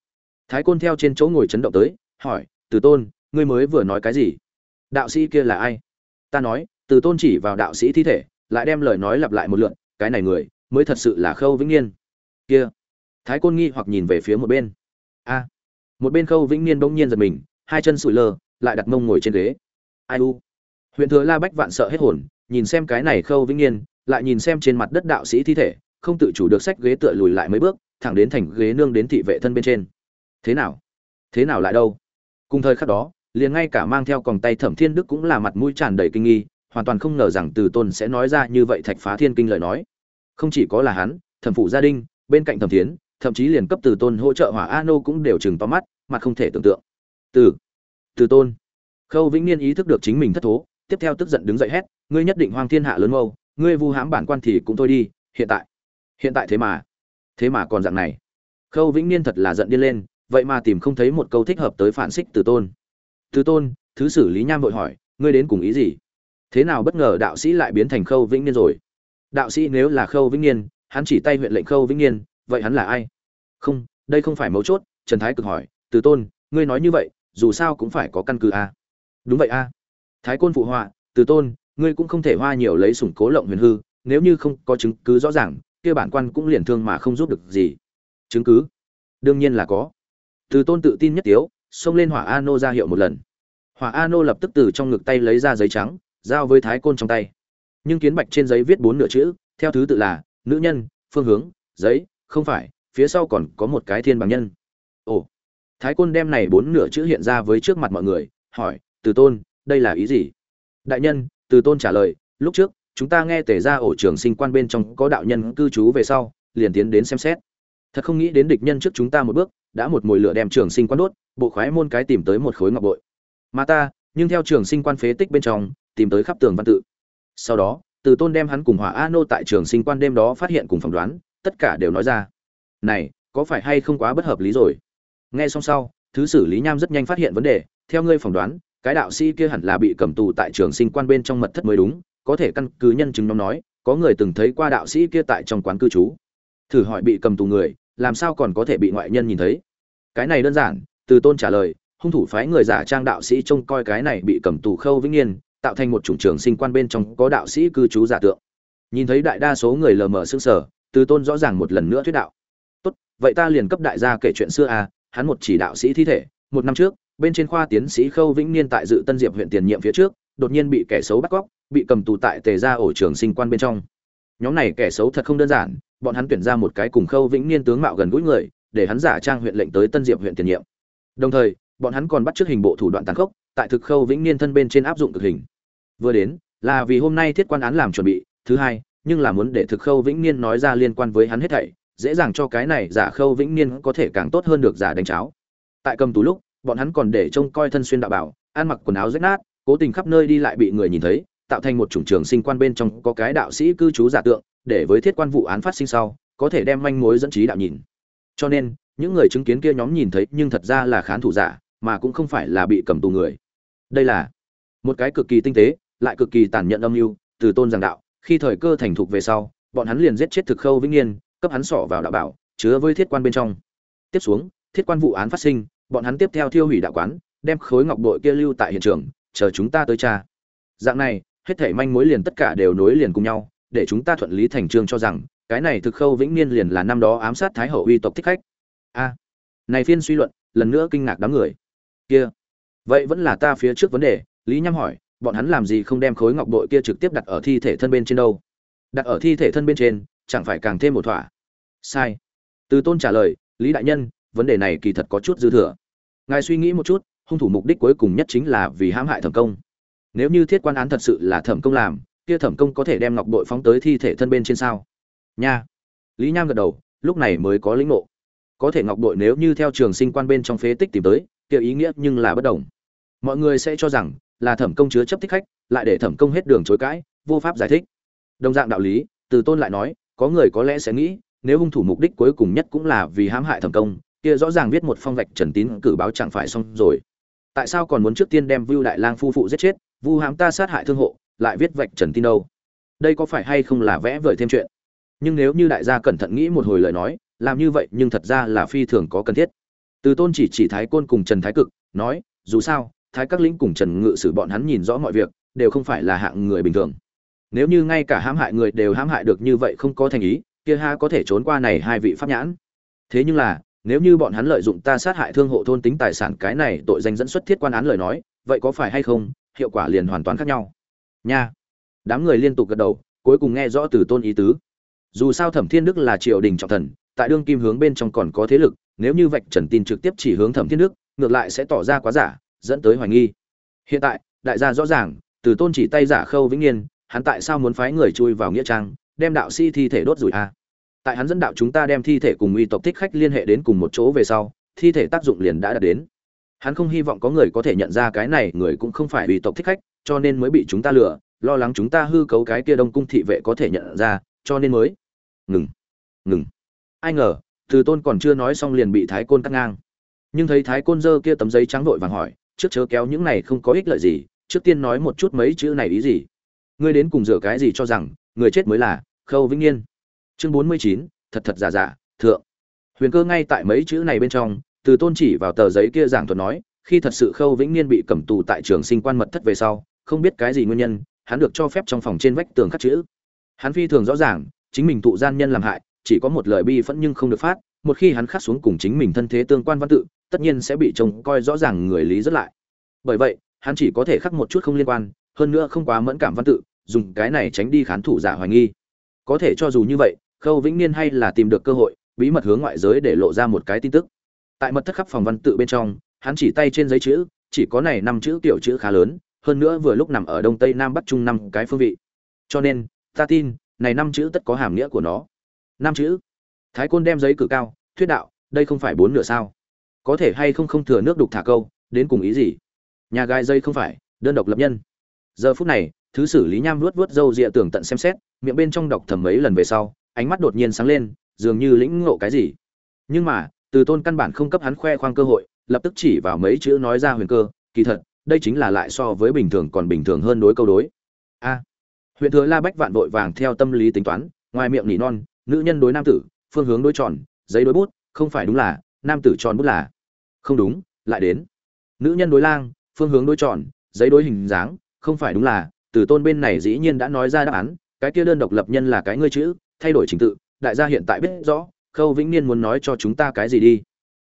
Thái côn theo trên chỗ ngồi chấn động tới, hỏi, từ tôn, ngươi mới vừa nói cái gì? Đạo sĩ kia là ai? Ta nói, từ tôn chỉ vào đạo sĩ thi thể, lại đem lời nói lặp lại một lượn cái này người, mới thật sự là khâu vĩnh niên. Kia thái côn nghi hoặc nhìn về phía một bên. A. Một bên khâu vĩnh niên bỗng nhiên giật mình, hai chân sụi lơ, lại đặt mông ngồi trên ghế. Ai u? Huyện thừa la bách vạn sợ hết hồn, nhìn xem cái này khâu vĩnh niên, lại nhìn xem trên mặt đất đạo sĩ thi thể, không tự chủ được sách ghế tựa lùi lại mấy bước, thẳng đến thành ghế nương đến thị vệ thân bên trên. Thế nào? Thế nào lại đâu? Cùng thời khắc đó, liền ngay cả mang theo còng tay thẩm thiên đức cũng là mặt mũi tràn đầy kinh nghi, hoàn toàn không ngờ rằng từ tôn sẽ nói ra như vậy thạch phá thiên kinh lời nói. Không chỉ có là hắn, thẩm phụ gia đình bên cạnh thẩm thiến thậm chí liền cấp từ tôn hỗ trợ hỏa a nô cũng đều chừng to mắt mặt không thể tưởng tượng. Từ từ tôn. Khâu vĩnh niên ý thức được chính mình thất thố, tiếp theo tức giận đứng dậy hét, ngươi nhất định hoang thiên hạ lớn mâu, ngươi vu hãm bản quan thì cũng thôi đi, hiện tại hiện tại thế mà thế mà còn dạng này. Khâu vĩnh niên thật là giận điên lên, vậy mà tìm không thấy một câu thích hợp tới phản xích từ tôn. Từ tôn, thứ xử lý nham vội hỏi, ngươi đến cùng ý gì? Thế nào bất ngờ đạo sĩ lại biến thành khâu vĩnh niên rồi? Đạo sĩ nếu là khâu vĩnh niên, hắn chỉ tay huyện lệnh khâu vĩnh niên vậy hắn là ai? Không, đây không phải mấu chốt, trần thái cực hỏi, từ tôn, ngươi nói như vậy, dù sao cũng phải có căn cứ a đúng vậy a thái côn phụ họa, từ tôn, ngươi cũng không thể hoa nhiều lấy sủng cố lộng huyền hư, nếu như không có chứng cứ rõ ràng, kia bản quan cũng liền thương mà không giúp được gì. Chứng cứ? Đương nhiên là có. Từ tôn tự tin nhất tiếu, xông lên hỏa a nô ra hiệu một lần. Hỏa a nô lập tức từ trong ngực tay lấy ra giấy trắng, giao với thái côn trong tay. Nhưng kiến bạch trên giấy viết bốn nửa chữ, theo thứ tự là, nữ nhân, phương hướng, giấy không phải, phía sau còn có một cái thiên bằng nhân. Ồ, thái côn đem này bốn nửa chữ hiện ra với trước mặt mọi người, hỏi, từ tôn, đây là ý gì? Đại nhân, từ tôn trả lời, lúc trước, chúng ta nghe tể ra ổ trường sinh quan bên trong có đạo nhân cư trú về sau, liền tiến đến xem xét. Thật không nghĩ đến địch nhân trước chúng ta một bước, đã một mồi lửa đem trường sinh quan đốt, bộ khoái môn cái tìm tới một khối ngọc bội. Mà ta, nhưng theo trường sinh quan phế tích bên trong, tìm tới khắp tường văn tự. Sau đó, từ tôn đem hắn cùng hỏa a nô tại trường sinh quan đêm đó phát hiện cùng phỏng đoán tất cả đều nói ra. Này, có phải hay không quá bất hợp lý rồi? Nghe xong sau, thứ xử lý nham rất nhanh phát hiện vấn đề. Theo ngươi phỏng đoán, cái đạo sĩ kia hẳn là bị cầm tù tại trường sinh quan bên trong mật thất mới đúng. Có thể căn cứ nhân chứng nhóm nói, có người từng thấy qua đạo sĩ kia tại trong quán cư trú. Thử hỏi bị cầm tù người, làm sao còn có thể bị ngoại nhân nhìn thấy? Cái này đơn giản, từ tôn trả lời, hung thủ phái người giả trang đạo sĩ trông coi cái này bị cầm tù khâu vĩnh yên, tạo thành một chủng trường sinh quan bên trong có đạo sĩ cư trú giả tượng. Nhìn thấy đại đa số người lờ mờ sững sờ từ tôn rõ ràng một lần nữa thuyết đạo. Tốt, vậy ta liền cấp đại gia kể chuyện xưa à hắn một chỉ đạo sĩ thi thể, một năm trước, bên trên khoa tiến sĩ khâu vĩnh niên tại dự tân diệp huyện tiền nhiệm phía trước, đột nhiên bị kẻ xấu bắt cóc, bị cầm tù tại tề gia ổ trường sinh quan bên trong. Nhóm này kẻ xấu thật không đơn giản, bọn hắn tuyển ra một cái cùng khâu vĩnh niên tướng mạo gần gũi người, để hắn giả trang huyện lệnh tới tân diệp huyện tiền nhiệm. Đồng thời, bọn hắn còn bắt trước hình bộ thủ đoạn tàn khốc, tại thực khâu vĩnh niên thân bên trên áp dụng cực hình. Vừa đến, là vì hôm nay thiết quan án làm chuẩn bị, thứ hai nhưng là muốn để thực khâu vĩnh niên nói ra liên quan với hắn hết thảy, dễ dàng cho cái này giả khâu vĩnh niên có thể càng tốt hơn được giả đánh cháo. Tại cầm tù lúc, bọn hắn còn để trông coi thân xuyên đạo bảo, ăn mặc quần áo rách nát, cố tình khắp nơi đi lại bị người nhìn thấy, tạo thành một chủng trường sinh quan bên trong có cái đạo sĩ cư trú giả tượng, để với thiết quan vụ án phát sinh sau, có thể đem manh mối dẫn trí đạo nhìn. Cho nên, những người chứng kiến kia nhóm nhìn thấy nhưng thật ra là khán thủ giả, mà cũng không phải là bị cầm tù người. Đây là một cái cực kỳ tinh tế, lại cực kỳ tàn nhẫn âm mưu, từ tôn giảng đạo khi thời cơ thành thục về sau bọn hắn liền giết chết thực khâu vĩnh niên, cấp hắn sỏ vào đạo bảo chứa với thiết quan bên trong. Tiếp xuống thiết quan vụ án phát sinh bọn hắn tiếp theo thiêu hủy đạo quán đem khối ngọc bội kia lưu tại hiện trường chờ chúng ta tới tra dạng này hết thảy manh mối liền tất cả đều nối liền cùng nhau để chúng ta thuận lý thành trương cho rằng cái này thực khâu vĩnh niên liền là năm đó ám sát thái hậu uy tộc thích khách. A này phiên suy luận lần nữa kinh ngạc đám người. Kia vậy vẫn là ta phía trước vấn đề lý nham hỏi bọn hắn làm gì không đem khối ngọc bội kia trực tiếp đặt ở thi thể thân bên trên đâu? Đặt ở thi thể thân bên trên, chẳng phải càng thêm một thỏa? Sai. Từ tôn trả lời, lý đại nhân, vấn đề này kỳ thật có chút dư thừa. Ngài suy nghĩ một chút, hung thủ mục đích cuối cùng nhất chính là vì hãm hại thẩm công. Nếu như thiết quan án thật sự là thẩm công làm, kia thẩm công có thể đem ngọc bội phóng tới thi thể thân bên trên sao? Nha. Lý nham gật đầu, lúc này mới có lĩnh ngộ. Có thể ngọc bội nếu như theo trường sinh quan bên trong phế tích tìm tới, kia ý nghĩa nhưng là bất đồng. Mọi người sẽ cho rằng là thẩm công chứa chấp thích khách, lại để thẩm công hết đường chối cãi, vô pháp giải thích. Đồng dạng đạo lý, từ tôn lại nói, có người có lẽ sẽ nghĩ, nếu hung thủ mục đích cuối cùng nhất cũng là vì hãm hại thẩm công, kia rõ ràng viết một phong vạch trần tín cử báo chẳng phải xong rồi. Tại sao còn muốn trước tiên đem vưu đại lang phu phụ giết chết, vu hãm ta sát hại thương hộ, lại viết vạch trần tin đâu? Đây có phải hay không là vẽ vời thêm chuyện? Nhưng nếu như đại gia cẩn thận nghĩ một hồi lời nói, làm như vậy nhưng thật ra là phi thường có cần thiết. Từ tôn chỉ chỉ thái côn cùng trần thái cực, nói, dù sao thái các lĩnh cùng trần ngự sử bọn hắn nhìn rõ mọi việc, đều không phải là hạng người bình thường. Nếu như ngay cả hãm hại người đều hãm hại được như vậy không có thành ý, kia ha có thể trốn qua này hai vị pháp nhãn. Thế nhưng là, nếu như bọn hắn lợi dụng ta sát hại thương hộ thôn tính tài sản cái này tội danh dẫn xuất thiết quan án lời nói, vậy có phải hay không, hiệu quả liền hoàn toàn khác nhau. Nha. Đám người liên tục gật đầu, cuối cùng nghe rõ từ tôn ý tứ. Dù sao thẩm thiên đức là triều đình trọng thần, tại đương kim hướng bên trong còn có thế lực, nếu như vạch trần tin trực tiếp chỉ hướng thẩm thiên đức, ngược lại sẽ tỏ ra quá giả dẫn tới hoài nghi. Hiện tại, đại gia rõ ràng, từ tôn chỉ tay giả khâu vĩnh nghiên hắn tại sao muốn phái người chui vào nghĩa trang, đem đạo sĩ thi thể đốt rủi a? Tại hắn dẫn đạo chúng ta đem thi thể cùng uy tộc thích khách liên hệ đến cùng một chỗ về sau, thi thể tác dụng liền đã đạt đến. Hắn không hy vọng có người có thể nhận ra cái này người cũng không phải uy tộc thích khách, cho nên mới bị chúng ta lừa, lo lắng chúng ta hư cấu cái kia đông cung thị vệ có thể nhận ra, cho nên mới ngừng ngừng. Ai ngờ, từ tôn còn chưa nói xong liền bị thái côn cắt ngang. Nhưng thấy thái côn dơ kia tấm giấy trắng vội vàng hỏi trước chớ kéo những này không có ích lợi gì, trước tiên nói một chút mấy chữ này ý gì. Ngươi đến cùng rửa cái gì cho rằng, người chết mới là khâu vĩnh niên chương bốn mươi chín, thật thật giả giả, thượng. Huyền cơ ngay tại mấy chữ này bên trong, từ tôn chỉ vào tờ giấy kia giảng thuật nói, khi thật sự khâu vĩnh niên bị cầm tù tại trường sinh quan mật thất về sau, không biết cái gì nguyên nhân, hắn được cho phép trong phòng trên vách tường khắc chữ. Hắn phi thường rõ ràng, chính mình thụ gian nhân làm hại, chỉ có một lời bi phẫn nhưng không được phát một khi hắn khắc xuống cùng chính mình thân thế tương quan văn tự, tất nhiên sẽ bị trông coi rõ ràng người lý rất lại. Bởi vậy, hắn chỉ có thể khắc một chút không liên quan, hơn nữa không quá mẫn cảm văn tự, dùng cái này tránh đi khán thủ giả hoài nghi. Có thể cho dù như vậy, khâu vĩnh niên hay là tìm được cơ hội, bí mật hướng ngoại giới để lộ ra một cái tin tức. Tại mật thất khắp phòng văn tự bên trong, hắn chỉ tay trên giấy chữ, chỉ có này năm chữ kiểu chữ khá lớn, hơn nữa vừa lúc nằm ở đông tây nam bắc trung năm cái phương vị. Cho nên, ta tin, này năm chữ tất có hàm nghĩa của nó. Năm chữ thái côn đem giấy cử cao, thuyết đạo, đây không phải bốn nửa sao? Có thể hay không không thừa nước đục thả câu, đến cùng ý gì? Nhà gai dây không phải, đơn độc lập nhân. Giờ phút này, thứ xử lý nham vuốt vuốt râu rịa tưởng tận xem xét, miệng bên trong đọc thầm mấy lần về sau, ánh mắt đột nhiên sáng lên, dường như lĩnh ngộ cái gì. Nhưng mà, từ tôn căn bản không cấp hắn khoe khoang cơ hội, lập tức chỉ vào mấy chữ nói ra huyền cơ, kỳ thật, đây chính là lại so với bình thường còn bình thường hơn đối câu đối. A. Huyện thừa la bách vạn vội vàng theo tâm lý tính toán, ngoài miệng nỉ non, nữ nhân đối nam tử phương hướng đối tròn, giấy đối bút, không phải đúng là, nam tử tròn bút là. Không đúng, lại đến. Nữ nhân đối lang, phương hướng đối tròn, giấy đối hình dáng, không phải đúng là, từ tôn bên này dĩ nhiên đã nói ra đáp án, cái kia đơn độc lập nhân là cái ngươi chữ, thay đổi trình tự, đại gia hiện tại biết rõ, khâu vĩnh niên muốn nói cho chúng ta cái gì đi.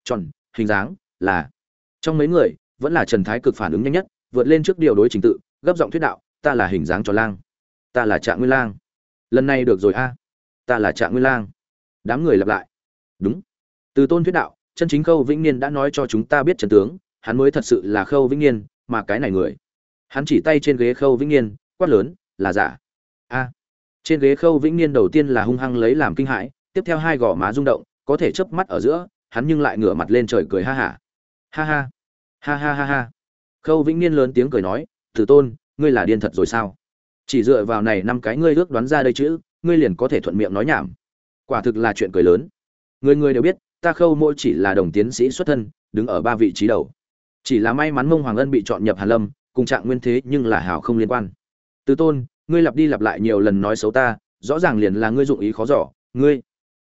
Tròn, hình dáng, là. Trong mấy người, vẫn là trần thái cực phản ứng nhanh nhất, vượt lên trước điều đối trình tự, gấp giọng thuyết đạo, ta là hình dáng tròn lang, ta là trạng nguyên lang. Lần này được rồi a, ta là trạng nguyên lang đám người lặp lại. Đúng. Từ tôn thuyết đạo, chân chính khâu vĩnh niên đã nói cho chúng ta biết trần tướng, hắn mới thật sự là khâu vĩnh niên, mà cái này người. Hắn chỉ tay trên ghế khâu vĩnh niên, quát lớn, là giả. A. Trên ghế khâu vĩnh niên đầu tiên là hung hăng lấy làm kinh hãi, tiếp theo hai gò má rung động, có thể chớp mắt ở giữa, hắn nhưng lại ngửa mặt lên trời cười ha hả. Ha. ha. Ha ha ha ha. Khâu vĩnh niên lớn tiếng cười nói tử tôn, ngươi là điên thật rồi sao? Chỉ dựa vào này năm cái ngươi ước đoán ra đây chữ ngươi liền có thể thuận miệng nói nhảm quả thực là chuyện cười lớn. Người người đều biết, ta khâu mỗi chỉ là đồng tiến sĩ xuất thân, đứng ở ba vị trí đầu. Chỉ là may mắn mông hoàng ân bị chọn nhập hàn lâm, cùng trạng nguyên thế nhưng là hảo không liên quan. Từ tôn, ngươi lặp đi lặp lại nhiều lần nói xấu ta, rõ ràng liền là ngươi dụng ý khó giỏ ngươi.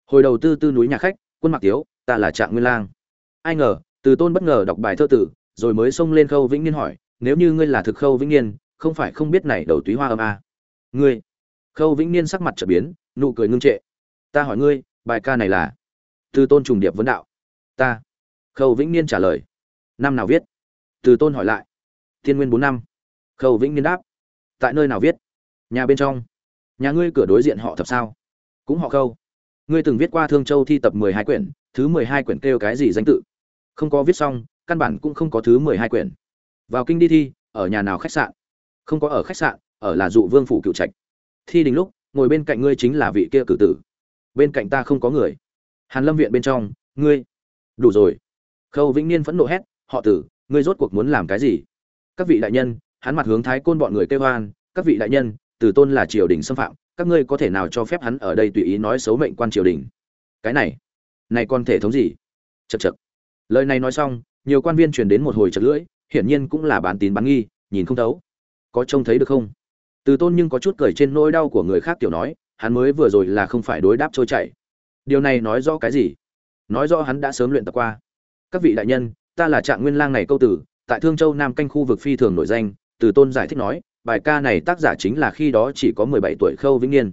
Hồi đầu tư tư núi nhà khách, quân mặc tiếu, ta là trạng nguyên lang. Ai ngờ, từ tôn bất ngờ đọc bài thơ tử, rồi mới xông lên khâu vĩnh niên hỏi, nếu như ngươi là thực khâu vĩnh niên, không phải không biết này đầu túy hoa âm a? Ngươi. Khâu vĩnh niên sắc mặt trở biến, nụ cười ngưng trệ ta hỏi ngươi, bài ca này là từ tôn trùng điệp vấn đạo. Ta. Khâu vĩnh niên trả lời. Năm nào viết? Từ tôn hỏi lại. Tiên nguyên bốn năm. Khâu vĩnh niên đáp. Tại nơi nào viết? Nhà bên trong. Nhà ngươi cửa đối diện họ thập sao? Cũng họ khâu. Ngươi từng viết qua thương châu thi tập mười hai quyển, thứ mười hai quyển kêu cái gì danh tự? Không có viết xong, căn bản cũng không có thứ mười hai quyển. Vào kinh đi thi, ở nhà nào khách sạn? Không có ở khách sạn, ở là dụ vương phủ cựu trạch. Thi đình lúc, ngồi bên cạnh ngươi chính là vị kia cử tử bên cạnh ta không có người. Hàn lâm viện bên trong, ngươi. Đủ rồi. Khâu vĩnh niên phẫn nộ hét, họ tử, ngươi rốt cuộc muốn làm cái gì? Các vị đại nhân, hắn mặt hướng thái côn bọn người kêu hoan, các vị đại nhân, từ tôn là triều đình xâm phạm, các ngươi có thể nào cho phép hắn ở đây tùy ý nói xấu mệnh quan triều đình? Cái này này còn thể thống gì? Chật chật lời này nói xong, nhiều quan viên truyền đến một hồi chật lưỡi, hiển nhiên cũng là bán tín bán nghi, nhìn không thấu. Có trông thấy được không? Từ tôn nhưng có chút cười trên nỗi đau của người khác tiểu nói hắn mới vừa rồi là không phải đối đáp trôi chảy. Điều này nói rõ cái gì? Nói rõ hắn đã sớm luyện tập qua. Các vị đại nhân, ta là trạng nguyên lang này câu tử, tại thương châu nam canh khu vực phi thường nổi danh, từ tôn giải thích nói, bài ca này tác giả chính là khi đó chỉ có mười bảy tuổi khâu vĩnh niên.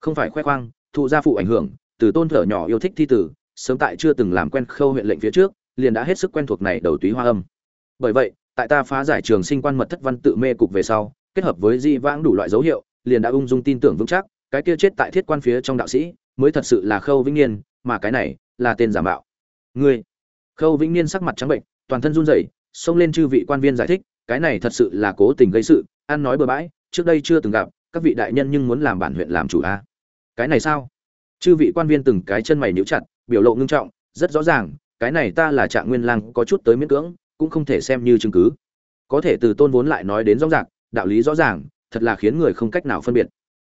Không phải khoe khoang, thụ gia phụ ảnh hưởng, từ tôn thở nhỏ yêu thích thi tử, sớm tại chưa từng làm quen khâu huyện lệnh phía trước, liền đã hết sức quen thuộc này đầu túy hoa âm. Bởi vậy, tại ta phá giải trường sinh quan mật thất văn tự mê cục về sau, kết hợp với di vãng đủ loại dấu hiệu, liền đã ung dung tin tưởng vững chắc cái kia chết tại thiết quan phía trong đạo sĩ mới thật sự là khâu vĩnh niên, mà cái này là tên giả mạo. Ngươi. Khâu vĩnh niên sắc mặt trắng bệnh, toàn thân run rẩy, xông lên chư vị quan viên giải thích, cái này thật sự là cố tình gây sự, ăn nói bừa bãi, trước đây chưa từng gặp, các vị đại nhân nhưng muốn làm bản huyện làm chủ a. À? cái này sao? Chư vị quan viên từng cái chân mày níu chặt, biểu lộ ngưng trọng, rất rõ ràng, cái này ta là trạng nguyên lang, có chút tới miễn cưỡng, cũng không thể xem như chứng cứ. Có thể từ tôn vốn lại nói đến rõ ràng, đạo lý rõ ràng, thật là khiến người không cách nào phân biệt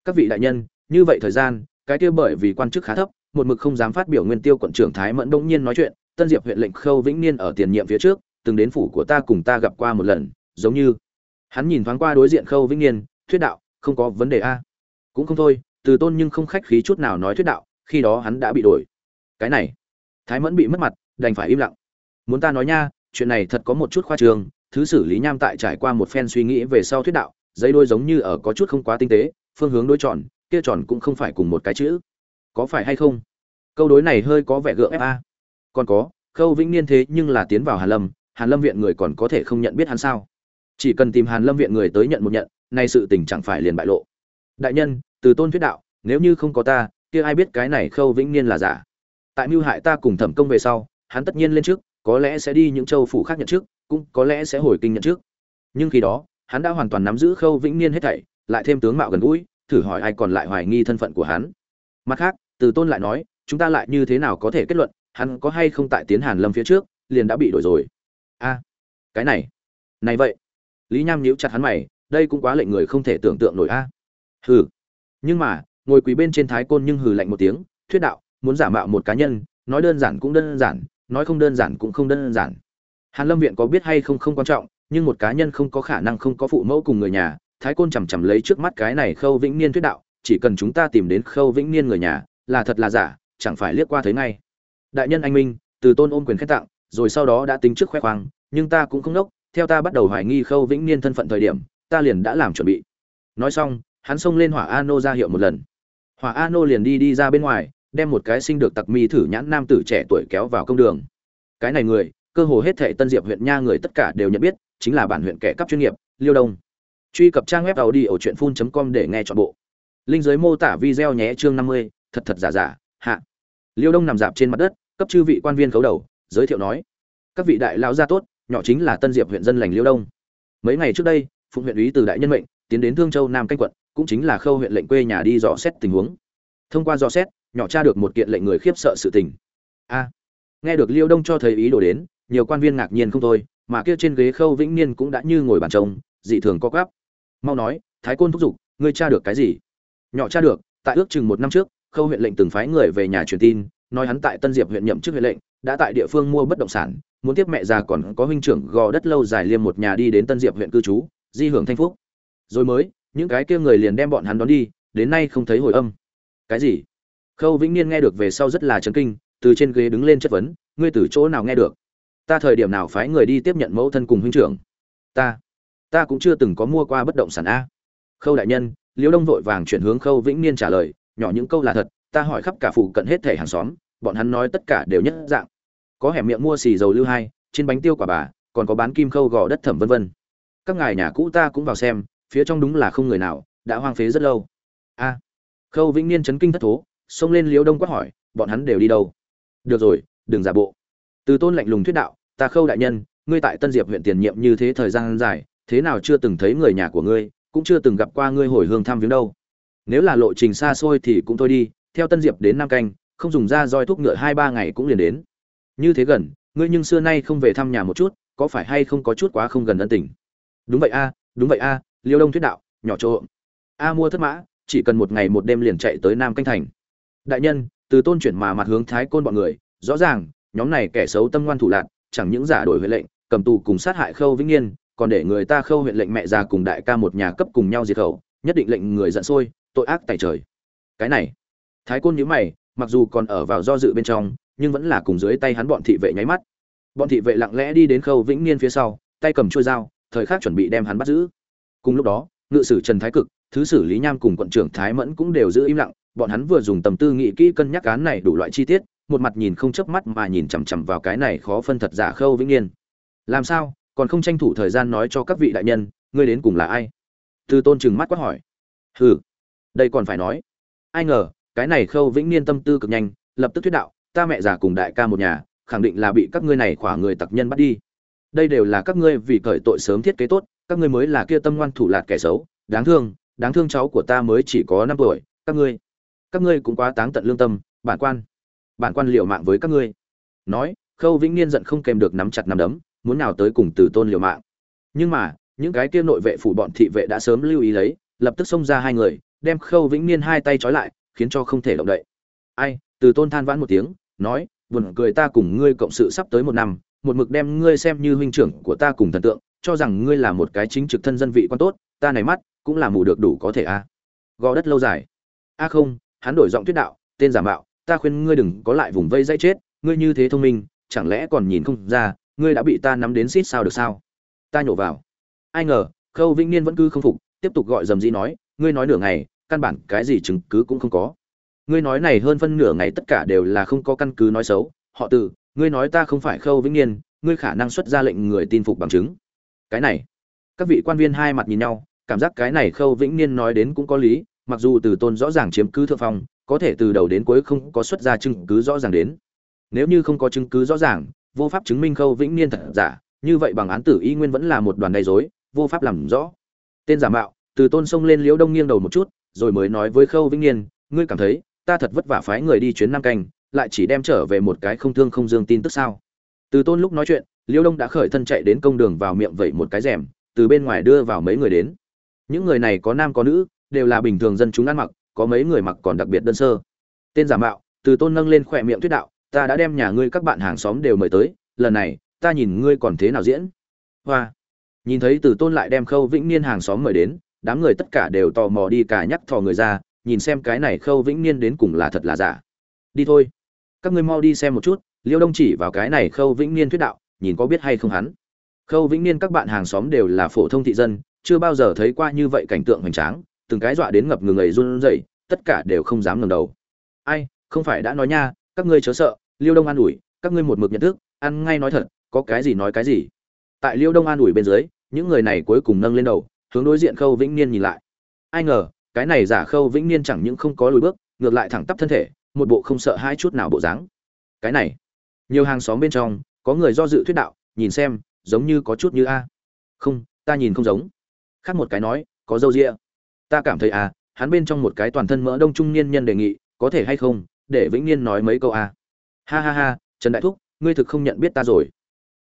các vị đại nhân, như vậy thời gian, cái kia bởi vì quan chức khá thấp, một mực không dám phát biểu nguyên tiêu quận trưởng thái mẫn đông nhiên nói chuyện, tân diệp huyện lệnh khâu vĩnh niên ở tiền nhiệm phía trước, từng đến phủ của ta cùng ta gặp qua một lần, giống như. Hắn nhìn thoáng qua đối diện khâu vĩnh niên, thuyết đạo, không có vấn đề a. Cũng không thôi, từ tôn nhưng không khách khí chút nào nói thuyết đạo, khi đó hắn đã bị đổi. Cái này, thái mẫn bị mất mặt, đành phải im lặng. Muốn ta nói nha, chuyện này thật có một chút khoa trường, thứ xử lý nham tại trải qua một phen suy nghĩ về sau thuyết đạo dây đôi giống như ở có chút không quá tinh tế phương hướng đối tròn kia tròn cũng không phải cùng một cái chữ. Có phải hay không? Câu đối này hơi có vẻ gượng ép a. Còn có, khâu vĩnh niên thế nhưng là tiến vào hàn lâm hàn lâm viện người còn có thể không nhận biết hắn sao? Chỉ cần tìm hàn lâm viện người tới nhận một nhận, nay sự tình chẳng phải liền bại lộ. Đại nhân, từ tôn thuyết đạo, nếu như không có ta, kia ai biết cái này khâu vĩnh niên là giả? Tại mưu hại ta cùng thẩm công về sau, hắn tất nhiên lên trước, có lẽ sẽ đi những châu phủ khác nhận trước, cũng có lẽ sẽ hồi kinh nhận trước. Nhưng khi đó, hắn đã hoàn toàn nắm giữ khâu vĩnh niên hết thảy lại thêm tướng mạo gần gũi, thử hỏi ai còn lại hoài nghi thân phận của hắn. Mặt khác, từ tôn lại nói, chúng ta lại như thế nào có thể kết luận, hắn có hay không tại tiến hàn lâm phía trước, liền đã bị đổi rồi. A, cái này này vậy. Lý nham nhíu chặt hắn mày, đây cũng quá lệnh người không thể tưởng tượng nổi a. Hừ. Nhưng mà, ngồi quỳ bên trên thái côn nhưng hừ lạnh một tiếng, thuyết đạo, muốn giả mạo một cá nhân, nói đơn giản cũng đơn giản, nói không đơn giản cũng không đơn giản. Hàn lâm viện có biết hay không không quan trọng, nhưng một cá nhân không có khả năng không có phụ mẫu cùng người nhà thái côn chằm chằm lấy trước mắt cái này khâu vĩnh niên thuyết đạo, chỉ cần chúng ta tìm đến khâu vĩnh niên người nhà, là thật là giả, chẳng phải liếc qua thấy ngay. Đại nhân anh minh, từ tôn ôm quyền khách tặng, rồi sau đó đã tính trước khoe khoang, nhưng ta cũng không nốc, theo ta bắt đầu hoài nghi khâu vĩnh niên thân phận thời điểm, ta liền đã làm chuẩn bị. Nói xong, hắn xông lên hỏa a nô ra hiệu một lần. Hỏa a nô liền đi đi ra bên ngoài, đem một cái sinh được tặc mi thử nhãn nam tử trẻ tuổi kéo vào công đường. Cái này người, cơ hồ hết thệ tân diệp huyện nha người tất cả đều nhận biết, chính là bản huyện kẻ cắp chuyên nghiệp, liêu đông truy cập trang web tàu đi ở truyện phun com để nghe chọn bộ. Linh giới mô tả video nhé chương năm mươi, thật thật giả giả, hạ. Liêu đông nằm dạp trên mặt đất, cấp chư vị quan viên khấu đầu, giới thiệu nói, các vị đại lão gia tốt, nhỏ chính là tân diệp huyện dân lành liêu đông. Mấy ngày trước đây, phụng huyện úy từ đại nhân mệnh, tiến đến thương châu nam canh quận, cũng chính là khâu huyện lệnh quê nhà đi dò xét tình huống. Thông qua dò xét, nhỏ tra được một kiện lệnh người khiếp sợ sự tình. A. Nghe được liêu đông cho thấy ý đồ đến, nhiều quan viên ngạc nhiên không thôi, mà kia trên ghế khâu vĩnh niên cũng đã như ngồi bàn trông dị thường co quắp mau nói, thái côn thúc giục, ngươi tra được cái gì? Nhỏ tra được, tại ước chừng một năm trước, khâu huyện lệnh từng phái người về nhà truyền tin, nói hắn tại tân diệp huyện nhậm chức huyện lệnh, đã tại địa phương mua bất động sản, muốn tiếp mẹ già còn có huynh trưởng gò đất lâu dài liêm một nhà đi đến tân diệp huyện cư trú, di hưởng thanh phúc. Rồi mới, những cái kia người liền đem bọn hắn đón đi, đến nay không thấy hồi âm. Cái gì? Khâu vĩnh niên nghe được về sau rất là chấn kinh, từ trên ghế đứng lên chất vấn, ngươi từ chỗ nào nghe được? Ta thời điểm nào phái người đi tiếp nhận mẫu thân cùng huynh trưởng? Ta ta cũng chưa từng có mua qua bất động sản a. Khâu đại nhân liễu đông vội vàng chuyển hướng khâu vĩnh niên trả lời, nhỏ những câu là thật, ta hỏi khắp cả phụ cận hết thể hàng xóm, bọn hắn nói tất cả đều nhất dạng. Có hẻm miệng mua xì dầu lưu hai, trên bánh tiêu quả bà, còn có bán kim khâu gò đất thẩm vân vân. Các ngài nhà cũ ta cũng vào xem, phía trong đúng là không người nào, đã hoang phế rất lâu. A. Khâu vĩnh niên chấn kinh thất thố, xông lên liễu đông quát hỏi, bọn hắn đều đi đâu? Được rồi, đừng giả bộ. Từ tôn lạnh lùng thuyết đạo, ta khâu đại nhân, ngươi tại tân diệp huyện tiền nhiệm như thế thời gian dài thế nào chưa từng thấy người nhà của ngươi, cũng chưa từng gặp qua ngươi hồi hương thăm viếng đâu. Nếu là lộ trình xa xôi thì cũng thôi đi, theo tân diệp đến nam canh, không dùng ra roi thuốc ngựa hai ba ngày cũng liền đến. Như thế gần, ngươi nhưng xưa nay không về thăm nhà một chút, có phải hay không có chút quá không gần ân tình? Đúng vậy a, đúng vậy a, liêu đông thuyết đạo, nhỏ trộm a mua thất mã, chỉ cần một ngày một đêm liền chạy tới nam canh thành. Đại nhân, từ tôn chuyển mà mặt hướng thái côn bọn người, rõ ràng, nhóm này kẻ xấu tâm ngoan thủ lạc, chẳng những giả đổi huệ lệnh, cầm tù cùng sát hại khâu vĩnh niên còn để người ta khâu huyện lệnh mẹ già cùng đại ca một nhà cấp cùng nhau diệt khẩu, nhất định lệnh người giận sôi, tội ác tại trời. Cái này, thái côn nhíu mày, mặc dù còn ở vào do dự bên trong, nhưng vẫn là cùng dưới tay hắn bọn thị vệ nháy mắt. Bọn thị vệ lặng lẽ đi đến khâu vĩnh niên phía sau, tay cầm chuôi dao, thời khắc chuẩn bị đem hắn bắt giữ. Cùng lúc đó, ngự sử trần thái cực, thứ sử lý nham cùng quận trưởng thái mẫn cũng đều giữ im lặng, bọn hắn vừa dùng tầm tư nghị kỹ cân nhắc án này đủ loại chi tiết, một mặt nhìn không chớp mắt mà nhìn chằm chằm vào cái này khó phân thật giả khâu vĩnh niên. Làm sao? Còn không tranh thủ thời gian nói cho các vị đại nhân, ngươi đến cùng là ai? Từ tôn trừng mắt quát hỏi. Hừ, đây còn phải nói. Ai ngờ, cái này khâu vĩnh niên tâm tư cực nhanh, lập tức thuyết đạo, ta mẹ già cùng đại ca một nhà, khẳng định là bị các ngươi này khỏa người tặc nhân bắt đi. Đây đều là các ngươi vì cởi tội sớm thiết kế tốt, các ngươi mới là kia tâm ngoan thủ lạt kẻ xấu. Đáng thương đáng thương cháu của ta mới chỉ có năm tuổi, các ngươi các ngươi cũng quá táng tận lương tâm, bản quan bản quan liệu mạng với các ngươi. Nói, khâu vĩnh niên giận không kèm được nắm chặt nắm đấm muốn nào tới cùng từ tôn liều mạng. Nhưng mà, những cái kia nội vệ phủ bọn thị vệ đã sớm lưu ý lấy, lập tức xông ra hai người, đem khâu vĩnh niên hai tay trói lại, khiến cho không thể động đậy. Ai, từ tôn than vãn một tiếng, nói, buồn cười ta cùng ngươi cộng sự sắp tới một năm, một mực đem ngươi xem như huynh trưởng của ta cùng thần tượng, cho rằng ngươi là một cái chính trực thân dân vị quan tốt, ta này mắt, cũng là mù được đủ có thể a. À. gò đất lâu dài. A không, hắn đổi giọng thuyết đạo, tên giả mạo, ta khuyên ngươi đừng có lại vùng vây dây chết, ngươi như thế thông minh, chẳng lẽ còn nhìn không ra ngươi đã bị ta nắm đến xít sao được sao? Ta nhổ vào. Ai ngờ, khâu vĩnh niên vẫn cứ không phục, tiếp tục gọi dầm dĩ nói, ngươi nói nửa ngày, căn bản cái gì chứng cứ cũng không có. Ngươi nói này hơn phân nửa ngày tất cả đều là không có căn cứ nói xấu. Họ từ ngươi nói ta không phải khâu vĩnh niên, ngươi khả năng xuất ra lệnh người tin phục bằng chứng. Cái này, các vị quan viên hai mặt nhìn nhau, cảm giác cái này khâu vĩnh niên nói đến cũng có lý, mặc dù từ tôn rõ ràng chiếm cứ thượng phong, có thể từ đầu đến cuối không có xuất ra chứng cứ rõ ràng đến. Nếu như không có chứng cứ rõ ràng vô pháp chứng minh khâu vĩnh niên thật giả, như vậy bằng án tử y nguyên vẫn là một đoàn gây dối vô pháp làm rõ. Tên giả mạo, từ tôn xông lên liễu đông nghiêng đầu một chút, rồi mới nói với khâu vĩnh niên, ngươi cảm thấy, ta thật vất vả phái người đi chuyến nam canh, lại chỉ đem trở về một cái không thương không dương tin tức sao? Từ tôn lúc nói chuyện, liễu đông đã khởi thân chạy đến công đường vào miệng vẩy một cái rèm, từ bên ngoài đưa vào mấy người đến. Những người này có nam có nữ, đều là bình thường dân chúng ăn mặc, có mấy người mặc còn đặc biệt đơn sơ. Tên giả mạo, từ tôn nâng lên khỏe miệng thuyết đạo ta đã đem nhà ngươi các bạn hàng xóm đều mời tới, lần này, ta nhìn ngươi còn thế nào diễn. Hoa. Nhìn thấy từ tôn lại đem khâu vĩnh niên hàng xóm mời đến, đám người tất cả đều tò mò đi cả nhắc thò người ra, nhìn xem cái này khâu vĩnh niên đến cùng là thật là giả. Đi thôi. Các ngươi mau đi xem một chút, liêu đông chỉ vào cái này khâu vĩnh niên thuyết đạo, nhìn có biết hay không hắn. Khâu vĩnh niên các bạn hàng xóm đều là phổ thông thị dân, chưa bao giờ thấy qua như vậy cảnh tượng hoành tráng, từng cái dọa đến ngập ngừng ấy run rẩy, tất cả đều không dám ngẩng đầu. Ai, không phải đã nói nha các ngươi chớ sợ, liêu đông an ủi, các ngươi một mực nhận thức, ăn ngay nói thật, có cái gì nói cái gì. Tại liêu đông an ủi bên dưới, những người này cuối cùng nâng lên đầu, hướng đối diện khâu vĩnh niên nhìn lại. Ai ngờ, cái này giả khâu vĩnh niên chẳng những không có lùi bước, ngược lại thẳng tắp thân thể, một bộ không sợ hai chút nào bộ dáng. Cái này, nhiều hàng xóm bên trong, có người do dự thuyết đạo, nhìn xem, giống như có chút như a. Không, ta nhìn không giống. Khác một cái nói, có dâu rịa ta cảm thấy à hắn bên trong một cái toàn thân mỡ đông trung niên nhân đề nghị, có thể hay không để vĩnh niên nói mấy câu à. ha ha ha, trần đại thúc, ngươi thực không nhận biết ta rồi.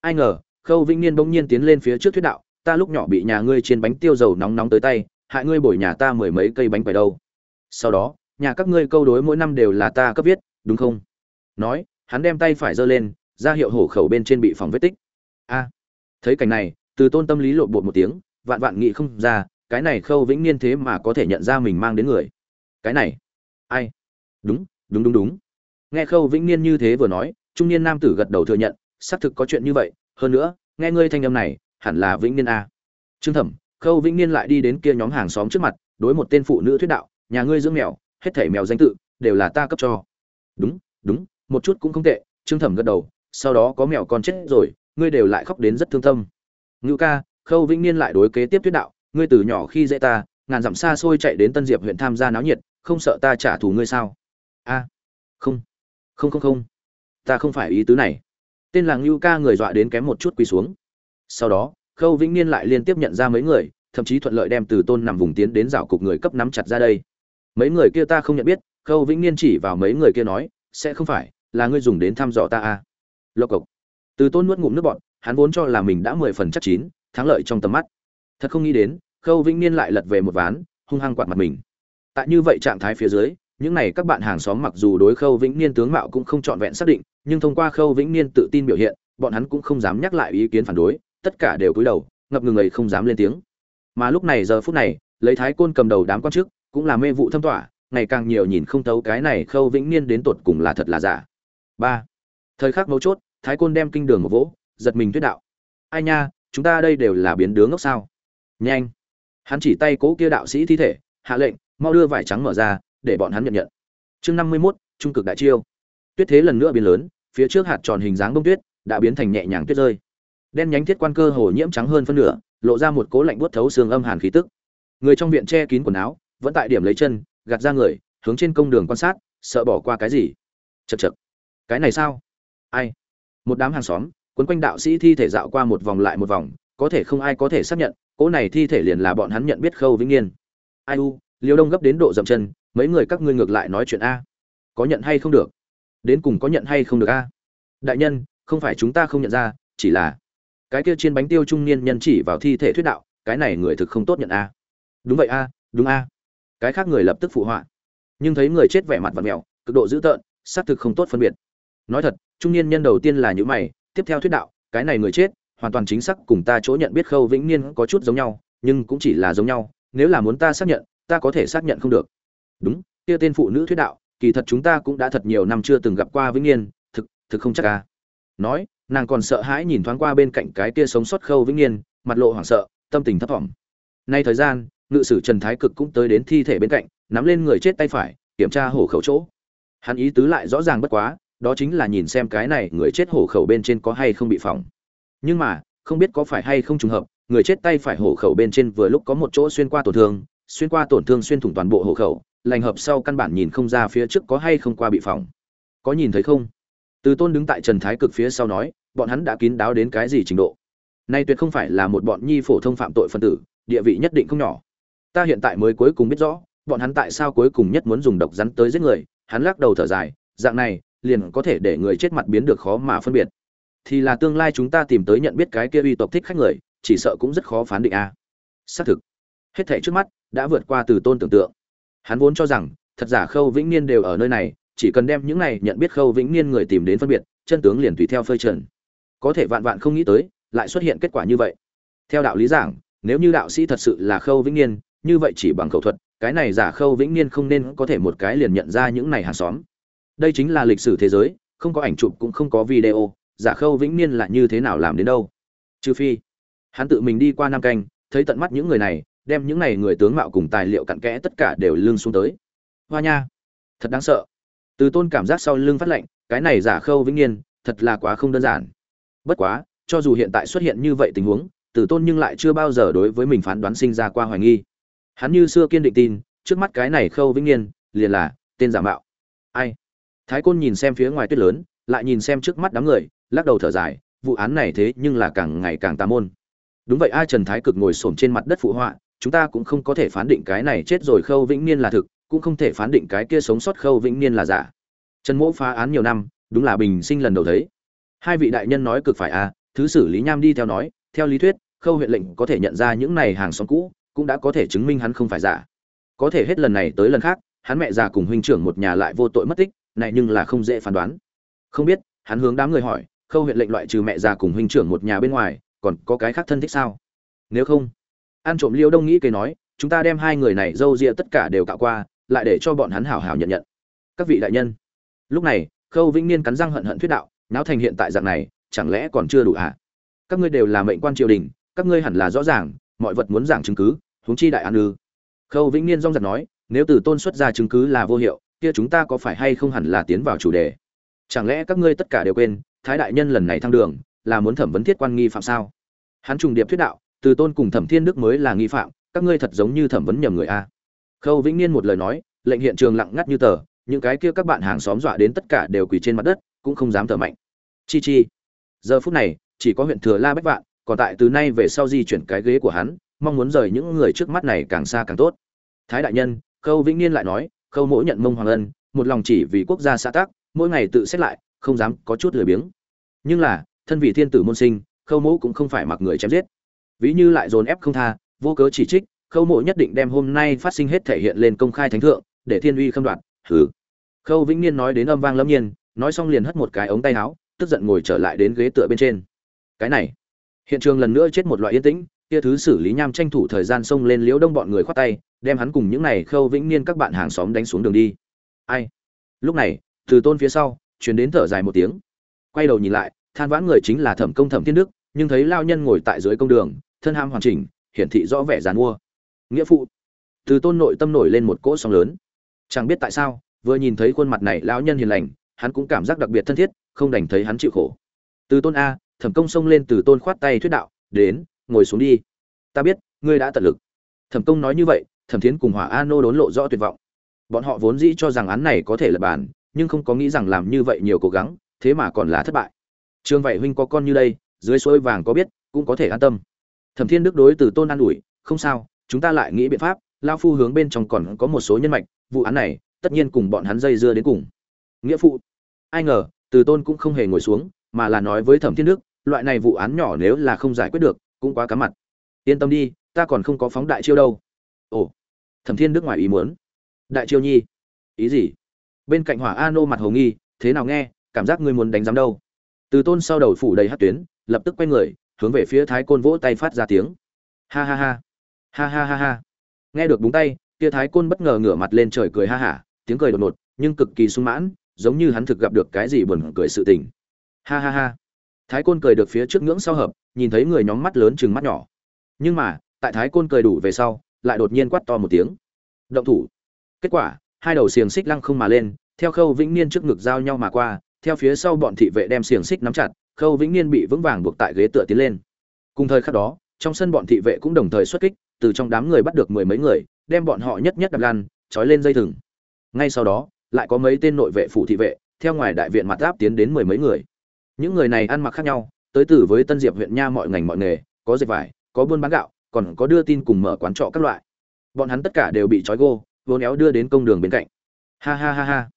Ai ngờ, khâu vĩnh niên bỗng nhiên tiến lên phía trước thuyết đạo, ta lúc nhỏ bị nhà ngươi trên bánh tiêu dầu nóng nóng tới tay, hại ngươi bồi nhà ta mười mấy cây bánh quẩy đâu. Sau đó, nhà các ngươi câu đối mỗi năm đều là ta cấp viết, đúng không? Nói, hắn đem tay phải giơ lên, ra hiệu hổ khẩu bên trên bị phòng vết tích. A. Thấy cảnh này, từ tôn tâm lý lộn bột một tiếng, vạn vạn nghị không ra, cái này khâu vĩnh niên thế mà có thể nhận ra mình mang đến người. Cái này. Ai? Đúng đúng đúng đúng. Nghe khâu vĩnh niên như thế vừa nói, trung niên nam tử gật đầu thừa nhận, xác thực có chuyện như vậy, hơn nữa, nghe ngươi thanh âm này, hẳn là vĩnh niên a. Trương thẩm, khâu vĩnh niên lại đi đến kia nhóm hàng xóm trước mặt, đối một tên phụ nữ thuyết đạo, nhà ngươi dưỡng mèo, hết thảy mèo danh tự, đều là ta cấp cho. Đúng đúng, một chút cũng không tệ, trương thẩm gật đầu, sau đó có mèo con chết rồi, ngươi đều lại khóc đến rất thương tâm. Ngưu ca, khâu vĩnh niên lại đối kế tiếp thuyết đạo, ngươi từ nhỏ khi dễ ta, ngàn dặm xa xôi chạy đến tân diệp huyện tham gia náo nhiệt, không sợ ta trả thù ngươi sao? A. Không. Không không không. Ta không phải ý tứ này. Tên là ngưu ca người dọa đến kém một chút quỳ xuống. Sau đó, khâu vĩnh niên lại liên tiếp nhận ra mấy người, thậm chí thuận lợi đem từ tôn nằm vùng tiến đến rào cục người cấp nắm chặt ra đây. Mấy người kia ta không nhận biết, khâu vĩnh niên chỉ vào mấy người kia nói, sẽ không phải, là ngươi dùng đến thăm dò ta à. lộc cộc. Từ tôn nuốt ngụm nước bọn hắn vốn cho là mình đã mười phần chắc chín, thắng lợi trong tầm mắt. Thật không nghĩ đến, khâu vĩnh niên lại lật về một ván, hung hăng quạt mặt mình. Tại như vậy trạng thái phía dưới những này các bạn hàng xóm mặc dù đối khâu vĩnh niên tướng mạo cũng không trọn vẹn xác định, nhưng thông qua khâu vĩnh niên tự tin biểu hiện, bọn hắn cũng không dám nhắc lại ý kiến phản đối, tất cả đều cúi đầu, ngập ngừng ấy không dám lên tiếng. Mà lúc này giờ phút này, lấy thái côn cầm đầu đám quan chức, cũng là mê vụ thâm tỏa ngày càng nhiều nhìn không thấu cái này khâu vĩnh niên đến tột cùng là thật là giả. Ba. Thời khắc mấu chốt, thái côn đem kinh đường một vỗ, giật mình thuyết đạo. Ai nha, chúng ta đây đều là biến đứa ngốc sao? Nhanh. Hắn chỉ tay cố kia đạo sĩ thi thể, hạ lệnh, mau đưa vải trắng mở ra để bọn hắn nhận nhận. Chương năm mươi mốt, trung cực đại chiêu. Tuyết thế lần nữa biến lớn, phía trước hạt tròn hình dáng bông tuyết đã biến thành nhẹ nhàng tuyết rơi. Đen nhánh thiết quan cơ hồ nhiễm trắng hơn phân nửa, lộ ra một cố lạnh buốt thấu xương âm hàn khí tức. Người trong viện che kín quần áo, vẫn tại điểm lấy chân, gạt ra người, hướng trên công đường quan sát, sợ bỏ qua cái gì. Chật chật cái này sao? Ai? Một đám hàng xóm, quấn quanh đạo sĩ thi thể dạo qua một vòng lại một vòng, có thể không ai có thể xác nhận cỗ này thi thể liền là bọn hắn nhận biết khâu vĩnh niên. Ai u, liêu đông gấp đến độ dậm chân mấy người các ngươi ngược lại nói chuyện a. Có nhận hay không được? Đến cùng có nhận hay không được a? Đại nhân, không phải chúng ta không nhận ra, chỉ là cái kia trên bánh tiêu trung niên nhân chỉ vào thi thể thuyết đạo, cái này người thực không tốt nhận a. Đúng vậy a, đúng a. Cái khác người lập tức phụ họa. Nhưng thấy người chết vẻ mặt vật mèo, cực độ dữ tợn, xác thực không tốt phân biệt. Nói thật, trung niên nhân đầu tiên là những mày, tiếp theo thuyết đạo, cái này người chết, hoàn toàn chính xác cùng ta chỗ nhận biết khâu vĩnh niên có chút giống nhau, nhưng cũng chỉ là giống nhau, nếu là muốn ta xác nhận, ta có thể xác nhận không được đúng, kia tên phụ nữ thuyết đạo, kỳ thật chúng ta cũng đã thật nhiều năm chưa từng gặp qua vĩnh niên thực thực không chắc ca nói, nàng còn sợ hãi nhìn thoáng qua bên cạnh cái kia sống sót khâu vĩnh niên mặt lộ hoảng sợ, tâm tình thấp thỏm. Nay thời gian, ngự sử trần thái cực cũng tới đến thi thể bên cạnh, nắm lên người chết tay phải, kiểm tra hổ khẩu chỗ. Hắn ý tứ lại rõ ràng bất quá, đó chính là nhìn xem cái này người chết hổ khẩu bên trên có hay không bị phỏng. Nhưng mà, không biết có phải hay không trùng hợp, người chết tay phải hổ khẩu bên trên vừa lúc có một chỗ xuyên qua tổn thương, xuyên qua tổn thương xuyên thủng toàn bộ hổ khẩu lành hợp sau căn bản nhìn không ra phía trước có hay không qua bị phỏng. Có nhìn thấy không? Từ tôn đứng tại trần thái cực phía sau nói, bọn hắn đã kín đáo đến cái gì trình độ? Nay tuyệt không phải là một bọn nhi phổ thông phạm tội phân tử, địa vị nhất định không nhỏ. Ta hiện tại mới cuối cùng biết rõ, bọn hắn tại sao cuối cùng nhất muốn dùng độc rắn tới giết người, hắn lắc đầu thở dài, dạng này, liền có thể để người chết mặt biến được khó mà phân biệt. Thì là tương lai chúng ta tìm tới nhận biết cái kia uy tộc thích khách người, chỉ sợ cũng rất khó phán định a. Xác thực. Hết thảy trước mắt đã vượt qua từ tôn tưởng tượng hắn vốn cho rằng, thật giả khâu vĩnh niên đều ở nơi này, chỉ cần đem những này nhận biết khâu vĩnh niên người tìm đến phân biệt, chân tướng liền tùy theo phơi trần. Có thể vạn vạn không nghĩ tới, lại xuất hiện kết quả như vậy. Theo đạo lý giảng, nếu như đạo sĩ thật sự là khâu vĩnh niên, như vậy chỉ bằng khẩu thuật, cái này giả khâu vĩnh niên không nên có thể một cái liền nhận ra những này hàng xóm. Đây chính là lịch sử thế giới, không có ảnh chụp cũng không có video, giả khâu vĩnh niên là như thế nào làm đến đâu. Trừ phi, hắn tự mình đi qua nam canh, thấy tận mắt những người này đem những này người tướng mạo cùng tài liệu cặn kẽ tất cả đều lưng xuống tới. Hoa nha, thật đáng sợ. Từ tôn cảm giác sau lưng phát lệnh cái này giả khâu vĩnh niên, thật là quá không đơn giản. Bất quá, cho dù hiện tại xuất hiện như vậy tình huống, từ tôn nhưng lại chưa bao giờ đối với mình phán đoán sinh ra qua hoài nghi. Hắn như xưa kiên định tin, trước mắt cái này khâu vĩnh niên, liền là tên giả mạo. Ai? Thái côn nhìn xem phía ngoài tuyết lớn, lại nhìn xem trước mắt đám người, lắc đầu thở dài, vụ án này thế nhưng là càng ngày càng tà môn. Đúng vậy ai trần thái cực ngồi xổm trên mặt đất phụ họa chúng ta cũng không có thể phán định cái này chết rồi khâu vĩnh niên là thực, cũng không thể phán định cái kia sống sót khâu vĩnh niên là giả. Trần mỗ phá án nhiều năm, đúng là bình sinh lần đầu thấy. Hai vị đại nhân nói cực phải à? thứ xử lý nham đi theo nói, theo lý thuyết, khâu huyện lệnh có thể nhận ra những này hàng xóm cũ, cũng đã có thể chứng minh hắn không phải giả. Có thể hết lần này tới lần khác, hắn mẹ già cùng huynh trưởng một nhà lại vô tội mất tích, này nhưng là không dễ phán đoán. Không biết, hắn hướng đám người hỏi, khâu huyện lệnh loại trừ mẹ già cùng huynh trưởng một nhà bên ngoài, còn có cái khác thân thích sao? Nếu không ăn trộm liêu đông nghĩ kế nói, chúng ta đem hai người này dâu ria tất cả đều cạo qua, lại để cho bọn hắn hảo hảo nhận nhận. Các vị đại nhân, lúc này, khâu vĩnh niên cắn răng hận hận thuyết đạo, náo thành hiện tại dạng này, chẳng lẽ còn chưa đủ à? các ngươi đều là mệnh quan triều đình, các ngươi hẳn là rõ ràng, mọi vật muốn giảng chứng cứ, huống chi đại an ư. Khâu vĩnh niên rong giật nói, nếu từ tôn xuất ra chứng cứ là vô hiệu, kia chúng ta có phải hay không hẳn là tiến vào chủ đề? Chẳng lẽ các ngươi tất cả đều quên, thái đại nhân lần này thăng đường, là muốn thẩm vấn thiết quan nghi phạm sao? Hắn trùng điệp thuyết đạo từ tôn cùng thẩm thiên đức mới là nghi phạm, các ngươi thật giống như thẩm vấn nhầm người a. Khâu vĩnh niên một lời nói, lệnh hiện trường lặng ngắt như tờ, những cái kia các bạn hàng xóm dọa đến tất cả đều quỳ trên mặt đất, cũng không dám thở mạnh. Chi chi. Giờ phút này, chỉ có huyện thừa la bách vạn, còn tại từ nay về sau di chuyển cái ghế của hắn, mong muốn rời những người trước mắt này càng xa càng tốt. Thái đại nhân, khâu vĩnh niên lại nói, khâu mỗi nhận mông hoàng ân, một lòng chỉ vì quốc gia xã tác mỗi ngày tự xét lại, không dám có chút lười biếng. Nhưng là, thân vị thiên tử môn sinh, khâu mẫu cũng không phải mặc người chém giết ví như lại dồn ép không tha, vô cớ chỉ trích, khâu mộ nhất định đem hôm nay phát sinh hết thể hiện lên công khai thánh thượng, để thiên uy khâm đoạt, hừ. Khâu vĩnh niên nói đến âm vang lâm nhiên, nói xong liền hất một cái ống tay áo, tức giận ngồi trở lại đến ghế tựa bên trên. Cái này, hiện trường lần nữa chết một loại yên tĩnh, kia thứ xử lý nham tranh thủ thời gian xông lên liễu đông bọn người khoát tay, đem hắn cùng những này khâu vĩnh niên các bạn hàng xóm đánh xuống đường đi. Ai? Lúc này, từ tôn phía sau chuyển đến thở dài một tiếng. Quay đầu nhìn lại, than vãn người chính là thẩm công thẩm thiên đức, nhưng thấy lao nhân ngồi tại dưới công đường thân ham hoàn chỉnh, hiển thị rõ vẻ dàn mua. Nghĩa phụ. Từ tôn nội tâm nổi lên một cỗ sóng lớn. Chẳng biết tại sao, vừa nhìn thấy khuôn mặt này lão nhân hiền lành, hắn cũng cảm giác đặc biệt thân thiết, không đành thấy hắn chịu khổ. Từ tôn a, thẩm công xông lên từ tôn khoát tay thuyết đạo, đến, ngồi xuống đi. Ta biết, ngươi đã tận lực. Thẩm công nói như vậy, thẩm thiến cùng hỏa a nô đốn lộ rõ tuyệt vọng. Bọn họ vốn dĩ cho rằng án này có thể là bàn, nhưng không có nghĩ rằng làm như vậy nhiều cố gắng, thế mà còn là thất bại. Trương vậy huynh có con như đây, dưới suối vàng có biết, cũng có thể an tâm thẩm thiên đức đối từ tôn an ủi, không sao, chúng ta lại nghĩ biện pháp lao phu hướng bên trong còn có một số nhân mạch, vụ án này, tất nhiên cùng bọn hắn dây dưa đến cùng. Nghĩa phụ, ai ngờ, từ tôn cũng không hề ngồi xuống, mà là nói với thẩm thiên đức, loại này vụ án nhỏ nếu là không giải quyết được, cũng quá cá mặt. Yên tâm đi, ta còn không có phóng đại chiêu đâu. Ồ, thẩm thiên đức ngoài ý muốn. Đại chiêu nhi, ý gì? Bên cạnh hỏa a nô mặt hồ nghi, thế nào nghe, cảm giác ngươi muốn đánh giám đâu? Từ tôn sau đầu phủ đầy hát tuyến, lập tức quay người hướng về phía thái côn vỗ tay phát ra tiếng. Ha ha ha. Ha ha ha ha. Nghe được búng tay, kia thái côn bất ngờ ngửa mặt lên trời cười ha hả, tiếng cười đột ngột, nhưng cực kỳ sung mãn, giống như hắn thực gặp được cái gì buồn cười sự tình. Ha ha ha. Thái côn cười được phía trước ngưỡng sau hợp, nhìn thấy người nhóm mắt lớn chừng mắt nhỏ. Nhưng mà, tại thái côn cười đủ về sau, lại đột nhiên quát to một tiếng. Động thủ. Kết quả, hai đầu xiềng xích lăng không mà lên, theo khâu vĩnh niên trước ngực giao nhau mà qua, theo phía sau bọn thị vệ đem xiềng xích nắm chặt khâu vĩnh niên bị vững vàng buộc tại ghế tựa tiến lên. Cùng thời khắc đó, trong sân bọn thị vệ cũng đồng thời xuất kích, từ trong đám người bắt được mười mấy người, đem bọn họ nhất nhất đập lan trói lên dây thừng. Ngay sau đó, lại có mấy tên nội vệ phủ thị vệ, theo ngoài đại viện mặt áp tiến đến mười mấy người. Những người này ăn mặc khác nhau, tới từ với tân diệp huyện nha mọi ngành mọi nghề, có dệt vải, có buôn bán gạo, còn có đưa tin cùng mở quán trọ các loại. Bọn hắn tất cả đều bị trói gô vốn éo đưa đến công đường bên cạnh. Ha ha ha ha.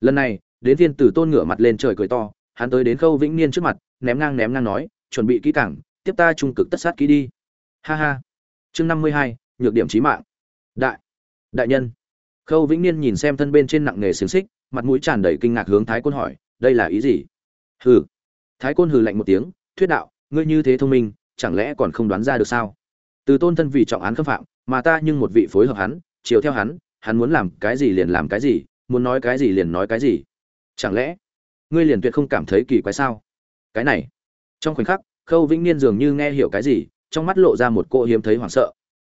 Lần này, đến viên tử tôn ngửa mặt lên trời cười to hắn tới đến khâu vĩnh niên trước mặt, ném ngang ném ngang nói, chuẩn bị kỹ cảng tiếp ta trung cực tất sát kỹ đi. Ha ha. Chương năm mươi hai, nhược điểm trí mạng. Đại đại nhân. Khâu vĩnh niên nhìn xem thân bên trên nặng nghề xiềng xích, mặt mũi tràn đầy kinh ngạc hướng thái côn hỏi, đây là ý gì? Hừ. Thái côn hừ lạnh một tiếng, thuyết đạo, ngươi như thế thông minh, chẳng lẽ còn không đoán ra được sao? Từ tôn thân vì trọng án khâm phạm, mà ta nhưng một vị phối hợp hắn, chiều theo hắn hắn muốn làm cái gì liền làm cái gì, muốn nói cái gì liền nói cái gì. Chẳng lẽ ngươi liền tuyệt không cảm thấy kỳ quái sao? Cái này, trong khoảnh khắc, khâu vĩnh niên dường như nghe hiểu cái gì, trong mắt lộ ra một cô hiếm thấy hoảng sợ.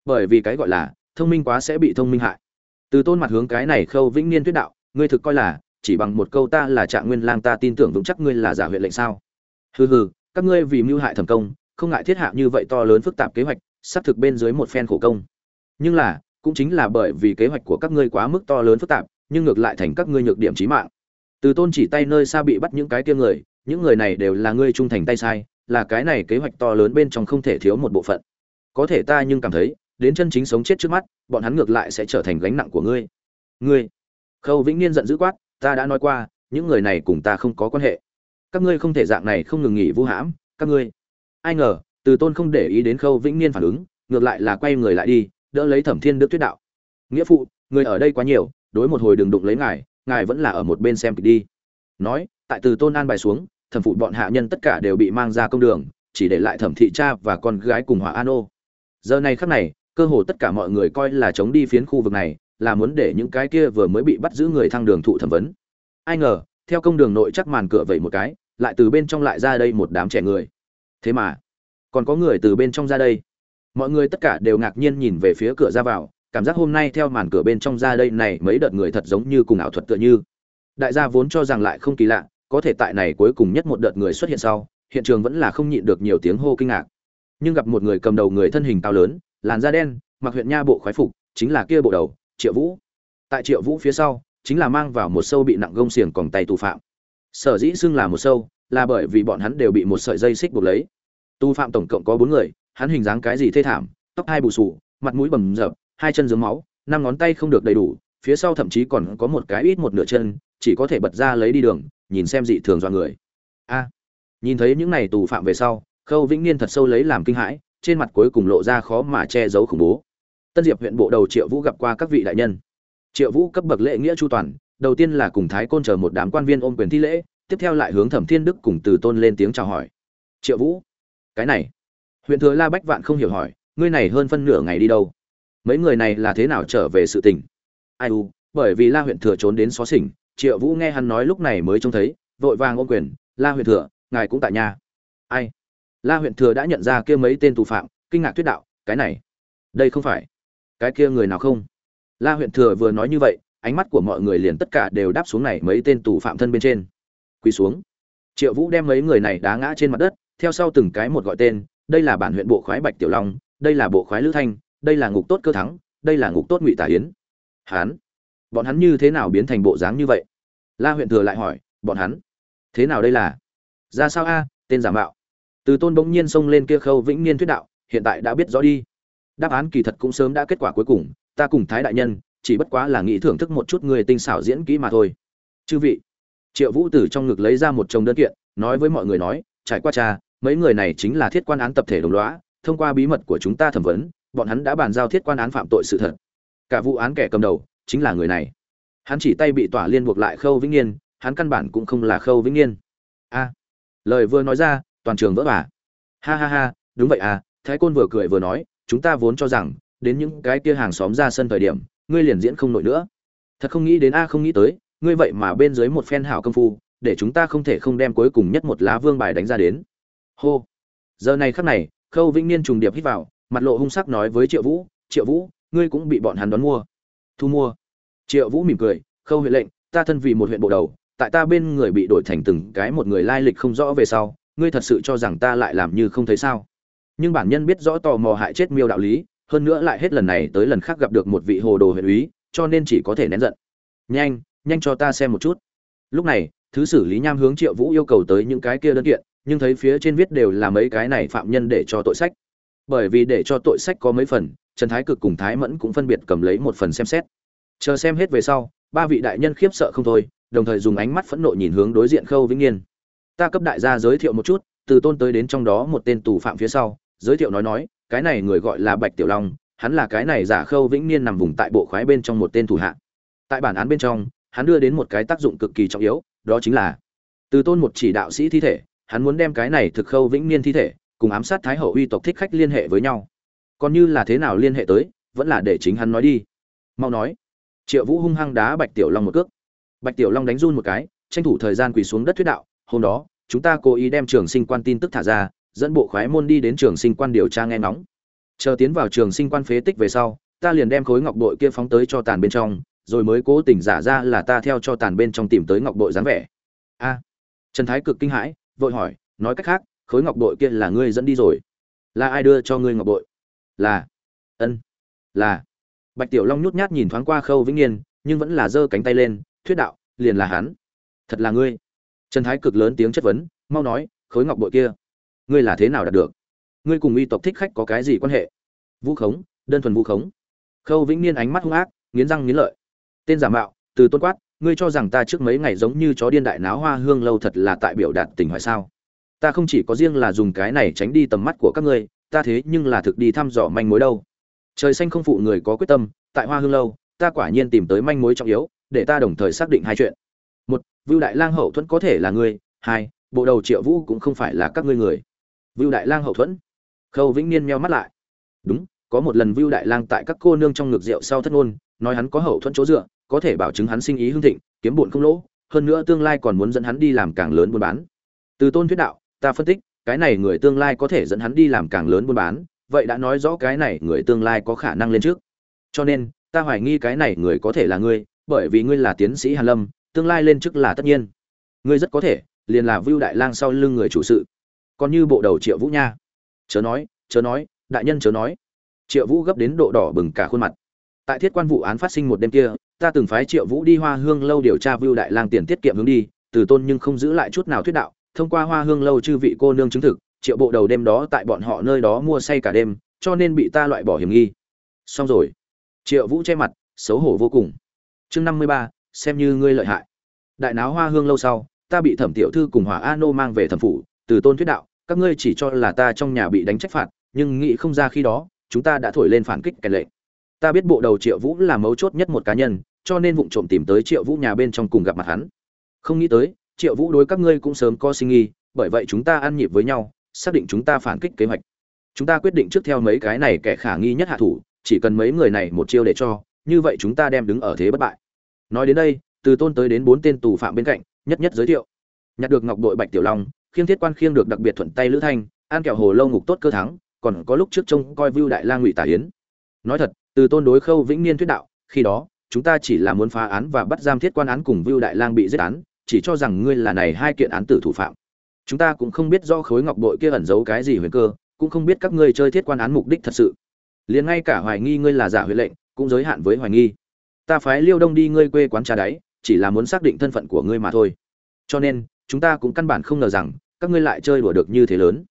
Bởi vì cái gọi là, thông minh quá sẽ bị thông minh hại. Từ tôn mặt hướng cái này khâu vĩnh niên thuyết đạo, ngươi thực coi là, chỉ bằng một câu ta là trạng nguyên lang ta tin tưởng vững chắc ngươi là giả huyện lệnh sao? Hừ hừ, các ngươi vì mưu hại thẩm công, không ngại thiết hạ như vậy to lớn phức tạp kế hoạch sắp thực bên dưới một phen khổ công. Nhưng là, cũng chính là bởi vì kế hoạch của các ngươi quá mức to lớn phức tạp, nhưng ngược lại thành các ngươi nhược điểm chí mạng từ tôn chỉ tay nơi xa bị bắt những cái kia người, những người này đều là ngươi trung thành tay sai, là cái này kế hoạch to lớn bên trong không thể thiếu một bộ phận. Có thể ta nhưng cảm thấy, đến chân chính sống chết trước mắt, bọn hắn ngược lại sẽ trở thành gánh nặng của ngươi. Ngươi? Khâu vĩnh niên giận dữ quát, ta đã nói qua, những người này cùng ta không có quan hệ. Các ngươi không thể dạng này không ngừng nghỉ vu hãm, các ngươi. Ai ngờ, từ tôn không để ý đến khâu vĩnh niên phản ứng, ngược lại là quay người lại đi, đỡ lấy thẩm thiên đức tuyết đạo. Nghĩa phụ, người ở đây quá nhiều, đối một hồi đừng đụng lấy ngài ngài vẫn là ở một bên xem kịch đi. Nói, tại từ tôn an bài xuống, thẩm phụ bọn hạ nhân tất cả đều bị mang ra công đường, chỉ để lại thẩm thị cha và con gái cùng hỏa an ô giờ này khắc này, cơ hồ tất cả mọi người coi là chống đi phiến khu vực này, là muốn để những cái kia vừa mới bị bắt giữ người thăng đường thụ thẩm vấn. Ai ngờ, theo công đường nội chắc màn cửa vậy một cái, lại từ bên trong lại ra đây một đám trẻ người. Thế mà, còn có người từ bên trong ra đây. Mọi người tất cả đều ngạc nhiên nhìn về phía cửa ra vào cảm giác hôm nay theo màn cửa bên trong ra đây này mấy đợt người thật giống như cùng ảo thuật tựa như. Đại gia vốn cho rằng lại không kỳ lạ, có thể tại này cuối cùng nhất một đợt người xuất hiện sau, hiện trường vẫn là không nhịn được nhiều tiếng hô kinh ngạc. Nhưng gặp một người cầm đầu người thân hình cao lớn, làn da đen, mặc huyện nha bộ khoái phục, chính là kia bộ đầu, triệu vũ. Tại triệu vũ phía sau, chính là mang vào một sâu bị nặng gông xiềng còng tay tù phạm. Sở dĩ xưng là một sâu, là bởi vì bọn hắn đều bị một sợi dây xích buộc lấy. Tù phạm tổng cộng có bốn người, hắn hình dáng cái gì thê thảm, tóc hai bù sù mặt mũi bầm dập hai chân dướng máu, năm ngón tay không được đầy đủ, phía sau thậm chí còn có một cái ít một nửa chân, chỉ có thể bật ra lấy đi đường, nhìn xem dị thường do người. A. Nhìn thấy những này tù phạm về sau, khâu vĩnh niên thật sâu lấy làm kinh hãi, trên mặt cuối cùng lộ ra khó mà che giấu khủng bố. Tân diệp huyện bộ đầu triệu vũ gặp qua các vị đại nhân. Triệu vũ cấp bậc lễ nghĩa chu toàn, đầu tiên là cùng thái côn chờ một đám quan viên ôm quyền thi lễ, tiếp theo lại hướng thẩm thiên đức cùng từ tôn lên tiếng chào hỏi. Triệu vũ, cái này. Huyện thừa la bách vạn không hiểu hỏi, ngươi này hơn phân nửa ngày đi đâu? Mấy người này là thế nào trở về sự tình? Ai u, bởi vì la huyện thừa trốn đến xó xỉnh, triệu vũ nghe hắn nói lúc này mới trông thấy, vội vàng ôm quyền, la huyện thừa, ngài cũng tại nhà. Ai? La huyện thừa đã nhận ra kia mấy tên tù phạm, kinh ngạc thuyết đạo, cái này, đây không phải cái kia người nào không? La huyện thừa vừa nói như vậy, ánh mắt của mọi người liền tất cả đều đáp xuống này mấy tên tù phạm thân bên trên. Quỳ xuống. Triệu vũ đem mấy người này đá ngã trên mặt đất, theo sau từng cái một gọi tên, đây là bản huyện bộ khoái bạch tiểu long, đây là bộ khoái lữ thanh đây là ngục tốt cơ thắng, đây là ngục tốt ngụy tả hiến hán, bọn hắn như thế nào biến thành bộ dáng như vậy? La huyện thừa lại hỏi, bọn hắn, thế nào đây là? Ra sao a, tên giả mạo. Từ tôn bỗng nhiên xông lên kia khâu vĩnh niên thuyết đạo, hiện tại đã biết rõ đi. Đáp án kỳ thật cũng sớm đã kết quả cuối cùng, ta cùng thái đại nhân, chỉ bất quá là nghĩ thưởng thức một chút người tinh xảo diễn kỹ mà thôi. Chư vị, triệu vũ từ trong ngực lấy ra một chồng đơn kiện, nói với mọi người nói, trải qua cha mấy người này chính là thiết quan án tập thể đồng lõa, thông qua bí mật của chúng ta thẩm vấn bọn hắn đã bàn giao thiết quan án phạm tội sự thật. Cả vụ án kẻ cầm đầu chính là người này. Hắn chỉ tay bị tỏa liên buộc lại khâu vĩnh niên hắn căn bản cũng không là khâu vĩnh niên a, lời vừa nói ra, toàn trường vỡ vả. Ha ha ha, đúng vậy à thái côn vừa cười vừa nói, chúng ta vốn cho rằng, đến những cái kia hàng xóm ra sân thời điểm, ngươi liền diễn không nổi nữa. Thật không nghĩ đến a, không nghĩ tới, ngươi vậy mà bên dưới một phen hảo công phu, để chúng ta không thể không đem cuối cùng nhất một lá vương bài đánh ra đến. Hô. Giờ này khắc này, khâu vĩnh niên trùng điệp hít vào mặt lộ hung sắc nói với triệu vũ triệu vũ, ngươi cũng bị bọn hắn đón mua. Thu mua. Triệu vũ mỉm cười, khâu huyện lệnh, ta thân vì một huyện bộ đầu, tại ta bên người bị đổi thành từng cái một người lai lịch không rõ về sau, ngươi thật sự cho rằng ta lại làm như không thấy sao? Nhưng bản nhân biết rõ tò mò hại chết miêu đạo lý, hơn nữa lại hết lần này tới lần khác gặp được một vị hồ đồ huyện úy, cho nên chỉ có thể nén giận. Nhanh nhanh cho ta xem một chút. Lúc này, thứ xử lý nham hướng triệu vũ yêu cầu tới những cái kia đơn kiện, nhưng thấy phía trên viết đều là mấy cái này phạm nhân để cho tội sách bởi vì để cho tội sách có mấy phần, trần thái cực cùng thái mẫn cũng phân biệt cầm lấy một phần xem xét. Chờ xem hết về sau, ba vị đại nhân khiếp sợ không thôi, đồng thời dùng ánh mắt phẫn nộ nhìn hướng đối diện khâu vĩnh niên. Ta cấp đại gia giới thiệu một chút, từ tôn tới đến trong đó một tên tù phạm phía sau, giới thiệu nói nói, cái này người gọi là bạch tiểu long, hắn là cái này giả khâu vĩnh niên nằm vùng tại bộ khoái bên trong một tên thủ hạ. Tại bản án bên trong, hắn đưa đến một cái tác dụng cực kỳ trọng yếu, đó chính là, từ tôn một chỉ đạo sĩ thi thể, hắn muốn đem cái này thực khâu vĩnh niên thi thể cùng ám sát thái hậu uy tộc thích khách liên hệ với nhau. Còn như là thế nào liên hệ tới, vẫn là để chính hắn nói đi. Mau nói. Triệu vũ hung hăng đá bạch tiểu long một cước. Bạch tiểu long đánh run một cái, tranh thủ thời gian quỳ xuống đất thuyết đạo, hôm đó, chúng ta cố ý đem trường sinh quan tin tức thả ra, dẫn bộ khoái môn đi đến trường sinh quan điều tra nghe ngóng. Chờ tiến vào trường sinh quan phế tích về sau, ta liền đem khối ngọc bội kia phóng tới cho tàn bên trong, rồi mới cố tình giả ra là ta theo cho tàn bên trong tìm tới ngọc bội dáng vẻ. A. Trần thái cực kinh hãi, vội hỏi, nói cách khác khối ngọc bội kia là ngươi dẫn đi rồi. Là ai đưa cho ngươi ngọc bội? Là. Ân. Là. Bạch tiểu long nhút nhát nhìn thoáng qua khâu vĩnh niên, nhưng vẫn là giơ cánh tay lên, thuyết đạo, liền là hắn. Thật là ngươi. Trần thái cực lớn tiếng chất vấn, mau nói, khối ngọc bội kia, ngươi là thế nào đạt được? Ngươi cùng y tộc thích khách có cái gì quan hệ? Vũ khống, đơn thuần vũ khống. Khâu vĩnh niên ánh mắt hung ác, nghiến răng nghiến lợi. Tên giả mạo, từ tôn quát, ngươi cho rằng ta trước mấy ngày giống như chó điên đại náo hoa hương lâu thật là tại biểu đạt tình hoài sao? Ta không chỉ có riêng là dùng cái này tránh đi tầm mắt của các ngươi, ta thế nhưng là thực đi thăm dò manh mối đâu. Trời xanh không phụ người có quyết tâm, tại hoa hương lâu, ta quả nhiên tìm tới manh mối trọng yếu, để ta đồng thời xác định hai chuyện. Một, vưu đại lang hậu thuẫn có thể là ngươi. Hai, bộ đầu triệu vũ cũng không phải là các ngươi người. Vưu đại lang hậu thuẫn. Khâu vĩnh niên meo mắt lại. Đúng, có một lần vưu đại lang tại các cô nương trong ngực rượu sau thất ngôn, nói hắn có hậu thuẫn chỗ dựa, có thể bảo chứng hắn sinh ý hương thịnh, kiếm bụn không lỗ, hơn nữa tương lai còn muốn dẫn hắn đi làm càng lớn buôn bán. Từ tôn thuyết đạo ta phân tích, cái này người tương lai có thể dẫn hắn đi làm càng lớn buôn bán, vậy đã nói rõ cái này người tương lai có khả năng lên trước. Cho nên, ta hoài nghi cái này người có thể là ngươi, bởi vì ngươi là tiến sĩ hàn lâm, tương lai lên chức là tất nhiên. Ngươi rất có thể, liền là vưu đại lang sau lưng người chủ sự. Còn như bộ đầu triệu vũ nha. Chớ nói chớ nói, đại nhân chớ nói. Triệu vũ gấp đến độ đỏ bừng cả khuôn mặt. Tại thiết quan vụ án phát sinh một đêm kia, ta từng phái triệu vũ đi hoa hương lâu điều tra vưu đại lang tiền tiết kiệm hướng đi, từ tôn nhưng không giữ lại chút nào thuyết đạo thông qua hoa hương lâu chư vị cô nương chứng thực, triệu bộ đầu đêm đó tại bọn họ nơi đó mua say cả đêm, cho nên bị ta loại bỏ hiểm nghi. Xong rồi. Triệu vũ che mặt, xấu hổ vô cùng. Chương năm mươi ba, xem như ngươi lợi hại. Đại náo hoa hương lâu sau, ta bị thẩm tiểu thư cùng hỏa a nô mang về thẩm phủ, từ tôn thuyết đạo, các ngươi chỉ cho là ta trong nhà bị đánh trách phạt, nhưng nghĩ không ra khi đó, chúng ta đã thổi lên phản kích kèn lệnh ta biết bộ đầu triệu vũ là mấu chốt nhất một cá nhân, cho nên vụng trộm tìm tới triệu vũ nhà bên trong cùng gặp mặt hắn. Không nghĩ tới triệu vũ đối các ngươi cũng sớm có sinh nghi bởi vậy chúng ta ăn nhịp với nhau, xác định chúng ta phản kích kế hoạch. Chúng ta quyết định trước theo mấy cái này kẻ khả nghi nhất hạ thủ, chỉ cần mấy người này một chiêu để cho, như vậy chúng ta đem đứng ở thế bất bại. Nói đến đây, từ tôn tới đến bốn tên tù phạm bên cạnh, nhất nhất giới thiệu. Nhặt được ngọc đội bạch tiểu long, khiêng thiết quan khiêng được đặc biệt thuận tay lữ thanh, an kẹo hồ lâu ngục tốt cơ thắng, còn có lúc trước trông coi vưu đại lang ngụy tả hiến nói thật, từ tôn đối khâu vĩnh niên thuyết đạo, khi đó, chúng ta chỉ là muốn phá án và bắt giam thiết quan án cùng vưu đại lang bị giết án chỉ cho rằng ngươi là này hai kiện án tử thủ phạm. Chúng ta cũng không biết do khối ngọc bội kia ẩn giấu cái gì huyền cơ, cũng không biết các ngươi chơi thiết quan án mục đích thật sự. Liền ngay cả hoài nghi ngươi là giả huệ lệnh, cũng giới hạn với hoài nghi. Ta phái liêu đông đi ngươi quê quán trà đáy, chỉ là muốn xác định thân phận của ngươi mà thôi. Cho nên, chúng ta cũng căn bản không ngờ rằng, các ngươi lại chơi đùa được như thế lớn.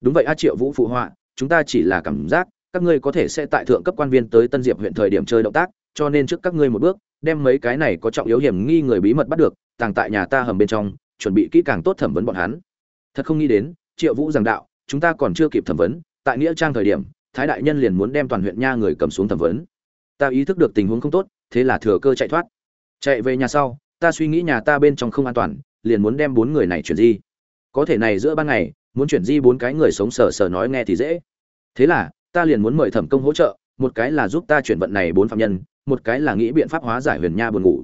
Đúng vậy a triệu vũ phụ họa, chúng ta chỉ là cảm giác, các ngươi có thể sẽ tại thượng cấp quan viên tới tân diệp huyện thời điểm chơi động tác, cho nên trước các ngươi một bước đem mấy cái này có trọng yếu hiểm nghi người bí mật bắt được, tàng tại nhà ta hầm bên trong, chuẩn bị kỹ càng tốt thẩm vấn bọn hắn. Thật không nghĩ đến, triệu vũ giảng đạo, chúng ta còn chưa kịp thẩm vấn, tại nghĩa trang thời điểm, thái đại nhân liền muốn đem toàn huyện nha người cầm xuống thẩm vấn. Ta ý thức được tình huống không tốt, thế là thừa cơ chạy thoát. Chạy về nhà sau, ta suy nghĩ nhà ta bên trong không an toàn, liền muốn đem bốn người này chuyển di. Có thể này giữa ban ngày, muốn chuyển di bốn cái người sống sờ sờ nói nghe thì dễ. Thế là, ta liền muốn mời thẩm công hỗ trợ, một cái là giúp ta chuyển vận này bốn phạm nhân một cái là nghĩ biện pháp hóa giải huyền nha buồn ngủ.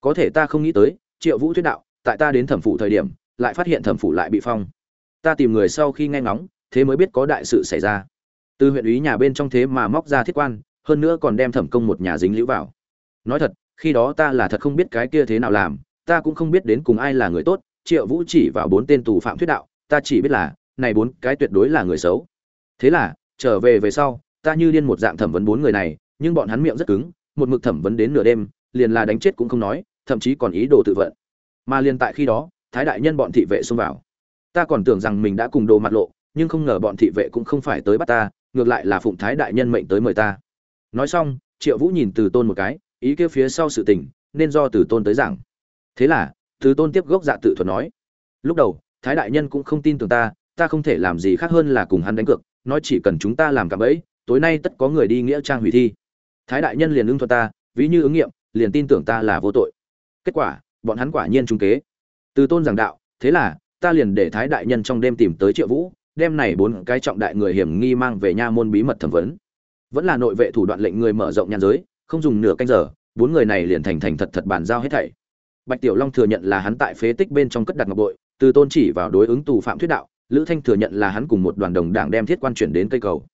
Có thể ta không nghĩ tới, triệu vũ thuyết đạo, tại ta đến thẩm phủ thời điểm, lại phát hiện thẩm phủ lại bị phong. Ta tìm người sau khi nghe ngóng, thế mới biết có đại sự xảy ra. Từ huyện úy nhà bên trong thế mà móc ra thiết quan, hơn nữa còn đem thẩm công một nhà dính lũ vào. Nói thật, khi đó ta là thật không biết cái kia thế nào làm, ta cũng không biết đến cùng ai là người tốt, triệu vũ chỉ vào bốn tên tù phạm thuyết đạo, ta chỉ biết là, này bốn cái tuyệt đối là người xấu. Thế là, trở về về sau, ta như điên một dạng thẩm vấn bốn người này, nhưng bọn hắn miệng rất cứng một mực thẩm vấn đến nửa đêm, liền là đánh chết cũng không nói, thậm chí còn ý đồ tự vận. Mà liền tại khi đó, thái đại nhân bọn thị vệ xông vào. Ta còn tưởng rằng mình đã cùng đồ mặt lộ, nhưng không ngờ bọn thị vệ cũng không phải tới bắt ta, ngược lại là phụng thái đại nhân mệnh tới mời ta. Nói xong, triệu vũ nhìn từ tôn một cái, ý kia phía sau sự tình, nên do từ tôn tới giảng. Thế là, từ tôn tiếp gốc dạ tự thuật nói. Lúc đầu, thái đại nhân cũng không tin tưởng ta ta không thể làm gì khác hơn là cùng hắn đánh cược, nói chỉ cần chúng ta làm cạm ấy tối nay tất có người đi nghĩa trang hủy thi thái đại nhân liền ưng thuật ta, ví như ứng nghiệm, liền tin tưởng ta là vô tội. Kết quả, bọn hắn quả nhiên trung kế. Từ tôn giảng đạo, thế là, ta liền để thái đại nhân trong đêm tìm tới triệu vũ, đem này bốn cái trọng đại người hiểm nghi mang về nha môn bí mật thẩm vấn. Vẫn là nội vệ thủ đoạn lệnh người mở rộng nhan giới, không dùng nửa canh giờ, bốn người này liền thành thành thật thật bàn giao hết thảy. Bạch tiểu long thừa nhận là hắn tại phế tích bên trong cất đặt ngọc bội, từ tôn chỉ vào đối ứng tù phạm thuyết đạo, lữ thanh thừa nhận là hắn cùng một đoàn đồng đảng đem thiết quan chuyển đến cây cầu.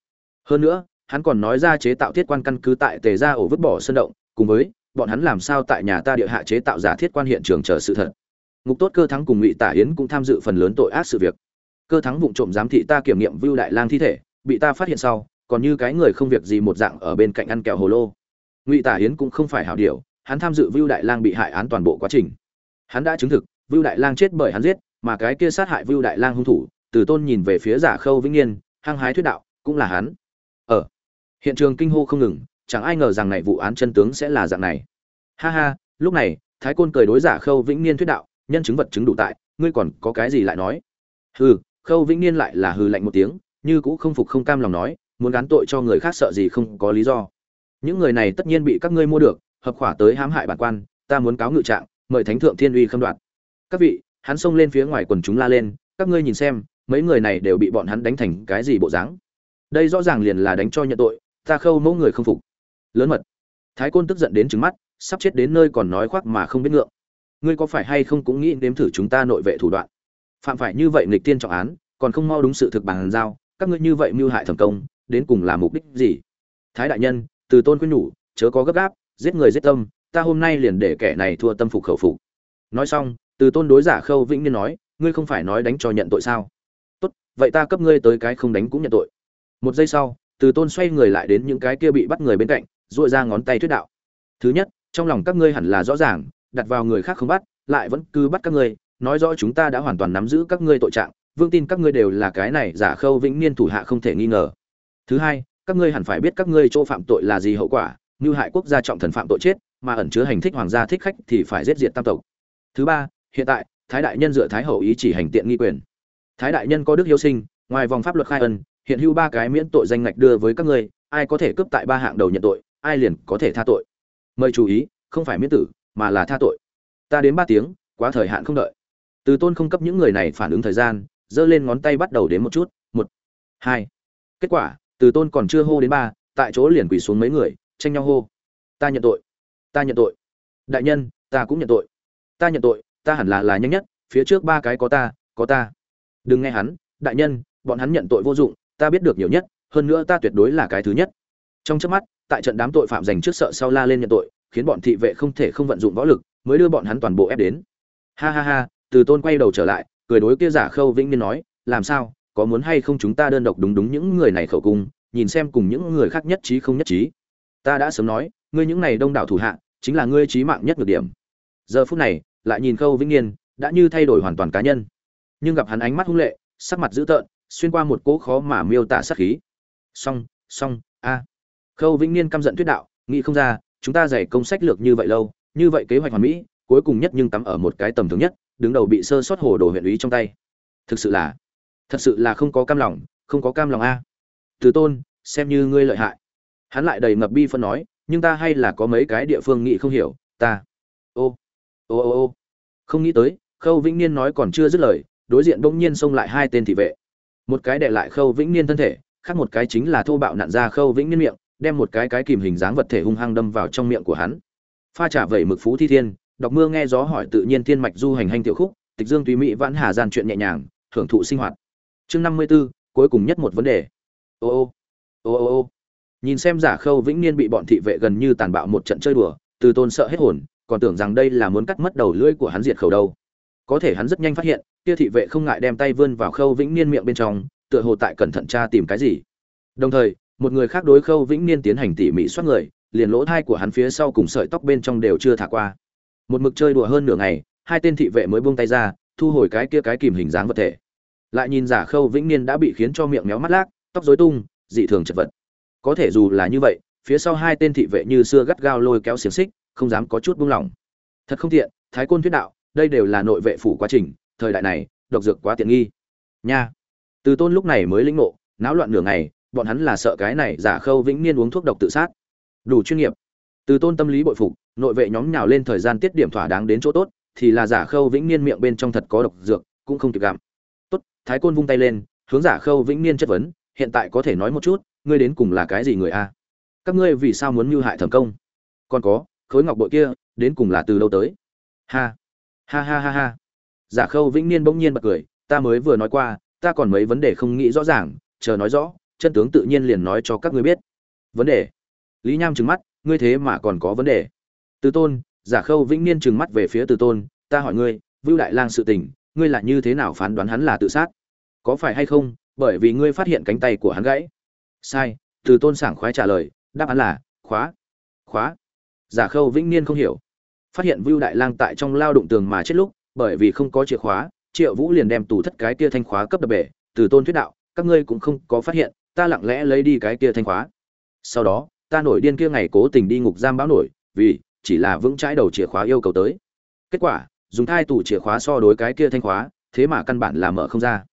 Hơn nữa hắn còn nói ra chế tạo thiết quan căn cứ tại tề gia ổ vứt bỏ sơn động, cùng với, bọn hắn làm sao tại nhà ta địa hạ chế tạo giả thiết quan hiện trường chờ sự thật. Ngục tốt cơ thắng cùng ngụy tả yến cũng tham dự phần lớn tội ác sự việc. Cơ thắng vụng trộm giám thị ta kiểm nghiệm vưu đại lang thi thể, bị ta phát hiện sau, còn như cái người không việc gì một dạng ở bên cạnh ăn kẹo hồ lô. Ngụy tả yến cũng không phải hảo điều, hắn tham dự vưu đại lang bị hại án toàn bộ quá trình. Hắn đã chứng thực, vưu đại lang chết bởi hắn giết, mà cái kia sát hại vưu đại lang hung thủ, từ tôn nhìn về phía giả khâu vĩnh niên, hăng hái thuyết đạo, cũng là hắn hiện trường kinh hô không ngừng, chẳng ai ngờ rằng này vụ án chân tướng sẽ là dạng này. Ha ha, lúc này, thái côn cười đối giả khâu vĩnh niên thuyết đạo, nhân chứng vật chứng đủ tại, ngươi còn có cái gì lại nói? Hừ, khâu vĩnh niên lại là hừ lạnh một tiếng, như cũ không phục không cam lòng nói, muốn gán tội cho người khác sợ gì không có lý do. Những người này tất nhiên bị các ngươi mua được, hợp khỏa tới hãm hại bản quan, ta muốn cáo ngự trạng, mời thánh thượng thiên uy khâm đoạt. Các vị, hắn xông lên phía ngoài quần chúng la lên, các ngươi nhìn xem, mấy người này đều bị bọn hắn đánh thành cái gì bộ dáng? Đây rõ ràng liền là đánh cho nhận tội ta khâu mẫu người không phục. Lớn mật. Thái côn tức giận đến trứng mắt, sắp chết đến nơi còn nói khoác mà không biết ngượng. Ngươi có phải hay không cũng nghĩ nếm thử chúng ta nội vệ thủ đoạn? Phạm phải như vậy nghịch tiên trọng án, còn không mau đúng sự thực bàn giao, các ngươi như vậy mưu hại thẩm công, đến cùng là mục đích gì? Thái đại nhân, từ tôn quyên nhủ, chớ có gấp gáp, giết người giết tâm, ta hôm nay liền để kẻ này thua tâm phục khẩu phục. Nói xong, từ tôn đối giả khâu vĩnh niên nói, ngươi không phải nói đánh cho nhận tội sao? Tốt, vậy ta cấp ngươi tới cái không đánh cũng nhận tội. Một giây sau từ tôn xoay người lại đến những cái kia bị bắt người bên cạnh dội ra ngón tay thuyết đạo. Thứ nhất, trong lòng các ngươi hẳn là rõ ràng, đặt vào người khác không bắt, lại vẫn cứ bắt các ngươi, nói rõ chúng ta đã hoàn toàn nắm giữ các ngươi tội trạng, vương tin các ngươi đều là cái này giả khâu vĩnh niên thủ hạ không thể nghi ngờ. Thứ hai, các ngươi hẳn phải biết các ngươi chỗ phạm tội là gì hậu quả, như hại quốc gia trọng thần phạm tội chết, mà ẩn chứa hành thích hoàng gia thích khách thì phải giết diệt tam tộc. Thứ ba, hiện tại, thái đại nhân dựa thái hậu ý chỉ hành tiện nghi quyền. Thái đại nhân có đức hiếu sinh, ngoài vòng pháp luật khai ân hiện hữu ba cái miễn tội danh ngạch đưa với các ngươi, ai có thể cướp tại ba hạng đầu nhận tội, ai liền có thể tha tội. Mời chú ý, không phải miễn tử, mà là tha tội. Ta đến ba tiếng, quá thời hạn không đợi. Từ tôn không cấp những người này phản ứng thời gian, giơ lên ngón tay bắt đầu đến một chút, một, hai. Kết quả, từ tôn còn chưa hô đến ba, tại chỗ liền quỳ xuống mấy người, tranh nhau hô. Ta nhận tội, ta nhận tội. Đại nhân, ta cũng nhận tội. Ta nhận tội, ta hẳn là là nhanh nhất, phía trước ba cái có ta có ta. Đừng nghe hắn, đại nhân, bọn hắn nhận tội vô dụng ta biết được nhiều nhất, hơn nữa ta tuyệt đối là cái thứ nhất. Trong trước mắt, tại trận đám tội phạm dành trước sợ sau la lên nhận tội, khiến bọn thị vệ không thể không vận dụng võ lực, mới đưa bọn hắn toàn bộ ép đến. Ha ha ha, từ tôn quay đầu trở lại, cười đối kia giả khâu vĩnh niên nói, làm sao, có muốn hay không chúng ta đơn độc đúng đúng những người này khẩu cung nhìn xem cùng những người khác nhất trí không nhất trí? Ta đã sớm nói, ngươi những này đông đảo thủ hạ, chính là ngươi trí mạng nhất nhược điểm. Giờ phút này, lại nhìn khâu vĩnh niên, đã như thay đổi hoàn toàn cá nhân. Nhưng gặp hắn ánh mắt hung lệ, sắc mặt dữ tợn xuyên qua một cỗ khó mà miêu tả sát khí. Song song a. Khâu vĩnh niên căm giận tuyết đạo, nghĩ không ra, chúng ta dày công sách lược như vậy lâu, như vậy kế hoạch hoàn mỹ, cuối cùng nhất nhưng tắm ở một cái tầm thường nhất, đứng đầu bị sơ sót hồ đồ huyện ý trong tay. Thực sự là, thật sự là không có cam lòng, không có cam lòng a. Từ tôn, xem như ngươi lợi hại. Hắn lại đầy ngập bi phân nói, nhưng ta hay là có mấy cái địa phương nghĩ không hiểu, ta. Ô ô ô ô. Không nghĩ tới, khâu vĩnh niên nói còn chưa dứt lời, đối diện bỗng nhiên xông lại hai tên thị vệ một cái đệ lại khâu vĩnh niên thân thể khác một cái chính là thô bạo nặn ra khâu vĩnh niên miệng đem một cái cái kìm hình dáng vật thể hung hăng đâm vào trong miệng của hắn. Pha trả vẩy mực phú thi thiên đọc mưa nghe gió hỏi tự nhiên thiên mạch du hành hành tiểu khúc tịch dương tùy mỹ vãn hà gian chuyện nhẹ nhàng hưởng thụ sinh hoạt. Chương năm mươi 54, cuối cùng nhất một vấn đề. Ô ô ô ô ô. Nhìn xem giả khâu vĩnh niên bị bọn thị vệ gần như tàn bạo một trận chơi đùa từ tôn sợ hết hồn còn tưởng rằng đây là muốn cắt mất đầu lưỡi của hắn diệt khẩu đâu. Có thể hắn rất nhanh phát hiện kia thị vệ không ngại đem tay vươn vào khâu vĩnh niên miệng bên trong, tựa hồ tại cẩn thận tra tìm cái gì. Đồng thời, một người khác đối khâu vĩnh niên tiến hành tỉ mỉ soát người, liền lỗ thai của hắn phía sau cùng sợi tóc bên trong đều chưa thả qua. Một mực chơi đùa hơn nửa ngày, hai tên thị vệ mới buông tay ra, thu hồi cái kia cái kìm hình dáng vật thể. Lại nhìn giả khâu vĩnh niên đã bị khiến cho miệng méo mắt lác, tóc rối tung, dị thường chật vật. Có thể dù là như vậy, phía sau hai tên thị vệ như xưa gắt gao lôi kéo xiềng xích, không dám có chút buông lỏng. Thật không tiện, thái côn thuyết đạo, đây đều là nội vệ phủ quá trình thời đại này, độc dược quá tiện nghi. Nha. Từ tôn lúc này mới lĩnh ngộ, náo loạn nửa ngày, bọn hắn là sợ cái này giả khâu vĩnh niên uống thuốc độc tự sát. Đủ chuyên nghiệp. Từ tôn tâm lý bội phục, nội vệ nhóm nhào lên thời gian tiết điểm thỏa đáng đến chỗ tốt, thì là giả khâu vĩnh niên miệng bên trong thật có độc dược, cũng không kịp gặm. Tốt, thái côn vung tay lên, hướng giả khâu vĩnh niên chất vấn, hiện tại có thể nói một chút, ngươi đến cùng là cái gì người a? Các ngươi vì sao muốn mưu hại thẩm công? Còn có, khối ngọc bội kia, đến cùng là từ đâu tới? Ha. Ha ha ha ha giả khâu vĩnh niên bỗng nhiên bật cười, ta mới vừa nói qua, ta còn mấy vấn đề không nghĩ rõ ràng, chờ nói rõ, chân tướng tự nhiên liền nói cho các ngươi biết. Vấn đề? Lý nham trừng mắt, ngươi thế mà còn có vấn đề? Từ tôn, giả khâu vĩnh niên trừng mắt về phía từ tôn, ta hỏi ngươi, vưu đại lang sự tình, ngươi là như thế nào phán đoán hắn là tự sát? Có phải hay không, bởi vì ngươi phát hiện cánh tay của hắn gãy? Sai, từ tôn sảng khoái trả lời, đáp án là, khóa khóa. Giả khâu vĩnh niên không hiểu. Phát hiện vưu đại lang tại trong lao đụng tường mà chết lúc bởi vì không có chìa khóa, triệu vũ liền đem tủ thất cái kia thanh khóa cấp đập bể, từ tôn thuyết đạo, các ngươi cũng không có phát hiện, ta lặng lẽ lấy đi cái kia thanh khóa. Sau đó, ta nổi điên kia ngày cố tình đi ngục giam báo nổi, vì chỉ là vững trái đầu chìa khóa yêu cầu tới. Kết quả, dùng thai tủ chìa khóa so đối cái kia thanh khóa, thế mà căn bản là mở không ra.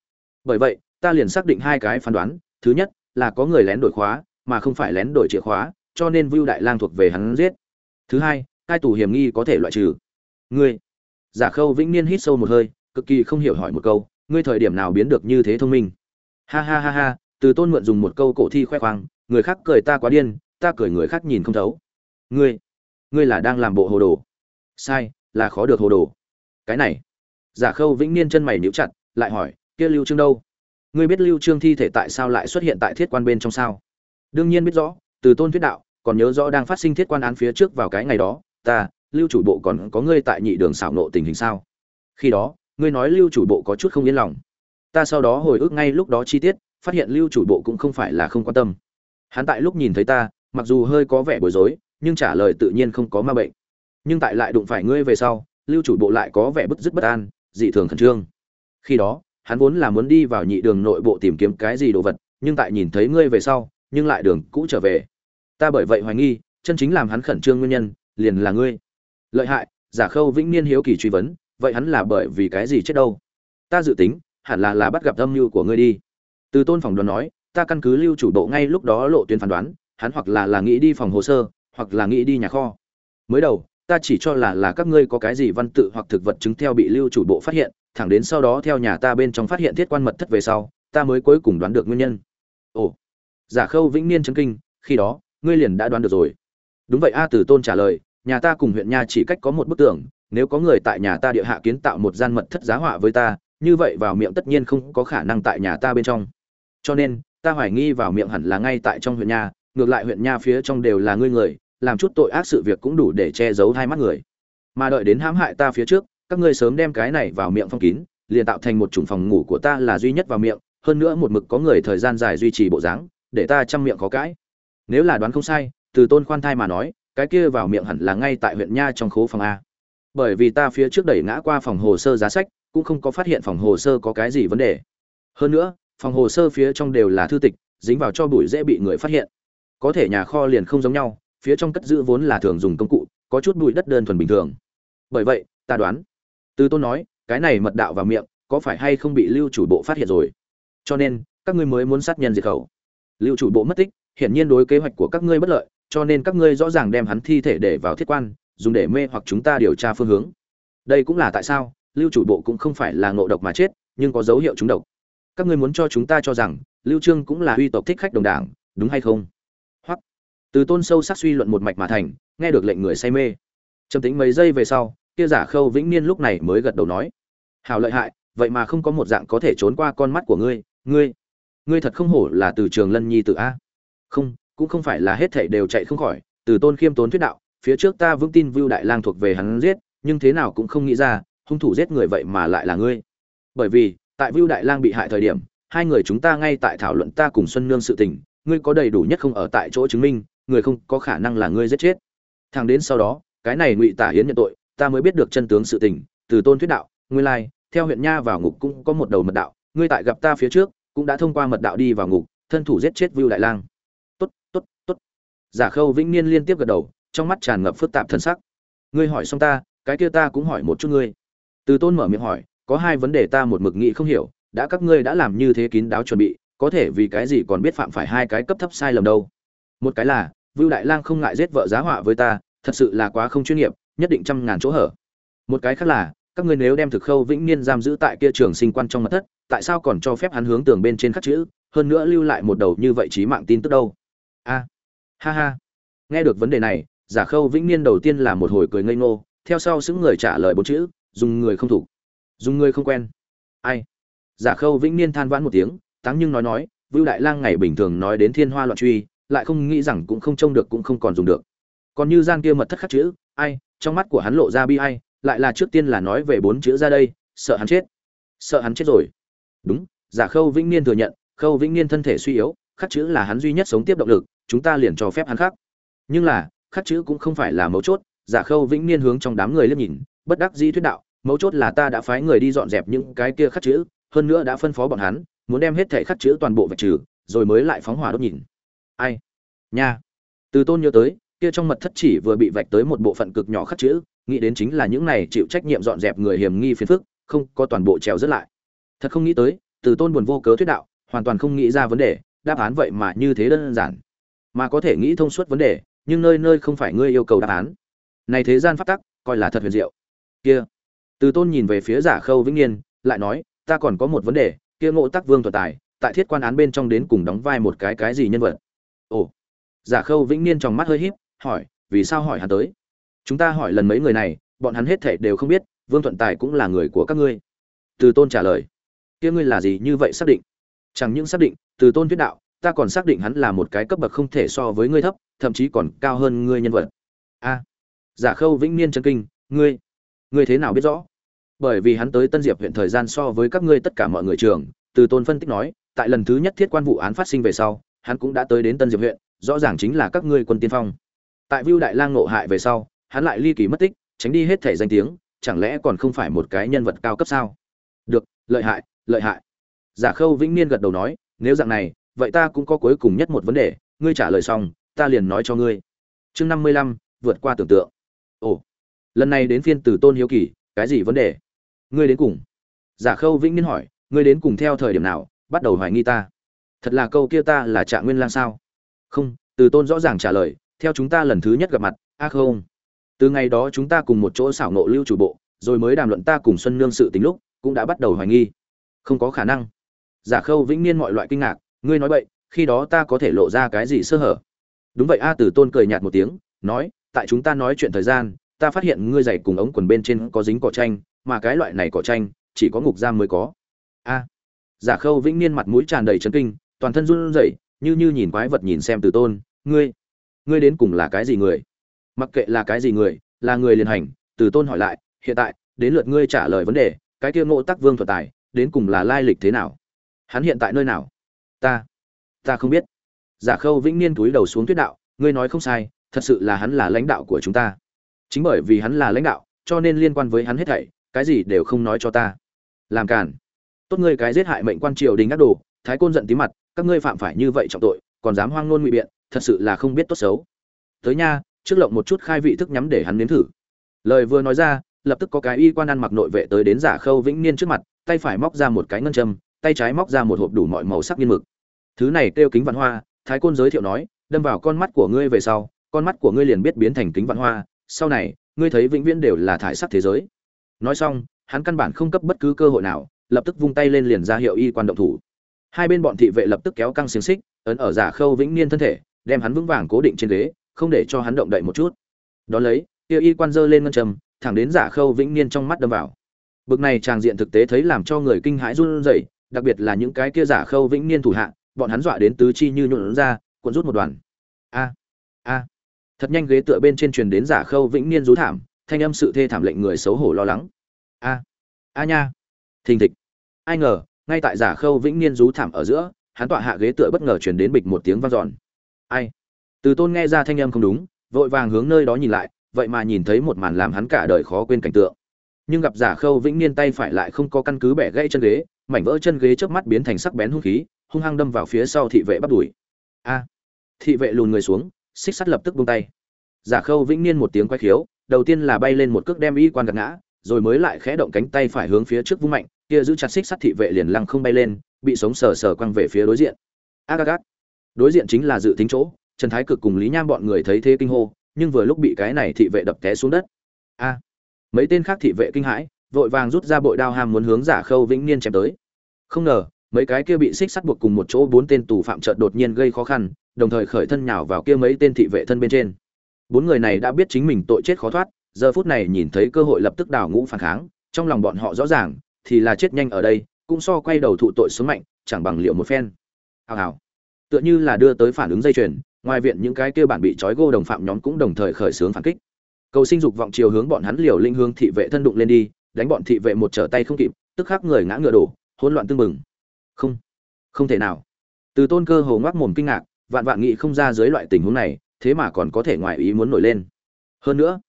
Bởi vậy, ta liền xác định hai cái phán đoán, thứ nhất là có người lén đổi khóa, mà không phải lén đổi chìa khóa, cho nên vưu đại lang thuộc về hắn giết. Thứ hai hai tù hiểm nghi có thể loại trừ. Ngươi giả khâu vĩnh niên hít sâu một hơi, cực kỳ không hiểu hỏi một câu, ngươi thời điểm nào biến được như thế thông minh? Ha ha ha ha, từ tôn mượn dùng một câu cổ thi khoe khoang, người khác cười ta quá điên, ta cười người khác nhìn không thấu. Ngươi ngươi là đang làm bộ hồ đồ. Sai, là khó được hồ đồ. Cái này. Giả khâu vĩnh niên chân mày níu chặt, lại hỏi, kia lưu trương đâu? Ngươi biết lưu trương thi thể tại sao lại xuất hiện tại thiết quan bên trong sao? Đương nhiên biết rõ, từ tôn thuyết đạo, còn nhớ rõ đang phát sinh thiết quan án phía trước vào cái ngày đó, ta lưu chủ bộ còn có ngươi tại nhị đường xảo nộ tình hình sao? Khi đó, ngươi nói lưu chủ bộ có chút không yên lòng. Ta sau đó hồi ức ngay lúc đó chi tiết, phát hiện lưu chủ bộ cũng không phải là không quan tâm. Hắn tại lúc nhìn thấy ta, mặc dù hơi có vẻ bối rối, nhưng trả lời tự nhiên không có ma bệnh. Nhưng tại lại đụng phải ngươi về sau, lưu chủ bộ lại có vẻ bức dứt bất an, dị thường khẩn trương. Khi đó, hắn vốn là muốn đi vào nhị đường nội bộ tìm kiếm cái gì đồ vật, nhưng tại nhìn thấy ngươi về sau, nhưng lại đường cũ trở về. Ta bởi vậy hoài nghi, chân chính làm hắn khẩn trương nguyên nhân, liền là ngươi lợi hại, giả khâu vĩnh niên hiếu kỳ truy vấn, vậy hắn là bởi vì cái gì chết đâu? Ta dự tính, hẳn là là bắt gặp âm mưu của ngươi đi. Từ tôn phòng đoán nói, ta căn cứ lưu chủ bộ ngay lúc đó lộ tuyến phán đoán, hắn hoặc là là nghĩ đi phòng hồ sơ, hoặc là nghĩ đi nhà kho. Mới đầu, ta chỉ cho là là các ngươi có cái gì văn tự hoặc thực vật chứng theo bị lưu chủ bộ phát hiện, thẳng đến sau đó theo nhà ta bên trong phát hiện thiết quan mật thất về sau, ta mới cuối cùng đoán được nguyên nhân. Ồ, giả khâu vĩnh niên chấn kinh, khi đó, ngươi liền đã đoán được rồi. Đúng vậy a, từ tôn trả lời nhà ta cùng huyện nha chỉ cách có một bức tường, nếu có người tại nhà ta địa hạ kiến tạo một gian mật thất giá họa với ta, như vậy vào miệng tất nhiên không có khả năng tại nhà ta bên trong. Cho nên, ta hoài nghi vào miệng hẳn là ngay tại trong huyện nha, ngược lại huyện nha phía trong đều là ngươi người, làm chút tội ác sự việc cũng đủ để che giấu hai mắt người. Mà đợi đến hãm hại ta phía trước, các ngươi sớm đem cái này vào miệng phong kín, liền tạo thành một chủng phòng ngủ của ta là duy nhất vào miệng, hơn nữa một mực có người thời gian dài duy trì bộ dáng, để ta chăm miệng có cãi. Nếu là đoán không sai, từ tôn khoan thai mà nói cái kia vào miệng hẳn là ngay tại huyện nha trong khố phòng a. Bởi vì ta phía trước đẩy ngã qua phòng hồ sơ giá sách, cũng không có phát hiện phòng hồ sơ có cái gì vấn đề. Hơn nữa, phòng hồ sơ phía trong đều là thư tịch, dính vào cho bụi dễ bị người phát hiện. Có thể nhà kho liền không giống nhau, phía trong cất giữ vốn là thường dùng công cụ, có chút bụi đất đơn thuần bình thường. Bởi vậy, ta đoán, từ tôn nói, cái này mật đạo vào miệng, có phải hay không bị lưu chủ bộ phát hiện rồi? Cho nên, các ngươi mới muốn sát nhân diệt khẩu. Lưu chủ bộ mất tích, hiển nhiên đối kế hoạch của các ngươi bất lợi cho nên các ngươi rõ ràng đem hắn thi thể để vào thiết quan, dùng để mê hoặc chúng ta điều tra phương hướng. Đây cũng là tại sao, lưu chủ bộ cũng không phải là ngộ độc mà chết, nhưng có dấu hiệu trúng độc. Các ngươi muốn cho chúng ta cho rằng, lưu trương cũng là uy tộc thích khách đồng đảng, đúng hay không? Hoặc, từ tôn sâu sắc suy luận một mạch mà thành, nghe được lệnh người say mê. Trầm tính mấy giây về sau, kia giả khâu vĩnh niên lúc này mới gật đầu nói hào lợi hại, vậy mà không có một dạng có thể trốn qua con mắt của ngươi ngươi ngươi thật không hổ là từ trường lân nhi tự a. Không cũng không phải là hết thảy đều chạy không khỏi, từ tôn khiêm tốn thuyết đạo, phía trước ta vững tin vưu đại lang thuộc về hắn giết, nhưng thế nào cũng không nghĩ ra, hung thủ giết người vậy mà lại là ngươi. Bởi vì, tại vưu đại lang bị hại thời điểm, hai người chúng ta ngay tại thảo luận ta cùng xuân nương sự tình, ngươi có đầy đủ nhất không ở tại chỗ chứng minh, người không có khả năng là ngươi giết chết. Thằng đến sau đó, cái này ngụy tả hiến nhận tội, ta mới biết được chân tướng sự tình, từ tôn thuyết đạo ngươi lai, theo huyện nha vào ngục cũng có một đầu mật đạo, ngươi tại gặp ta phía trước, cũng đã thông qua mật đạo đi vào ngục, thân thủ giết chết vưu đại lang tốt tốt tốt. Giả khâu vĩnh niên liên tiếp gật đầu, trong mắt tràn ngập phức tạp thần sắc. Ngươi hỏi xong ta, cái kia ta cũng hỏi một chút ngươi. Từ tôn mở miệng hỏi, có hai vấn đề ta một mực nghĩ không hiểu, đã các ngươi đã làm như thế kín đáo chuẩn bị, có thể vì cái gì còn biết phạm phải hai cái cấp thấp sai lầm đâu? Một cái là, vưu đại lang không ngại giết vợ giá họa với ta, thật sự là quá không chuyên nghiệp, nhất định trăm ngàn chỗ hở. Một cái khác là, các ngươi nếu đem thực khâu vĩnh niên giam giữ tại kia trường sinh quan trong mật thất, tại sao còn cho phép hắn hướng tường bên trên khắc chữ, hơn nữa lưu lại một đầu như vậy trí mạng tin tức đâu? A. Ha ha. Nghe được vấn đề này, giả khâu vĩnh niên đầu tiên là một hồi cười ngây ngô, theo sau xứng người trả lời bốn chữ, dùng người không thủ dùng người không quen. Ai? Giả khâu vĩnh niên than vãn một tiếng, táng nhưng nói nói, vưu đại lang ngày bình thường nói đến thiên hoa loạn truy, lại không nghĩ rằng cũng không trông được cũng không còn dùng được. Còn như gian kia mật thất khắc chữ, ai, trong mắt của hắn lộ ra bi ai, lại là trước tiên là nói về bốn chữ ra đây, sợ hắn chết. Sợ hắn chết rồi. Đúng, giả khâu vĩnh niên thừa nhận, khâu vĩnh niên thân thể suy yếu khắc chữ là hắn duy nhất sống tiếp động lực, chúng ta liền cho phép hắn khắc. Nhưng là, khắc chữ cũng không phải là mấu chốt, giả khâu vĩnh niên hướng trong đám người liếc nhìn, bất đắc dĩ thuyết đạo, mấu chốt là ta đã phái người đi dọn dẹp những cái kia khắc chữ, hơn nữa đã phân phó bọn hắn, muốn đem hết thẻ khắc chữ toàn bộ vạch trừ, rồi mới lại phóng hỏa đốt nhìn. Ai? Nha. Từ tôn nhớ tới, kia trong mật thất chỉ vừa bị vạch tới một bộ phận cực nhỏ khắc chữ, nghĩ đến chính là những này chịu trách nhiệm dọn dẹp người hiểm nghi phiền phức, không có toàn bộ trèo rất lại. Thật không nghĩ tới, từ tôn buồn vô cớ thuyết đạo, hoàn toàn không nghĩ ra vấn đề đáp án vậy mà như thế đơn giản. Mà có thể nghĩ thông suốt vấn đề, nhưng nơi nơi không phải ngươi yêu cầu đáp án. Này thế gian phát tắc, coi là thật huyền diệu. Kia. Từ tôn nhìn về phía giả khâu vĩnh niên, lại nói, ta còn có một vấn đề, kia ngộ tắc vương thuật tài, tại thiết quan án bên trong đến cùng đóng vai một cái cái gì nhân vật? Ồ. Giả khâu vĩnh niên trong mắt hơi híp, hỏi, vì sao hỏi hắn tới? Chúng ta hỏi lần mấy người này, bọn hắn hết thảy đều không biết, vương thuận tài cũng là người của các ngươi. Từ tôn trả lời, kia ngươi là gì như vậy xác định? Chẳng những xác định, từ tôn thuyết đạo, ta còn xác định hắn là một cái cấp bậc không thể so với ngươi thấp, thậm chí còn cao hơn ngươi nhân vật. A. À, Giả khâu vĩnh niên chân kinh, ngươi ngươi thế nào biết rõ? Bởi vì hắn tới tân diệp huyện thời gian so với các ngươi tất cả mọi người trường, từ tôn phân tích nói, tại lần thứ nhất thiết quan vụ án phát sinh về sau, hắn cũng đã tới đến tân diệp huyện, rõ ràng chính là các ngươi quân tiên phong. Tại vưu đại lang nộ hại về sau, hắn lại ly kỳ mất tích, tránh đi hết thể danh tiếng, chẳng lẽ còn không phải một cái nhân vật cao cấp sao? Được, lợi hại lợi hại giả khâu vĩnh niên gật đầu nói, nếu dạng này, vậy ta cũng có cuối cùng nhất một vấn đề, ngươi trả lời xong, ta liền nói cho ngươi. Chương năm mươi lăm, vượt qua tưởng tượng. Ồ, lần này đến phiên từ tôn hiếu kỳ, cái gì vấn đề? Ngươi đến cùng? Giả khâu vĩnh niên hỏi, ngươi đến cùng theo thời điểm nào, bắt đầu hoài nghi ta? Thật là câu kia ta là trạng nguyên lang sao? Không, từ tôn rõ ràng trả lời, theo chúng ta lần thứ nhất gặp mặt, a không. Từ ngày đó chúng ta cùng một chỗ xảo nộ lưu chủ bộ, rồi mới đàm luận ta cùng xuân nương sự tính lúc, cũng đã bắt đầu hoài nghi. Không có khả năng giả khâu vĩnh niên mọi loại kinh ngạc, ngươi nói vậy khi đó ta có thể lộ ra cái gì sơ hở? Đúng vậy, a tử tôn cười nhạt một tiếng, nói, tại chúng ta nói chuyện thời gian, ta phát hiện ngươi giày cùng ống quần bên trên có dính cỏ tranh mà cái loại này cỏ tranh chỉ có ngục giam mới có. A. Giả khâu vĩnh niên mặt mũi tràn đầy chấn kinh, toàn thân run rẩy, như như nhìn quái vật nhìn xem tử tôn, ngươi ngươi đến cùng là cái gì người? Mặc kệ là cái gì người, là người liền hành. Tử tôn hỏi lại, hiện tại, đến lượt ngươi trả lời vấn đề, cái kia ngộ tắc vương thuật tài, đến cùng là lai lịch thế nào? Hắn hiện tại nơi nào? Ta ta không biết. Giả khâu vĩnh niên túi đầu xuống tuyết đạo, ngươi nói không sai, thật sự là hắn là lãnh đạo của chúng ta. Chính bởi vì hắn là lãnh đạo, cho nên liên quan với hắn hết thảy, cái gì đều không nói cho ta. Làm cản tốt ngươi cái giết hại mệnh quan triều đình các đồ, thái côn giận tí mặt, các ngươi phạm phải như vậy trọng tội, còn dám hoang ngôn ngụy biện, thật sự là không biết tốt xấu. Tới nha, trước lộng một chút khai vị thức nhắm để hắn nếm thử. Lời vừa nói ra, lập tức có cái y quan ăn mặc nội vệ tới đến giả khâu vĩnh niên trước mặt, tay phải móc ra một cái ngân châm tay trái móc ra một hộp đủ mọi màu sắc nghiên mực. Thứ này kêu kính vạn hoa, thái côn giới thiệu nói, đâm vào con mắt của ngươi về sau, con mắt của ngươi liền biết biến thành kính vạn hoa, sau này, ngươi thấy vĩnh viễn đều là thải sắc thế giới. Nói xong, hắn căn bản không cấp bất cứ cơ hội nào, lập tức vung tay lên liền ra hiệu y quan động thủ. Hai bên bọn thị vệ lập tức kéo căng xiềng xích, ấn ở giả khâu vĩnh niên thân thể, đem hắn vững vàng cố định trên ghế, không để cho hắn động đậy một chút. Đó lấy, kia y quan dơ lên ngân trầm thẳng đến giả khâu vĩnh niên trong mắt đâm vào. Bực này tràng diện thực tế thấy làm cho người kinh hãi run rẩy đặc biệt là những cái kia giả khâu vĩnh niên thủ hạ, bọn hắn dọa đến tứ chi như nhuộn ra, cuộn rút một đoàn. A a. Thật nhanh ghế tựa bên trên truyền đến giả khâu vĩnh niên rú thảm, thanh âm sự thê thảm lệnh người xấu hổ lo lắng. A a nha. Thình thịch. Ai ngờ, ngay tại giả khâu vĩnh niên rú thảm ở giữa, hắn tọa hạ ghế tựa bất ngờ truyền đến bịch một tiếng vang dọn. Ai? Từ tôn nghe ra thanh âm không đúng, vội vàng hướng nơi đó nhìn lại, vậy mà nhìn thấy một màn làm hắn cả đời khó quên cảnh tượng. Nhưng gặp giả khâu vĩnh niên tay phải lại không có căn cứ bẻ gãy chân ghế mảnh vỡ chân ghế trước mắt biến thành sắc bén hung khí, hung hăng đâm vào phía sau thị vệ bắt đuổi a! Thị vệ lùn người xuống, xích sắt lập tức buông tay. Giả khâu vĩnh niên một tiếng quay khiếu, đầu tiên là bay lên một cước đem y quan gạt ngã, rồi mới lại khẽ động cánh tay phải hướng phía trước vung mạnh, kia giữ chặt xích sắt thị vệ liền lăng không bay lên, bị sống sờ sờ quăng về phía đối diện. Agagat! Đối diện chính là dự tính chỗ, trần thái cực cùng lý nham bọn người thấy thế kinh hô, nhưng vừa lúc bị cái này thị vệ đập té xuống đất. A! Mấy tên khác thị vệ kinh hãi, vội vàng rút ra bội đao ham muốn hướng giả khâu vĩnh niên chém tới không ngờ, mấy cái kia bị xích sắt buộc cùng một chỗ bốn tên tù phạm chợt đột nhiên gây khó khăn, đồng thời khởi thân nhào vào kia mấy tên thị vệ thân bên trên. Bốn người này đã biết chính mình tội chết khó thoát, giờ phút này nhìn thấy cơ hội lập tức đào ngũ phản kháng, trong lòng bọn họ rõ ràng, thì là chết nhanh ở đây, cũng so quay đầu thụ tội xuống mạnh, chẳng bằng liệu một phen. Hào hào. Tựa như là đưa tới phản ứng dây chuyền, ngoài viện những cái kia bản bị trói gô đồng phạm nhóm cũng đồng thời khởi xướng phản kích. Cầu sinh dục vọng chiều hướng bọn hắn liều linh hướng thị vệ thân đụng lên đi, đánh bọn thị vệ một trở tay không kịp, tức khắc người ngã ngựa đổ hỗn loạn tương mừng không không thể nào. Từ tôn cơ hồ ngoác mồm kinh ngạc, vạn vạn nghị không ra dưới loại tình huống này, thế mà còn có thể ngoài ý muốn nổi lên. Hơn nữa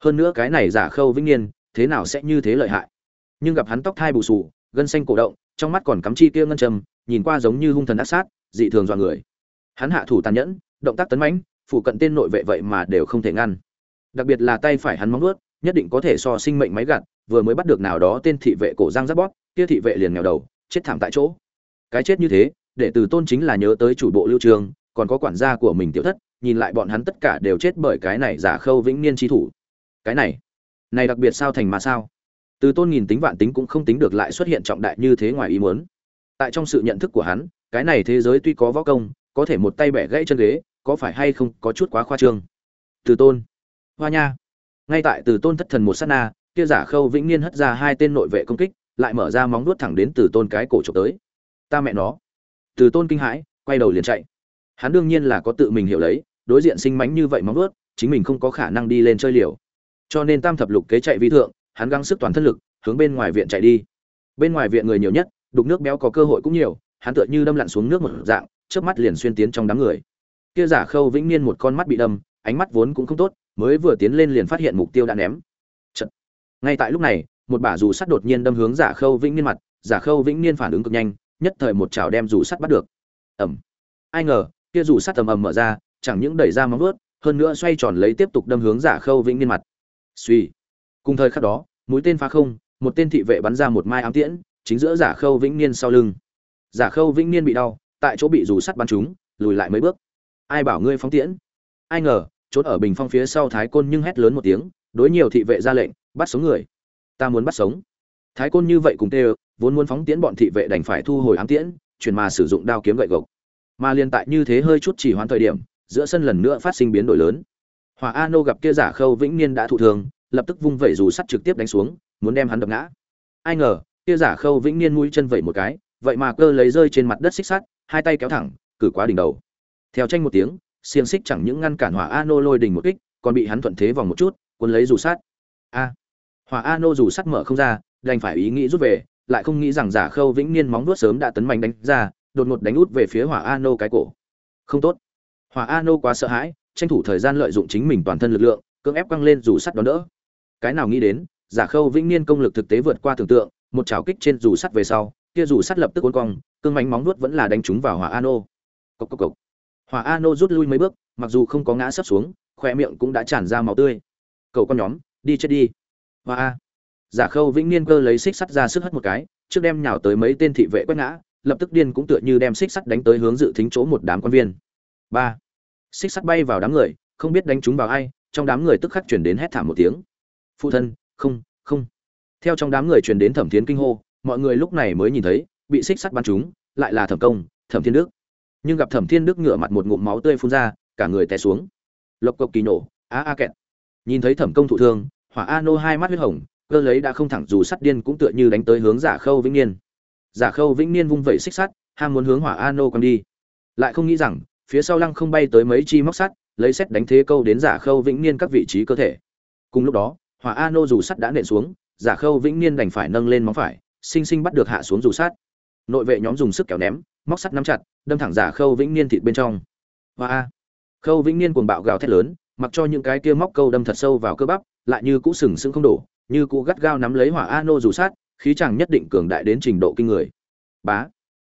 hơn nữa cái này giả khâu vĩnh niên, thế nào sẽ như thế lợi hại? Nhưng gặp hắn tóc thai bù sù gân xanh cổ động, trong mắt còn cắm chi kia ngân trầm, nhìn qua giống như hung thần ác sát, dị thường dọa người. Hắn hạ thủ tàn nhẫn, động tác tấn mãnh phụ cận tên nội vệ vậy mà đều không thể ngăn. Đặc biệt là tay phải hắn móng vuốt, nhất định có thể so sinh mệnh máy gặt, vừa mới bắt được nào đó tên thị vệ cổ giang giáp bóp kia thị vệ liền nghèo đầu, chết thảm tại chỗ. Cái chết như thế, để từ tôn chính là nhớ tới chủ bộ lưu trường, còn có quản gia của mình tiểu thất, nhìn lại bọn hắn tất cả đều chết bởi cái này giả khâu vĩnh niên trí thủ. Cái này này đặc biệt sao thành mà sao? Từ tôn nghìn tính vạn tính cũng không tính được lại xuất hiện trọng đại như thế ngoài ý muốn. Tại trong sự nhận thức của hắn, cái này thế giới tuy có võ công, có thể một tay bẻ gãy chân ghế, có phải hay không có chút quá khoa trương? Từ tôn, hoa nha. Ngay tại từ tôn thất thần một sát na, kia giả khâu vĩnh niên hất ra hai tên nội vệ công kích lại mở ra móng nuốt thẳng đến từ tôn cái cổ trộm tới. Ta mẹ nó. Từ tôn kinh hãi, quay đầu liền chạy. Hắn đương nhiên là có tự mình hiểu lấy, đối diện sinh mánh như vậy móng nuốt chính mình không có khả năng đi lên chơi liều. Cho nên tam thập lục kế chạy vi thượng, hắn gắng sức toàn thân lực, hướng bên ngoài viện chạy đi. Bên ngoài viện người nhiều nhất, đục nước béo có cơ hội cũng nhiều, hắn tựa như đâm lặn xuống nước một dạng trước mắt liền xuyên tiến trong đám người. Kia giả khâu vĩnh niên một con mắt bị đâm, ánh mắt vốn cũng không tốt, mới vừa tiến lên liền phát hiện mục tiêu đã ném. Chật. ngay tại lúc này một bả dù sắt đột nhiên đâm hướng giả khâu vĩnh niên mặt, giả khâu vĩnh niên phản ứng cực nhanh, nhất thời một chảo đem dù sắt bắt được. Ẩm ai ngờ, kia dù sắt tầm ầm mở ra, chẳng những đẩy ra móng vuốt, hơn nữa xoay tròn lấy tiếp tục đâm hướng giả khâu vĩnh niên mặt. Suy cùng thời khắc đó, mũi tên phá không, một tên thị vệ bắn ra một mai ám tiễn, chính giữa giả khâu vĩnh niên sau lưng. Giả khâu vĩnh niên bị đau, tại chỗ bị dù sắt bắn trúng, lùi lại mấy bước. Ai bảo ngươi phóng tiễn? Ai ngờ trốn ở bình phong phía sau thái côn nhưng hét lớn một tiếng, đối nhiều thị vệ ra lệnh, bắt sống người ta muốn bắt sống. Thái côn như vậy cùng tê vốn muốn phóng tiễn bọn thị vệ đành phải thu hồi ám tiễn, chuyển mà sử dụng đao kiếm gậy gộc. Mà liên tại như thế hơi chút chỉ hoãn thời điểm, giữa sân lần nữa phát sinh biến đổi lớn. Hòa a nô gặp kia giả khâu vĩnh niên đã thụ thường lập tức vung vẩy dù sắt trực tiếp đánh xuống, muốn đem hắn đập ngã. Ai ngờ, kia giả khâu vĩnh niên mũi chân vẩy một cái, vậy mà cơ lấy rơi trên mặt đất xích sắt, hai tay kéo thẳng, cử quá đỉnh đầu. Theo tranh một tiếng, xiềng xích chẳng những ngăn cản hỏa a nô lôi đình một kích, còn bị hắn thuận thế vòng một chút, cuốn lấy dù sắt. A! Hỏa a nô dù sắt mở không ra, đành phải ý nghĩ rút về, lại không nghĩ rằng giả khâu vĩnh niên móng nuốt sớm đã tấn mạnh đánh ra, đột ngột đánh út về phía hỏa a nô cái cổ. Không tốt. Hỏa a nô quá sợ hãi, tranh thủ thời gian lợi dụng chính mình toàn thân lực lượng, cưỡng ép quăng lên dù sắt đón đỡ. Cái nào nghĩ đến, giả khâu vĩnh niên công lực thực tế vượt qua tưởng tượng, một trào kích trên dù sắt về sau, kia dù sắt lập tức cuốn cong, cương mánh móng nuốt vẫn là đánh trúng vào hỏa a nô cốc cốc cốc. hỏa a nô rút lui mấy bước, mặc dù không có ngã sấp xuống khoe miệng cũng đã tràn ra máu tươi. Cậu con nhóm, đi chết đi hoa a. Giả khâu vĩnh niên cơ lấy xích sắt ra sức hất một cái trước đem nhào tới mấy tên thị vệ quét ngã lập tức điên cũng tựa như đem xích sắt đánh tới hướng dự thính chỗ một đám quan viên. Ba. Xích sắt bay vào đám người không biết đánh chúng vào ai trong đám người tức khắc chuyển đến hét thảm một tiếng. Phụ thân không không. Theo trong đám người truyền đến thẩm thiến kinh hô mọi người lúc này mới nhìn thấy bị xích sắt bắn chúng, lại là thẩm công thẩm thiên đức. Nhưng gặp thẩm thiên đức ngửa mặt một ngụm máu tươi phun ra cả người té xuống. Lộc cộc kỳ nổ á a kẹt. Nhìn thấy thẩm công thụ thương hỏa a nô hai mắt huyết hồng, cơ lấy đã không thẳng dù sắt điên cũng tựa như đánh tới hướng giả khâu vĩnh niên. Giả khâu vĩnh niên vung vẩy xích sắt, ham muốn hướng hỏa a nô quăng đi. Lại không nghĩ rằng, phía sau lăng không bay tới mấy chi móc sắt, lấy xét đánh thế câu đến giả khâu vĩnh niên các vị trí cơ thể. Cùng lúc đó, hỏa a nô dù sắt đã nện xuống, giả khâu vĩnh niên đành phải nâng lên móng phải sinh sinh bắt được hạ xuống dù sắt. Nội vệ nhóm dùng sức kéo ném, móc sắt nắm chặt, đâm thẳng giả khâu vĩnh niên thịt bên trong. Hoa! A khâu vĩnh niên cuồng bạo gào thét lớn, mặc cho những cái kia móc câu đâm thật sâu vào cơ bắp lại như cũ sừng sững không đổ, như cũ gắt gao nắm lấy hỏa Ano dù sát, khí chàng nhất định cường đại đến trình độ kinh người. Bá.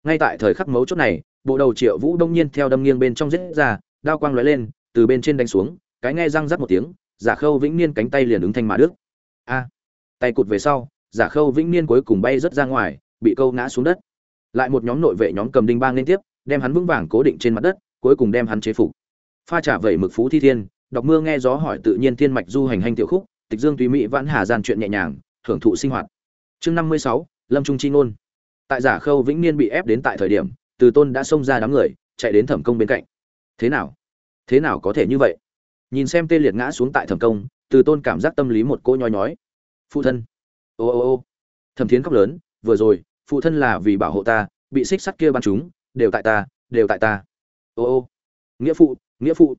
Ngay tại thời khắc mấu chốt này, bộ đầu triệu vũ đông nhiên theo đâm nghiêng bên trong giết ra, đao quang lóe lên, từ bên trên đánh xuống, cái nghe răng rắc một tiếng, giả khâu vĩnh niên cánh tay liền ứng thanh mà đứt. a. Tay cụt về sau, giả khâu vĩnh niên cuối cùng bay rất ra ngoài, bị câu ngã xuống đất. Lại một nhóm nội vệ nhóm cầm đinh bang liên tiếp, đem hắn vững vàng cố định trên mặt đất, cuối cùng đem hắn chế phục. Pha trả vẩy mực phú thi thiên đọc mưa nghe gió hỏi tự nhiên thiên mạch du hành hành tiểu khúc, tịch dương tùy mỹ vãn hà gian chuyện nhẹ nhàng, hưởng thụ sinh hoạt. Chương năm mươi sáu, lâm trung chi ngôn. Tại giả khâu vĩnh niên bị ép đến tại thời điểm, từ tôn đã xông ra đám người, chạy đến thẩm công bên cạnh. Thế nào? Thế nào có thể như vậy? Nhìn xem tê liệt ngã xuống tại thẩm công, từ tôn cảm giác tâm lý một cô nhói nhói. Phụ thân. Ô ô ô. Thẩm thiến khóc lớn, vừa rồi, phụ thân là vì bảo hộ ta, bị xích sắt kia bắn chúng đều tại ta, đều tại ta. Ô ô. Nghĩa phụ nghĩa phụ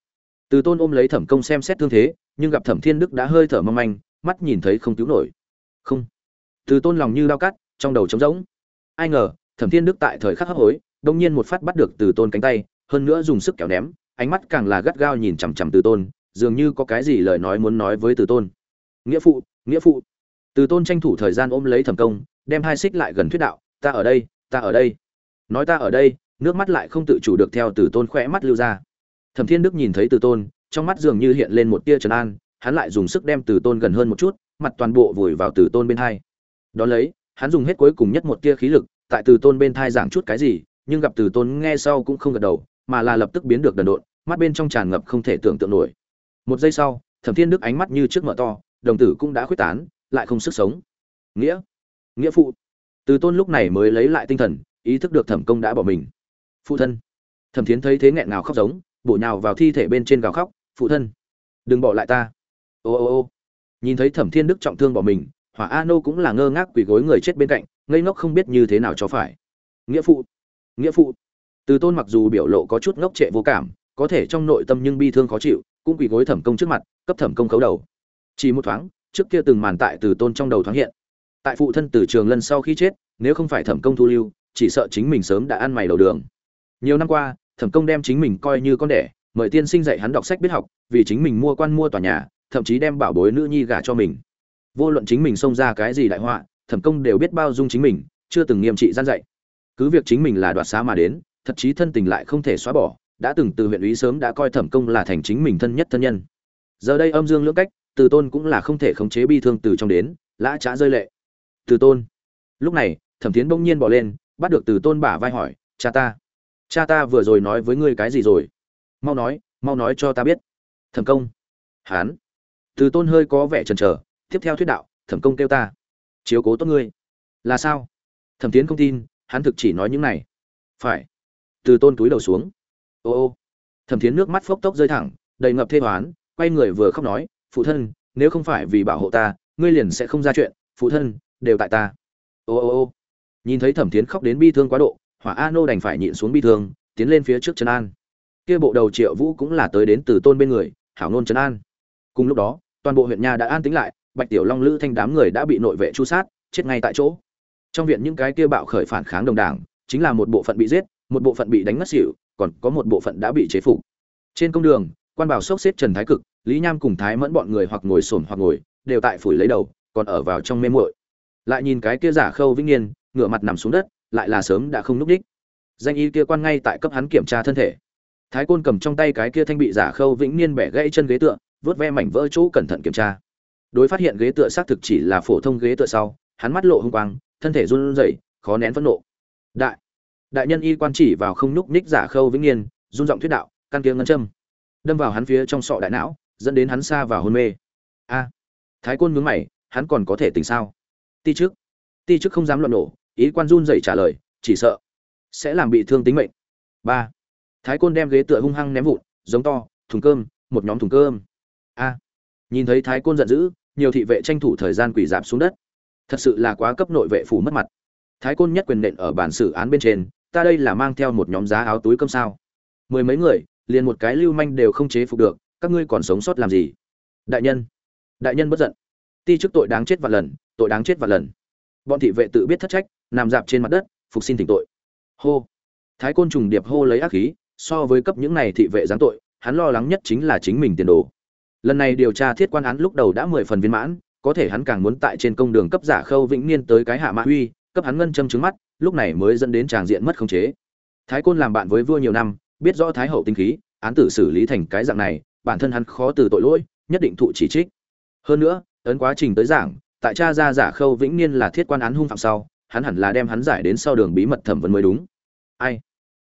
từ tôn ôm lấy thẩm công xem xét thương thế, nhưng gặp thẩm thiên đức đã hơi thở mong manh, mắt nhìn thấy không cứu nổi. Không. Từ tôn lòng như lao cắt, trong đầu trống rỗng. Ai ngờ, thẩm thiên đức tại thời khắc hấp hối đông nhiên một phát bắt được từ tôn cánh tay, hơn nữa dùng sức kéo ném, ánh mắt càng là gắt gao nhìn chằm chằm từ tôn, dường như có cái gì lời nói muốn nói với từ tôn. Nghĩa phụ nghĩa phụ. Từ tôn tranh thủ thời gian ôm lấy thẩm công, đem hai xích lại gần thuyết đạo, ta ở đây, ta ở đây. Nói ta ở đây nước mắt lại không tự chủ được theo từ tôn khỏe mắt lưu ra thẩm thiên đức nhìn thấy từ tôn, trong mắt dường như hiện lên một tia trấn an, hắn lại dùng sức đem từ tôn gần hơn một chút, mặt toàn bộ vùi vào từ tôn bên thai đón lấy, hắn dùng hết cuối cùng nhất một tia khí lực, tại từ tôn bên thai giảng chút cái gì, nhưng gặp từ tôn nghe sau cũng không gật đầu, mà là lập tức biến được đần độn, mắt bên trong tràn ngập không thể tưởng tượng nổi. Một giây sau, thẩm thiên đức ánh mắt như trước mở to, đồng tử cũng đã khuyết tán, lại không sức sống. Nghĩa nghĩa phụ. Từ tôn lúc này mới lấy lại tinh thần, ý thức được thẩm công đã bỏ mình. Phụ thân. Thẩm thiến thấy thế nghẹn ngào khóc giống bổ nhào vào thi thể bên trên gào khóc, phụ thân, đừng bỏ lại ta. Ô ô ô. Nhìn thấy thẩm thiên đức trọng thương bỏ mình, hỏa a nô cũng là ngơ ngác quỳ gối người chết bên cạnh, ngây ngốc không biết như thế nào cho phải. Nghĩa phụ nghĩa phụ. Từ tôn mặc dù biểu lộ có chút ngốc trệ vô cảm, có thể trong nội tâm nhưng bi thương khó chịu, cũng quỳ gối thẩm công trước mặt, cấp thẩm công khấu đầu. Chỉ một thoáng, trước kia từng màn tại từ tôn trong đầu thoáng hiện. Tại phụ thân từ trường lân sau khi chết, nếu không phải thẩm công thu lưu, chỉ sợ chính mình sớm đã ăn mày đầu đường. Nhiều năm qua thẩm công đem chính mình coi như con đẻ, mời tiên sinh dạy hắn đọc sách biết học, vì chính mình mua quan mua tòa nhà, thậm chí đem bảo bối nữ nhi gả cho mình. Vô luận chính mình xông ra cái gì đại họa, thẩm công đều biết bao dung chính mình, chưa từng nghiêm trị gian dạy. Cứ việc chính mình là đoạt xá mà đến thật chí thân tình lại không thể xóa bỏ, đã từng từ huyện ý sớm đã coi thẩm công là thành chính mình thân nhất thân nhân. Giờ đây âm dương lưỡng cách, từ tôn cũng là không thể khống chế bi thương từ trong đến, lã trá rơi lệ. Từ tôn. Lúc này, thẩm tiến bỗng nhiên bỏ lên, bắt được từ tôn bả vai hỏi, cha ta cha ta vừa rồi nói với ngươi cái gì rồi? Mau nói mau nói cho ta biết. Thẩm công. Hán. Từ tôn hơi có vẻ chần trở tiếp theo thuyết đạo, thẩm công kêu ta. Chiếu cố tốt ngươi. Là sao? Thẩm tiến không tin, hắn thực chỉ nói những này. Phải. Từ tôn túi đầu xuống. Ô ô. Thẩm tiến nước mắt phốc tốc rơi thẳng, đầy ngập thê hoán quay người vừa khóc nói, phụ thân, nếu không phải vì bảo hộ ta, ngươi liền sẽ không ra chuyện, phụ thân, đều tại ta. Ô ô ô. Nhìn thấy thẩm tiến khóc đến bi thương quá độ hỏa a nô đành phải nhịn xuống bi thương, tiến lên phía trước trấn an. Kia bộ đầu triệu vũ cũng là tới đến từ tôn bên người, hảo nôn trấn an. Cùng lúc đó, toàn bộ huyện nha đã an tính lại, bạch tiểu long, lữ thanh đám người đã bị nội vệ chu sát, chết ngay tại chỗ. Trong viện những cái kia bạo khởi phản kháng đồng đảng, chính là một bộ phận bị giết, một bộ phận bị đánh ngất xỉu, còn có một bộ phận đã bị chế phục. Trên công đường, quan bảo sốc xếp trần thái cực, lý nham cùng thái mẫn bọn người hoặc ngồi xổm hoặc ngồi, đều tại phủi lấy đầu, còn ở vào trong mê muội. Lại nhìn cái kia giả khâu vĩnh niên, ngửa mặt nằm xuống đất lại là sớm đã không núp đích. Danh y kia quan ngay tại cấp hắn kiểm tra thân thể. Thái côn cầm trong tay cái kia thanh bị giả khâu vĩnh niên bẻ gãy chân ghế tựa vớt ve mảnh vỡ chỗ cẩn thận kiểm tra. Đối phát hiện ghế tựa xác thực chỉ là phổ thông ghế tựa sau, hắn mắt lộ hung quang, thân thể run rẩy, khó nén phẫn nộ. Đại đại nhân y quan chỉ vào không nhúc ních giả khâu vĩnh niên, run giọng thuyết đạo, căn kia ngân châm. Đâm vào hắn phía trong sọ đại não, dẫn đến hắn xa vào hôn mê. A, thái côn nhướng mày, hắn còn có thể tỉnh sao? Ti trước ti trước không dám luận nổ ý quan run dậy trả lời, chỉ sợ sẽ làm bị thương tính mệnh. Ba, thái côn đem ghế tựa hung hăng ném vụn, giống to, thùng cơm, một nhóm thùng cơm. A, nhìn thấy thái côn giận dữ, nhiều thị vệ tranh thủ thời gian quỳ dạp xuống đất. Thật sự là quá cấp nội vệ phủ mất mặt. Thái côn nhất quyền nện ở bản xử án bên trên, ta đây là mang theo một nhóm giá áo túi cơm sao? Mười mấy người, liền một cái lưu manh đều không chế phục được, các ngươi còn sống sót làm gì? Đại nhân đại nhân bất giận. Ti chức tội đáng chết vạn lần, tội đáng chết vạn lần bọn thị vệ tự biết thất trách nằm dạp trên mặt đất phục xin thỉnh tội. Hô. Thái côn trùng điệp hô lấy ác khí so với cấp những này thị vệ giáng tội hắn lo lắng nhất chính là chính mình tiền đồ. Lần này điều tra thiết quan án lúc đầu đã mười phần viên mãn có thể hắn càng muốn tại trên công đường cấp giả khâu vĩnh niên tới cái hạ mã huy, cấp hắn ngân châm trứng mắt lúc này mới dẫn đến tràng diện mất khống chế. Thái côn làm bạn với vua nhiều năm biết rõ thái hậu tinh khí án tử xử lý thành cái dạng này bản thân hắn khó từ tội lỗi nhất định thụ chỉ trích. Hơn nữa ấn quá trình tới giảng tại cha ra giả khâu vĩnh niên là thiết quan án hung phạm sau, hắn hẳn là đem hắn giải đến sau đường bí mật thẩm vấn mới đúng. Ai?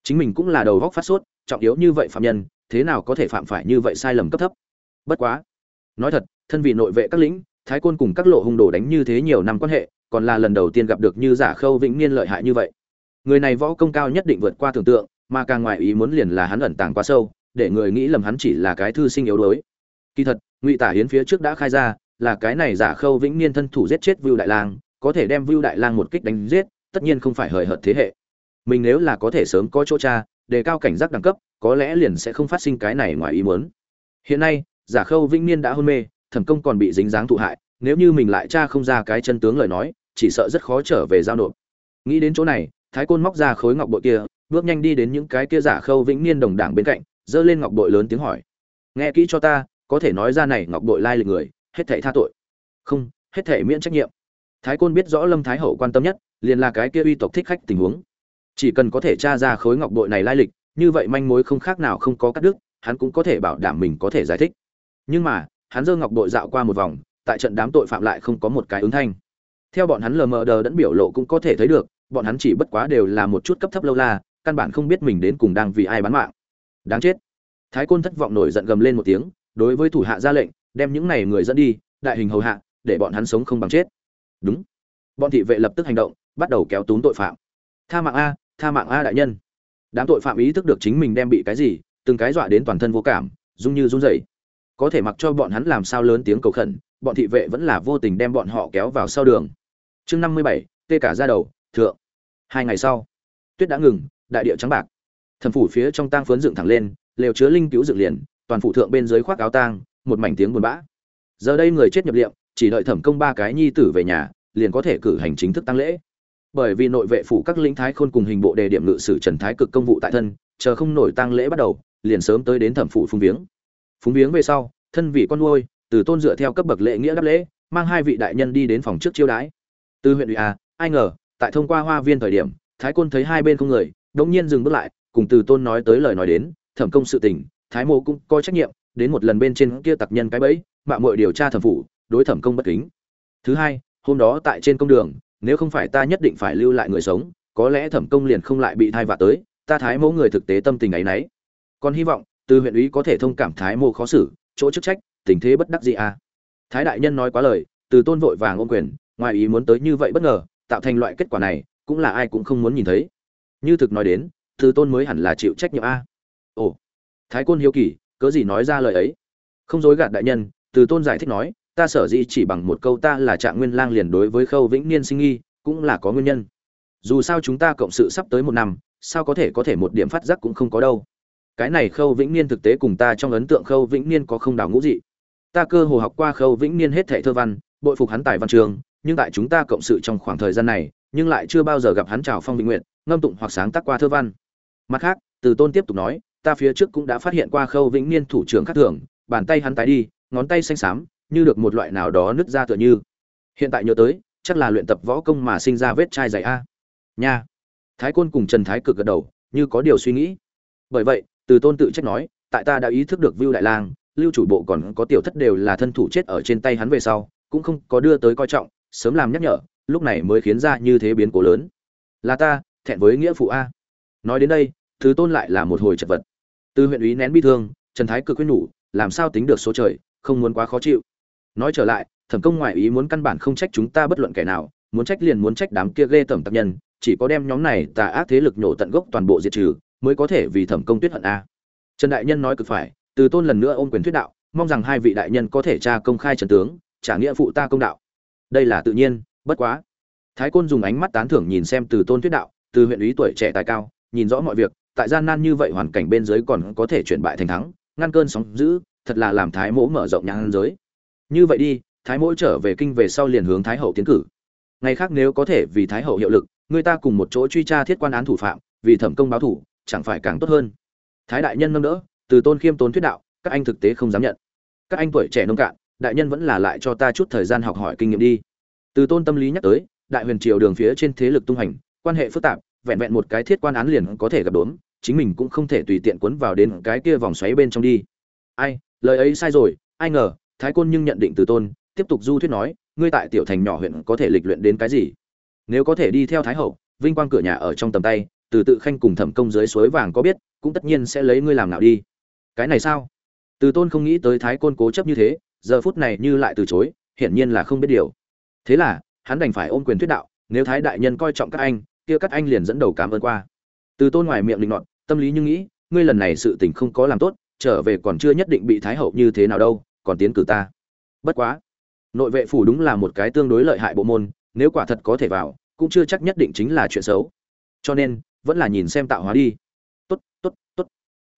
Chính mình cũng là đầu góc phát sốt, trọng yếu như vậy phạm nhân, thế nào có thể phạm phải như vậy sai lầm cấp thấp? Bất quá. Nói thật, thân vị nội vệ các lĩnh, thái côn cùng các lộ hung đồ đánh như thế nhiều năm quan hệ, còn là lần đầu tiên gặp được như giả khâu vĩnh niên lợi hại như vậy. Người này võ công cao nhất định vượt qua tưởng tượng, mà càng ngoài ý muốn liền là hắn ẩn tàng quá sâu, để người nghĩ lầm hắn chỉ là cái thư sinh yếu đuối. Kỳ thật, ngụy tả hiến phía trước đã khai ra là cái này giả khâu vĩnh niên thân thủ giết chết vưu đại lang, có thể đem vưu đại lang một kích đánh giết, tất nhiên không phải hời hợt thế hệ. Mình nếu là có thể sớm có chỗ tra đề cao cảnh giác đẳng cấp, có lẽ liền sẽ không phát sinh cái này ngoài ý muốn. Hiện nay, giả khâu vĩnh niên đã hôn mê thẩm công còn bị dính dáng thụ hại, nếu như mình lại tra không ra cái chân tướng lời nói, chỉ sợ rất khó trở về giao nộp. Nghĩ đến chỗ này, thái côn móc ra khối ngọc bội kia, bước nhanh đi đến những cái kia giả khâu vĩnh niên đồng đảng bên cạnh, giơ lên ngọc bội lớn tiếng hỏi. Nghe kỹ cho ta, có thể nói ra này ngọc bội lai lịch người hết thảy tha tội. Không, hết thảy miễn trách nhiệm. Thái côn biết rõ lâm thái hậu quan tâm nhất, liền là cái kia uy tộc thích khách tình huống. Chỉ cần có thể tra ra khối ngọc bội này lai lịch, như vậy manh mối không khác nào không có cắt đứt, hắn cũng có thể bảo đảm mình có thể giải thích. Nhưng mà, hắn giơ ngọc bội dạo qua một vòng, tại trận đám tội phạm lại không có một cái ứng thanh. Theo bọn hắn lờ mờ đờ đẫn biểu lộ cũng có thể thấy được, bọn hắn chỉ bất quá đều là một chút cấp thấp lâu la, căn bản không biết mình đến cùng đang vì ai bán mạng. Đáng chết. Thái côn thất vọng nổi giận gầm lên một tiếng, đối với thủ hạ ra lệnh đem những này người dẫn đi, đại hình hầu hạ, để bọn hắn sống không bằng chết. Đúng. Bọn thị vệ lập tức hành động, bắt đầu kéo tún tội phạm. Tha mạng a, tha mạng a đại nhân. Đám tội phạm ý thức được chính mình đem bị cái gì, từng cái dọa đến toàn thân vô cảm dung như run rẩy. Có thể mặc cho bọn hắn làm sao lớn tiếng cầu khẩn, bọn thị vệ vẫn là vô tình đem bọn họ kéo vào sau đường. Chương năm mươi bảy, tê cả ra đầu, thượng. Hai ngày sau, tuyết đã ngừng, đại địa trắng bạc. Thần phủ phía trong tang phấn dựng thẳng lên, lều chứa linh cứu dựng liền, toàn phủ thượng bên dưới khoác áo tang một mảnh tiếng buồn bã. Giờ đây người chết nhập liệm, chỉ đợi thẩm công ba cái nhi tử về nhà, liền có thể cử hành chính thức tăng lễ. Bởi vì nội vệ phủ các lĩnh thái khôn cùng hình bộ đề điểm ngự sử trần thái cực công vụ tại thân, chờ không nổi tăng lễ bắt đầu, liền sớm tới đến thẩm phủ phúng viếng. Phúng viếng về sau, thân vị con nuôi, từ tôn dựa theo cấp bậc lễ nghĩa đáp lễ, mang hai vị đại nhân đi đến phòng trước chiêu đãi. Từ huyện ủy à ai ngờ, tại thông qua hoa viên thời điểm, thái côn thấy hai bên không người, đống nhiên dừng bước lại, cùng từ tôn nói tới lời nói đến, thẩm công sự tình, thái mô cũng có trách nhiệm đến một lần bên trên kia tặc nhân cái bẫy mạng muội điều tra thẩm phủ, đối thẩm công bất kính. Thứ hai, hôm đó tại trên công đường, nếu không phải ta nhất định phải lưu lại người sống, có lẽ thẩm công liền không lại bị thai vạ tới, ta thái mẫu người thực tế tâm tình ấy nấy. Còn hy vọng, từ huyện ủy có thể thông cảm thái mô khó xử, chỗ chức trách, tình thế bất đắc gì à. Thái đại nhân nói quá lời, từ tôn vội vàng ôm quyền, ngoài ý muốn tới như vậy bất ngờ, tạo thành loại kết quả này, cũng là ai cũng không muốn nhìn thấy. Như thực nói đến, từ tôn mới hẳn là chịu trách nhiệm a. Ồ, thái côn hiếu kỳ cớ gì nói ra lời ấy? Không dối gạt đại nhân, từ tôn giải thích nói, ta sở dĩ chỉ bằng một câu ta là trạng nguyên lang liền đối với khâu vĩnh niên sinh nghi, cũng là có nguyên nhân. Dù sao chúng ta cộng sự sắp tới một năm, sao có thể có thể một điểm phát giác cũng không có đâu. Cái này khâu vĩnh niên thực tế cùng ta trong ấn tượng khâu vĩnh niên có không đào ngũ dị. Ta cơ hồ học qua khâu vĩnh niên hết thệ thơ văn, bội phục hắn tài văn trường, nhưng tại chúng ta cộng sự trong khoảng thời gian này, nhưng lại chưa bao giờ gặp hắn trào phong vĩnh nguyện ngâm tụng hoặc sáng tác qua thơ văn. Mặt khác, từ tôn tiếp tục nói ta phía trước cũng đã phát hiện qua khâu vĩnh niên thủ trưởng khác thường, bàn tay hắn tái đi, ngón tay xanh xám, như được một loại nào đó nứt ra tựa như. Hiện tại nhớ tới, chắc là luyện tập võ công mà sinh ra vết chai dày a. Nha. Thái côn cùng trần thái cực gật đầu, như có điều suy nghĩ. Bởi vậy, từ tôn tự trách nói, tại ta đã ý thức được vưu đại lang, lưu chủ bộ còn có tiểu thất đều là thân thủ chết ở trên tay hắn về sau, cũng không có đưa tới coi trọng, sớm làm nhắc nhở, lúc này mới khiến ra như thế biến cố lớn. Là ta, thẹn với nghĩa phụ a. Nói đến đây, thứ tôn lại là một hồi chật vật từ huyện úy nén bi thương, trần thái cực quyết nhủ, làm sao tính được số trời, không muốn quá khó chịu. Nói trở lại, thẩm công ngoại ý muốn căn bản không trách chúng ta bất luận kẻ nào, muốn trách liền muốn trách đám kia ghê tởm tập nhân, chỉ có đem nhóm này tà ác thế lực nhổ tận gốc toàn bộ diệt trừ, mới có thể vì thẩm công tuyết hận a. Trần đại nhân nói cực phải, từ tôn lần nữa ôm quyền thuyết đạo, mong rằng hai vị đại nhân có thể tra công khai trần tướng, trả nghĩa phụ ta công đạo. Đây là tự nhiên, bất quá. Thái côn dùng ánh mắt tán thưởng nhìn xem từ tôn thuyết đạo, từ huyện ý tuổi trẻ tài cao, nhìn rõ mọi việc tại gian nan như vậy hoàn cảnh bên dưới còn có thể chuyển bại thành thắng, ngăn cơn sóng dữ, thật là làm thái mỗ mở rộng nhãn giới. Như vậy đi, thái mỗ trở về kinh về sau liền hướng thái hậu tiến cử. Ngày khác nếu có thể vì thái hậu hiệu lực, người ta cùng một chỗ truy tra thiết quan án thủ phạm, vì thẩm công báo thủ, chẳng phải càng tốt hơn. Thái đại nhân nâng đỡ, từ tôn khiêm tốn thuyết đạo, các anh thực tế không dám nhận. Các anh tuổi trẻ nông cạn, đại nhân vẫn là lại cho ta chút thời gian học hỏi kinh nghiệm đi. Từ tôn tâm lý nhắc tới, đại huyền triều đường phía trên thế lực tung hành, quan hệ phức tạp vẹn vẹn một cái thiết quan án liền có thể gặp đốn, chính mình cũng không thể tùy tiện quấn vào đến cái kia vòng xoáy bên trong đi. Ai, lời ấy sai rồi, ai ngờ, thái côn nhưng nhận định từ tôn, tiếp tục du thuyết nói, ngươi tại tiểu thành nhỏ huyện có thể lịch luyện đến cái gì? Nếu có thể đi theo thái hậu, vinh quang cửa nhà ở trong tầm tay, từ tự khanh cùng thẩm công dưới suối vàng có biết, cũng tất nhiên sẽ lấy ngươi làm nào đi. Cái này sao? Từ tôn không nghĩ tới thái côn cố chấp như thế, giờ phút này như lại từ chối, hiển nhiên là không biết điều. Thế là, hắn đành phải ôm quyền thuyết đạo, nếu thái đại nhân coi trọng các anh kia các anh liền dẫn đầu cảm ơn qua. Từ tôn ngoài miệng định nọt, tâm lý nhưng nghĩ, ngươi lần này sự tình không có làm tốt, trở về còn chưa nhất định bị thái hậu như thế nào đâu, còn tiến cử ta. Bất quá, nội vệ phủ đúng là một cái tương đối lợi hại bộ môn, nếu quả thật có thể vào, cũng chưa chắc nhất định chính là chuyện xấu. Cho nên, vẫn là nhìn xem tạo hóa đi. Tốt tốt tốt.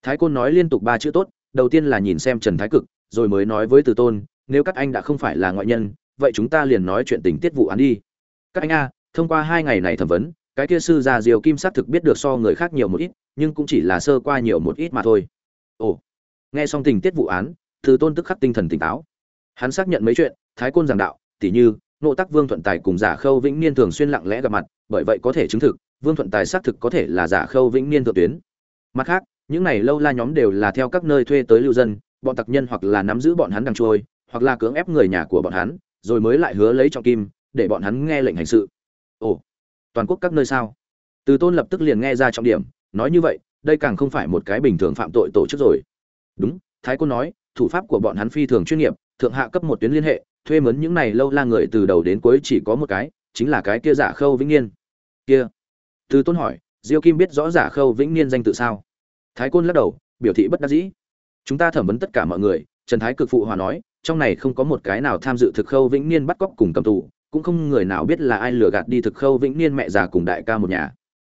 Thái côn nói liên tục ba chữ tốt, đầu tiên là nhìn xem trần thái cực, rồi mới nói với từ tôn, nếu các anh đã không phải là ngoại nhân, vậy chúng ta liền nói chuyện tình tiết vụ án đi. Các anh a, thông qua hai ngày này thẩm vấn cái kia sư già diều kim xác thực biết được so người khác nhiều một ít, nhưng cũng chỉ là sơ qua nhiều một ít mà thôi. Ồ, nghe xong tình tiết vụ án, từ tôn tức khắc tinh thần tỉnh táo. Hắn xác nhận mấy chuyện, thái côn giảng đạo, tỉ như, nộ tắc vương thuận tài cùng giả khâu vĩnh niên thường xuyên lặng lẽ gặp mặt, bởi vậy có thể chứng thực, vương thuận tài xác thực có thể là giả khâu vĩnh niên thượng tuyến. Mặt khác, những này lâu la nhóm đều là theo các nơi thuê tới lưu dân, bọn tặc nhân hoặc là nắm giữ bọn hắn đang trôi, hoặc là cưỡng ép người nhà của bọn hắn, rồi mới lại hứa lấy trọng kim, để bọn hắn nghe lệnh hành sự. Ồ toàn quốc các nơi sao? Từ tôn lập tức liền nghe ra trọng điểm, nói như vậy, đây càng không phải một cái bình thường phạm tội tổ chức rồi. Đúng, thái côn nói, thủ pháp của bọn hắn phi thường chuyên nghiệp, thượng hạ cấp một tuyến liên hệ, thuê mướn những này lâu la người từ đầu đến cuối chỉ có một cái, chính là cái kia giả khâu vĩnh niên. Kia. Từ tôn hỏi, diêu kim biết rõ giả khâu vĩnh niên danh tự sao? Thái côn lắc đầu, biểu thị bất đắc dĩ. Chúng ta thẩm vấn tất cả mọi người, trần thái cực phụ hòa nói, trong này không có một cái nào tham dự thực khâu vĩnh niên bắt cóc cùng cầm tù cũng không người nào biết là ai lừa gạt đi thực khâu vĩnh niên mẹ già cùng đại ca một nhà.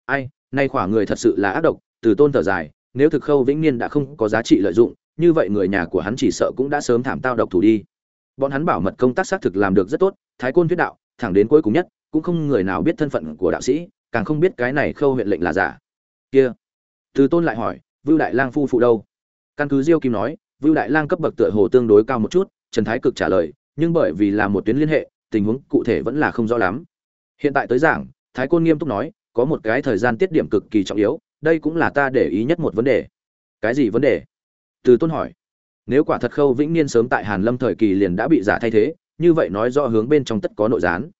Ai, nay khỏa người thật sự là ác độc, từ tôn thở dài, nếu thực khâu vĩnh niên đã không có giá trị lợi dụng, như vậy người nhà của hắn chỉ sợ cũng đã sớm thảm tao độc thủ đi. Bọn hắn bảo mật công tác xác thực làm được rất tốt, thái côn thuyết đạo, thẳng đến cuối cùng nhất, cũng không người nào biết thân phận của đạo sĩ, càng không biết cái này khâu huyện lệnh là giả. Kia, từ tôn lại hỏi, vưu đại lang phu phụ đâu? Căn cứ diêu kim nói, vưu đại lang cấp bậc tựa hồ tương đối cao một chút, trần thái cực trả lời, nhưng bởi vì là một tuyến liên hệ tình huống cụ thể vẫn là không rõ lắm. Hiện tại tới giảng, thái côn nghiêm túc nói, có một cái thời gian tiết điểm cực kỳ trọng yếu, đây cũng là ta để ý nhất một vấn đề. Cái gì vấn đề? Từ tôn hỏi. Nếu quả thật khâu vĩnh niên sớm tại hàn lâm thời kỳ liền đã bị giả thay thế, như vậy nói rõ hướng bên trong tất có nội gián.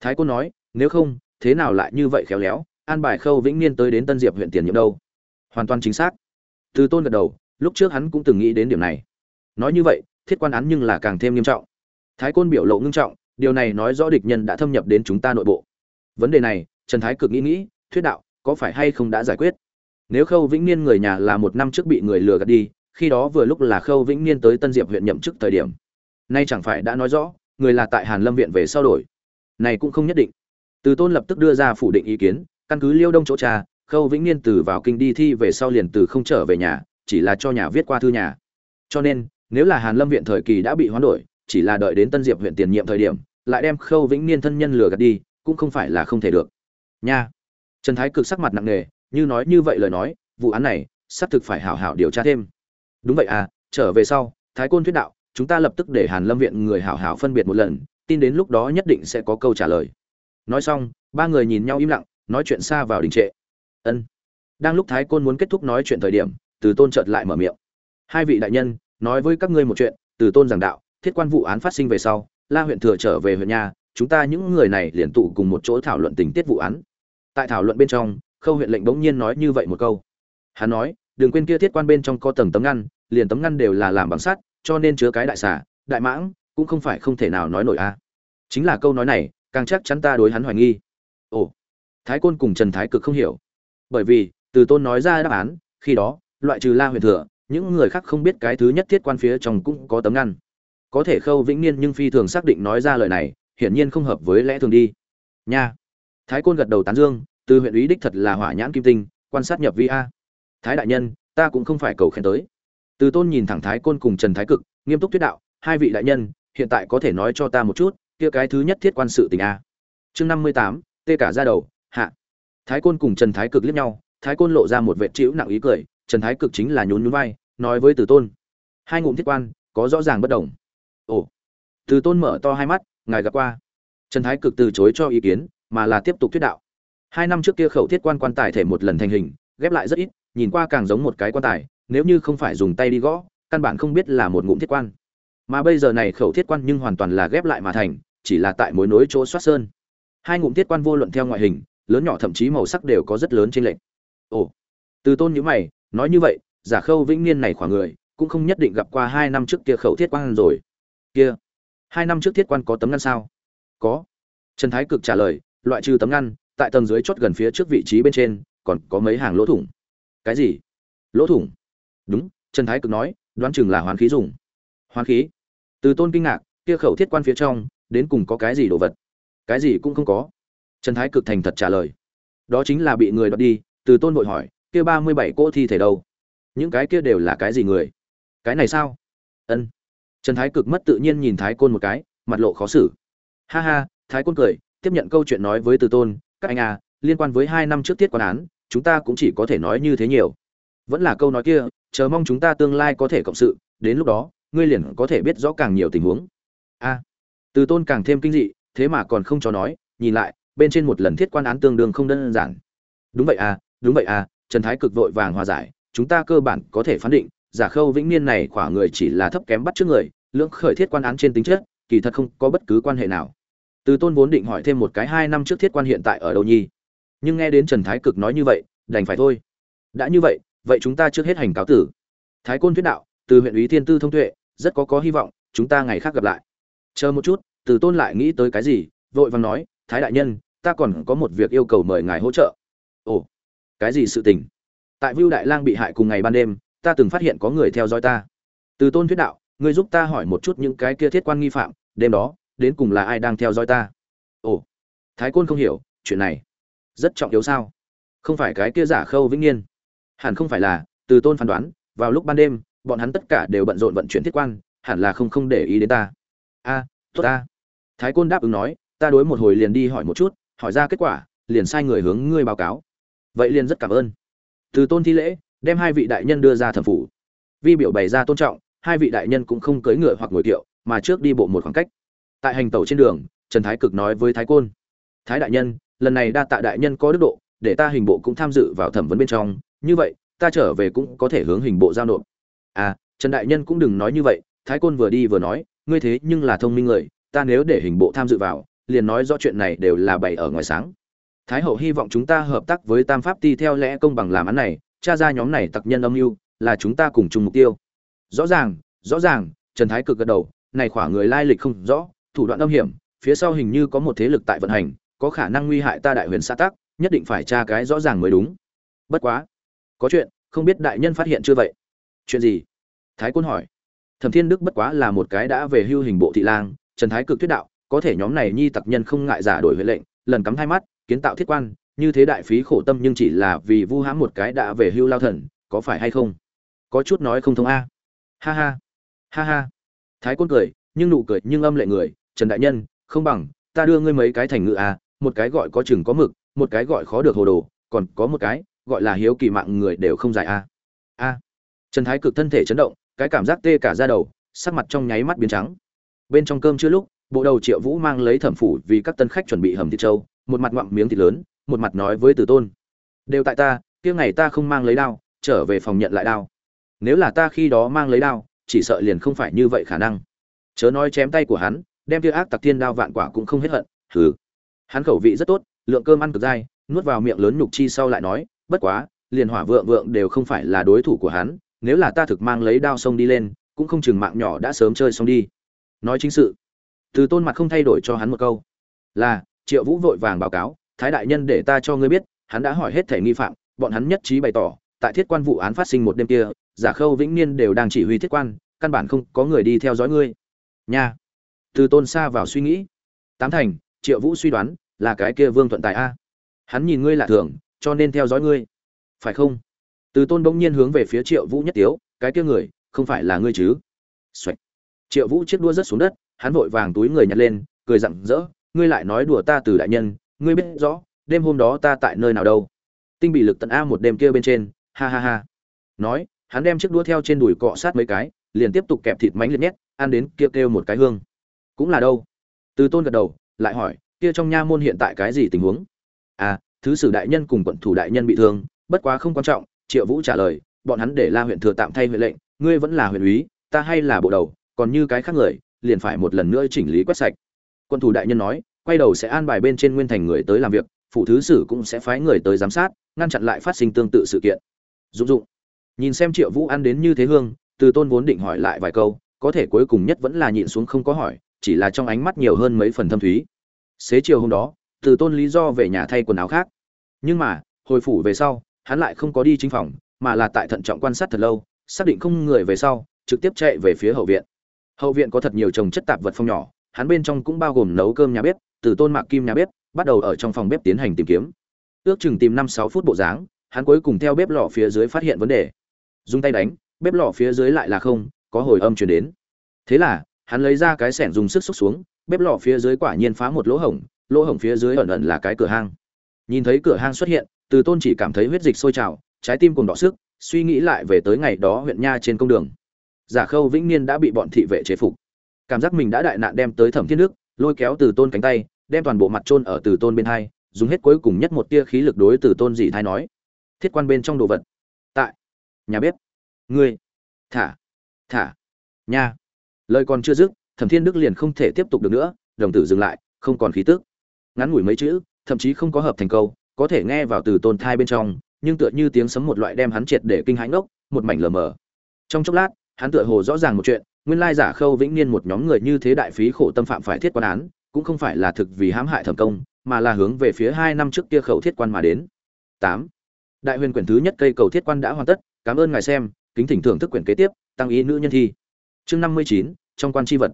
Thái côn nói, nếu không, thế nào lại như vậy khéo léo, an bài khâu vĩnh niên tới đến tân diệp huyện tiền nhiệm đâu? Hoàn toàn chính xác. Từ tôn gật đầu, lúc trước hắn cũng từng nghĩ đến điểm này. Nói như vậy, thiết quan án nhưng là càng thêm nghiêm trọng. Thái côn biểu lộ ngưng trọng điều này nói rõ địch nhân đã thâm nhập đến chúng ta nội bộ. Vấn đề này, trần thái cực nghĩ nghĩ, thuyết đạo, có phải hay không đã giải quyết? Nếu khâu vĩnh niên người nhà là một năm trước bị người lừa gạt đi, khi đó vừa lúc là khâu vĩnh niên tới tân diệp huyện nhậm chức thời điểm. Nay chẳng phải đã nói rõ, người là tại hàn lâm viện về sau đổi. Này cũng không nhất định. Từ tôn lập tức đưa ra phủ định ý kiến, căn cứ liêu đông chỗ cha, khâu vĩnh niên từ vào kinh đi thi về sau liền từ không trở về nhà, chỉ là cho nhà viết qua thư nhà. Cho nên, nếu là hàn lâm viện thời kỳ đã bị hoán đổi, chỉ là đợi đến tân diệp huyện tiền nhiệm thời điểm lại đem khâu vĩnh niên thân nhân lừa gạt đi, cũng không phải là không thể được. Nha. Trần thái cực sắc mặt nặng nề, như nói như vậy lời nói, vụ án này, xác thực phải hảo hảo điều tra thêm. Đúng vậy à trở về sau, thái côn thuyết đạo, chúng ta lập tức để hàn lâm viện người hảo hảo phân biệt một lần, tin đến lúc đó nhất định sẽ có câu trả lời. Nói xong, ba người nhìn nhau im lặng, nói chuyện xa vào đình trệ. Ân. Đang lúc thái côn muốn kết thúc nói chuyện thời điểm, từ tôn chợt lại mở miệng. Hai vị đại nhân, nói với các ngươi một chuyện, từ tôn giảng đạo, thiết quan vụ án phát sinh về sau la huyện thừa trở về huyện nhà, chúng ta những người này liền tụ cùng một chỗ thảo luận tình tiết vụ án. Tại thảo luận bên trong, khâu huyện lệnh bỗng nhiên nói như vậy một câu. Hắn nói đừng quên kia thiết quan bên trong có tầng tấm ngăn, liền tấm ngăn đều là làm bằng sắt, cho nên chứa cái đại xà, đại mãng, cũng không phải không thể nào nói nổi a. Chính là câu nói này, càng chắc chắn ta đối hắn hoài nghi. Ồ, thái côn cùng trần thái cực không hiểu. Bởi vì, từ tôn nói ra đáp án, khi đó, loại trừ la Huyện thừa, những người khác không biết cái thứ nhất thiết quan phía trong cũng có tấm ngăn có thể khâu vĩnh niên nhưng phi thường xác định nói ra lời này, hiển nhiên không hợp với lẽ thường đi. Nha. Thái côn gật đầu tán dương, từ huyện ý đích thật là hỏa nhãn kim tinh, quan sát nhập vi a. Thái đại nhân, ta cũng không phải cầu khen tới. Từ tôn nhìn thẳng thái côn cùng trần thái cực, nghiêm túc thuyết đạo, hai vị đại nhân, hiện tại có thể nói cho ta một chút, kia cái thứ nhất thiết quan sự tình a. Chương năm mươi tám, tê cả ra đầu, hạ. Thái côn cùng trần thái cực liếc nhau, thái côn lộ ra một vệ trĩu nặng ý cười, trần thái cực chính là nhún nhún vai, nói với từ tôn. Hai ngụm thiết quan, có rõ ràng bất đồng từ tôn mở to hai mắt, ngài gặp qua. Trần thái cực từ chối cho ý kiến, mà là tiếp tục thuyết đạo. Hai năm trước kia khẩu thiết quan quan tài thể một lần thành hình, ghép lại rất ít, nhìn qua càng giống một cái quan tài, nếu như không phải dùng tay đi gõ, căn bản không biết là một ngụm thiết quan. Mà bây giờ này khẩu thiết quan nhưng hoàn toàn là ghép lại mà thành, chỉ là tại mối nối chỗ soát sơn. Hai ngụm thiết quan vô luận theo ngoại hình, lớn nhỏ thậm chí màu sắc đều có rất lớn trên lệch. Ồ. Từ tôn nhữ mày, nói như vậy, giả khâu vĩnh niên này khoảng người, cũng không nhất định gặp qua hai năm trước kia khẩu thiết quan rồi. Kia hai năm trước thiết quan có tấm ngăn sao? Có. Trần thái cực trả lời, loại trừ tấm ngăn, tại tầng dưới chót gần phía trước vị trí bên trên, còn có mấy hàng lỗ thủng. Cái gì? Lỗ thủng? Đúng, trần thái cực nói, đoán chừng là hoán khí dùng. Hoán khí? Từ tôn kinh ngạc, kia khẩu thiết quan phía trong, đến cùng có cái gì đồ vật? Cái gì cũng không có. Trần thái cực thành thật trả lời. Đó chính là bị người đoạt đi, từ tôn vội hỏi, kia ba mươi bảy cỗ thi thể đâu? Những cái kia đều là cái gì người? Cái này sao? Ân trần thái cực mất tự nhiên nhìn thái côn một cái, mặt lộ khó xử. Ha ha, thái côn cười, tiếp nhận câu chuyện nói với từ tôn, các anh à liên quan với hai năm trước tiết quan án, chúng ta cũng chỉ có thể nói như thế nhiều. Vẫn là câu nói kia, chờ mong chúng ta tương lai có thể cộng sự, đến lúc đó, ngươi liền có thể biết rõ càng nhiều tình huống. A. Từ tôn càng thêm kinh dị, thế mà còn không cho nói, nhìn lại, bên trên một lần thiết quan án tương đương không đơn giản. Đúng vậy à đúng vậy à trần thái cực vội vàng hòa giải, chúng ta cơ bản có thể phán định giả khâu vĩnh niên này khỏa người chỉ là thấp kém bắt trước người, lưỡng khởi thiết quan án trên tính chất, kỳ thật không có bất cứ quan hệ nào. Từ tôn vốn định hỏi thêm một cái hai năm trước thiết quan hiện tại ở đâu nhi nhưng nghe đến trần thái cực nói như vậy, đành phải thôi. Đã như vậy vậy chúng ta trước hết hành cáo tử. Thái côn thuyết đạo, từ huyện ủy thiên tư thông tuệ, rất có có hy vọng, chúng ta ngày khác gặp lại. Chờ một chút, từ tôn lại nghĩ tới cái gì, vội vàng nói, thái đại nhân, ta còn có một việc yêu cầu mời ngài hỗ trợ. Ồ, cái gì sự tình? Tại vưu đại lang bị hại cùng ngày ban đêm ta từng phát hiện có người theo dõi ta. Từ tôn thuyết đạo, ngươi giúp ta hỏi một chút những cái kia thiết quan nghi phạm, đêm đó, đến cùng là ai đang theo dõi ta? Ồ, thái côn không hiểu, chuyện này rất trọng yếu sao? Không phải cái kia giả khâu vĩnh niên. Hẳn không phải là, từ tôn phán đoán, vào lúc ban đêm, bọn hắn tất cả đều bận rộn vận chuyển thiết quan, hẳn là không không để ý đến ta. A, tốt ta. Thái côn đáp ứng nói, ta đối một hồi liền đi hỏi một chút, hỏi ra kết quả, liền sai người hướng ngươi báo cáo. Vậy liền rất cảm ơn. Từ tôn thi lễ đem hai vị đại nhân đưa ra thẩm phủ. Vi biểu bày ra tôn trọng, hai vị đại nhân cũng không cưỡi ngựa hoặc ngồi kiệu, mà trước đi bộ một khoảng cách. Tại hành tẩu trên đường, trần thái cực nói với thái côn, thái đại nhân, lần này đa tạ đại nhân có đức độ, để ta hình bộ cũng tham dự vào thẩm vấn bên trong. Như vậy, ta trở về cũng có thể hướng hình bộ giao nộp. À trần đại nhân cũng đừng nói như vậy. Thái côn vừa đi vừa nói, ngươi thế nhưng là thông minh người, ta nếu để hình bộ tham dự vào, liền nói rõ chuyện này đều là bày ở ngoài sáng. Thái hậu hy vọng chúng ta hợp tác với tam pháp ti theo lẽ công bằng làm án này tra ra nhóm này tặc nhân âm mưu là chúng ta cùng chung mục tiêu. Rõ ràng rõ ràng, trần thái cực gật đầu, này khỏa người lai lịch không rõ, thủ đoạn âm hiểm, phía sau hình như có một thế lực tại vận hành, có khả năng nguy hại ta đại huyền xã tắc, nhất định phải tra cái rõ ràng mới đúng. Bất quá, có chuyện, không biết đại nhân phát hiện chưa vậy? Chuyện gì? Thái quân hỏi. Thẩm thiên đức bất quá là một cái đã về hưu hình bộ thị lang, trần thái cực thuyết đạo, có thể nhóm này nhi tặc nhân không ngại giả đổi huệ lệnh, lần cắm hai mắt, kiến tạo thiết quan như thế đại phí khổ tâm nhưng chỉ là vì vu hãm một cái đã về hưu lao thần, có phải hay không? Có chút nói không thông a. Ha ha. Ha ha. Thái quân cười, nhưng nụ cười nhưng âm lệ người, trần đại nhân, không bằng, ta đưa ngươi mấy cái thành ngự a, một cái gọi có chừng có mực, một cái gọi khó được hồ đồ, còn có một cái gọi là hiếu kỳ mạng người đều không dài a. A. Trần thái cực thân thể chấn động, cái cảm giác tê cả da đầu, sắc mặt trong nháy mắt biến trắng. Bên trong cơm chưa lúc, bộ đầu triệu vũ mang lấy thẩm phủ vì các tân khách chuẩn bị hầm thịt trâu, một mặt ngoạm miếng thịt lớn một mặt nói với từ tôn. Đều tại ta, kia ngày ta không mang lấy đao, trở về phòng nhận lại đao. Nếu là ta khi đó mang lấy đao, chỉ sợ liền không phải như vậy khả năng. Chớ nói chém tay của hắn, đem kia ác tặc thiên đao vạn quả cũng không hết hận, hừ. Hắn khẩu vị rất tốt, lượng cơm ăn cực dai, nuốt vào miệng lớn nhục chi sau lại nói, bất quá, liền hỏa vượng vượng đều không phải là đối thủ của hắn, nếu là ta thực mang lấy đao sông đi lên, cũng không chừng mạng nhỏ đã sớm chơi xong đi. Nói chính sự từ tôn mặt không thay đổi cho hắn một câu. Là, triệu vũ vội vàng báo cáo thái đại nhân để ta cho ngươi biết, hắn đã hỏi hết thể nghi phạm, bọn hắn nhất trí bày tỏ, tại thiết quan vụ án phát sinh một đêm kia, giả khâu vĩnh niên đều đang chỉ huy thiết quan, căn bản không có người đi theo dõi ngươi. Nha. Từ tôn xa vào suy nghĩ. Tám thành, triệu vũ suy đoán, là cái kia vương thuận tài a. Hắn nhìn ngươi lạ thường, cho nên theo dõi ngươi. Phải không? Từ tôn bỗng nhiên hướng về phía triệu vũ nhất tiếu, cái kia người, không phải là ngươi chứ? Xoạch. triệu vũ chiếc đua rớt xuống đất, hắn vội vàng túi người nhặt lên, cười rặng rỡ, ngươi lại nói đùa ta từ đại nhân ngươi biết rõ, đêm hôm đó ta tại nơi nào đâu. Tinh bị lực tận a một đêm kia bên trên, ha ha ha. Nói, hắn đem chiếc đũa theo trên đùi cọ sát mấy cái, liền tiếp tục kẹp thịt mánh liệt nhét, ăn đến kia kêu một cái hương. Cũng là đâu? Từ tôn gật đầu, lại hỏi, kia trong nha môn hiện tại cái gì tình huống? À thứ sử đại nhân cùng quận thủ đại nhân bị thương, bất quá không quan trọng, triệu vũ trả lời, bọn hắn để la huyện thừa tạm thay huyện lệnh, ngươi vẫn là huyện úy, ta hay là bộ đầu, còn như cái khác người, liền phải một lần nữa chỉnh lý quét sạch. Quân thủ đại nhân nói quay đầu sẽ an bài bên trên nguyên thành người tới làm việc, phụ thứ sử cũng sẽ phái người tới giám sát, ngăn chặn lại phát sinh tương tự sự kiện. Dụng dụng. Nhìn xem triệu vũ ăn đến như thế hương, từ tôn vốn định hỏi lại vài câu, có thể cuối cùng nhất vẫn là nhịn xuống không có hỏi, chỉ là trong ánh mắt nhiều hơn mấy phần thâm thúy. Xế chiều hôm đó, từ tôn lý do về nhà thay quần áo khác. Nhưng mà, hồi phủ về sau, hắn lại không có đi chính phòng, mà là tại thận trọng quan sát thật lâu, xác định không người về sau, trực tiếp chạy về phía hậu viện. Hậu viện có thật nhiều trồng chất tạp vật phong nhỏ, hắn bên trong cũng bao gồm nấu cơm nhà bếp từ tôn mạc kim nhà bếp, bắt đầu ở trong phòng bếp tiến hành tìm kiếm. Ước chừng tìm năm sáu phút bộ dáng, hắn cuối cùng theo bếp lò phía dưới phát hiện vấn đề. Dùng tay đánh, bếp lò phía dưới lại là không, có hồi âm chuyển đến. Thế là, hắn lấy ra cái sẻng dùng sức xúc xuống, bếp lò phía dưới quả nhiên phá một lỗ hổng lỗ hổng phía dưới ẩn ẩn là cái cửa hang. Nhìn thấy cửa hang xuất hiện, từ tôn chỉ cảm thấy huyết dịch sôi trào, trái tim cùng đỏ sức, suy nghĩ lại về tới ngày đó huyện nha trên công đường. Giả khâu vĩnh niên đã bị bọn thị vệ chế phục. Cảm giác mình đã đại nạn đem tới thẩm thiên đức lôi kéo từ tôn cánh tay, đem toàn bộ mặt trôn ở từ tôn bên hai, dùng hết cuối cùng nhất một tia khí lực đối từ tôn dị thai nói, thiết quan bên trong đồ vật. Tại nhà bếp. Ngươi, thả thả, nha. Lời còn chưa dứt, thẩm thiên đức liền không thể tiếp tục được nữa, đồng tử dừng lại, không còn khí tức. Ngắn ngủi mấy chữ, thậm chí không có hợp thành câu, có thể nghe vào từ tôn thai bên trong, nhưng tựa như tiếng sấm một loại đem hắn triệt để kinh hãi ngốc, một mảnh lờ mờ. Trong chốc lát, hắn tựa hồ rõ ràng một chuyện nguyên lai giả khâu vĩnh niên một nhóm người như thế đại phí khổ tâm phạm phải thiết quan án, cũng không phải là thực vì hãm hại thẩm công, mà là hướng về phía hai năm trước kia khẩu thiết quan mà đến. Tám. Đại huyền quyển thứ nhất cây cầu thiết quan đã hoàn tất, cảm ơn ngài xem, kính thỉnh thưởng thức quyển kế tiếp, tăng ý nữ nhân thi. Chương năm mươi chín, trong quan tri vật.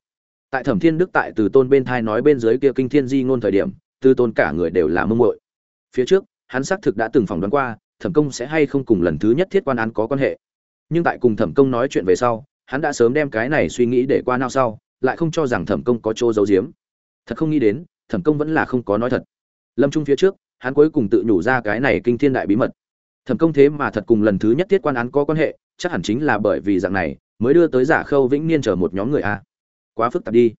Tại thẩm thiên đức tại từ tôn bên thai nói bên dưới kia kinh thiên di ngôn thời điểm, từ tôn cả người đều là mông muội. Phía trước, hắn xác thực đã từng phỏng đoán qua, thẩm công sẽ hay không cùng lần thứ nhất thiết quan án có quan hệ. Nhưng tại cùng thẩm công nói chuyện về sau hắn đã sớm đem cái này suy nghĩ để qua nao sau, lại không cho rằng thẩm công có chỗ giấu giếm. Thật không nghĩ đến, thẩm công vẫn là không có nói thật. Lâm trung phía trước, hắn cuối cùng tự nhủ ra cái này kinh thiên đại bí mật. Thẩm công thế mà thật cùng lần thứ nhất thiết quan án có quan hệ, chắc hẳn chính là bởi vì dạng này, mới đưa tới giả khâu vĩnh niên chờ một nhóm người a. Quá phức tạp đi.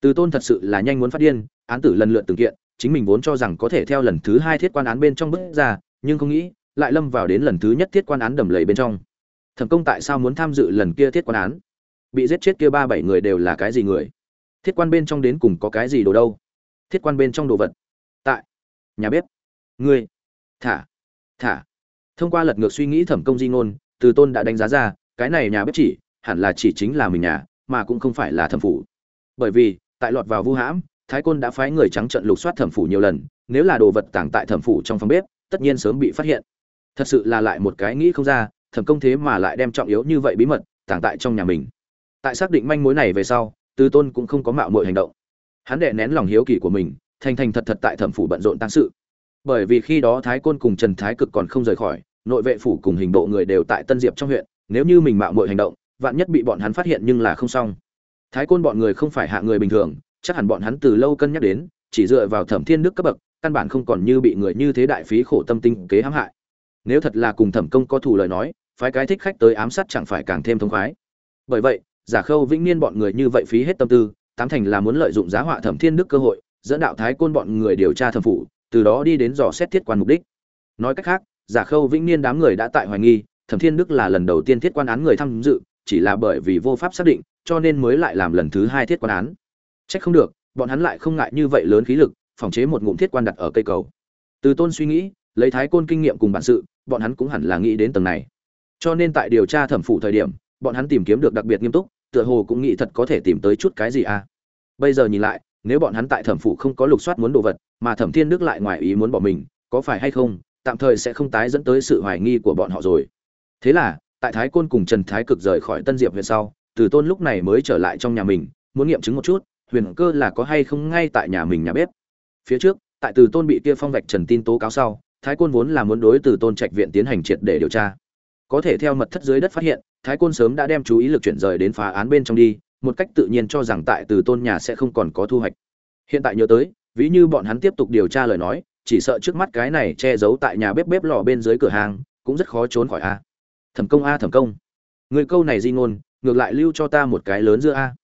Từ tôn thật sự là nhanh muốn phát điên, án tử lần lượt từng kiện, chính mình vốn cho rằng có thể theo lần thứ hai thiết quan án bên trong bước ra, nhưng không nghĩ, lại lâm vào đến lần thứ nhất thiết quan án đầm lầy bên trong thẩm công tại sao muốn tham dự lần kia thiết quan án? Bị giết chết kia ba bảy người đều là cái gì người? Thiết quan bên trong đến cùng có cái gì đồ đâu? Thiết quan bên trong đồ vật? Tại nhà bếp. Ngươi. Thả. Thả. Thông qua lật ngược suy nghĩ thẩm công di ngôn, từ tôn đã đánh giá ra, cái này nhà bếp chỉ, hẳn là chỉ chính là mình nhà, mà cũng không phải là thẩm phủ. Bởi vì, tại lọt vào vu hãm, thái côn đã phái người trắng trận lục soát thẩm phủ nhiều lần, nếu là đồ vật tàng tại thẩm phủ trong phòng bếp, tất nhiên sớm bị phát hiện. Thật sự là lại một cái nghĩ không ra thẩm công thế mà lại đem trọng yếu như vậy bí mật tàng tại trong nhà mình. Tại xác định manh mối này về sau, Tư tôn cũng không có mạo mọi hành động. Hắn đệ nén lòng hiếu kỳ của mình, thành thành thật thật tại thẩm phủ bận rộn tăng sự. Bởi vì khi đó thái côn cùng trần thái cực còn không rời khỏi, nội vệ phủ cùng hình bộ người đều tại tân diệp trong huyện, nếu như mình mạo mọi hành động, vạn nhất bị bọn hắn phát hiện nhưng là không xong. Thái côn bọn người không phải hạ người bình thường, chắc hẳn bọn hắn từ lâu cân nhắc đến, chỉ dựa vào thẩm thiên đức cấp bậc, căn bản không còn như bị người như thế đại phí khổ tâm tinh kế hãm hại. Nếu thật là cùng thẩm công có thủ lời nói phái cái thích khách tới ám sát chẳng phải càng thêm thông khoái. Bởi vậy, giả khâu vĩnh niên bọn người như vậy phí hết tâm tư, tám thành là muốn lợi dụng giá họa thẩm thiên đức cơ hội, dẫn đạo thái côn bọn người điều tra thẩm phủ, từ đó đi đến dò xét thiết quan mục đích. Nói cách khác, giả khâu vĩnh niên đám người đã tại hoài nghi, thẩm thiên đức là lần đầu tiên thiết quan án người tham dự, chỉ là bởi vì vô pháp xác định, cho nên mới lại làm lần thứ hai thiết quan án. Trách không được, bọn hắn lại không ngại như vậy lớn khí lực, phòng chế một ngụm thiết quan đặt ở cây cầu. Từ tôn suy nghĩ, lấy thái côn kinh nghiệm cùng bản sự, bọn hắn cũng hẳn là nghĩ đến tầng này cho nên tại điều tra thẩm phụ thời điểm, bọn hắn tìm kiếm được đặc biệt nghiêm túc, tựa hồ cũng nghĩ thật có thể tìm tới chút cái gì à. Bây giờ nhìn lại, nếu bọn hắn tại thẩm phụ không có lục soát muốn đồ vật, mà thẩm thiên đức lại ngoài ý muốn bỏ mình, có phải hay không, tạm thời sẽ không tái dẫn tới sự hoài nghi của bọn họ rồi. Thế là, tại thái côn cùng trần thái cực rời khỏi tân diệp huyện sau, từ tôn lúc này mới trở lại trong nhà mình, muốn nghiệm chứng một chút, huyền cơ là có hay không ngay tại nhà mình nhà bếp. Phía trước, tại từ tôn bị kia phong vạch trần tin tố cáo sau, thái côn vốn là muốn đối từ tôn trạch viện tiến hành triệt để điều tra có thể theo mật thất dưới đất phát hiện, thái côn sớm đã đem chú ý lực chuyển rời đến phá án bên trong đi, một cách tự nhiên cho rằng tại từ tôn nhà sẽ không còn có thu hoạch. Hiện tại nhớ tới, ví như bọn hắn tiếp tục điều tra lời nói, chỉ sợ trước mắt cái này che giấu tại nhà bếp bếp lò bên dưới cửa hàng, cũng rất khó trốn khỏi a. Thẩm công a, thẩm công. Người câu này di ngôn, ngược lại lưu cho ta một cái lớn dưa a.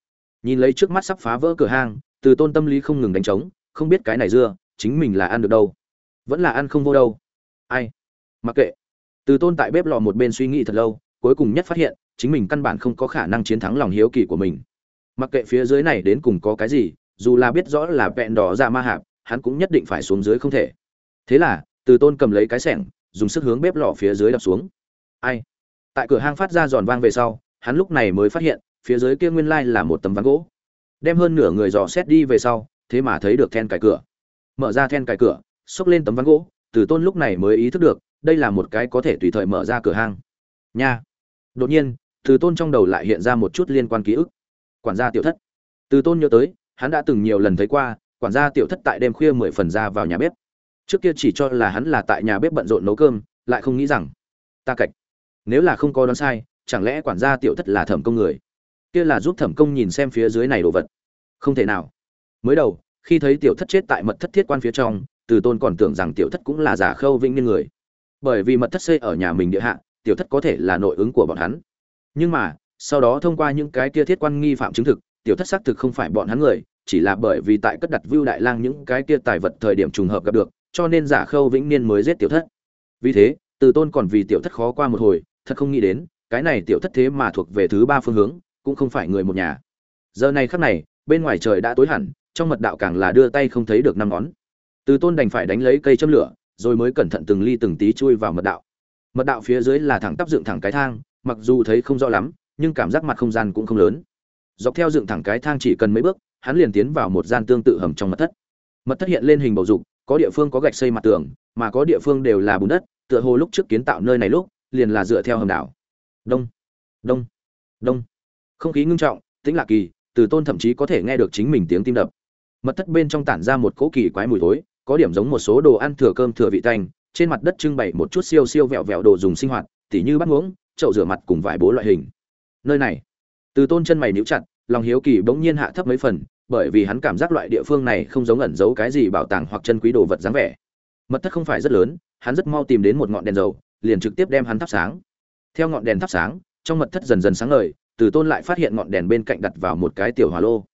Nhìn lấy trước mắt sắp phá vỡ cửa hàng, từ tôn tâm lý không ngừng đánh trống, không biết cái này dưa, chính mình là ăn được đâu. Vẫn là ăn không vô đâu. Ai? Mặc kệ từ tôn tại bếp lò một bên suy nghĩ thật lâu, cuối cùng nhất phát hiện, chính mình căn bản không có khả năng chiến thắng lòng hiếu kỳ của mình. Mặc kệ phía dưới này đến cùng có cái gì, dù là biết rõ là vẹn đỏ ra ma hạp, hắn cũng nhất định phải xuống dưới không thể. Thế là, từ tôn cầm lấy cái sẻng, dùng sức hướng bếp lò phía dưới đập xuống. Ai? Tại cửa hang phát ra giòn vang về sau, hắn lúc này mới phát hiện, phía dưới kia nguyên lai là một tấm ván gỗ. Đem hơn nửa người dò xét đi về sau, thế mà thấy được then cài cửa. Mở ra then cài cửa, xốc lên tấm ván gỗ, từ tôn lúc này mới ý thức được đây là một cái có thể tùy thời mở ra cửa hang. Nha. Đột nhiên, từ tôn trong đầu lại hiện ra một chút liên quan ký ức. Quản gia tiểu thất. Từ tôn nhớ tới, hắn đã từng nhiều lần thấy qua, quản gia tiểu thất tại đêm khuya mười phần ra vào nhà bếp. Trước kia chỉ cho là hắn là tại nhà bếp bận rộn nấu cơm, lại không nghĩ rằng, ta cạch. Nếu là không có đoán sai, chẳng lẽ quản gia tiểu thất là thẩm công người? Kia là giúp thẩm công nhìn xem phía dưới này đồ vật. Không thể nào. Mới đầu, khi thấy tiểu thất chết tại mật thất thiết quan phía trong, từ tôn còn tưởng rằng tiểu thất cũng là giả khâu vĩnh niên người bởi vì mật thất xây ở nhà mình địa hạ, tiểu thất có thể là nội ứng của bọn hắn. Nhưng mà, sau đó thông qua những cái kia thiết quan nghi phạm chứng thực, tiểu thất xác thực không phải bọn hắn người, chỉ là bởi vì tại cất đặt vưu đại lang những cái kia tài vật thời điểm trùng hợp gặp được, cho nên giả khâu vĩnh niên mới giết tiểu thất. Vì thế, từ tôn còn vì tiểu thất khó qua một hồi, thật không nghĩ đến, cái này tiểu thất thế mà thuộc về thứ ba phương hướng, cũng không phải người một nhà. Giờ này khắc này, bên ngoài trời đã tối hẳn, trong mật đạo càng là đưa tay không thấy được năm ngón. Từ tôn đành phải đánh lấy cây châm lửa rồi mới cẩn thận từng ly từng tí chui vào mật đạo. Mật đạo phía dưới là thẳng tắp dựng thẳng cái thang, mặc dù thấy không rõ lắm, nhưng cảm giác mặt không gian cũng không lớn. Dọc theo dựng thẳng cái thang chỉ cần mấy bước, hắn liền tiến vào một gian tương tự hầm trong mật thất. Mật thất hiện lên hình bầu dục, có địa phương có gạch xây mặt tường, mà có địa phương đều là bùn đất, tựa hồ lúc trước kiến tạo nơi này lúc, liền là dựa theo hầm đảo đông đông đông. Không khí ngưng trọng, tĩnh lặng kỳ, từ tôn thậm chí có thể nghe được chính mình tiếng tim đập. Mật thất bên trong tản ra một cỗ kỳ quái mùi thối có điểm giống một số đồ ăn thừa cơm thừa vị tanh trên mặt đất trưng bày một chút siêu siêu vẹo vẹo đồ dùng sinh hoạt, tỉ như bát muỗng, chậu rửa mặt cùng vài bố loại hình. Nơi này, từ tôn chân mày nhíu chặt, lòng hiếu kỳ bỗng nhiên hạ thấp mấy phần, bởi vì hắn cảm giác loại địa phương này không giống ẩn giấu cái gì bảo tàng hoặc chân quý đồ vật dáng vẻ. Mật thất không phải rất lớn, hắn rất mau tìm đến một ngọn đèn dầu, liền trực tiếp đem hắn thắp sáng. Theo ngọn đèn thắp sáng, trong mật thất dần dần sáng ngời, từ tôn lại phát hiện ngọn đèn bên cạnh đặt vào một cái tiểu hỏa lô.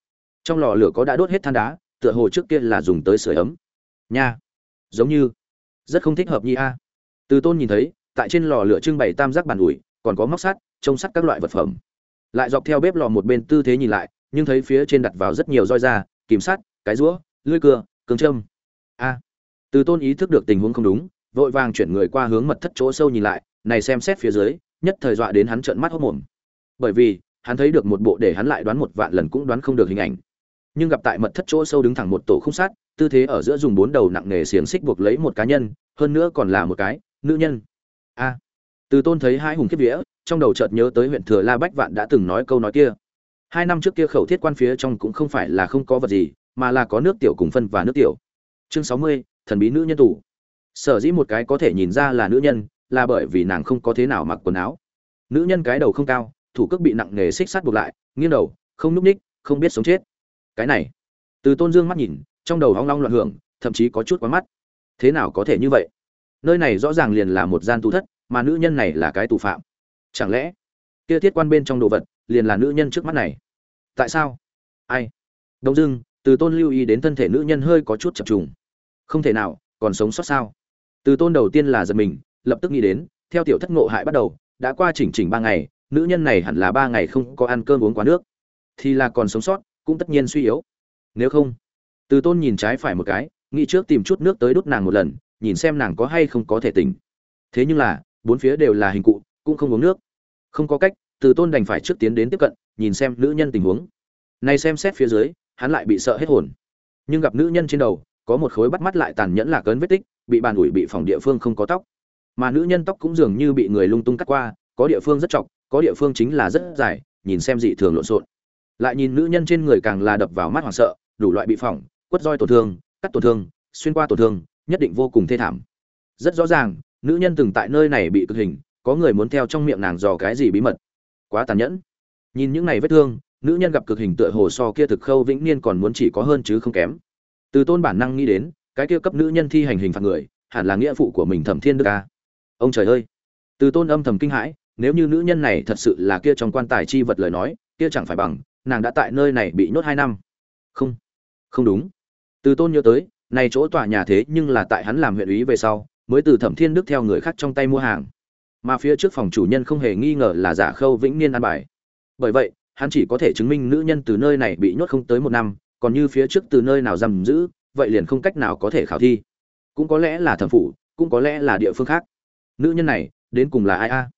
Trong lò lửa có đã đốt hết than đá, tựa hồ trước kia là dùng tới sưởi ấm nha. Giống như, rất không thích hợp nhi a. Từ tôn nhìn thấy, tại trên lò lửa trưng bày tam giác bàn ủi, còn có móc sắt, trông sắt các loại vật phẩm. Lại dọc theo bếp lò một bên tư thế nhìn lại, nhưng thấy phía trên đặt vào rất nhiều roi da kìm sắt, cái rũa, lưỡi cưa, cương châm. A. Từ tôn ý thức được tình huống không đúng, vội vàng chuyển người qua hướng mật thất chỗ sâu nhìn lại, này xem xét phía dưới, nhất thời dọa đến hắn trợn mắt hốt mồm. Bởi vì, hắn thấy được một bộ để hắn lại đoán một vạn lần cũng đoán không được hình ảnh nhưng gặp tại mật thất chỗ sâu đứng thẳng một tổ không sát, tư thế ở giữa dùng bốn đầu nặng nghề xiềng xích buộc lấy một cá nhân, hơn nữa còn là một cái, nữ nhân. A. Từ tôn thấy hai hùng kiếp vía, trong đầu chợt nhớ tới huyện thừa la bách vạn đã từng nói câu nói kia. Hai năm trước kia khẩu thiết quan phía trong cũng không phải là không có vật gì, mà là có nước tiểu cùng phân và nước tiểu. Chương sáu mươi, thần bí nữ nhân tủ sở dĩ một cái có thể nhìn ra là nữ nhân, là bởi vì nàng không có thế nào mặc quần áo. Nữ nhân cái đầu không cao, thủ cước bị nặng nghề xích sắt buộc lại, nghiêng đầu, không núp ních, không biết sống chết cái này. Từ tôn dương mắt nhìn, trong đầu hoang long loạn hưởng, thậm chí có chút quá mắt. Thế nào có thể như vậy? Nơi này rõ ràng liền là một gian tù thất, mà nữ nhân này là cái tù phạm. Chẳng lẽ, kia thiết quan bên trong đồ vật liền là nữ nhân trước mắt này? Tại sao? Ai? Đông dưng từ tôn lưu ý đến thân thể nữ nhân hơi có chút chập trùng. Không thể nào, còn sống sót sao? Từ tôn đầu tiên là giật mình, lập tức nghĩ đến, theo tiểu thất ngộ hại bắt đầu, đã qua chỉnh chỉnh ba ngày, nữ nhân này hẳn là ba ngày không có ăn cơm uống quá nước. Thì là còn sống sót cũng tất nhiên suy yếu. Nếu không, từ tôn nhìn trái phải một cái, nghĩ trước tìm chút nước tới đút nàng một lần, nhìn xem nàng có hay không có thể tỉnh. Thế nhưng là, bốn phía đều là hình cụ, cũng không uống nước. Không có cách, từ tôn đành phải trước tiến đến tiếp cận, nhìn xem nữ nhân tình huống. Này xem xét phía dưới, hắn lại bị sợ hết hồn. Nhưng gặp nữ nhân trên đầu, có một khối bắt mắt lại tàn nhẫn lạc ấn vết tích, bị bàn ủi bị phòng địa phương không có tóc. Mà nữ nhân tóc cũng dường như bị người lung tung cắt qua, có địa phương rất trọc có địa phương chính là rất dài, nhìn xem dị thường lộn xộn lại nhìn nữ nhân trên người càng là đập vào mắt hoảng sợ, đủ loại bị phỏng, quất roi tổn thương, cắt tổn thương, xuyên qua tổn thương, nhất định vô cùng thê thảm. Rất rõ ràng, nữ nhân từng tại nơi này bị cực hình, có người muốn theo trong miệng nàng dò cái gì bí mật. Quá tàn nhẫn. Nhìn những này vết thương, nữ nhân gặp cực hình tựa hồ so kia thực khâu vĩnh niên còn muốn chỉ có hơn chứ không kém. Từ tôn bản năng nghĩ đến, cái kia cấp nữ nhân thi hành hình phạt người, hẳn là nghĩa phụ của mình thẩm thiên đức ca. Ông trời ơi. Từ tôn âm thầm kinh hãi, nếu như nữ nhân này thật sự là kia trong quan tài chi vật lời nói, kia chẳng phải bằng nàng đã tại nơi này bị nhốt hai năm. Không không đúng. Từ tôn nhớ tới, này chỗ tòa nhà thế nhưng là tại hắn làm huyện ủy về sau, mới từ thẩm thiên đức theo người khác trong tay mua hàng. Mà phía trước phòng chủ nhân không hề nghi ngờ là giả khâu vĩnh niên an bài. Bởi vậy, hắn chỉ có thể chứng minh nữ nhân từ nơi này bị nhốt không tới một năm, còn như phía trước từ nơi nào giam giữ, vậy liền không cách nào có thể khảo thi. Cũng có lẽ là thẩm phủ, cũng có lẽ là địa phương khác. Nữ nhân này, đến cùng là ai a?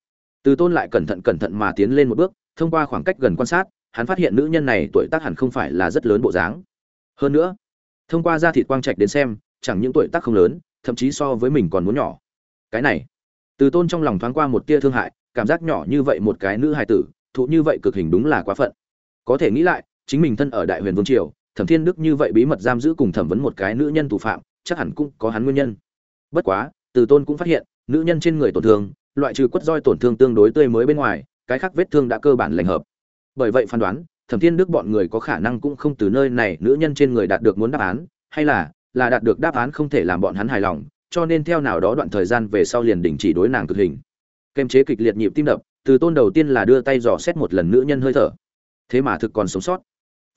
Từ tôn lại cẩn thận cẩn thận mà tiến lên một bước, thông qua khoảng cách gần quan sát hắn phát hiện nữ nhân này tuổi tác hẳn không phải là rất lớn bộ dáng. Hơn nữa, thông qua da thịt quang trạch đến xem, chẳng những tuổi tác không lớn, thậm chí so với mình còn muốn nhỏ. Cái này, từ tôn trong lòng thoáng qua một tia thương hại, cảm giác nhỏ như vậy một cái nữ hài tử, thụ như vậy cực hình đúng là quá phận. Có thể nghĩ lại, chính mình thân ở đại huyền vương triều, thẩm thiên đức như vậy bí mật giam giữ cùng thẩm vấn một cái nữ nhân tù phạm, chắc hẳn cũng có hắn nguyên nhân. Bất quá, từ tôn cũng phát hiện, nữ nhân trên người tổn thương, loại trừ quất roi tổn thương tương đối tươi mới bên ngoài, cái khác vết thương đã cơ bản lành hợp bởi vậy phán đoán, thẩm thiên đức bọn người có khả năng cũng không từ nơi này nữ nhân trên người đạt được muốn đáp án, hay là là đạt được đáp án không thể làm bọn hắn hài lòng, cho nên theo nào đó đoạn thời gian về sau liền đình chỉ đối nàng cực hình. Kềm chế kịch liệt nhịp tim đập, từ tôn đầu tiên là đưa tay dò xét một lần nữ nhân hơi thở. Thế mà thực còn sống sót.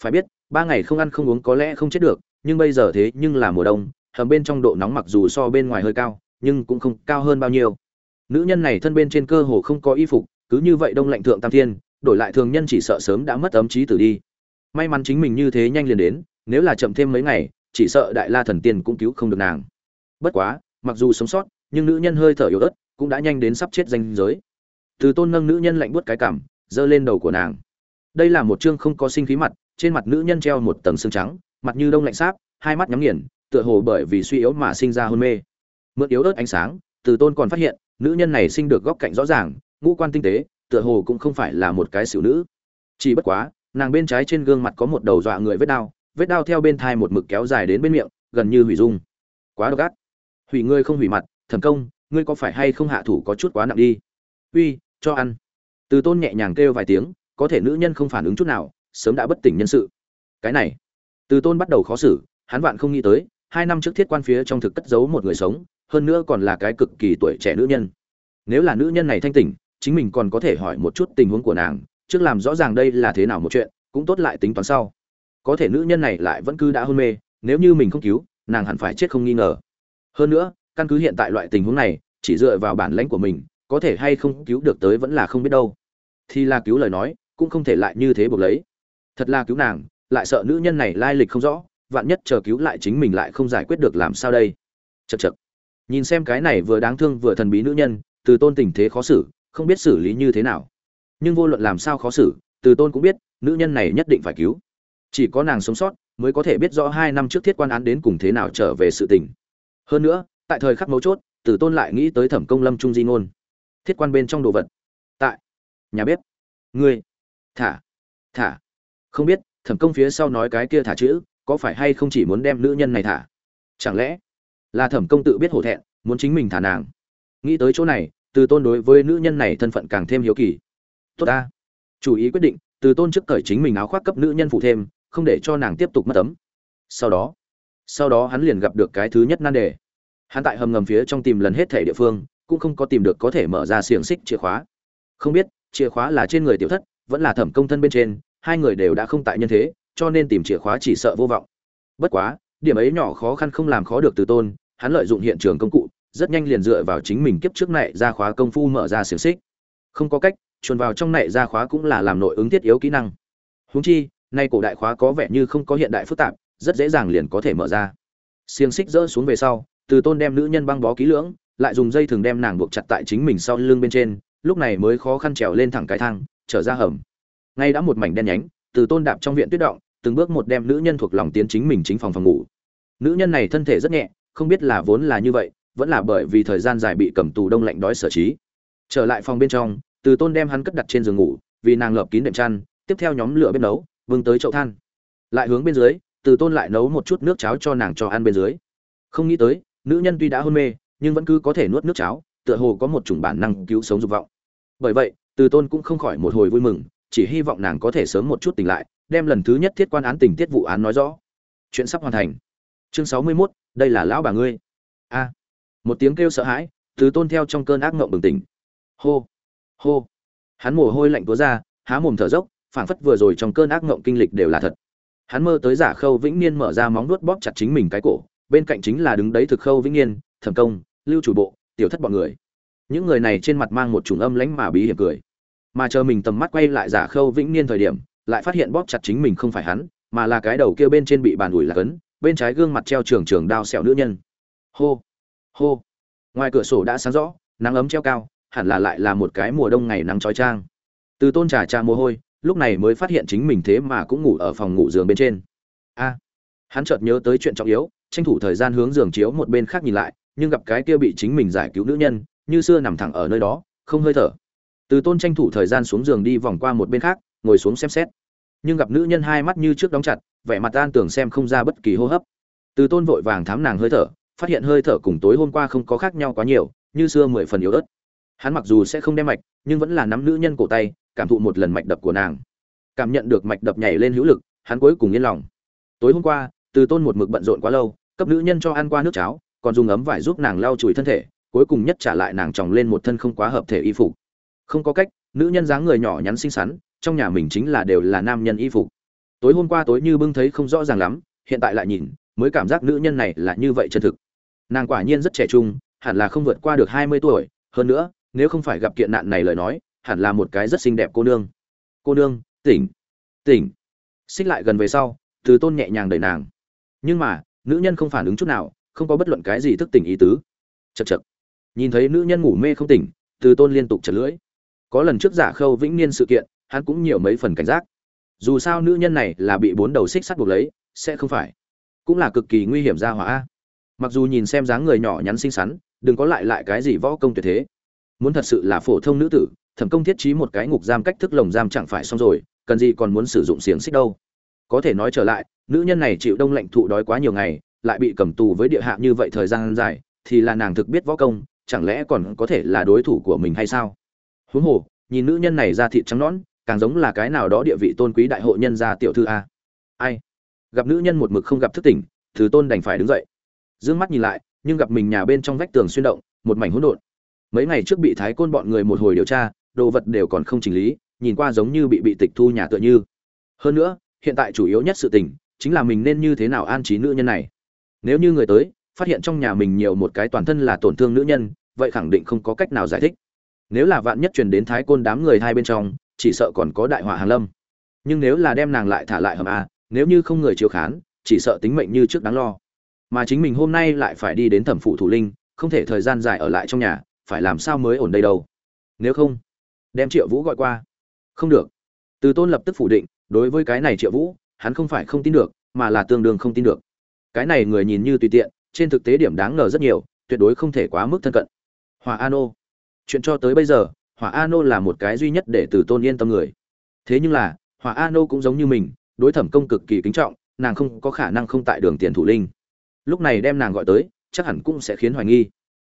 Phải biết, ba ngày không ăn không uống có lẽ không chết được, nhưng bây giờ thế nhưng là mùa đông, hầm bên trong độ nóng mặc dù so bên ngoài hơi cao, nhưng cũng không cao hơn bao nhiêu. Nữ nhân này thân bên trên cơ hồ không có y phục, cứ như vậy đông lạnh thượng tam thiên đổi lại thường nhân chỉ sợ sớm đã mất ấm trí tử đi. May mắn chính mình như thế nhanh liền đến, nếu là chậm thêm mấy ngày, chỉ sợ đại la thần tiên cũng cứu không được nàng. Bất quá, mặc dù sống sót, nhưng nữ nhân hơi thở yếu ớt, cũng đã nhanh đến sắp chết danh giới. Từ tôn nâng nữ nhân lạnh buốt cái cảm, giơ lên đầu của nàng. Đây là một chương không có sinh khí mặt, trên mặt nữ nhân treo một tầng xương trắng, mặt như đông lạnh sáp, hai mắt nhắm nghiền, tựa hồ bởi vì suy yếu mà sinh ra hôn mê. Mượn yếu ớt ánh sáng, từ tôn còn phát hiện, nữ nhân này sinh được góc cạnh rõ ràng, ngũ quan tinh tế tựa hồ cũng không phải là một cái xỉu nữ. Chỉ bất quá, nàng bên trái trên gương mặt có một đầu dọa người vết đao vết đao theo bên thai một mực kéo dài đến bên miệng, gần như hủy dung. Quá độc ác. Hủy ngươi không hủy mặt, thần công, ngươi có phải hay không hạ thủ có chút quá nặng đi? Uy, cho ăn. Từ tôn nhẹ nhàng kêu vài tiếng, có thể nữ nhân không phản ứng chút nào, sớm đã bất tỉnh nhân sự. Cái này. Từ tôn bắt đầu khó xử, hắn vạn không nghĩ tới, hai năm trước thiết quan phía trong thực cất giấu một người sống, hơn nữa còn là cái cực kỳ tuổi trẻ nữ nhân. Nếu là nữ nhân này thanh tỉnh chính mình còn có thể hỏi một chút tình huống của nàng, trước làm rõ ràng đây là thế nào một chuyện, cũng tốt lại tính toán sau. Có thể nữ nhân này lại vẫn cứ đã hôn mê, nếu như mình không cứu, nàng hẳn phải chết không nghi ngờ. Hơn nữa, căn cứ hiện tại loại tình huống này, chỉ dựa vào bản lãnh của mình, có thể hay không cứu được tới vẫn là không biết đâu. Thì là cứu lời nói, cũng không thể lại như thế buộc lấy. Thật là cứu nàng, lại sợ nữ nhân này lai lịch không rõ, vạn nhất chờ cứu lại chính mình lại không giải quyết được làm sao đây? Chật chật nhìn xem cái này vừa đáng thương vừa thần bí nữ nhân, từ tôn tình thế khó xử không biết xử lý như thế nào. Nhưng vô luận làm sao khó xử, từ tôn cũng biết, nữ nhân này nhất định phải cứu. Chỉ có nàng sống sót, mới có thể biết rõ hai năm trước thiết quan án đến cùng thế nào trở về sự tình. Hơn nữa, tại thời khắc mấu chốt, từ tôn lại nghĩ tới thẩm công lâm trung di ngôn. Thiết quan bên trong đồ vật. Tại nhà bếp. Ngươi. Thả. Thả. Không biết, thẩm công phía sau nói cái kia thả chữ, có phải hay không chỉ muốn đem nữ nhân này thả? Chẳng lẽ là thẩm công tự biết hổ thẹn, muốn chính mình thả nàng? Nghĩ tới chỗ này từ tôn đối với nữ nhân này thân phận càng thêm hiếu kỳ. Tốt ta. Chủ ý quyết định, từ tôn trước cởi chính mình áo khoác cấp nữ nhân phụ thêm, không để cho nàng tiếp tục mất tấm. Sau đó sau đó hắn liền gặp được cái thứ nhất nan đề. Hắn tại hầm ngầm phía trong tìm lần hết thể địa phương, cũng không có tìm được có thể mở ra xiềng xích chìa khóa. Không biết, chìa khóa là trên người tiểu thất, vẫn là thẩm công thân bên trên, hai người đều đã không tại nhân thế, cho nên tìm chìa khóa chỉ sợ vô vọng. Bất quá, điểm ấy nhỏ khó khăn không làm khó được từ tôn, hắn lợi dụng hiện trường công cụ rất nhanh liền dựa vào chính mình kiếp trước này ra khóa công phu mở ra xiềng xích. Không có cách, chuồn vào trong này ra khóa cũng là làm nội ứng thiết yếu kỹ năng. Húng chi, nay cổ đại khóa có vẻ như không có hiện đại phức tạp, rất dễ dàng liền có thể mở ra. Xiềng xích rỡ xuống về sau, từ tôn đem nữ nhân băng bó kỹ lưỡng, lại dùng dây thường đem nàng buộc chặt tại chính mình sau lưng bên trên, lúc này mới khó khăn trèo lên thẳng cái thang, trở ra hầm. Ngay đã một mảnh đen nhánh, từ tôn đạp trong viện tuyết động, từng bước một đem nữ nhân thuộc lòng tiến chính mình chính phòng phòng ngủ. Nữ nhân này thân thể rất nhẹ, không biết là vốn là như vậy vẫn là bởi vì thời gian dài bị cầm tù đông lạnh đói sở trí. Trở lại phòng bên trong từ tôn đem hắn cất đặt trên giường ngủ vì nàng lợp kín đệm chăn tiếp theo nhóm lửa bếp nấu vâng tới chậu than. Lại hướng bên dưới từ tôn lại nấu một chút nước cháo cho nàng cho ăn bên dưới. Không nghĩ tới nữ nhân tuy đã hôn mê nhưng vẫn cứ có thể nuốt nước cháo tựa hồ có một chủng bản năng cứu sống dục vọng. Bởi vậy từ tôn cũng không khỏi một hồi vui mừng chỉ hy vọng nàng có thể sớm một chút tỉnh lại đem lần thứ nhất thiết quan án tình tiết vụ án nói rõ. Chuyện sắp hoàn thành. Chương sáu mươi 61, đây là lão bà ngươi. A một tiếng kêu sợ hãi thứ tôn theo trong cơn ác mộng bừng tỉnh. Hô hô. Hắn mồ hôi lạnh túa ra, há mồm thở dốc, phảng phất vừa rồi trong cơn ác mộng kinh lịch đều là thật. Hắn mơ tới giả khâu vĩnh niên mở ra móng nuốt bóp chặt chính mình cái cổ, bên cạnh chính là đứng đấy thực khâu vĩnh niên, thẩm công, lưu chủ bộ, tiểu thất bọn người. Những người này trên mặt mang một chủng âm lãnh mà bí hiểm cười. Mà chờ mình tầm mắt quay lại giả khâu vĩnh niên thời điểm, lại phát hiện bóp chặt chính mình không phải hắn, mà là cái đầu kia bên trên bị bàn ủi là cấn, bên trái gương mặt treo trường trường đao sẹo nữ nhân. Hô hô. Ngoài cửa sổ đã sáng rõ, nắng ấm treo cao, hẳn là lại là một cái mùa đông ngày nắng trói trang. Từ tôn trà trà mồ hôi, lúc này mới phát hiện chính mình thế mà cũng ngủ ở phòng ngủ giường bên trên. A. Hắn chợt nhớ tới chuyện trọng yếu, tranh thủ thời gian hướng giường chiếu một bên khác nhìn lại, nhưng gặp cái kia bị chính mình giải cứu nữ nhân, như xưa nằm thẳng ở nơi đó, không hơi thở. Từ tôn tranh thủ thời gian xuống giường đi vòng qua một bên khác, ngồi xuống xem xét. Nhưng gặp nữ nhân hai mắt như trước đóng chặt, vẻ mặt an tưởng xem không ra bất kỳ hô hấp. Từ tôn vội vàng thám nàng hơi thở phát hiện hơi thở cùng tối hôm qua không có khác nhau quá nhiều, như xưa mười phần yếu ớt. Hắn mặc dù sẽ không đem mạch, nhưng vẫn là nắm nữ nhân cổ tay, cảm thụ một lần mạch đập của nàng. Cảm nhận được mạch đập nhảy lên hữu lực, hắn cuối cùng yên lòng. Tối hôm qua, từ tôn một mực bận rộn quá lâu, cấp nữ nhân cho ăn qua nước cháo, còn dùng ấm vải giúp nàng lau chùi thân thể, cuối cùng nhất trả lại nàng tròng lên một thân không quá hợp thể y phục. Không có cách, nữ nhân dáng người nhỏ nhắn xinh xắn, trong nhà mình chính là đều là nam nhân y phục. Tối hôm qua tối như bưng thấy không rõ ràng lắm, hiện tại lại nhìn, mới cảm giác nữ nhân này là như vậy chân thực nàng quả nhiên rất trẻ trung, hẳn là không vượt qua được hai mươi tuổi. Hơn nữa, nếu không phải gặp kiện nạn này lời nói, hẳn là một cái rất xinh đẹp cô nương. Cô nương, tỉnh tỉnh. Xích lại gần về sau, từ tôn nhẹ nhàng đẩy nàng. Nhưng mà, nữ nhân không phản ứng chút nào, không có bất luận cái gì thức tỉnh ý tứ. Chật chật nhìn thấy nữ nhân ngủ mê không tỉnh, từ tôn liên tục chật lưỡi. Có lần trước giả khâu vĩnh niên sự kiện, hắn cũng nhiều mấy phần cảnh giác. Dù sao nữ nhân này là bị bốn đầu xích sắt buộc lấy, sẽ không phải. Cũng là cực kỳ nguy hiểm ra hỏa mặc dù nhìn xem dáng người nhỏ nhắn xinh xắn, đừng có lại lại cái gì võ công tuyệt thế. Muốn thật sự là phổ thông nữ tử, thẩm công thiết trí một cái ngục giam cách thức lồng giam chẳng phải xong rồi, cần gì còn muốn sử dụng xiềng xích đâu. Có thể nói trở lại, nữ nhân này chịu đông lạnh thụ đói quá nhiều ngày, lại bị cầm tù với địa hạ như vậy thời gian dài, thì là nàng thực biết võ công, chẳng lẽ còn có thể là đối thủ của mình hay sao? Huống hồ, nhìn nữ nhân này ra thịt trắng nõn, càng giống là cái nào đó địa vị tôn quý đại hội nhân gia tiểu thư a. Ai? Gặp nữ nhân một mực không gặp thức tỉnh, thứ tôn đành phải đứng dậy dương mắt nhìn lại, nhưng gặp mình nhà bên trong vách tường xuyên động, một mảnh hỗn độn. Mấy ngày trước bị thái côn bọn người một hồi điều tra, đồ vật đều còn không chỉnh lý, nhìn qua giống như bị bị tịch thu nhà tựa như. Hơn nữa, hiện tại chủ yếu nhất sự tình, chính là mình nên như thế nào an trí nữ nhân này. Nếu như người tới, phát hiện trong nhà mình nhiều một cái toàn thân là tổn thương nữ nhân, vậy khẳng định không có cách nào giải thích. Nếu là vạn nhất truyền đến thái côn đám người hai bên trong, chỉ sợ còn có đại họa hàng lâm. Nhưng nếu là đem nàng lại thả lại hầm a, nếu như không người chiếu khán, chỉ sợ tính mệnh như trước đáng lo mà chính mình hôm nay lại phải đi đến thẩm phụ thủ linh, không thể thời gian dài ở lại trong nhà, phải làm sao mới ổn đây đâu? Nếu không, đem triệu vũ gọi qua. Không được. Từ tôn lập tức phủ định, đối với cái này triệu vũ, hắn không phải không tin được, mà là tương đương không tin được. Cái này người nhìn như tùy tiện, trên thực tế điểm đáng ngờ rất nhiều, tuyệt đối không thể quá mức thân cận. Hòa an ô chuyện cho tới bây giờ, hỏa an ô là một cái duy nhất để từ tôn yên tâm người. Thế nhưng là, hỏa an ô cũng giống như mình, đối thẩm công cực kỳ kính trọng, nàng không có khả năng không tại đường tiền thủ linh lúc này đem nàng gọi tới, chắc hẳn cũng sẽ khiến hoài nghi.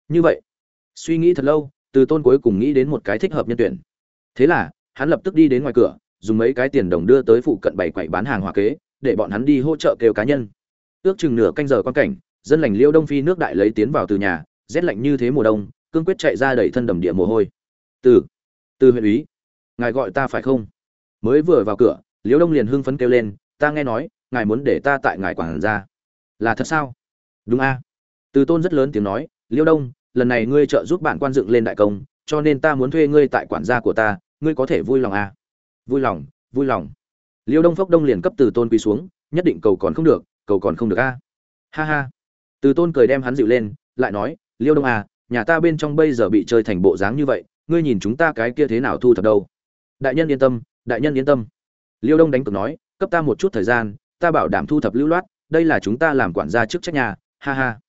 Như vậy, suy nghĩ thật lâu, từ tôn cuối cùng nghĩ đến một cái thích hợp nhân tuyển. Thế là, hắn lập tức đi đến ngoài cửa, dùng mấy cái tiền đồng đưa tới phụ cận bảy quậy bán hàng hòa kế, để bọn hắn đi hỗ trợ kêu cá nhân. Ước chừng nửa canh giờ quan cảnh, dân lành liêu đông phi nước đại lấy tiến vào từ nhà, rét lạnh như thế mùa đông, cương quyết chạy ra đẩy thân đầm địa mồ hôi. Từ từ huyện úy, ngài gọi ta phải không? Mới vừa vào cửa, liêu đông liền hưng phấn kêu lên, ta nghe nói, ngài muốn để ta tại ngài quản ra là thật sao? Đúng a. Từ tôn rất lớn tiếng nói, Liêu đông, lần này ngươi trợ giúp bạn quan dựng lên đại công, cho nên ta muốn thuê ngươi tại quản gia của ta, ngươi có thể vui lòng a. Vui lòng vui lòng. Liêu đông phốc đông liền cấp từ tôn quỳ xuống, nhất định cầu còn không được, cầu còn không được a. Ha ha. Từ tôn cười đem hắn dịu lên, lại nói, liêu đông à nhà ta bên trong bây giờ bị chơi thành bộ dáng như vậy, ngươi nhìn chúng ta cái kia thế nào thu thập đâu? Đại nhân yên tâm, đại nhân yên tâm. Liêu đông đánh cược nói, cấp ta một chút thời gian, ta bảo đảm thu thập lưu loát, đây là chúng ta làm quản gia trước trách nhà ha ha.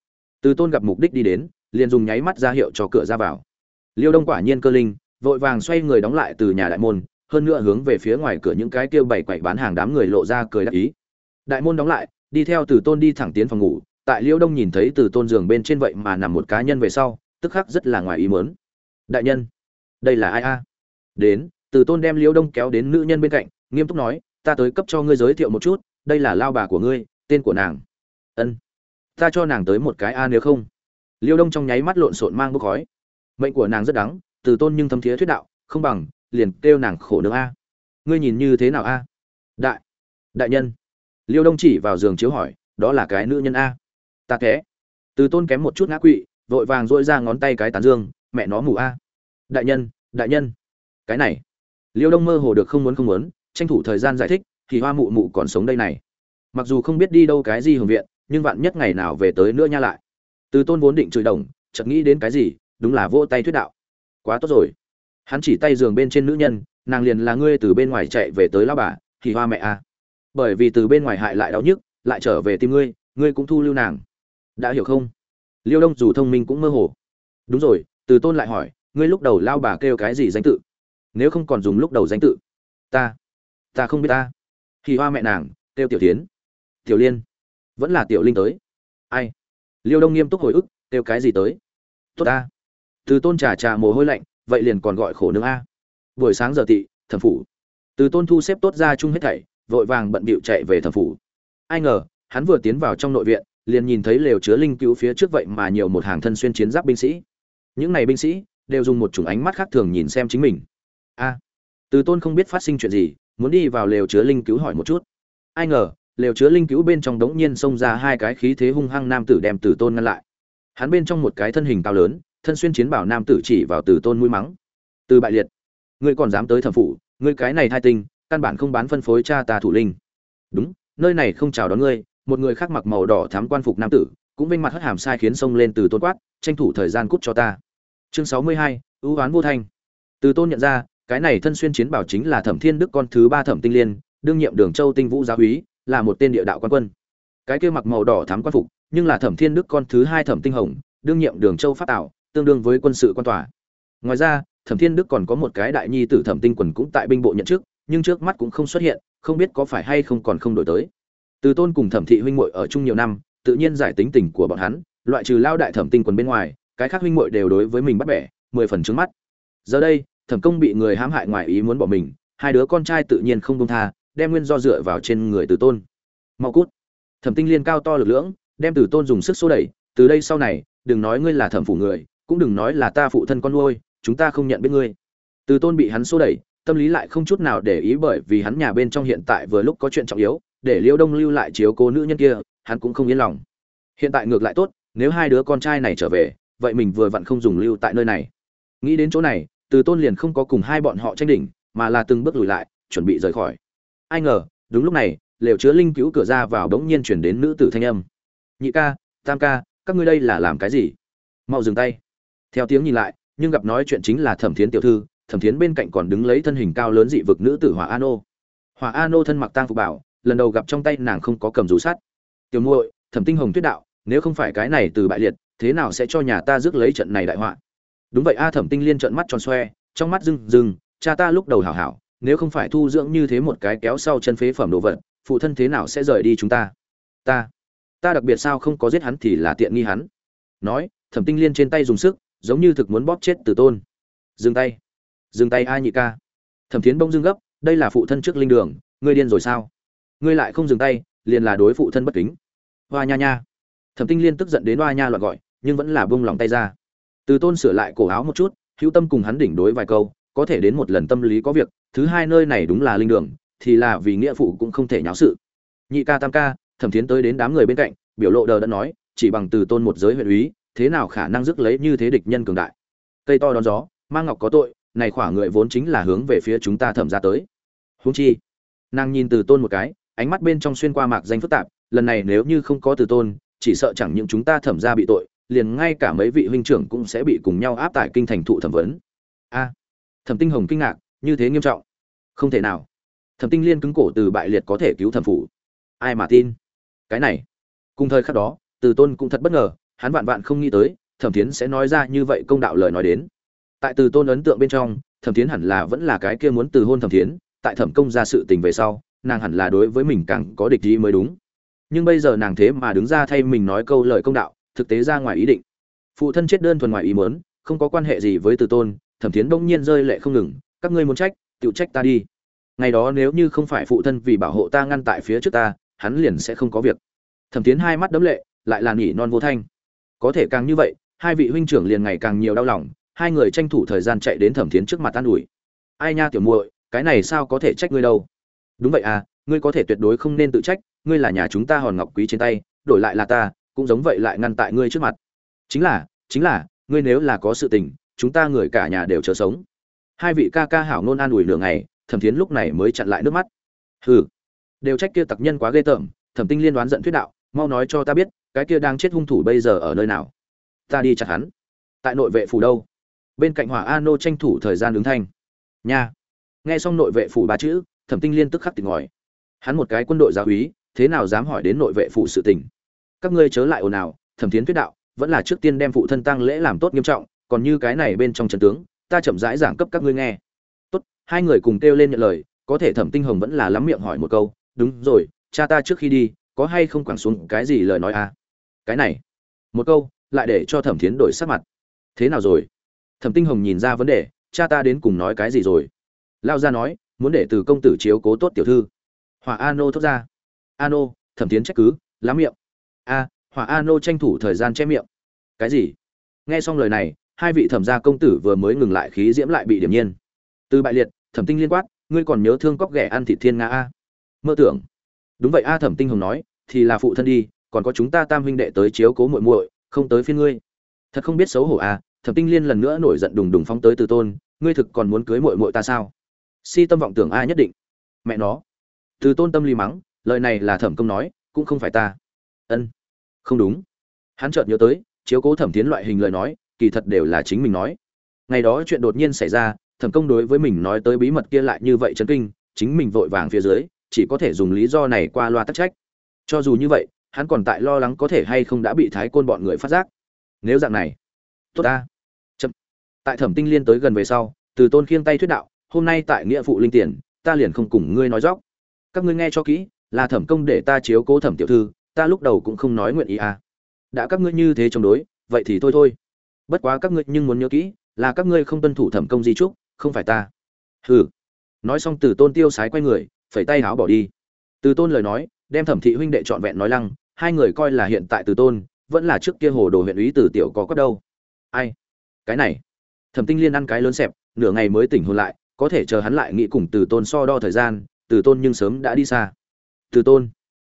Từ tôn gặp mục đích đi đến, liền dùng nháy mắt ra hiệu cho cửa ra vào. Liêu đông quả nhiên cơ linh, vội vàng xoay người đóng lại từ nhà đại môn, hơn nữa hướng về phía ngoài cửa những cái kêu bày quậy bán hàng đám người lộ ra cười đắc ý. Đại môn đóng lại, đi theo từ tôn đi thẳng tiến phòng ngủ, tại liêu đông nhìn thấy từ tôn giường bên trên vậy mà nằm một cá nhân về sau, tức khắc rất là ngoài ý mớn đại nhân, đây là ai a? Đến, từ tôn đem liêu đông kéo đến nữ nhân bên cạnh, nghiêm túc nói, ta tới cấp cho ngươi giới thiệu một chút, đây là lao bà của ngươi, tên của nàng. Ân ta cho nàng tới một cái a nếu không. Liêu đông trong nháy mắt lộn xộn mang bốc khói. Mệnh của nàng rất đắng, từ tôn nhưng thâm thiế thuyết đạo, không bằng, liền kêu nàng khổ nương a. Ngươi nhìn như thế nào a? Đại đại nhân. Liêu đông chỉ vào giường chiếu hỏi, đó là cái nữ nhân a? Ta ké từ tôn kém một chút ngã quỵ, vội vàng dội ra ngón tay cái tán dương, mẹ nó mù a. Đại nhân đại nhân. Cái này. Liêu đông mơ hồ được không muốn không muốn, tranh thủ thời gian giải thích, thì hoa mụ mụ còn sống đây này. Mặc dù không biết đi đâu cái gì hưởng viện nhưng vạn nhất ngày nào về tới nữa nha lại. Từ tôn vốn định chửi đồng, chợt nghĩ đến cái gì, đúng là vỗ tay thuyết đạo. Quá tốt rồi. Hắn chỉ tay giường bên trên nữ nhân, nàng liền là ngươi từ bên ngoài chạy về tới lao bà, thì hoa mẹ a bởi vì từ bên ngoài hại lại đau nhức, lại trở về tìm ngươi ngươi cũng thu lưu nàng. Đã hiểu không? Liêu đông dù thông minh cũng mơ hồ. Đúng rồi, từ tôn lại hỏi, ngươi lúc đầu lao bà kêu cái gì danh tự? Nếu không còn dùng lúc đầu danh tự. Ta ta không biết ta. Thì hoa mẹ nàng, kêu tiểu tiến. Tiểu liên vẫn là tiểu linh tới. Ai? Liêu đông nghiêm túc hồi ức, kêu cái gì tới? Tốt ta. Từ tôn trà trà mồ hôi lạnh, vậy liền còn gọi khổ nương a. Buổi sáng giờ tị, thẩm phủ. Từ tôn thu xếp tốt ra chung hết thảy, vội vàng bận bịu chạy về thẩm phủ. Ai ngờ, hắn vừa tiến vào trong nội viện, liền nhìn thấy lều chứa linh cứu phía trước vậy mà nhiều một hàng thân xuyên chiến giáp binh sĩ. Những này binh sĩ, đều dùng một chủng ánh mắt khác thường nhìn xem chính mình. A. Từ tôn không biết phát sinh chuyện gì, muốn đi vào lều chứa linh cứu hỏi một chút. Ai ngờ lều chứa linh cứu bên trong đống nhiên xông ra hai cái khí thế hung hăng nam tử đem Tử tôn ngăn lại. Hắn bên trong một cái thân hình cao lớn, thân xuyên chiến bảo nam tử chỉ vào Tử tôn mũi mắng. Từ bại liệt. Ngươi còn dám tới thẩm phủ, ngươi cái này thai tinh, căn bản không bán phân phối cha ta thủ linh. Đúng, nơi này không chào đón ngươi, một người khác mặc màu đỏ thám quan phục nam tử, cũng vinh mặt hất hàm sai khiến xông lên từ tôn quát, tranh thủ thời gian cút cho ta. Chương sáu mươi hai, ưu oán vô thanh. Từ tôn nhận ra, cái này thân xuyên chiến bảo chính là thẩm thiên đức con thứ ba thẩm tinh liên, đương nhiệm đường châu tinh vũ giáo úy là một tên địa đạo quan quân. Cái kia mặc màu đỏ thám quan phục, nhưng là thẩm thiên đức con thứ hai thẩm tinh hồng, đương nhiệm đường châu phát tạo, tương đương với quân sự quan tòa. Ngoài ra, thẩm thiên đức còn có một cái đại nhi tử thẩm tinh quần cũng tại binh bộ nhận chức, nhưng trước mắt cũng không xuất hiện, không biết có phải hay không còn không đổi tới. Từ tôn cùng thẩm thị huynh muội ở chung nhiều năm, tự nhiên giải tính tình của bọn hắn, loại trừ lao đại thẩm tinh quần bên ngoài, cái khác huynh muội đều đối với mình bắt bẻ, mười phần trước mắt. Giờ đây, thẩm công bị người hãm hại ngoài ý muốn bỏ mình, hai đứa con trai tự nhiên không công tha đem nguyên do dựa vào trên người từ tôn. Mau cút. Thẩm tinh liên cao to lực lưỡng, đem từ tôn dùng sức xô đẩy, từ đây sau này, đừng nói ngươi là thẩm phủ người, cũng đừng nói là ta phụ thân con nuôi, chúng ta không nhận biết ngươi. Từ tôn bị hắn xô đẩy, tâm lý lại không chút nào để ý bởi vì hắn nhà bên trong hiện tại vừa lúc có chuyện trọng yếu, để liễu đông lưu lại chiếu cố nữ nhân kia, hắn cũng không yên lòng. Hiện tại ngược lại tốt, nếu hai đứa con trai này trở về, vậy mình vừa vặn không dùng lưu tại nơi này. Nghĩ đến chỗ này từ tôn liền không có cùng hai bọn họ tranh đỉnh, mà là từng bước lùi lại, chuẩn bị rời khỏi ai ngờ, đúng lúc này, lều chứa linh cứu cửa ra vào đống nhiên chuyển đến nữ tử thanh âm. Nhị ca, tam ca, các ngươi đây là làm cái gì? Mau dừng tay. Theo tiếng nhìn lại, nhưng gặp nói chuyện chính là thẩm thiến tiểu thư, thẩm thiến bên cạnh còn đứng lấy thân hình cao lớn dị vực nữ tử hỏa an ô hỏa an ô thân mặc tang phục bảo, lần đầu gặp trong tay nàng không có cầm rú sắt. Tiểu muội, thẩm tinh hồng tuyết đạo, nếu không phải cái này từ bại liệt, thế nào sẽ cho nhà ta rước lấy trận này đại họa? Đúng vậy a, thẩm tinh liên trợn mắt tròn xoe, trong mắt rưng rưng, cha ta lúc đầu hảo hảo nếu không phải thu dưỡng như thế một cái kéo sau chân phế phẩm đồ vật, phụ thân thế nào sẽ rời đi chúng ta? Ta ta đặc biệt sao không có giết hắn thì là tiện nghi hắn. Nói, thẩm tinh liên trên tay dùng sức, giống như thực muốn bóp chết từ tôn. Dừng tay. Dừng tay ai nhị ca. Thẩm thiến bông dưng gấp, đây là phụ thân trước linh đường, ngươi điên rồi sao? Ngươi lại không dừng tay, liền là đối phụ thân bất kính. Hoa nha nha. Thẩm tinh liên tức giận đến hoa nha loạn gọi, nhưng vẫn là bông lòng tay ra. Từ tôn sửa lại cổ áo một chút, hữu tâm cùng hắn đỉnh đối vài câu có thể đến một lần tâm lý có việc, thứ hai nơi này đúng là linh đường, thì là vì nghĩa phụ cũng không thể nháo sự. Nhị ca tam ca, thẩm thiến tới đến đám người bên cạnh, biểu lộ đờ đã nói, chỉ bằng từ tôn một giới huyện úy, thế nào khả năng dứt lấy như thế địch nhân cường đại? Cây to đón gió, mang ngọc có tội, này khỏa người vốn chính là hướng về phía chúng ta thẩm ra tới. Huống chi, nàng nhìn từ tôn một cái, ánh mắt bên trong xuyên qua mạc danh phức tạp, lần này nếu như không có từ tôn, chỉ sợ chẳng những chúng ta thẩm ra bị tội, liền ngay cả mấy vị huynh trưởng cũng sẽ bị cùng nhau áp tải kinh thành thụ thẩm vấn. A thẩm tinh hồng kinh ngạc, như thế nghiêm trọng. Không thể nào. Thẩm tinh liên cứng cổ từ bại liệt có thể cứu thẩm phủ. Ai mà tin? Cái này. Cùng thời khắc đó, từ tôn cũng thật bất ngờ, hắn vạn vạn không nghĩ tới, thẩm tiến sẽ nói ra như vậy công đạo lời nói đến. Tại từ tôn ấn tượng bên trong, thẩm tiến hẳn là vẫn là cái kia muốn từ hôn thẩm tiến tại thẩm công ra sự tình về sau, nàng hẳn là đối với mình càng có địch ý mới đúng. Nhưng bây giờ nàng thế mà đứng ra thay mình nói câu lời công đạo, thực tế ra ngoài ý định. Phụ thân chết đơn thuần ngoài ý muốn, không có quan hệ gì với từ tôn thẩm thiến bỗng nhiên rơi lệ không ngừng, các ngươi muốn trách tự trách ta đi. Ngày đó nếu như không phải phụ thân vì bảo hộ ta ngăn tại phía trước ta, hắn liền sẽ không có việc. Thẩm thiến hai mắt đấm lệ, lại là nỉ non vô thanh. Có thể càng như vậy, hai vị huynh trưởng liền ngày càng nhiều đau lòng, hai người tranh thủ thời gian chạy đến thẩm thiến trước mặt tan ủi. Ai nha tiểu muội, cái này sao có thể trách ngươi đâu? Đúng vậy à ngươi có thể tuyệt đối không nên tự trách, ngươi là nhà chúng ta hòn ngọc quý trên tay, đổi lại là ta, cũng giống vậy lại ngăn tại ngươi trước mặt. Chính là chính là, ngươi nếu là có sự tình chúng ta người cả nhà đều chờ sống. Hai vị ca ca hảo nôn an ủi lửa ngày, thẩm thiến lúc này mới chặn lại nước mắt. Hừ, đều trách kia tặc nhân quá ghê tởm, thẩm tinh liên đoán giận thuyết đạo, mau nói cho ta biết, cái kia đang chết hung thủ bây giờ ở nơi nào? Ta đi chặt hắn. Tại nội vệ phủ đâu? Bên cạnh hỏa a nô tranh thủ thời gian ứng thanh. Nha. Nghe xong nội vệ phủ ba chữ, thẩm tinh liên tức khắc tỉnh ngòi hắn một cái quân đội giáo úy, thế nào dám hỏi đến nội vệ phủ sự tình? Các ngươi chớ lại ồn ào, thẩm thiến thuyết đạo, vẫn là trước tiên đem phụ thân tăng lễ làm tốt nghiêm trọng còn như cái này bên trong trận tướng, ta chậm rãi giảng cấp các ngươi nghe. Tốt, hai người cùng kêu lên nhận lời, có thể thẩm tinh hồng vẫn là lắm miệng hỏi một câu, đúng rồi, cha ta trước khi đi, có hay không quẳng xuống cái gì lời nói à? Cái này, một câu, lại để cho thẩm thiến đổi sắc mặt. Thế nào rồi? Thẩm tinh hồng nhìn ra vấn đề, cha ta đến cùng nói cái gì rồi? Lao ra nói, muốn để từ công tử chiếu cố tốt tiểu thư. Hỏa a nô thốt ra, a nô, thẩm thiến trách cứ lá miệng. A, hỏa a nô tranh thủ thời gian che miệng. Cái gì? Nghe xong lời này hai vị thẩm gia công tử vừa mới ngừng lại khí diễm lại bị điểm nhiên. Từ bại liệt, thẩm tinh liên quát, ngươi còn nhớ thương cóc ghẻ ăn thịt thiên nga a? Mơ tưởng. Đúng vậy a, thẩm tinh hồng nói, thì là phụ thân đi, còn có chúng ta tam huynh đệ tới chiếu cố muội muội, không tới phiên ngươi. Thật không biết xấu hổ a, thẩm tinh liên lần nữa nổi giận đùng đùng phóng tới từ tôn, ngươi thực còn muốn cưới muội muội ta sao? Si tâm vọng tưởng a nhất định. Mẹ nó. Từ tôn tâm lý mắng, lời này là thẩm công nói, cũng không phải ta. Ân. Không đúng. Hắn chợt nhớ tới, chiếu cố thẩm tiến loại hình lời nói kỳ thật đều là chính mình nói. Ngày đó chuyện đột nhiên xảy ra, thẩm công đối với mình nói tới bí mật kia lại như vậy chấn kinh, chính mình vội vàng phía dưới, chỉ có thể dùng lý do này qua loa tắc trách. Cho dù như vậy, hắn còn tại lo lắng có thể hay không đã bị thái côn bọn người phát giác. Nếu dạng này, tốt ta. Chậm. Tại thẩm tinh liên tới gần về sau, từ tôn khiêng tay thuyết đạo, hôm nay tại nghĩa phụ linh tiền, ta liền không cùng ngươi nói dóc các ngươi nghe cho kỹ, là thẩm công để ta chiếu cố thẩm tiểu thư, ta lúc đầu cũng không nói nguyện ý à. Đã các ngươi như thế chống đối, vậy thì thôi thôi bất quá các ngươi nhưng muốn nhớ kỹ, là các ngươi không tuân thủ thẩm công di trúc, không phải ta. Hừ. Nói xong từ tôn tiêu sái quay người, phẩy tay háo bỏ đi. Từ tôn lời nói, đem thẩm thị huynh đệ trọn vẹn nói lăng, hai người coi là hiện tại từ tôn, vẫn là trước kia hồ đồ huyện úy từ tiểu có cất đâu. Ai? Cái này. Thẩm tinh liên ăn cái lớn xẹp, nửa ngày mới tỉnh hồn lại, có thể chờ hắn lại nghĩ cùng từ tôn so đo thời gian, từ tôn nhưng sớm đã đi xa. Từ tôn.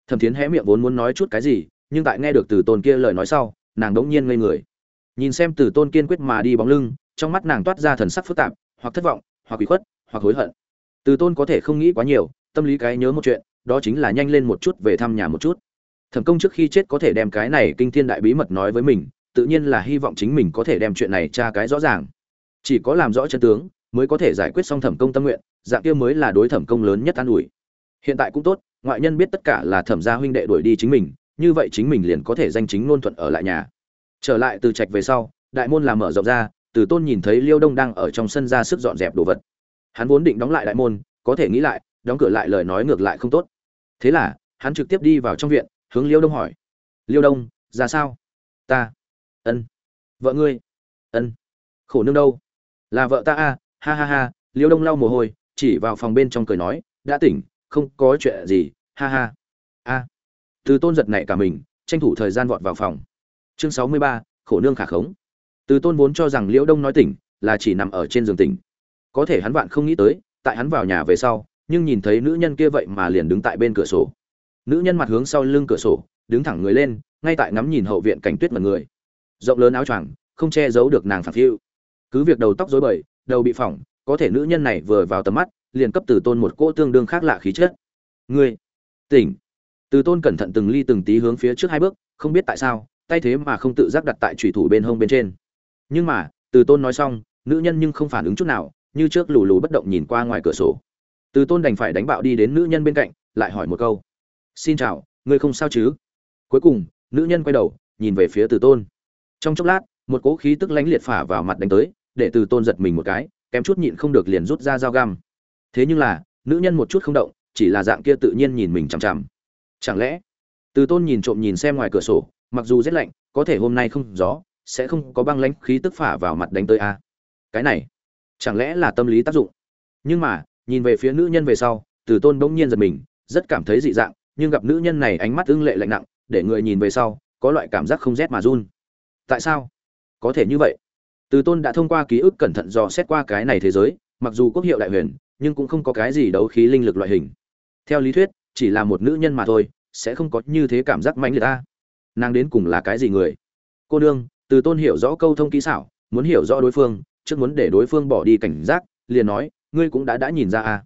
Thẩm thiến hé miệng vốn muốn nói chút cái gì, nhưng tại nghe được từ tôn kia lời nói sau, nàng đống nhiên ngây người nhìn xem từ tôn kiên quyết mà đi bóng lưng, trong mắt nàng toát ra thần sắc phức tạp, hoặc thất vọng, hoặc bị khuất, hoặc hối hận. Từ tôn có thể không nghĩ quá nhiều, tâm lý cái nhớ một chuyện, đó chính là nhanh lên một chút về thăm nhà một chút. Thẩm công trước khi chết có thể đem cái này kinh thiên đại bí mật nói với mình, tự nhiên là hy vọng chính mình có thể đem chuyện này tra cái rõ ràng. Chỉ có làm rõ chân tướng, mới có thể giải quyết xong thẩm công tâm nguyện, dạng kia mới là đối thẩm công lớn nhất an ủi. Hiện tại cũng tốt, ngoại nhân biết tất cả là thẩm gia huynh đệ đuổi đi chính mình, như vậy chính mình liền có thể danh chính ngôn thuận ở lại nhà trở lại từ trạch về sau, đại môn làm mở rộng ra, từ tôn nhìn thấy liêu đông đang ở trong sân ra sức dọn dẹp đồ vật. Hắn vốn định đóng lại đại môn, có thể nghĩ lại, đóng cửa lại lời nói ngược lại không tốt. Thế là, hắn trực tiếp đi vào trong viện, hướng liêu đông hỏi. Liêu đông, ra sao? Ta. Ân. Vợ ngươi? Ân. Khổ nương đâu? Là vợ ta a, ha ha ha. Liêu đông lau mồ hôi, chỉ vào phòng bên trong cười nói, đã tỉnh, không có chuyện gì, ha ha. A. Từ tôn giật nảy cả mình, tranh thủ thời gian vọt vào phòng chương sáu mươi ba, khổ nương khả khống. Từ tôn vốn cho rằng liễu đông nói tỉnh là chỉ nằm ở trên giường tỉnh. Có thể hắn vạn không nghĩ tới, tại hắn vào nhà về sau, nhưng nhìn thấy nữ nhân kia vậy mà liền đứng tại bên cửa sổ. Nữ nhân mặt hướng sau lưng cửa sổ, đứng thẳng người lên, ngay tại ngắm nhìn hậu viện cảnh tuyết mật người. Rộng lớn áo choàng, không che giấu được nàng phản phiu. Cứ việc đầu tóc rối bời, đầu bị phỏng, có thể nữ nhân này vừa vào tầm mắt, liền cấp từ tôn một cỗ tương đương khác lạ khí chất. Ngươi, tỉnh. Từ tôn cẩn thận từng ly từng tí hướng phía trước hai bước, không biết tại sao tay thế mà không tự giác đặt tại trùy thủ bên hông bên trên. Nhưng mà, từ tôn nói xong, nữ nhân nhưng không phản ứng chút nào, như trước lù lù bất động nhìn qua ngoài cửa sổ. Từ tôn đành phải đánh bạo đi đến nữ nhân bên cạnh, lại hỏi một câu. Xin chào, ngươi không sao chứ? Cuối cùng, nữ nhân quay đầu, nhìn về phía từ tôn. Trong chốc lát, một cỗ khí tức lánh liệt phả vào mặt đánh tới, để từ tôn giật mình một cái, kém chút nhịn không được liền rút ra dao găm. Thế nhưng là, nữ nhân một chút không động, chỉ là dạng kia tự nhiên nhìn mình chằm chằm. Chẳng lẽ, từ tôn nhìn trộm nhìn xem ngoài cửa sổ mặc dù rét lạnh, có thể hôm nay không gió, sẽ không có băng lãnh khí tức phả vào mặt đánh tới a. Cái này, chẳng lẽ là tâm lý tác dụng? Nhưng mà, nhìn về phía nữ nhân về sau, từ tôn bỗng nhiên giật mình, rất cảm thấy dị dạng, nhưng gặp nữ nhân này ánh mắt ưng lệ lạnh nặng, để người nhìn về sau, có loại cảm giác không rét mà run. Tại sao? Có thể như vậy. Từ tôn đã thông qua ký ức cẩn thận dò xét qua cái này thế giới, mặc dù quốc hiệu đại huyền, nhưng cũng không có cái gì đấu khí linh lực loại hình. Theo lý thuyết, chỉ là một nữ nhân mà thôi, sẽ không có như thế cảm giác mạnh người ta nàng đến cùng là cái gì người? Cô nương, từ tôn hiểu rõ câu thông kỹ xảo, muốn hiểu rõ đối phương, trước muốn để đối phương bỏ đi cảnh giác, liền nói, ngươi cũng đã đã nhìn ra à.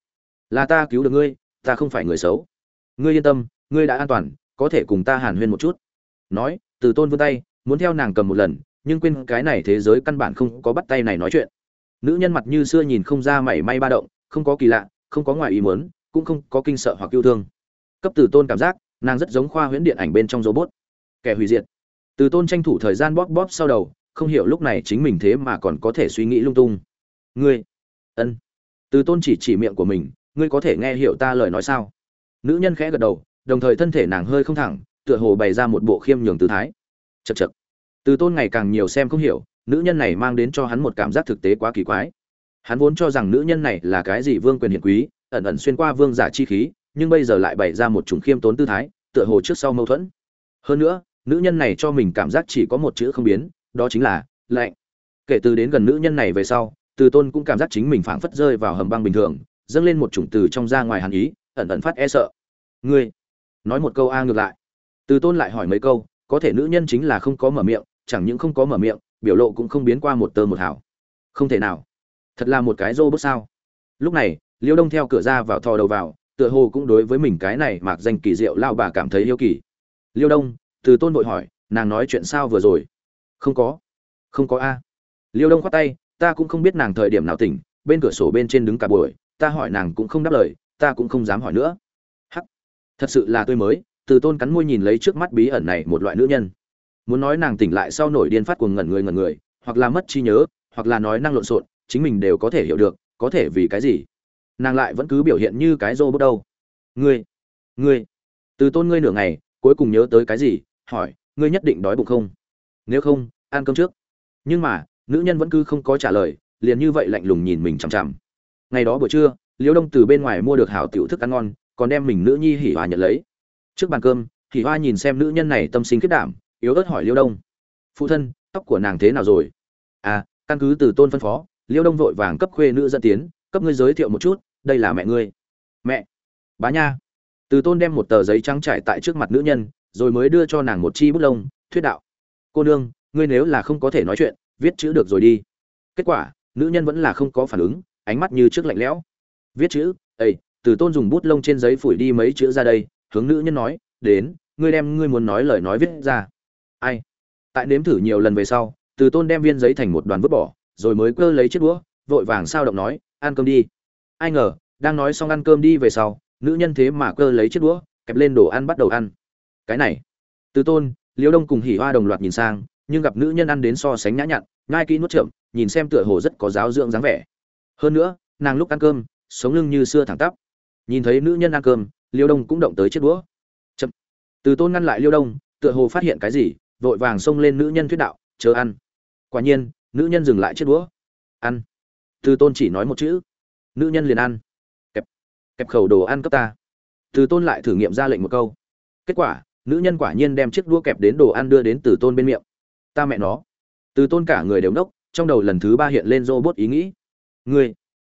Là ta cứu được ngươi, ta không phải người xấu. Ngươi yên tâm, ngươi đã an toàn, có thể cùng ta hàn huyên một chút. Nói, từ tôn vươn tay, muốn theo nàng cầm một lần, nhưng quên cái này thế giới căn bản không có bắt tay này nói chuyện. Nữ nhân mặt như xưa nhìn không ra mảy may ba động, không có kỳ lạ, không có ngoài ý muốn, cũng không có kinh sợ hoặc yêu thương. Cấp từ tôn cảm giác, nàng rất giống khoa huyễn điện ảnh bên trong robot kẻ hủy diệt. Từ tôn tranh thủ thời gian bóp bóp sau đầu, không hiểu lúc này chính mình thế mà còn có thể suy nghĩ lung tung. Ngươi, ân. Từ tôn chỉ chỉ miệng của mình, ngươi có thể nghe hiểu ta lời nói sao? Nữ nhân khẽ gật đầu, đồng thời thân thể nàng hơi không thẳng, tựa hồ bày ra một bộ khiêm nhường tư thái. Chật chật từ tôn ngày càng nhiều xem không hiểu, nữ nhân này mang đến cho hắn một cảm giác thực tế quá kỳ quái. Hắn vốn cho rằng nữ nhân này là cái gì vương quyền hiền quý, ẩn ẩn xuyên qua vương giả chi khí, nhưng bây giờ lại bày ra một chủng khiêm tốn tư thái, tựa hồ trước sau mâu thuẫn. Hơn nữa nữ nhân này cho mình cảm giác chỉ có một chữ không biến, đó chính là lạnh. Kể từ đến gần nữ nhân này về sau, từ tôn cũng cảm giác chính mình phảng phất rơi vào hầm băng bình thường, dâng lên một chủng từ trong ra ngoài hàn ý, ẩn ẩn phát e sợ. Ngươi! Nói một câu a ngược lại. Từ tôn lại hỏi mấy câu, có thể nữ nhân chính là không có mở miệng, chẳng những không có mở miệng, biểu lộ cũng không biến qua một tơ một hào. Không thể nào. Thật là một cái rô bước sao? Lúc này, liêu đông theo cửa ra vào thò đầu vào, tựa hồ cũng đối với mình cái này mạc danh kỳ diệu lao bà cảm thấy yêu kỳ. Liêu đông từ tôn vội hỏi, nàng nói chuyện sao vừa rồi? Không có. Không có a. Liêu đông khoát tay, ta cũng không biết nàng thời điểm nào tỉnh, bên cửa sổ bên trên đứng cả buổi, ta hỏi nàng cũng không đáp lời, ta cũng không dám hỏi nữa. Hắc, thật sự là tôi mới. Từ tôn cắn môi nhìn lấy trước mắt bí ẩn này một loại nữ nhân. Muốn nói nàng tỉnh lại sau nổi điên phát cuồng ngẩn người ngẩn người, hoặc là mất trí nhớ, hoặc là nói năng lộn xộn, chính mình đều có thể hiểu được, có thể vì cái gì? Nàng lại vẫn cứ biểu hiện như cái rô bước đâu. Ngươi ngươi. Từ tôn ngươi nửa ngày, cuối cùng nhớ tới cái gì hỏi, ngươi nhất định đói bụng không? Nếu không, ăn cơm trước. Nhưng mà, nữ nhân vẫn cứ không có trả lời, liền như vậy lạnh lùng nhìn mình chằm chằm. Ngày đó buổi trưa, liễu đông từ bên ngoài mua được hảo tiểu thức ăn ngon, còn đem mình nữ nhi hỉ hòa nhận lấy. Trước bàn cơm, hỉ hoa nhìn xem nữ nhân này tâm sinh kết đảm, yếu ớt hỏi liễu đông. Phụ thân, tóc của nàng thế nào rồi? À căn cứ từ tôn phân phó, liễu đông vội vàng cấp khuê nữ dẫn tiến, cấp ngươi giới thiệu một chút, đây là mẹ ngươi. Mẹ, bá nha. Từ tôn đem một tờ giấy trắng trải tại trước mặt nữ nhân rồi mới đưa cho nàng một chi bút lông, thuyết đạo. Cô nương, ngươi nếu là không có thể nói chuyện, viết chữ được rồi đi. Kết quả, nữ nhân vẫn là không có phản ứng, ánh mắt như trước lạnh lẽo. Viết chữ ây từ tôn dùng bút lông trên giấy phủi đi mấy chữ ra đây. Hướng nữ nhân nói, đến, ngươi đem, ngươi muốn nói lời nói viết ra. Ai? Tại nếm thử nhiều lần về sau, từ tôn đem viên giấy thành một đoàn vứt bỏ, rồi mới cơ lấy chiếc đũa, vội vàng sao động nói, ăn cơm đi. Ai ngờ, đang nói xong ăn cơm đi về sau, nữ nhân thế mà cơ lấy chiếc đũa, kẹp lên đồ ăn bắt đầu ăn cái này. Từ tôn liễu đông cùng hỉ hoa đồng loạt nhìn sang, nhưng gặp nữ nhân ăn đến so sánh nhã nhặn ngai kỹ nuốt chậm, nhìn xem tựa hồ rất có giáo dưỡng dáng vẻ. Hơn nữa, nàng lúc ăn cơm, sống lưng như xưa thẳng tắp. Nhìn thấy nữ nhân ăn cơm, liêu đông cũng động tới chiếc đũa. Chậm. Từ tôn ngăn lại liêu đông, tựa hồ phát hiện cái gì, vội vàng xông lên nữ nhân thuyết đạo, chờ ăn. Quả nhiên, nữ nhân dừng lại chiếc đũa. Ăn. Từ tôn chỉ nói một chữ. Nữ nhân liền ăn. Kẹp kẹp khẩu đồ ăn cấp ta. Từ tôn lại thử nghiệm ra lệnh một câu. Kết quả nữ nhân quả nhiên đem chiếc đũa kẹp đến đồ ăn đưa đến từ tôn bên miệng. Ta mẹ nó. Từ tôn cả người đều nốc, trong đầu lần thứ ba hiện lên robot ý nghĩ. Ngươi,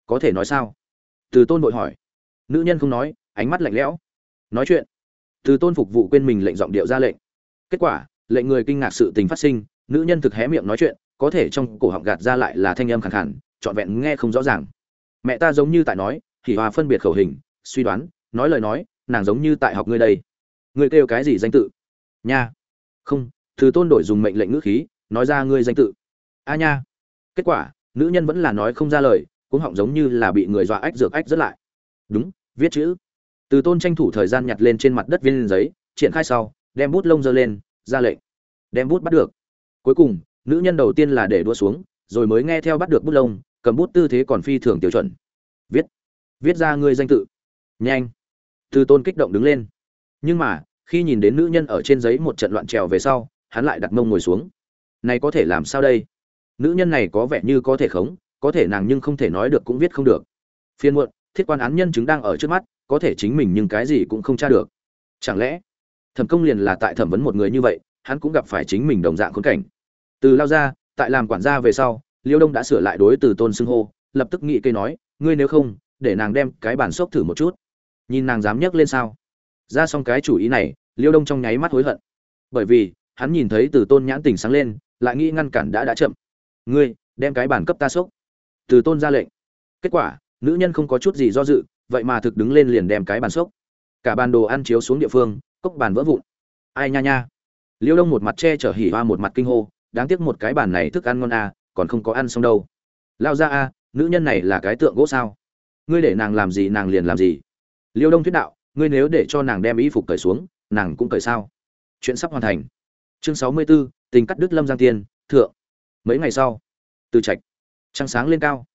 có thể nói sao? Từ tôn vội hỏi. Nữ nhân không nói, ánh mắt lạnh lẽo. Nói chuyện. Từ tôn phục vụ quên mình lệnh giọng điệu ra lệnh. Kết quả, lệnh người kinh ngạc sự tình phát sinh, nữ nhân thực hé miệng nói chuyện, có thể trong cổ họng gạt ra lại là thanh âm khẳng khẳng trọn vẹn nghe không rõ ràng. Mẹ ta giống như tại nói thì hòa phân biệt khẩu hình, suy đoán, nói lời nói, nàng giống như tại học ngươi đây ngươi kêu cái gì danh tự? Nha. Không thứ tôn đổi dùng mệnh lệnh ngữ khí, nói ra ngươi danh tự. A nha. Kết quả, nữ nhân vẫn là nói không ra lời cũng họng giống như là bị người dọa ách dược ách rất lại. Đúng, viết chữ. Từ tôn tranh thủ thời gian nhặt lên trên mặt đất viên giấy, triển khai sau, đem bút lông dơ lên, ra lệnh. Đem bút bắt được. Cuối cùng, nữ nhân đầu tiên là để đua xuống, rồi mới nghe theo bắt được bút lông, cầm bút tư thế còn phi thường tiêu chuẩn. Viết. Viết ra ngươi danh tự. Nhanh. Từ tôn kích động đứng lên nhưng mà, khi nhìn đến nữ nhân ở trên giấy một trận loạn trèo về sau, hắn lại đặt mông ngồi xuống. Này có thể làm sao đây? Nữ nhân này có vẻ như có thể khống, có thể nàng nhưng không thể nói được cũng viết không được. Phiên muộn, thiết quan án nhân chứng đang ở trước mắt, có thể chính mình nhưng cái gì cũng không tra được. Chẳng lẽ, thẩm công liền là tại thẩm vấn một người như vậy, hắn cũng gặp phải chính mình đồng dạng khốn cảnh. Từ lao ra, tại làm quản gia về sau, liêu đông đã sửa lại đối từ tôn xưng hô, lập tức nghị cây nói, ngươi nếu không, để nàng đem cái bản xốc thử một chút. Nhìn nàng dám nhấc lên sao? Ra xong cái chủ ý này liêu đông trong nháy mắt hối hận. Bởi vì hắn nhìn thấy từ tôn nhãn tình sáng lên lại nghĩ ngăn cản đã đã chậm. Ngươi đem cái bản cấp ta sốc từ tôn ra lệnh. Kết quả nữ nhân không có chút gì do dự vậy mà thực đứng lên liền đem cái bàn sốc cả bàn đồ ăn chiếu xuống địa phương cốc bàn vỡ vụn. Ai nha nha. Liêu đông một mặt che chở hỉ hoa một mặt kinh hô đáng tiếc một cái bàn này thức ăn ngon à, còn không có ăn xong đâu. Lao ra a nữ nhân này là cái tượng gỗ sao? Ngươi để nàng làm gì nàng liền làm gì? Liêu đông thuyết đạo ngươi nếu để cho nàng đem y phục cởi xuống nàng cũng cởi sao? Chuyện sắp hoàn thành. Chương sáu mươi 64, tình cắt đứt lâm giang tiên thượng. Mấy ngày sau từ trạch trăng sáng lên cao.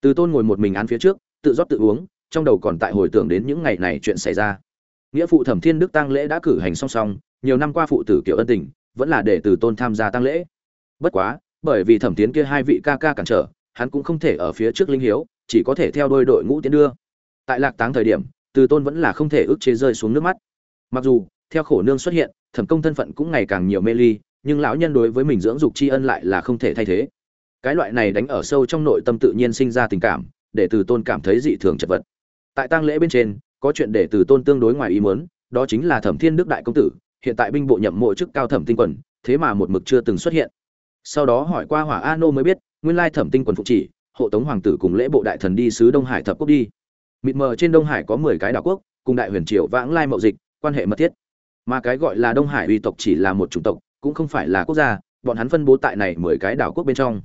Từ tôn ngồi một mình án phía trước tự rót tự uống trong đầu còn tại hồi tưởng đến những ngày này chuyện xảy ra. Nghĩa phụ thẩm thiên đức tăng lễ đã cử hành song song nhiều năm qua phụ tử kiểu ân tình vẫn là để từ tôn tham gia tăng lễ. Bất quá bởi vì thẩm tiến kia hai vị ca ca cản trở hắn cũng không thể ở phía trước linh hiếu chỉ có thể theo đôi đội ngũ tiến đưa. Tại lạc táng thời điểm từ tôn vẫn là không thể ức chế rơi xuống nước mắt. Mặc dù, theo khổ nương xuất hiện, thẩm công thân phận cũng ngày càng nhiều mê ly, nhưng lão nhân đối với mình dưỡng dục tri ân lại là không thể thay thế. Cái loại này đánh ở sâu trong nội tâm tự nhiên sinh ra tình cảm, để từ tôn cảm thấy dị thường chật vật. Tại tang lễ bên trên, có chuyện để từ tôn tương đối ngoài ý muốn, đó chính là thẩm thiên đức đại công tử, hiện tại binh bộ nhậm mộ chức cao thẩm tinh quần, thế mà một mực chưa từng xuất hiện. Sau đó hỏi qua hỏa a nô mới biết, nguyên lai thẩm tinh quần phụ chỉ, hộ tống hoàng tử cùng lễ bộ đại thần đi sứ đông hải thập quốc đi mịt mờ trên đông hải có mười cái đảo quốc, cùng đại huyền triều vãng lai mậu dịch, quan hệ mật thiết. Mà cái gọi là đông hải uy tộc chỉ là một chủng tộc, cũng không phải là quốc gia, bọn hắn phân bố tại này mười cái đảo quốc bên trong.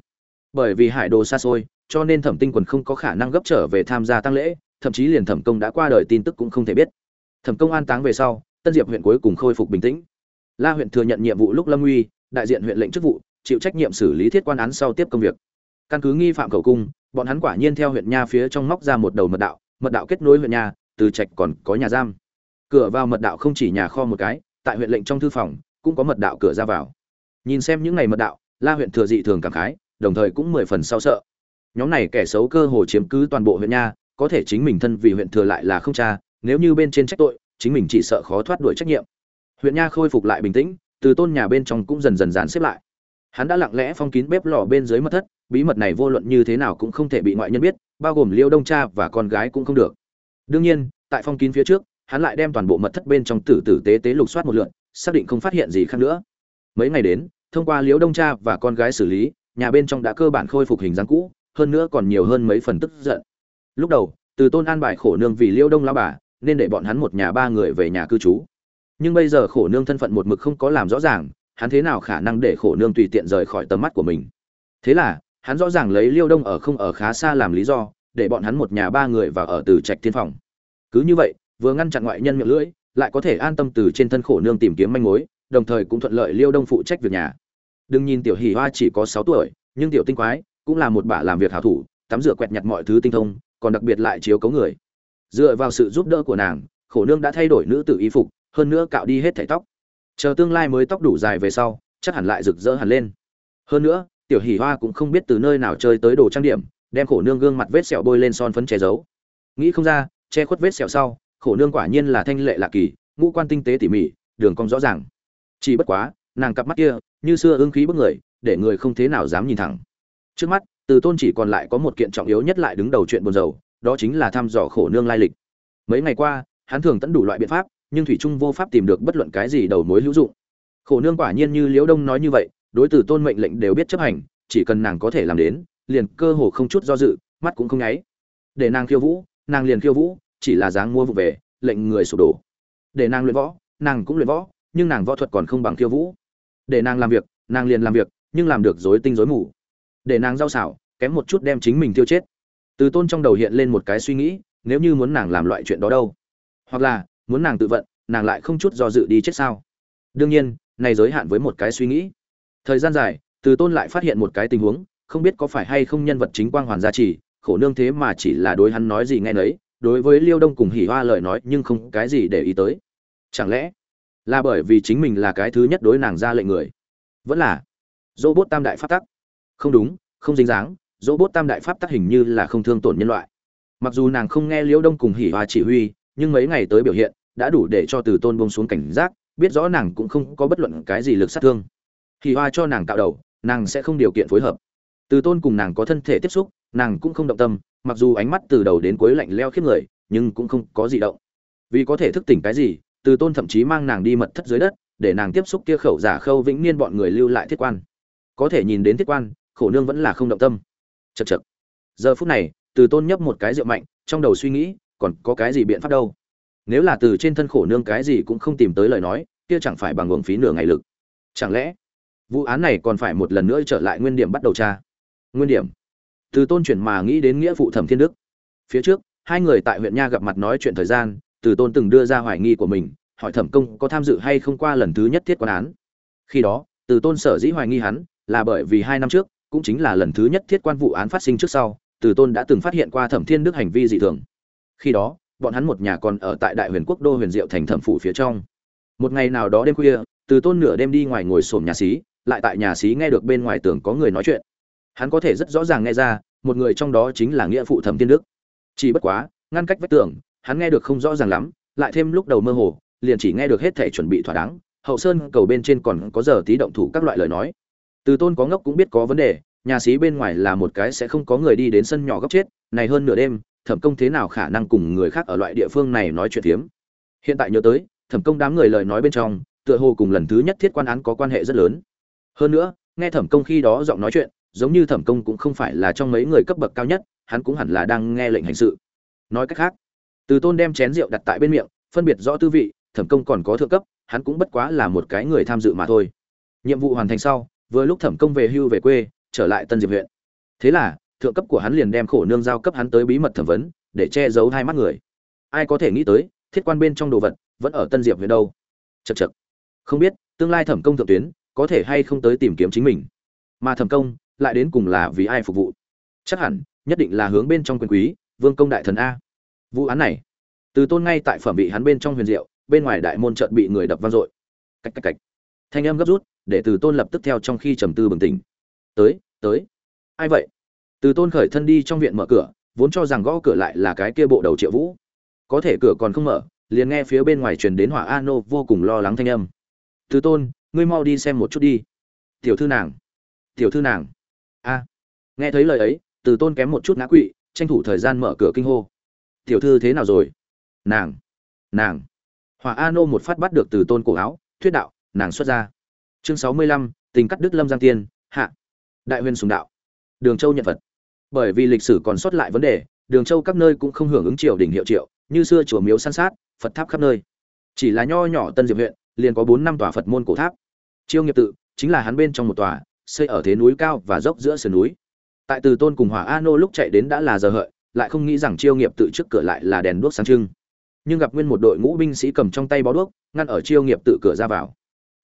Bởi vì hải đồ xa xôi, cho nên thẩm tinh quần không có khả năng gấp trở về tham gia tăng lễ, thậm chí liền thẩm công đã qua đời tin tức cũng không thể biết. Thẩm công an táng về sau, tân diệp huyện cuối cùng khôi phục bình tĩnh. La huyện thừa nhận nhiệm vụ lúc lâm uy, đại diện huyện lệnh chức vụ, chịu trách nhiệm xử lý thiết quan án sau tiếp công việc. Căn cứ nghi phạm cầu cung, bọn hắn quả nhiên theo huyện nha phía trong móc ra một đầu mật đạo mật đạo kết nối huyện nhà, từ trạch còn có nhà giam. Cửa vào mật đạo không chỉ nhà kho một cái tại huyện lệnh trong thư phòng cũng có mật đạo cửa ra vào. Nhìn xem những ngày mật đạo la huyện thừa dị thường cảm khái đồng thời cũng mười phần sao sợ. Nhóm này kẻ xấu cơ hồ chiếm cứ toàn bộ huyện nha có thể chính mình thân vì huyện thừa lại là không cha nếu như bên trên trách tội chính mình chỉ sợ khó thoát đuổi trách nhiệm. Huyện nha khôi phục lại bình tĩnh từ tôn nhà bên trong cũng dần dần dàn xếp lại hắn đã lặng lẽ phong kín bếp lò bên dưới mật thất, bí mật này vô luận như thế nào cũng không thể bị ngoại nhân biết, bao gồm liêu đông cha và con gái cũng không được. Đương nhiên, tại phong kín phía trước, hắn lại đem toàn bộ mật thất bên trong tử tử tế tế lục soát một lượn xác định không phát hiện gì khác nữa. Mấy ngày đến, thông qua liêu đông cha và con gái xử lý, nhà bên trong đã cơ bản khôi phục hình dáng cũ, hơn nữa còn nhiều hơn mấy phần tức giận. Lúc đầu, từ tôn an bài khổ nương vì liêu đông lao bà, nên để bọn hắn một nhà ba người về nhà cư trú. Nhưng bây giờ khổ nương thân phận một mực không có làm rõ ràng hắn thế nào khả năng để khổ nương tùy tiện rời khỏi tầm mắt của mình? Thế là, hắn rõ ràng lấy liêu đông ở không ở khá xa làm lý do, để bọn hắn một nhà ba người và ở từ trạch thiên phòng. Cứ như vậy, vừa ngăn chặn ngoại nhân miệng lưỡi, lại có thể an tâm từ trên thân khổ nương tìm kiếm manh mối, đồng thời cũng thuận lợi liêu đông phụ trách việc nhà. Đừng nhìn tiểu hỉ hoa chỉ có sáu tuổi, nhưng tiểu tinh quái cũng là một bà làm việc hảo thủ, tắm rửa quẹt nhặt mọi thứ tinh thông, còn đặc biệt lại chiếu cấu người. Dựa vào sự giúp đỡ của nàng, khổ nương đã thay đổi nữ tử y phục, hơn nữa cạo đi hết thảy tóc chờ tương lai mới tóc đủ dài về sau, chắc hẳn lại rực rỡ hẳn lên. Hơn nữa, tiểu hỉ hoa cũng không biết từ nơi nào chơi tới đồ trang điểm, đem khổ nương gương mặt vết sẹo bôi lên son phấn che giấu. Nghĩ không ra, che khuất vết sẹo sau, khổ nương quả nhiên là thanh lệ lạ kỳ, ngũ quan tinh tế tỉ mỉ, đường cong rõ ràng. Chỉ bất quá, nàng cặp mắt kia, như xưa ương khí bức người, để người không thế nào dám nhìn thẳng. Trước mắt, từ tôn chỉ còn lại có một kiện trọng yếu nhất lại đứng đầu chuyện buồn rầu, đó chính là thăm dò khổ nương lai lịch. Mấy ngày qua, hắn thường tận đủ loại biện pháp nhưng thủy trung vô pháp tìm được bất luận cái gì đầu mối hữu dụng. Khổ nương quả nhiên như liễu đông nói như vậy, đối từ tôn mệnh lệnh đều biết chấp hành, chỉ cần nàng có thể làm đến, liền cơ hồ không chút do dự, mắt cũng không nháy. Để nàng khiêu vũ, nàng liền khiêu vũ, chỉ là dáng mua vụ về, lệnh người sụp đổ. Để nàng luyện võ, nàng cũng luyện võ, nhưng nàng võ thuật còn không bằng khiêu vũ. Để nàng làm việc, nàng liền làm việc, nhưng làm được dối tinh dối mù. Để nàng giao xảo, kém một chút đem chính mình tiêu chết. Từ tôn trong đầu hiện lên một cái suy nghĩ, nếu như muốn nàng làm loại chuyện đó đâu? Hoặc là muốn nàng tự vận, nàng lại không chút do dự đi chết sao? Đương nhiên, này giới hạn với một cái suy nghĩ. Thời gian dài, từ tôn lại phát hiện một cái tình huống, không biết có phải hay không nhân vật chính quang hoàn gia trì, khổ nương thế mà chỉ là đối hắn nói gì nghe nấy, đối với liêu đông cùng hỉ hoa lời nói nhưng không cái gì để ý tới. Chẳng lẽ là bởi vì chính mình là cái thứ nhất đối nàng ra lệnh người? Vẫn là dỗ bốt tam đại pháp tắc? Không đúng, không dính dáng dỗ bốt tam đại pháp tắc hình như là không thương tổn nhân loại. Mặc dù nàng không nghe liễu đông cùng hỉ hoa chỉ huy nhưng mấy ngày tới biểu hiện đã đủ để cho từ tôn bông xuống cảnh giác, biết rõ nàng cũng không có bất luận cái gì lực sát thương. Thì hoa cho nàng cạo đầu, nàng sẽ không điều kiện phối hợp. Từ tôn cùng nàng có thân thể tiếp xúc, nàng cũng không động tâm, mặc dù ánh mắt từ đầu đến cuối lạnh leo khiếp người, nhưng cũng không có gì động. Vì có thể thức tỉnh cái gì, từ tôn thậm chí mang nàng đi mật thất dưới đất, để nàng tiếp xúc kia khẩu giả khâu vĩnh niên bọn người lưu lại thiết quan. Có thể nhìn đến thiết quan, khổ nương vẫn là không động tâm. Chật chật giờ phút này, từ tôn nhấp một cái rượu mạnh, trong đầu suy nghĩ còn có cái gì biện pháp đâu? Nếu là từ trên thân khổ nương cái gì cũng không tìm tới lời nói, kia chẳng phải bằng nguồn phí nửa ngày lực. Chẳng lẽ, vụ án này còn phải một lần nữa trở lại nguyên điểm bắt đầu tra? Nguyên điểm? Từ tôn chuyển mà nghĩ đến nghĩa phụ thẩm thiên đức. Phía trước, hai người tại huyện nha gặp mặt nói chuyện thời gian, từ tôn từng đưa ra hoài nghi của mình, hỏi thẩm công có tham dự hay không qua lần thứ nhất thiết quan án. Khi đó, từ tôn sở dĩ hoài nghi hắn, là bởi vì hai năm trước, cũng chính là lần thứ nhất thiết quan vụ án phát sinh trước sau, từ tôn đã từng phát hiện qua thẩm thiên đức hành vi dị thường khi đó, bọn hắn một nhà còn ở tại đại huyền quốc đô huyền diệu thành thẩm phủ phía trong. Một ngày nào đó đêm khuya, từ tôn nửa đêm đi ngoài ngồi sổm nhà xí, lại tại nhà xí nghe được bên ngoài tường có người nói chuyện. Hắn có thể rất rõ ràng nghe ra, một người trong đó chính là nghĩa phụ thẩm tiên đức. Chỉ bất quá, ngăn cách vách tường, hắn nghe được không rõ ràng lắm, lại thêm lúc đầu mơ hồ, liền chỉ nghe được hết thể chuẩn bị thỏa đáng, hậu sơn cầu bên trên còn có giờ tí động thủ các loại lời nói. Từ tôn có ngốc cũng biết có vấn đề, nhà xí bên ngoài là một cái sẽ không có người đi đến sân nhỏ góc chết, này hơn nửa đêm thẩm công thế nào khả năng cùng người khác ở loại địa phương này nói chuyện phiếm? Hiện tại nhớ tới, thẩm công đám người lời nói bên trong, tựa hồ cùng lần thứ nhất thiết quan án có quan hệ rất lớn. Hơn nữa, nghe thẩm công khi đó giọng nói chuyện, giống như thẩm công cũng không phải là trong mấy người cấp bậc cao nhất, hắn cũng hẳn là đang nghe lệnh hành sự. Nói cách khác, từ tôn đem chén rượu đặt tại bên miệng, phân biệt rõ tư vị, thẩm công còn có thượng cấp, hắn cũng bất quá là một cái người tham dự mà thôi. Nhiệm vụ hoàn thành sau, vừa lúc thẩm công về hưu về quê, trở lại tân diệp huyện. Thế là thượng cấp của hắn liền đem khổ nương giao cấp hắn tới bí mật thẩm vấn, để che giấu hai mắt người. Ai có thể nghĩ tới, thiết quan bên trong đồ vật vẫn ở tân diệp huyện đâu? Chật chật không biết, tương lai thẩm công thượng tuyến, có thể hay không tới tìm kiếm chính mình. Mà thẩm công, lại đến cùng là vì ai phục vụ? Chắc hẳn, nhất định là hướng bên trong quyền quý, vương công đại thần a. Vụ án này, từ tôn ngay tại phẩm bị hắn bên trong huyền diệu, bên ngoài đại môn trận bị người đập vang dội. Cách cách cách. Thanh âm gấp rút, để từ tôn lập tức theo trong khi trầm tư bừng tỉnh. Tới tới. Ai vậy? Từ tôn khởi thân đi trong viện mở cửa, vốn cho rằng gõ cửa lại là cái kia bộ đầu triệu vũ. Có thể cửa còn không mở, liền nghe phía bên ngoài truyền đến hỏa a nô vô cùng lo lắng thanh âm. Từ tôn, ngươi mau đi xem một chút đi. Tiểu thư nàng, tiểu thư nàng. A. Nghe thấy lời ấy, từ tôn kém một chút ngã quỵ, tranh thủ thời gian mở cửa kinh hô. Tiểu thư thế nào rồi? Nàng nàng. Hỏa a nô một phát bắt được từ tôn cổ áo, thuyết đạo, nàng xuất ra. Chương sáu mươi lăm, tình cắt đức lâm giang tiên, hạ. Đại huyền sùng đạo. Đường châu nhận phật bởi vì lịch sử còn sót lại vấn đề, đường châu các nơi cũng không hưởng ứng triều đình hiệu triệu, như xưa chùa miếu san sát, phật tháp khắp nơi. Chỉ là nho nhỏ tân diệp huyện, liền có bốn năm tòa phật môn cổ tháp. Chiêu nghiệp tự, chính là hắn bên trong một tòa, xây ở thế núi cao và dốc giữa sườn núi. Tại từ tôn cùng hỏa a nô lúc chạy đến đã là giờ hợi, lại không nghĩ rằng chiêu nghiệp tự trước cửa lại là đèn đuốc sáng trưng. Nhưng gặp nguyên một đội ngũ binh sĩ cầm trong tay bó đuốc, ngăn ở chiêu nghiệp tự cửa ra vào.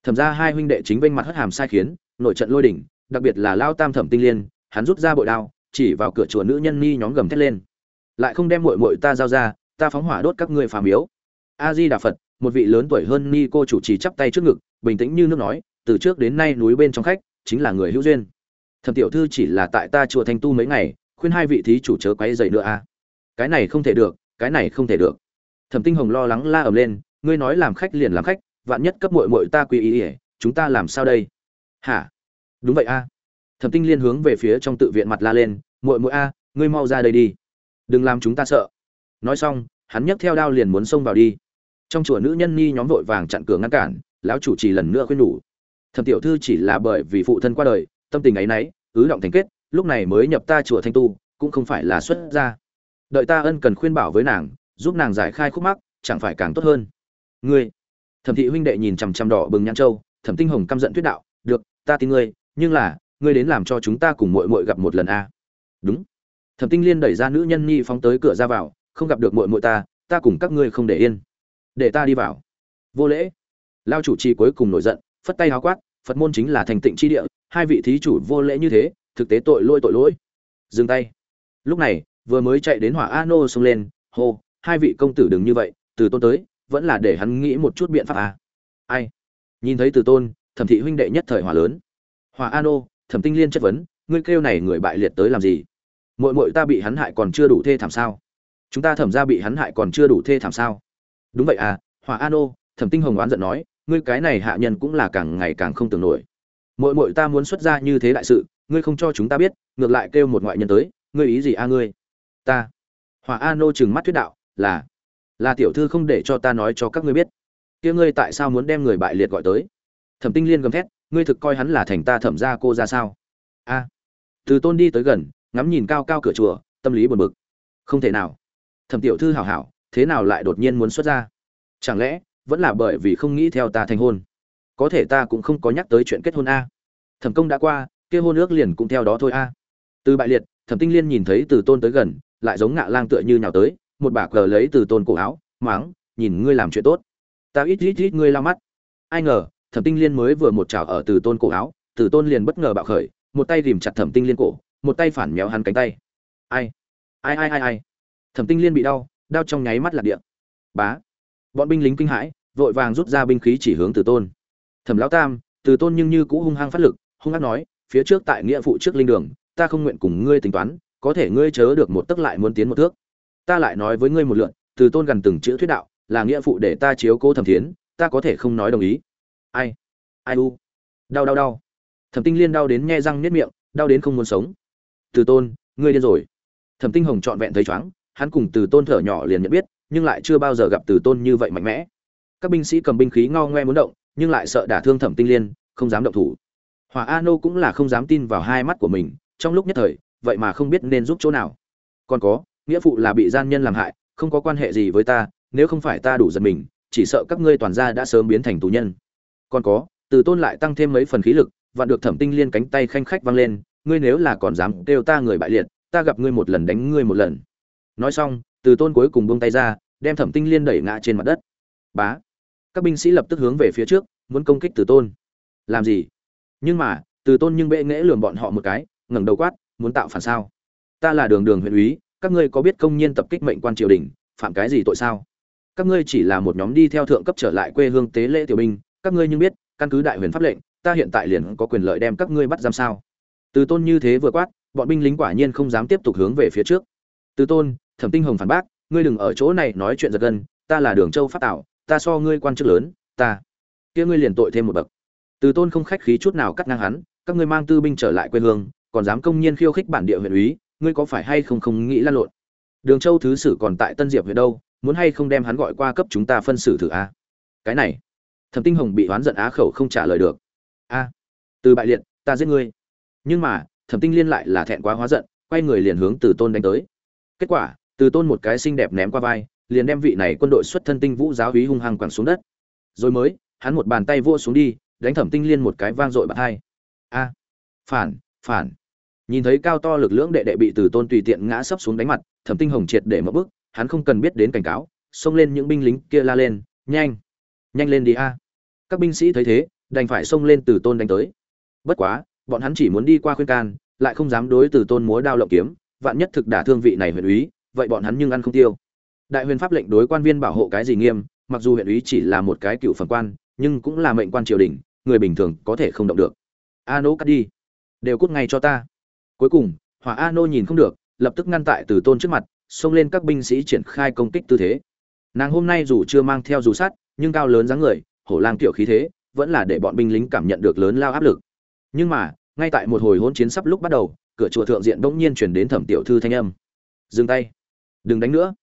Thẩm ra hai huynh đệ chính vinh mặt hất hàm sai khiến, nội trận lôi đỉnh, đặc biệt là lao tam thẩm tinh liên, hắn rút ra bội đao chỉ vào cửa chùa nữ nhân ni nhóm gầm thét lên. Lại không đem muội muội ta giao ra, ta phóng hỏa đốt các ngươi phàm miếu. A di đà phật một vị lớn tuổi hơn ni cô chủ trì chắp tay trước ngực, bình tĩnh như nước nói, từ trước đến nay núi bên trong khách, chính là người hữu duyên. Thẩm tiểu thư chỉ là tại ta chùa thanh tu mấy ngày, khuyên hai vị thí chủ chớ quấy dậy nữa a cái này không thể được, cái này không thể được. Thẩm tinh hồng lo lắng la ầm lên, ngươi nói làm khách liền làm khách, vạn nhất cấp muội muội ta quy ý ỉa chúng ta làm sao đây? Hả? Đúng vậy a thẩm tinh liên hướng về phía trong tự viện mặt la lên, muội muội a, ngươi mau ra đây đi. Đừng làm chúng ta sợ. Nói xong, hắn nhấc theo đao liền muốn xông vào đi. Trong chùa nữ nhân ni nhóm vội vàng chặn cửa ngăn cản, lão chủ trì lần nữa khuyên nhủ. Thẩm tiểu thư chỉ là bởi vì phụ thân qua đời, tâm tình ấy nấy, ứ động thành kết, lúc này mới nhập ta chùa thanh tu, cũng không phải là xuất gia. Đợi ta ân cần khuyên bảo với nàng, giúp nàng giải khai khúc mắc, chẳng phải càng tốt hơn. Ngươi, thẩm thị huynh đệ nhìn chằm chằm đỏ bừng nhãn châu, thẩm tinh hồng căm giận thuyết đạo, được, ta tin ngươi, nhưng là ngươi đến làm cho chúng ta cùng muội muội gặp một lần a. Đúng. Thẩm tinh liên đẩy ra nữ nhân nhi phóng tới cửa ra vào, không gặp được muội muội ta ta cùng các ngươi không để yên. Để ta đi vào. Vô lễ. Lao chủ trì cuối cùng nổi giận, phất tay háo quát, phật môn chính là thành tịnh chi địa, hai vị thí chủ vô lễ như thế, thực tế tội lỗi tội lỗi. Dừng tay. Lúc này, vừa mới chạy đến hỏa anô xông lên, hô, hai vị công tử đừng như vậy, từ tôn tới, vẫn là để hắn nghĩ một chút biện pháp à. ai? Nhìn thấy từ tôn, thẩm thị huynh đệ nhất thời hỏa lớn. Hỏa anô thẩm tinh liên chất vấn, ngươi kêu này người bại liệt tới làm gì? Mội mội ta bị hắn hại còn chưa đủ thê thảm sao? Chúng ta thẩm ra bị hắn hại còn chưa đủ thê thảm sao? Đúng vậy à hòa an nô thẩm tinh hồng oán giận nói, ngươi cái này hạ nhân cũng là càng ngày càng không tưởng nổi. Mội mội ta muốn xuất ra như thế đại sự, ngươi không cho chúng ta biết, ngược lại kêu một ngoại nhân tới, ngươi ý gì a ngươi? Ta. Hòa an nô trừng mắt thuyết đạo, là là tiểu thư không để cho ta nói cho các ngươi biết. Kia ngươi tại sao muốn đem người bại liệt gọi tới? Thẩm tinh liên gầm thét ngươi thực coi hắn là thành ta thẩm ra cô ra sao? A. Từ tôn đi tới gần, ngắm nhìn cao cao cửa chùa, tâm lý buồn bực. Không thể nào. Thẩm tiểu thư hảo hảo, thế nào lại đột nhiên muốn xuất ra chẳng lẽ, vẫn là bởi vì không nghĩ theo ta thành hôn? Có thể ta cũng không có nhắc tới chuyện kết hôn a. Thẩm công đã qua, kia hôn ước liền cũng theo đó thôi a. Từ bại liệt, thẩm tinh liên nhìn thấy từ tôn tới gần, lại giống ngạ lang tựa như nhào tới, một bà cờ lấy từ tôn cổ áo máng nhìn ngươi làm chuyện tốt. Ta ít ít ít ngươi lao mắt. Ai ngờ thẩm tinh liên mới vừa một chảo ở từ tôn cổ áo, từ tôn liền bất ngờ bạo khởi, một tay rìm chặt thẩm tinh liên cổ, một tay phản méo hắn cánh tay. Ai? Ai ai ai ai? Thẩm tinh liên bị đau đau trong nháy mắt lạc địa. Bá! Bọn binh lính kinh hãi, vội vàng rút ra binh khí chỉ hướng từ tôn. Thẩm lão tam, từ tôn nhưng như cũ hung hăng phát lực, hung hăng nói, phía trước tại nghĩa phụ trước linh đường, ta không nguyện cùng ngươi tính toán, có thể ngươi chớ được một tức lại muốn tiến một thước. Ta lại nói với ngươi một lượn, từ tôn gần từng chữ thuyết đạo, là nghĩa phụ để ta chiếu cố thẩm thiến, ta có thể không nói đồng ý ai ai u, đau đau đau. Thẩm tinh liên đau đến nhe răng nếp miệng, đau đến không muốn sống. Từ tôn, ngươi điên rồi. Thẩm tinh hồng trọn vẹn thấy chóng, hắn cùng từ tôn thở nhỏ liền nhận biết, nhưng lại chưa bao giờ gặp từ tôn như vậy mạnh mẽ. Các binh sĩ cầm binh khí ngao ngoe muốn động, nhưng lại sợ đả thương thẩm tinh liên, không dám động thủ. Hòa a nô cũng là không dám tin vào hai mắt của mình, trong lúc nhất thời, vậy mà không biết nên giúp chỗ nào. Còn có, nghĩa phụ là bị gian nhân làm hại, không có quan hệ gì với ta, nếu không phải ta đủ giật mình, chỉ sợ các ngươi toàn gia đã sớm biến thành tù nhân còn có, từ tôn lại tăng thêm mấy phần khí lực và được thẩm tinh liên cánh tay khanh khách văng lên, ngươi nếu là còn dám kêu ta người bại liệt, ta gặp ngươi một lần đánh ngươi một lần. Nói xong, từ tôn cuối cùng buông tay ra, đem thẩm tinh liên đẩy ngã trên mặt đất. Bá. Các binh sĩ lập tức hướng về phía trước, muốn công kích từ tôn. Làm gì? Nhưng mà, từ tôn nhưng bệ nghễ lường bọn họ một cái, ngẩng đầu quát, muốn tạo phản sao? Ta là đường đường huyện úy, các ngươi có biết công nhân tập kích mệnh quan triều đình, phạm cái gì tội sao? Các ngươi chỉ là một nhóm đi theo thượng cấp trở lại quê hương tế lễ tiểu binh các ngươi nhưng biết, căn cứ đại huyền pháp lệnh, ta hiện tại liền có quyền lợi đem các ngươi bắt giam sao? Từ tôn như thế vừa quát, bọn binh lính quả nhiên không dám tiếp tục hướng về phía trước. Từ tôn, thẩm tinh hồng phản bác, ngươi đừng ở chỗ này nói chuyện giật gân, ta là đường châu phát tạo ta so ngươi quan chức lớn, ta, kia ngươi liền tội thêm một bậc. Từ tôn không khách khí chút nào cắt ngang hắn, các ngươi mang tư binh trở lại quê hương, còn dám công nhiên khiêu khích bản địa huyện úy, ngươi có phải hay không không nghĩ lan lộn? Đường châu thứ sử còn tại tân diệp huyện đâu, muốn hay không đem hắn gọi qua cấp chúng ta phân xử thử a? Cái này thẩm tinh hồng bị oán giận á khẩu không trả lời được. A, từ bại liệt, ta giết ngươi. Nhưng mà, thẩm tinh liên lại là thẹn quá hóa giận, quay người liền hướng từ tôn đánh tới. Kết quả, từ tôn một cái xinh đẹp ném qua vai, liền đem vị này quân đội xuất thân tinh vũ giáo hí hung hăng quẳng xuống đất. Rồi mới, hắn một bàn tay vua xuống đi, đánh thẩm tinh liên một cái vang dội bạc hai. A, phản phản. Nhìn thấy cao to lực lưỡng đệ đệ bị từ tôn tùy tiện ngã sấp xuống đánh mặt, thẩm tinh hồng triệt để mất bức, hắn không cần biết đến cảnh cáo, xông lên những binh lính kia la lên, nhanh! Nhanh lên đi a. Các binh sĩ thấy thế, đành phải xông lên từ tôn đánh tới. Bất quá, bọn hắn chỉ muốn đi qua khuyên can, lại không dám đối từ tôn múa đao lộng kiếm, vạn nhất thực đả thương vị này huyện úy, vậy bọn hắn nhưng ăn không tiêu. Đại huyền pháp lệnh đối quan viên bảo hộ cái gì nghiêm, mặc dù huyện úy chỉ là một cái cựu phần quan, nhưng cũng là mệnh quan triều đình, người bình thường có thể không động được. A nô cắt đi. Đều cút ngay cho ta. Cuối cùng, hỏa a nô nhìn không được, lập tức ngăn tại từ tôn trước mặt, xông lên các binh sĩ triển khai công kích tư thế. Nàng hôm nay dù chưa mang theo dù sắt nhưng cao lớn dáng người, hổ lang tiểu khí thế, vẫn là để bọn binh lính cảm nhận được lớn lao áp lực. Nhưng mà, ngay tại một hồi hỗn chiến sắp lúc bắt đầu, cửa chùa thượng diện bỗng nhiên chuyển đến thẩm tiểu thư thanh âm. Dừng tay, đừng đánh nữa.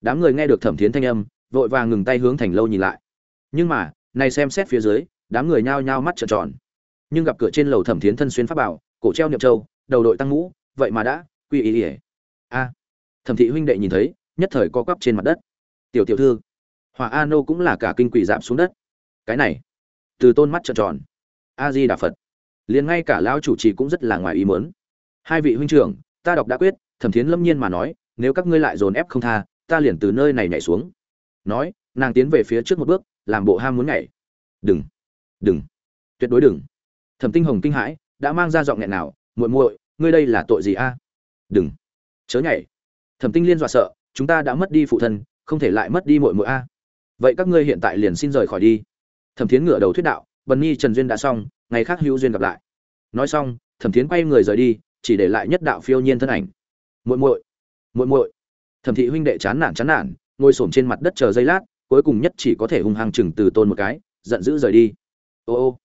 Đám người nghe được thẩm thiến thanh âm, vội vàng ngừng tay hướng thành lâu nhìn lại. Nhưng mà, này xem xét phía dưới, đám người nhao nhao mắt trợn tròn. Nhưng gặp cửa trên lầu thẩm thiến thân xuyên pháp bảo, cổ treo niệm châu, đầu đội tăng ngũ, vậy mà đã, quy ý ỉa a, thẩm thị huynh đệ nhìn thấy, nhất thời co quắp trên mặt đất. Tiểu tiểu thư hòa a nô cũng là cả kinh quỷ giảm xuống đất. Cái này, từ tôn mắt trợn tròn. A di đà phật liền ngay cả lão chủ trì cũng rất là ngoài ý mớn hai vị huynh trưởng, ta đọc đã quyết, thẩm thiến lâm nhiên mà nói, nếu các ngươi lại dồn ép không tha, ta liền từ nơi này nhảy xuống. Nói, nàng tiến về phía trước một bước, làm bộ ham muốn nhảy. Đừng đừng, tuyệt đối đừng. Thẩm tinh hồng kinh hãi, đã mang ra giọng nghẹn nào, muội muội, ngươi đây là tội gì a? Đừng, chớ nhảy. Thẩm tinh liên dọa sợ, chúng ta đã mất đi phụ thân, không thể lại mất đi muội muội a vậy các ngươi hiện tại liền xin rời khỏi đi. Thẩm thiến ngửa đầu thuyết đạo, bần nhi, trần duyên đã xong, ngày khác hữu duyên gặp lại. Nói xong, thẩm thiến quay người rời đi, chỉ để lại nhất đạo phiêu nhiên thân ảnh. Muội muội muội muội. Thẩm thị huynh đệ chán nản chán nản, ngồi xổm trên mặt đất chờ giây lát, cuối cùng nhất chỉ có thể hung hăng chừng từ tôn một cái, giận dữ rời đi. Ô ô.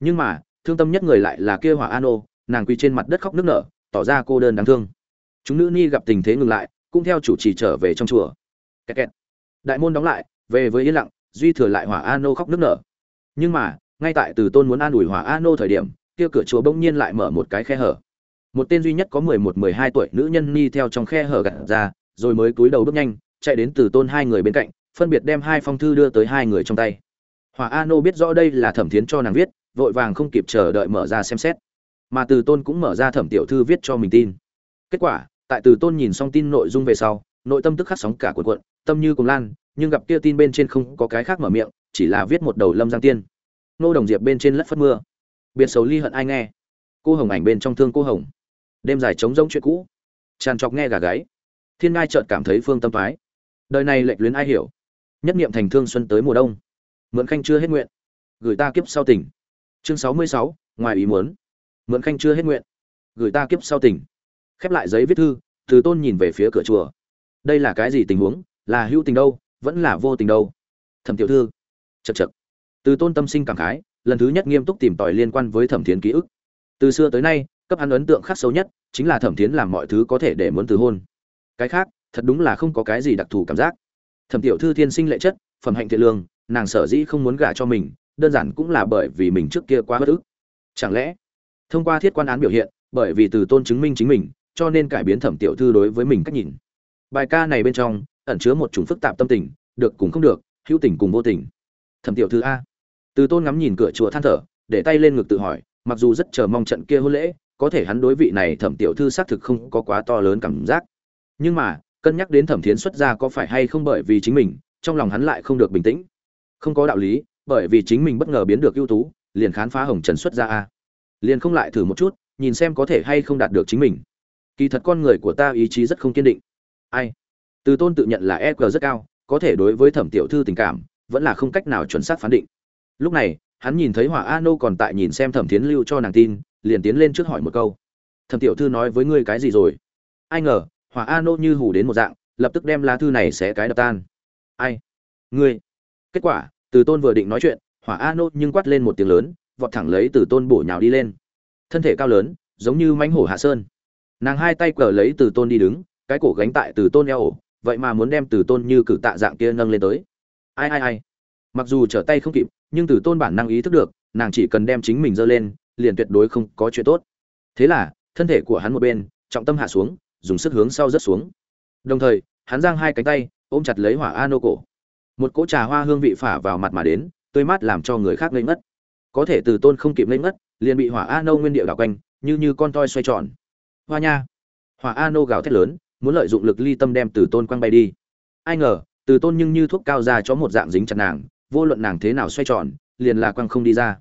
Nhưng mà, thương tâm nhất người lại là kia hỏa an ô, nàng quy trên mặt đất khóc nức nở, tỏ ra cô đơn đáng thương. Chúng nữ ni gặp tình thế ngừng lại, cũng theo chủ trì trở về trong chùa. Kẹt kẹt. đại môn đóng lại về với yên lặng, duy thừa lại hỏa a nô khóc nức nở. Nhưng mà, ngay tại từ tôn muốn an ủi hỏa a nô thời điểm, kia cửa chùa bỗng nhiên lại mở một cái khe hở. Một tên duy nhất có mười một, mười hai tuổi nữ nhân ni theo trong khe hở gặt ra, rồi mới cúi đầu bước nhanh, chạy đến từ tôn hai người bên cạnh, phân biệt đem hai phong thư đưa tới hai người trong tay. Hỏa a nô biết rõ đây là thẩm thiến cho nàng viết, vội vàng không kịp chờ đợi mở ra xem xét. Mà từ tôn cũng mở ra thẩm tiểu thư viết cho mình tin. Kết quả, tại từ tôn nhìn xong tin nội dung về sau, nội tâm tức khắc sóng cả cuộn cuộn, tâm như cùng lan nhưng gặp kia tin bên trên không có cái khác mở miệng, chỉ là viết một đầu lâm giang tiên. Nô đồng diệp bên trên lất phất mưa. Biệt xấu ly hận ai nghe. Cô hồng ảnh bên trong thương cô hồng. Đêm dài trống rỗng chuyện cũ. Tràn trọc nghe gà gáy. Thiên ngai chợt cảm thấy phương tâm thoái. Đời này lệch luyến ai hiểu? Nhất niệm thành thương xuân tới mùa đông. Mượn khanh chưa hết nguyện. Gửi ta kiếp sau tỉnh. Chương sáu mươi sáu, ngoài ý muốn. Mượn khanh chưa hết nguyện. Gửi ta kiếp sau tỉnh. Khép lại giấy viết thư, từ tôn nhìn về phía cửa chùa. Đây là cái gì tình huống? Là hữu tình đâu? Vẫn là vô tình đâu. Thẩm tiểu thư chật chật từ tôn tâm sinh cảm khái, lần thứ nhất nghiêm túc tìm tòi liên quan với thẩm thiến ký ức. Từ xưa tới nay, cấp hắn ấn tượng khắc sâu nhất chính là thẩm thiến làm mọi thứ có thể để muốn từ hôn. Cái khác, thật đúng là không có cái gì đặc thù cảm giác. Thẩm tiểu thư thiên sinh lệ chất, phẩm hạnh thiện lương, nàng sở dĩ không muốn gả cho mình, đơn giản cũng là bởi vì mình trước kia quá bất ức. Chẳng lẽ, thông qua thiết quan án biểu hiện, bởi vì từ tôn chứng minh chính mình, cho nên cải biến thẩm tiểu thư đối với mình cách nhìn. Bài ca này bên trong ẩn chứa một chủng phức tạp tâm tình, được cùng không được, hữu tình cùng vô tình. Thẩm tiểu thư a. Từ tôn ngắm nhìn cửa chùa than thở, để tay lên ngực tự hỏi, mặc dù rất chờ mong trận kia hôn lễ, có thể hắn đối vị này thẩm tiểu thư xác thực không có quá to lớn cảm giác. Nhưng mà, cân nhắc đến thẩm thiến xuất gia có phải hay không bởi vì chính mình, trong lòng hắn lại không được bình tĩnh. Không có đạo lý, bởi vì chính mình bất ngờ biến được ưu tú, liền khán phá hồng trần xuất gia a. Liền không lại thử một chút, nhìn xem có thể hay không đạt được chính mình. Kỳ thật con người của ta ý chí rất không kiên định. Ai? Từ tôn tự nhận là e rất cao, có thể đối với thẩm tiểu thư tình cảm, vẫn là không cách nào chuẩn xác phán định. Lúc này, hắn nhìn thấy hỏa a nô còn tại nhìn xem thẩm thiến lưu cho nàng tin, liền tiến lên trước hỏi một câu. Thẩm tiểu thư nói với ngươi cái gì rồi? Ai ngờ, hỏa a nô như hù đến một dạng, lập tức đem lá thư này xé cái đập tan. Ai? Ngươi. Kết quả, từ tôn vừa định nói chuyện, hỏa a nô nhưng quát lên một tiếng lớn, vọt thẳng lấy từ tôn bổ nhào đi lên. Thân thể cao lớn, giống như mánh hổ hạ sơn. Nàng hai tay cờ lấy từ tôn đi đứng, cái cổ gánh tại từ tôn eo ổ vậy mà muốn đem từ tôn như cử tạ dạng kia nâng lên tới. Ai ai ai? Mặc dù trở tay không kịp, nhưng từ tôn bản năng ý thức được, nàng chỉ cần đem chính mình dơ lên, liền tuyệt đối không có chuyện tốt. Thế là, thân thể của hắn một bên, trọng tâm hạ xuống, dùng sức hướng sau rất xuống. Đồng thời, hắn giang hai cánh tay, ôm chặt lấy hỏa a nô cổ. Một cỗ trà hoa hương vị phả vào mặt mà đến, tươi mát làm cho người khác ngây ngất. Có thể từ tôn không kịp ngây ngất, liền bị hỏa a nô nguyên điệu đảo quanh, như như con toi xoay tròn. Hoa nha! Hỏa a nô gào thét lớn muốn lợi dụng lực ly tâm đem từ tôn quăng bay đi. Ai ngờ, từ tôn nhưng như thuốc cao ra cho một dạng dính chặt nàng, vô luận nàng thế nào xoay tròn, liền là quăng không đi ra.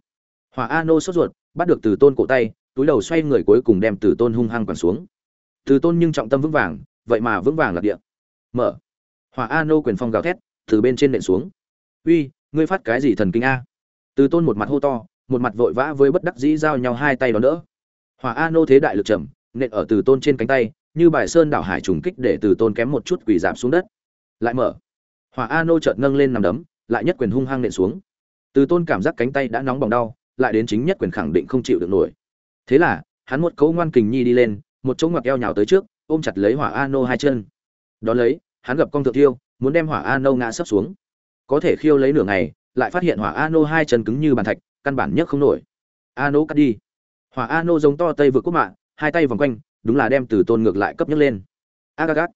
Hỏa a nô sốt ruột, bắt được từ tôn cổ tay, túi đầu xoay người cuối cùng đem từ tôn hung hăng quẳng xuống. Từ tôn nhưng trọng tâm vững vàng, vậy mà vững vàng là địa. Mở. Hỏa a nô quyền phong gào thét, từ bên trên nện xuống. Uy, ngươi phát cái gì thần kinh a? Từ tôn một mặt hô to, một mặt vội vã với bất đắc dĩ giao nhau hai tay đó nữa hỏa a nô thế đại lực trầm, nện ở từ tôn trên cánh tay như bài sơn đảo hải trùng kích để từ tôn kém một chút quỳ giảm xuống đất. Lại mở. Hỏa a nô chợt nâng lên nằm đấm, lại nhất quyền hung hăng nện xuống. Từ tôn cảm giác cánh tay đã nóng bỏng đau, lại đến chính nhất quyền khẳng định không chịu được nổi. Thế là, hắn một cấu ngoan kình nhi đi lên, một chỗ ngoặc eo nhào tới trước, ôm chặt lấy hỏa a nô hai chân. Đón lấy, hắn gặp con thượng tiêu muốn đem hỏa a nô ngã sấp xuống. Có thể khiêu lấy nửa ngày, lại phát hiện hỏa a nô hai chân cứng như bàn thạch, căn bản nhất không nổi. A nô cắt đi. Hỏa a nô giống to tây vượt quốc mạng hai tay vòng quanh đúng là đem từ tôn ngược lại cấp nhất lên. Ác ác ác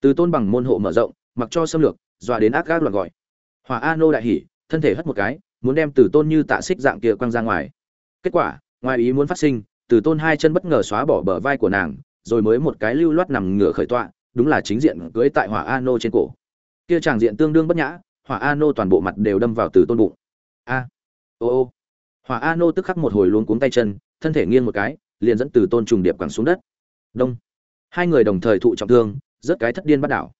từ tôn bằng môn hộ mở rộng, mặc cho xâm lược, dọa đến ác ác loạn gọi. Hỏa a nô đại hỉ, thân thể hất một cái, muốn đem từ tôn như tạ xích dạng kia quăng ra ngoài. Kết quả, ngoài ý muốn phát sinh, từ tôn hai chân bất ngờ xóa bỏ bờ vai của nàng, rồi mới một cái lưu loát nằm ngửa khởi tọa, đúng là chính diện cưới tại hỏa a nô trên cổ. Kia tràng diện tương đương bất nhã, hỏa a nô toàn bộ mặt đều đâm vào từ tôn bụng. A. Ô ô. Hỏa a nô tức khắc một hồi luống cuống tay chân, thân thể nghiêng một cái, liền dẫn từ tôn trùng điệp quẳng xuống đất đông. Hai người đồng thời thụ trọng thương rất cái thất điên bắt đảo.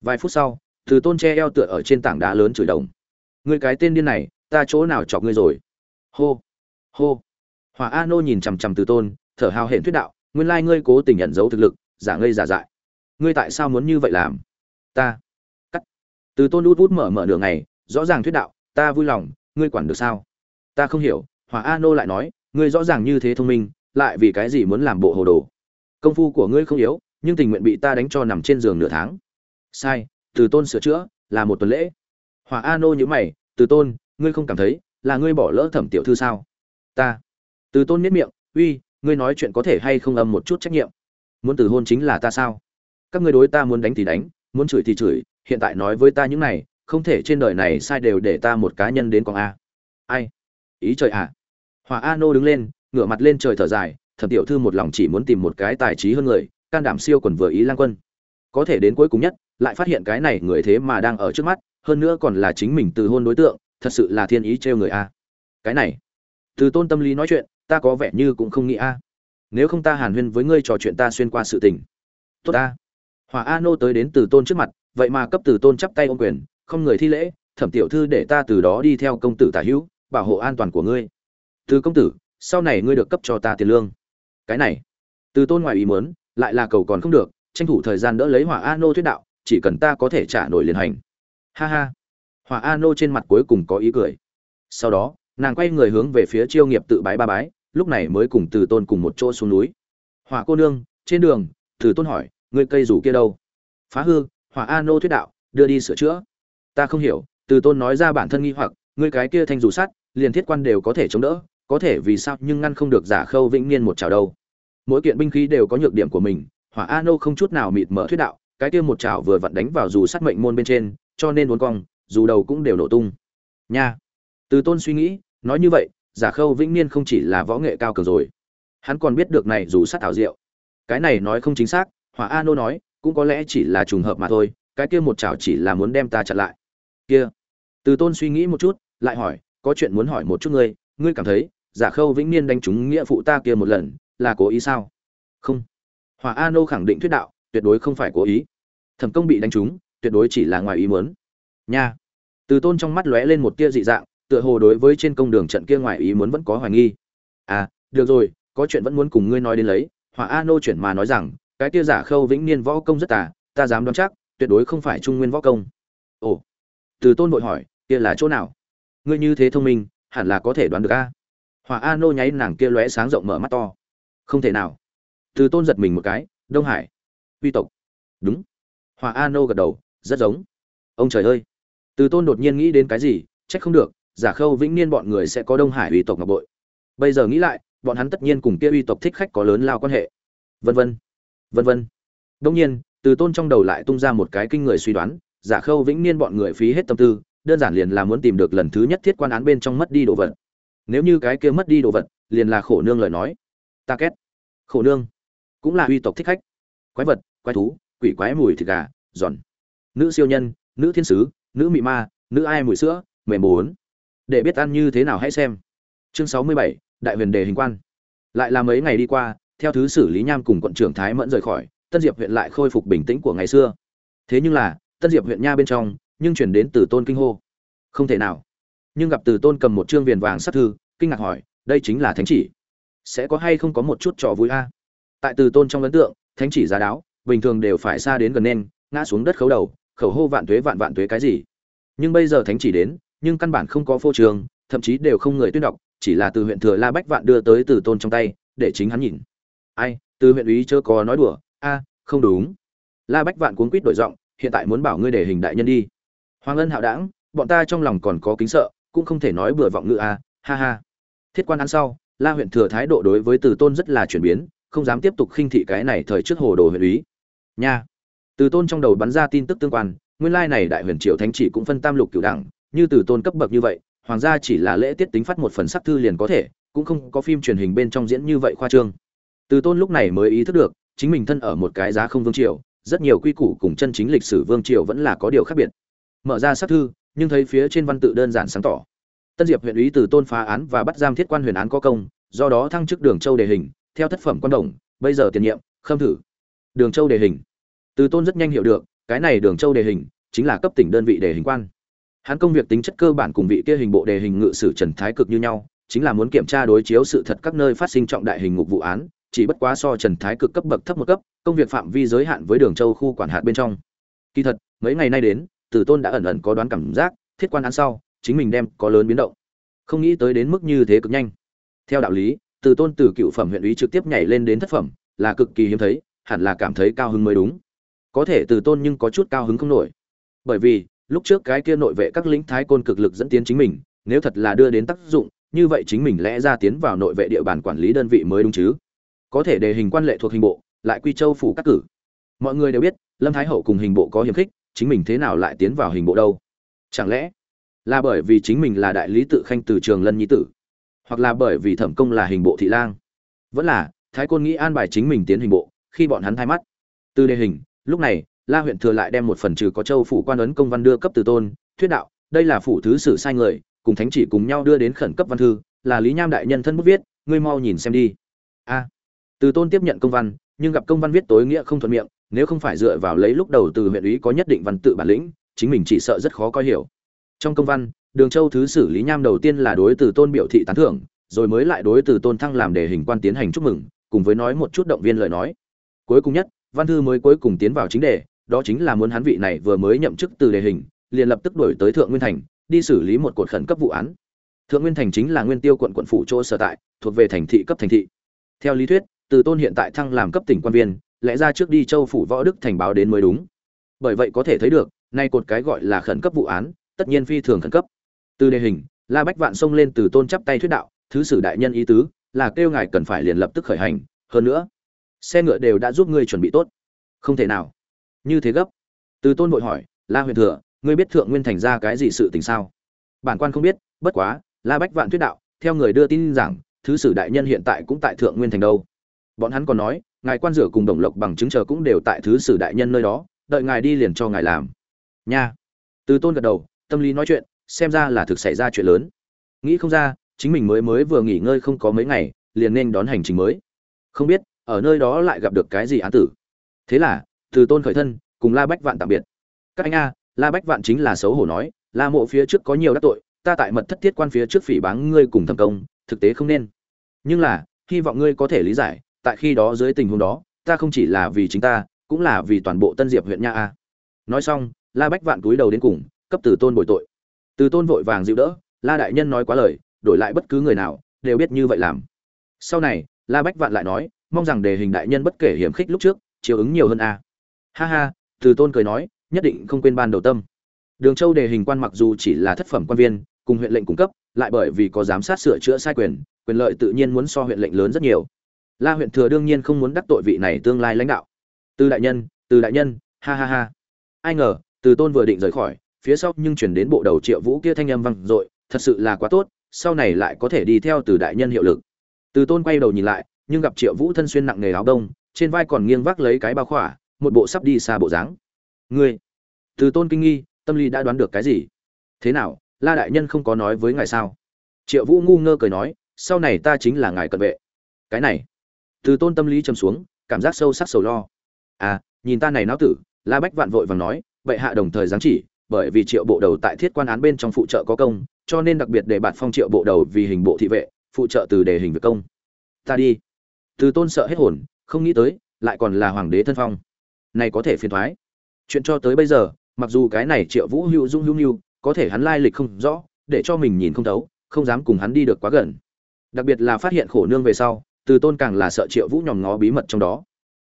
Vài phút sau, từ tôn che eo tựa ở trên tảng đá lớn chửi đồng. Ngươi cái tên điên này, ta chỗ nào chọc ngươi rồi? Hô hô. Hòa a nô nhìn chằm chằm từ tôn, thở hào hển thuyết đạo, nguyên lai ngươi cố tình nhận giấu thực lực, giả ngây giả dại. Ngươi tại sao muốn như vậy làm? Ta. Cắt. Từ tôn út út mở mở đường này rõ ràng thuyết đạo, ta vui lòng, ngươi quản được sao? Ta không hiểu hòa a nô lại nói, ngươi rõ ràng như thế thông minh, lại vì cái gì muốn làm bộ hồ đồ? Công phu của ngươi không yếu, nhưng tình nguyện bị ta đánh cho nằm trên giường nửa tháng. Sai, từ tôn sửa chữa, là một tuần lễ. Hòa a nô nhữ mày, từ tôn, ngươi không cảm thấy là ngươi bỏ lỡ thẩm tiểu thư sao? Ta. Từ tôn miết miệng, uy, ngươi nói chuyện có thể hay không âm một chút trách nhiệm? Muốn từ hôn chính là ta sao? Các ngươi đối ta muốn đánh thì đánh, muốn chửi thì chửi, hiện tại nói với ta những này, không thể trên đời này sai đều để ta một cá nhân đến con a. Ai? Ý trời ạ. À. hòa a nô đứng lên, ngửa mặt lên trời thở dài thẩm tiểu thư một lòng chỉ muốn tìm một cái tài trí hơn người, can đảm siêu quần vừa ý lang quân. Có thể đến cuối cùng nhất, lại phát hiện cái này người thế mà đang ở trước mắt, hơn nữa còn là chính mình từ hôn đối tượng, thật sự là thiên ý trêu người a. Cái này, từ tôn tâm lý nói chuyện, ta có vẻ như cũng không nghĩ a. Nếu không ta hàn huyên với ngươi trò chuyện ta xuyên qua sự tình. Tốt ta hòa a nô tới đến từ tôn trước mặt, vậy mà cấp từ tôn chắp tay ôm quyền, không người thi lễ, thẩm tiểu thư để ta từ đó đi theo công tử tả hữu, bảo hộ an toàn của ngươi. Từ công tử, sau này ngươi được cấp cho ta tiền lương cái này. Từ tôn ngoài ý muốn, lại là cầu còn không được, tranh thủ thời gian đỡ lấy hỏa a nô thuyết đạo, chỉ cần ta có thể trả nổi liền hành. Ha ha. Hỏa a nô trên mặt cuối cùng có ý cười. Sau đó, nàng quay người hướng về phía chiêu nghiệp tự bái ba bái, lúc này mới cùng từ tôn cùng một chỗ xuống núi. Hỏa cô nương, trên đường, từ tôn hỏi, ngươi cây rủ kia đâu? Phá hư, hỏa a nô thuyết đạo, đưa đi sửa chữa. Ta không hiểu. Từ tôn nói ra bản thân nghi hoặc, ngươi cái kia thanh dù sắt, liền thiết quan đều có thể chống đỡ có thể vì sao nhưng ngăn không được giả khâu vĩnh niên một chảo đâu. Mỗi kiện binh khí đều có nhược điểm của mình, hỏa a nô không chút nào mịt mở thuyết đạo, cái kia một chảo vừa vặn đánh vào dù sắt mệnh môn bên trên, cho nên uốn cong, dù đầu cũng đều nổ tung. Nha. Từ tôn suy nghĩ, nói như vậy, giả khâu vĩnh niên không chỉ là võ nghệ cao cường rồi. Hắn còn biết được này dù sắt thảo diệu. Cái này nói không chính xác, hỏa a nô nói, cũng có lẽ chỉ là trùng hợp mà thôi, cái kia một chảo chỉ là muốn đem ta chặn lại. Kia. Từ tôn suy nghĩ một chút, lại hỏi, có chuyện muốn hỏi một chút ngươi ngươi cảm thấy giả khâu vĩnh niên đánh trúng nghĩa phụ ta kia một lần, là cố ý sao? Không. Hòa a nô khẳng định thuyết đạo, tuyệt đối không phải cố ý. Thẩm công bị đánh trúng, tuyệt đối chỉ là ngoài ý muốn. Nha. Từ tôn trong mắt lóe lên một tia dị dạng, tựa hồ đối với trên công đường trận kia ngoài ý muốn vẫn có hoài nghi. À được rồi, có chuyện vẫn muốn cùng ngươi nói đến lấy. Hòa a nô chuyển mà nói rằng, cái kia giả khâu vĩnh niên võ công rất tà, ta dám đoán chắc, tuyệt đối không phải trung nguyên võ công. Ồ. Từ tôn vội hỏi, kia là chỗ nào? Ngươi như thế thông minh, hẳn là có thể đoán được a hòa a nô nháy nàng kia lóe sáng rộng mở mắt to. Không thể nào. Từ tôn giật mình một cái, đông hải uy tộc. Đúng. Hòa a nô gật đầu, rất giống. Ông trời ơi. Từ tôn đột nhiên nghĩ đến cái gì, trách không được, giả khâu vĩnh niên bọn người sẽ có đông hải uy tộc ngọc bội. Bây giờ nghĩ lại, bọn hắn tất nhiên cùng kia uy tộc thích khách có lớn lao quan hệ. Vân vân vân vân. Đông nhiên, từ tôn trong đầu lại tung ra một cái kinh người suy đoán, giả khâu vĩnh niên bọn người phí hết tâm tư, đơn giản liền là muốn tìm được lần thứ nhất thiết quan án bên trong mất đi đồ vật nếu như cái kia mất đi đồ vật, liền là khổ nương lời nói. Ta két. Khổ nương. Cũng là uy tộc thích khách. Quái vật, quái thú, quỷ quái mùi thịt gà, giòn. Nữ siêu nhân, nữ thiên sứ, nữ mị ma, nữ ai mùi sữa, mềm bốn để biết ăn như thế nào hãy xem. Chương sáu mươi bảy, đại huyền đề hình quan. Lại là mấy ngày đi qua, theo thứ xử lý nham cùng quận trưởng thái mẫn rời khỏi, tân diệp huyện lại khôi phục bình tĩnh của ngày xưa. Thế nhưng là, tân diệp huyện nha bên trong, nhưng chuyển đến từ tôn kinh hô. Không thể nào nhưng gặp từ tôn cầm một chương viền vàng sát thư, kinh ngạc hỏi, đây chính là thánh chỉ? Sẽ có hay không có một chút trò vui a? Tại từ tôn trong ấn tượng, thánh chỉ giá đáo, bình thường đều phải xa đến gần nên, ngã xuống đất khấu đầu, khẩu hô vạn tuế vạn vạn tuế cái gì. Nhưng bây giờ thánh chỉ đến, nhưng căn bản không có phô trường thậm chí đều không người tuyên đọc, chỉ là từ huyện thừa la bách vạn đưa tới từ tôn trong tay, để chính hắn nhìn. Ai, từ huyện úy chớ có nói đùa, a, không đúng. La bách vạn cuốn quýt đổi giọng, hiện tại muốn bảo ngươi để hình đại nhân đi. Hoàng ân hạo đảng, bọn ta trong lòng còn có kính sợ cũng không thể nói bừa vọng ngữ a à, ha ha. Thiết quan ăn sau, la huyện thừa thái độ đối với từ tôn rất là chuyển biến, không dám tiếp tục khinh thị cái này thời trước hồ đồ huyện úy. Nha. Từ tôn trong đầu bắn ra tin tức tương quan, nguyên lai này đại huyền triều thánh chỉ cũng phân tam lục cửu đẳng, như từ tôn cấp bậc như vậy, hoàng gia chỉ là lễ tiết tính phát một phần sắc thư liền có thể, cũng không có phim truyền hình bên trong diễn như vậy khoa trương. Từ tôn lúc này mới ý thức được, chính mình thân ở một cái giá không vương triều, rất nhiều quy củ cùng chân chính lịch sử vương triều vẫn là có điều khác biệt. Mở ra sắc thư nhưng thấy phía trên văn tự đơn giản sáng tỏ. Tân diệp huyện ủy từ tôn phá án và bắt giam thiết quan huyền án có công, do đó thăng chức đường châu đề hình, theo thất phẩm quan đồng, bây giờ tiền nhiệm, khâm thử. Đường châu đề hình. Từ tôn rất nhanh hiểu được, cái này đường châu đề hình chính là cấp tỉnh đơn vị đề hình quan. Hắn công việc tính chất cơ bản cùng vị kia hình bộ đề hình ngự sử trần thái cực như nhau, chính là muốn kiểm tra đối chiếu sự thật các nơi phát sinh trọng đại hình ngục vụ án, chỉ bất quá so trần thái cực cấp bậc thấp một cấp, công việc phạm vi giới hạn với đường châu khu quản hạt bên trong. Kỳ thật, mấy ngày nay đến từ tôn đã ẩn ẩn có đoán cảm giác, thiết quan án sau, chính mình đem có lớn biến động. Không nghĩ tới đến mức như thế cực nhanh. Theo đạo lý, từ tôn từ cựu phẩm huyện ủy trực tiếp nhảy lên đến thất phẩm, là cực kỳ hiếm thấy, hẳn là cảm thấy cao hứng mới đúng. Có thể từ tôn nhưng có chút cao hứng không nổi. Bởi vì, lúc trước cái kia nội vệ các lính thái côn cực lực dẫn tiến chính mình, nếu thật là đưa đến tác dụng, như vậy chính mình lẽ ra tiến vào nội vệ địa bàn quản lý đơn vị mới đúng chứ. Có thể đề hình quan lệ thuộc hình bộ, lại quy châu phủ các cử. Mọi người đều biết, lâm thái hậu cùng hình bộ có hiểm khích chính mình thế nào lại tiến vào hình bộ đâu? Chẳng lẽ là bởi vì chính mình là đại lý tự khanh từ trường lân nhi tử, hoặc là bởi vì thẩm công là hình bộ thị lang? Vẫn là thái côn nghĩ an bài chính mình tiến hình bộ, khi bọn hắn thay mắt. Từ đề hình, lúc này, la huyện thừa lại đem một phần trừ có châu phủ quan ấn công văn đưa cấp từ tôn, thuyết đạo, đây là phủ thứ sử sai người, cùng thánh chỉ cùng nhau đưa đến khẩn cấp văn thư, là lý nham đại nhân thân bút viết, ngươi mau nhìn xem đi. A. Từ tôn tiếp nhận công văn, nhưng gặp công văn viết tối nghĩa không thuận miệng nếu không phải dựa vào lấy lúc đầu từ huyện ủy có nhất định văn tự bản lĩnh, chính mình chỉ sợ rất khó coi hiểu. Trong công văn, đường châu thứ xử lý nham đầu tiên là đối từ tôn biểu thị tán thưởng, rồi mới lại đối từ tôn thăng làm đề hình quan tiến hành chúc mừng, cùng với nói một chút động viên lời nói. Cuối cùng nhất, văn thư mới cuối cùng tiến vào chính đề, đó chính là muốn hắn vị này vừa mới nhậm chức từ đề hình, liền lập tức đổi tới thượng nguyên thành, đi xử lý một cột khẩn cấp vụ án. Thượng nguyên thành chính là nguyên tiêu quận quận phủ chỗ sở tại, thuộc về thành thị cấp thành thị. Theo lý thuyết, từ tôn hiện tại thăng làm cấp tỉnh quan viên lẽ ra trước đi châu phủ võ đức thành báo đến mới đúng. Bởi vậy có thể thấy được, nay cột cái gọi là khẩn cấp vụ án, tất nhiên phi thường khẩn cấp. Từ đề hình, la bách vạn xông lên từ tôn chắp tay thuyết đạo, thứ sử đại nhân ý tứ là kêu ngài cần phải liền lập tức khởi hành, hơn nữa, xe ngựa đều đã giúp ngươi chuẩn bị tốt. Không thể nào. Như thế gấp. Từ tôn vội hỏi, la huyền thừa, ngươi biết thượng nguyên thành ra cái gì sự tình sao? Bản quan không biết, bất quá, la bách vạn thuyết đạo, theo người đưa tin rằng, thứ sử đại nhân hiện tại cũng tại thượng nguyên thành đâu bọn hắn còn nói, ngài quan rửa cùng đồng lộc bằng chứng chờ cũng đều tại thứ sử đại nhân nơi đó, đợi ngài đi liền cho ngài làm. Nha. Từ tôn gật đầu, tâm lý nói chuyện, xem ra là thực xảy ra chuyện lớn. Nghĩ không ra, chính mình mới mới vừa nghỉ ngơi không có mấy ngày, liền nên đón hành trình mới. Không biết, ở nơi đó lại gặp được cái gì án tử. Thế là, từ tôn khởi thân, cùng la bách vạn tạm biệt. Các anh a, la bách vạn chính là xấu hổ nói, la mộ phía trước có nhiều đắc tội, ta tại mật thất thiết quan phía trước phỉ báng ngươi cùng thâm công, thực tế không nên. Nhưng là, hy vọng ngươi có thể lý giải tại khi đó dưới tình huống đó, ta không chỉ là vì chính ta, cũng là vì toàn bộ tân diệp huyện nha a. Nói xong, la bách vạn cúi đầu đến cùng, cấp từ tôn bồi tội. Từ tôn vội vàng dịu đỡ, la đại nhân nói quá lời, đổi lại bất cứ người nào, đều biết như vậy làm. Sau này, la bách vạn lại nói, mong rằng đề hình đại nhân bất kể hiểm khích lúc trước, chiều ứng nhiều hơn a. Ha ha, từ tôn cười nói, nhất định không quên ban đầu tâm. Đường châu đề hình quan mặc dù chỉ là thất phẩm quan viên, cùng huyện lệnh cung cấp, lại bởi vì có giám sát sửa chữa sai quyền quyền lợi tự nhiên muốn so huyện lệnh lớn rất nhiều la huyện thừa đương nhiên không muốn đắc tội vị này tương lai lãnh đạo. Từ đại nhân, từ đại nhân, ha ha ha. Ai ngờ, từ tôn vừa định rời khỏi, phía sau nhưng chuyển đến bộ đầu triệu vũ kia thanh âm vang dội, thật sự là quá tốt, sau này lại có thể đi theo từ đại nhân hiệu lực. Từ tôn quay đầu nhìn lại, nhưng gặp triệu vũ thân xuyên nặng nghề áo đông, trên vai còn nghiêng vác lấy cái bao khỏa, một bộ sắp đi xa bộ dáng. Ngươi, từ tôn kinh nghi, tâm lý đã đoán được cái gì? Thế nào, la đại nhân không có nói với ngài sao? Triệu vũ ngu ngơ cười nói, sau này ta chính là ngài cận vệ. Cái này từ tôn tâm lý trầm xuống, cảm giác sâu sắc sầu lo. À nhìn ta này não tử, la bách vạn vội vàng nói vậy hạ đồng thời giáng chỉ, bởi vì triệu bộ đầu tại thiết quan án bên trong phụ trợ có công, cho nên đặc biệt để bạn phong triệu bộ đầu vì hình bộ thị vệ, phụ trợ từ đề hình việc công. Ta đi. Từ tôn sợ hết hồn, không nghĩ tới, lại còn là hoàng đế thân phong. Này có thể phiền thoái. Chuyện cho tới bây giờ, mặc dù cái này triệu vũ hữu dung hữu nhu, có thể hắn lai lịch không rõ, để cho mình nhìn không thấu, không dám cùng hắn đi được quá gần. Đặc biệt là phát hiện khổ nương về sau từ tôn càng là sợ triệu vũ nhòm ngó bí mật trong đó.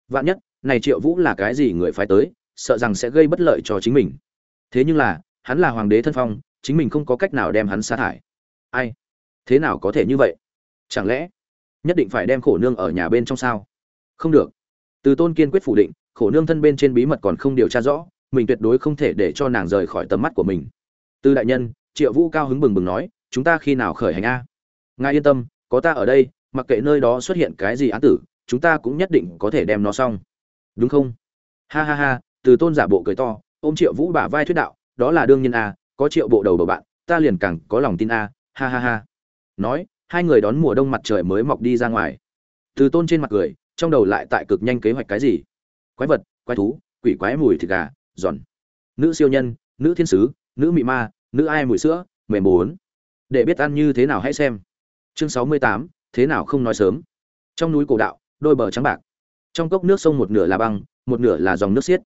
Vạn nhất, này triệu vũ là cái gì người phải tới, sợ rằng sẽ gây bất lợi cho chính mình. Thế nhưng là, hắn là hoàng đế thân phong, chính mình không có cách nào đem hắn sa thải. Ai? Thế nào có thể như vậy? Chẳng lẽ, nhất định phải đem khổ nương ở nhà bên trong sao? Không được. Từ tôn kiên quyết phủ định, khổ nương thân bên trên bí mật còn không điều tra rõ, mình tuyệt đối không thể để cho nàng rời khỏi tầm mắt của mình. Từ đại nhân, triệu vũ cao hứng bừng bừng nói, chúng ta khi nào khởi hành a? Ngài yên tâm, có ta ở đây mặc kệ nơi đó xuất hiện cái gì án tử, chúng ta cũng nhất định có thể đem nó xong. Đúng không? Ha ha ha, từ tôn giả bộ cười to, ôm triệu vũ bả vai thuyết đạo, đó là đương nhiên a có triệu bộ đầu bầu bạn, ta liền càng có lòng tin a ha ha ha. Nói, hai người đón mùa đông mặt trời mới mọc đi ra ngoài. Từ tôn trên mặt cười, trong đầu lại tại cực nhanh kế hoạch cái gì? Quái vật, quái thú, quỷ quái mùi thịt gà, giòn. Nữ siêu nhân, nữ thiên sứ, nữ mị ma, nữ ai mùi sữa, mềm bốn. Để biết ăn như thế nào hãy xem. Chương sáu mươi tám thế nào không nói sớm. Trong núi cổ đạo, đôi bờ trắng bạc. Trong cốc nước sông một nửa là băng, một nửa là dòng nước xiết.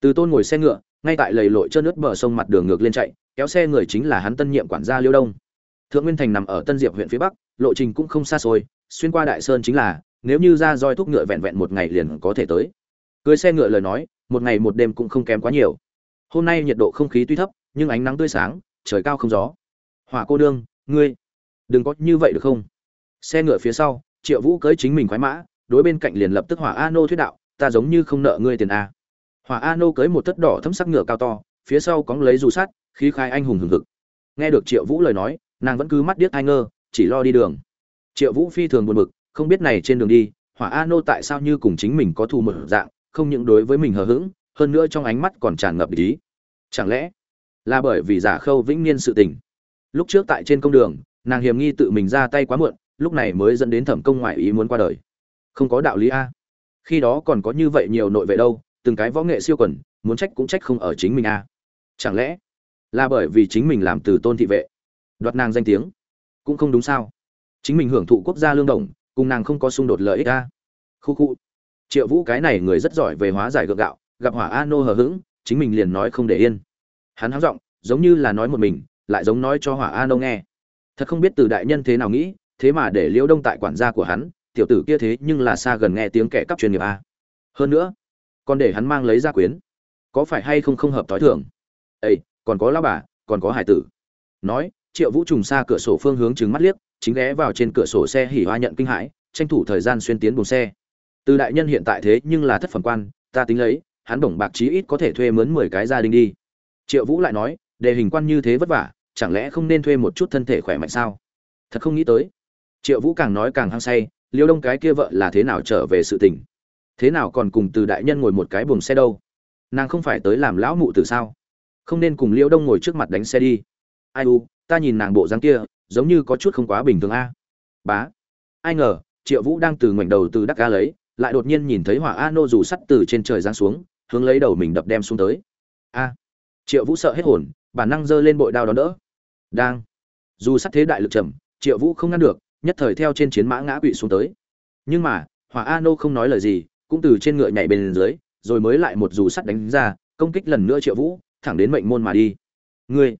Từ tôn ngồi xe ngựa, ngay tại lầy lội trơn nước bờ sông mặt đường ngược lên chạy, kéo xe người chính là hắn tân nhiệm quản gia liêu đông. Thượng nguyên thành nằm ở tân diệp huyện phía bắc, lộ trình cũng không xa xôi, xuyên qua đại sơn chính là, nếu như ra roi thúc ngựa vẹn vẹn một ngày liền có thể tới. Cưới xe ngựa lời nói, một ngày một đêm cũng không kém quá nhiều. Hôm nay nhiệt độ không khí tuy thấp, nhưng ánh nắng tươi sáng, trời cao không gió. Hỏa cô đương ngươi, đừng có như vậy được không? Xe ngựa phía sau, triệu vũ cưới chính mình khoái mã, đối bên cạnh liền lập tức hỏa a nô thuyết đạo, ta giống như không nợ ngươi tiền a. Hỏa a nô cưới một tất đỏ thấm sắc ngựa cao to, phía sau cóng lấy dù sắt, khí khai anh hùng hừng hực. Nghe được triệu vũ lời nói, nàng vẫn cứ mắt điếc ai ngơ, chỉ lo đi đường. Triệu vũ phi thường buồn bực, không biết này trên đường đi, hỏa a nô tại sao như cùng chính mình có thù một dạng, không những đối với mình hờ hững, hơn nữa trong ánh mắt còn tràn ngập ý. Chẳng lẽ là bởi vì giả khâu vĩnh niên sự tình? Lúc trước tại trên công đường, nàng hiềm nghi tự mình ra tay quá muộn lúc này mới dẫn đến thẩm công ngoại ý muốn qua đời. Không có đạo lý a. Khi đó còn có như vậy nhiều nội vệ đâu, từng cái võ nghệ siêu quần, muốn trách cũng trách không ở chính mình a. Chẳng lẽ là bởi vì chính mình làm từ tôn thị vệ, đoạt nàng danh tiếng, cũng không đúng sao? Chính mình hưởng thụ quốc gia lương đồng, cùng nàng không có xung đột lợi ích a. Khu khu. Triệu vũ cái này người rất giỏi về hóa giải gượng gạo, gặp hỏa a nô hờ hững, chính mình liền nói không để yên. Hắn háo giọng, giống như là nói một mình, lại giống nói cho hỏa a nô nghe. Thật không biết từ đại nhân thế nào nghĩ thế mà để liễu đông tại quản gia của hắn, tiểu tử kia thế nhưng là xa gần nghe tiếng kẻ cắp chuyên nghiệp a. Hơn nữa, còn để hắn mang lấy gia quyến. Có phải hay không không hợp tối thường? Ây còn có lão bà, còn có hải tử. Nói, triệu vũ trùng xa cửa sổ phương hướng trứng mắt liếc, chính ghé vào trên cửa sổ xe hỉ hoa nhận kinh hãi, tranh thủ thời gian xuyên tiến buồng xe. Từ đại nhân hiện tại thế nhưng là thất phẩm quan, ta tính lấy, hắn đồng bạc chí ít có thể thuê mướn mười cái gia đình đi. Triệu vũ lại nói, đề hình quan như thế vất vả, chẳng lẽ không nên thuê một chút thân thể khỏe mạnh sao? Thật không nghĩ tới triệu vũ càng nói càng hăng say, liêu đông cái kia vợ là thế nào trở về sự tình? Thế nào còn cùng từ đại nhân ngồi một cái buồng xe đâu? Nàng không phải tới làm lão mụ từ sao? Không nên cùng liêu đông ngồi trước mặt đánh xe đi. Ai u, ta nhìn nàng bộ dáng kia, giống như có chút không quá bình thường a. Bá. Ai ngờ, triệu vũ đang từ ngoảnh đầu từ đắc ca lấy, lại đột nhiên nhìn thấy hỏa a nô dù sắt từ trên trời giáng xuống, hướng lấy đầu mình đập đem xuống tới. A. Triệu vũ sợ hết hồn, bản năng giơ lên bội đao đón đỡ. Đang. Dù sắt thế đại lực trầm, triệu vũ không ngăn được nhất thời theo trên chiến mã ngã quỵ xuống tới. Nhưng mà, hỏa a nô không nói lời gì, cũng từ trên ngựa nhảy bên dưới, rồi mới lại một dù sắt đánh ra, công kích lần nữa triệu vũ, thẳng đến mệnh môn mà đi. Ngươi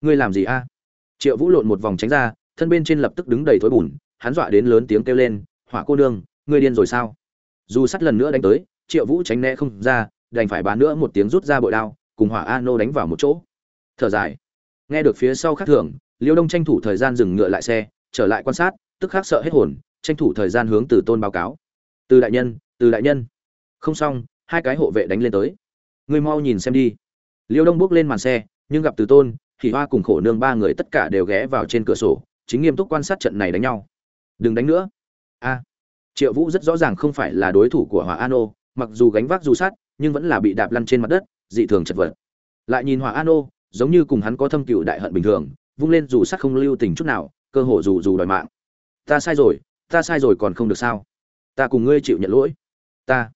ngươi làm gì a? Triệu vũ lộn một vòng tránh ra, thân bên trên lập tức đứng đầy thối bùn, hắn dọa đến lớn tiếng kêu lên, hỏa cô nương, ngươi điên rồi sao? Dù sắt lần nữa đánh tới, triệu vũ tránh né không ra, đành phải bán nữa một tiếng rút ra bội đao, cùng hỏa a nô đánh vào một chỗ. Thở dài. Nghe được phía sau khắc thưởng liêu đông tranh thủ thời gian dừng ngựa lại xe, trở lại quan sát tức khắc sợ hết hồn, tranh thủ thời gian hướng từ tôn báo cáo. Từ đại nhân, từ đại nhân. Không xong, hai cái hộ vệ đánh lên tới. Ngươi mau nhìn xem đi. Liêu đông bước lên màn xe, nhưng gặp từ tôn thì hoa cùng khổ nương ba người tất cả đều ghé vào trên cửa sổ, chính nghiêm túc quan sát trận này đánh nhau. Đừng đánh nữa. A. Triệu vũ rất rõ ràng không phải là đối thủ của hòa an ô, mặc dù gánh vác dù sát, nhưng vẫn là bị đạp lăn trên mặt đất, dị thường chật vật. Lại nhìn hòa an ô, giống như cùng hắn có thâm cựu đại hận bình thường, vung lên dù sát không lưu tình chút nào, cơ hồ dù dù đòi mạng ta sai rồi, ta sai rồi còn không được sao? Ta cùng ngươi chịu nhận lỗi. Ta.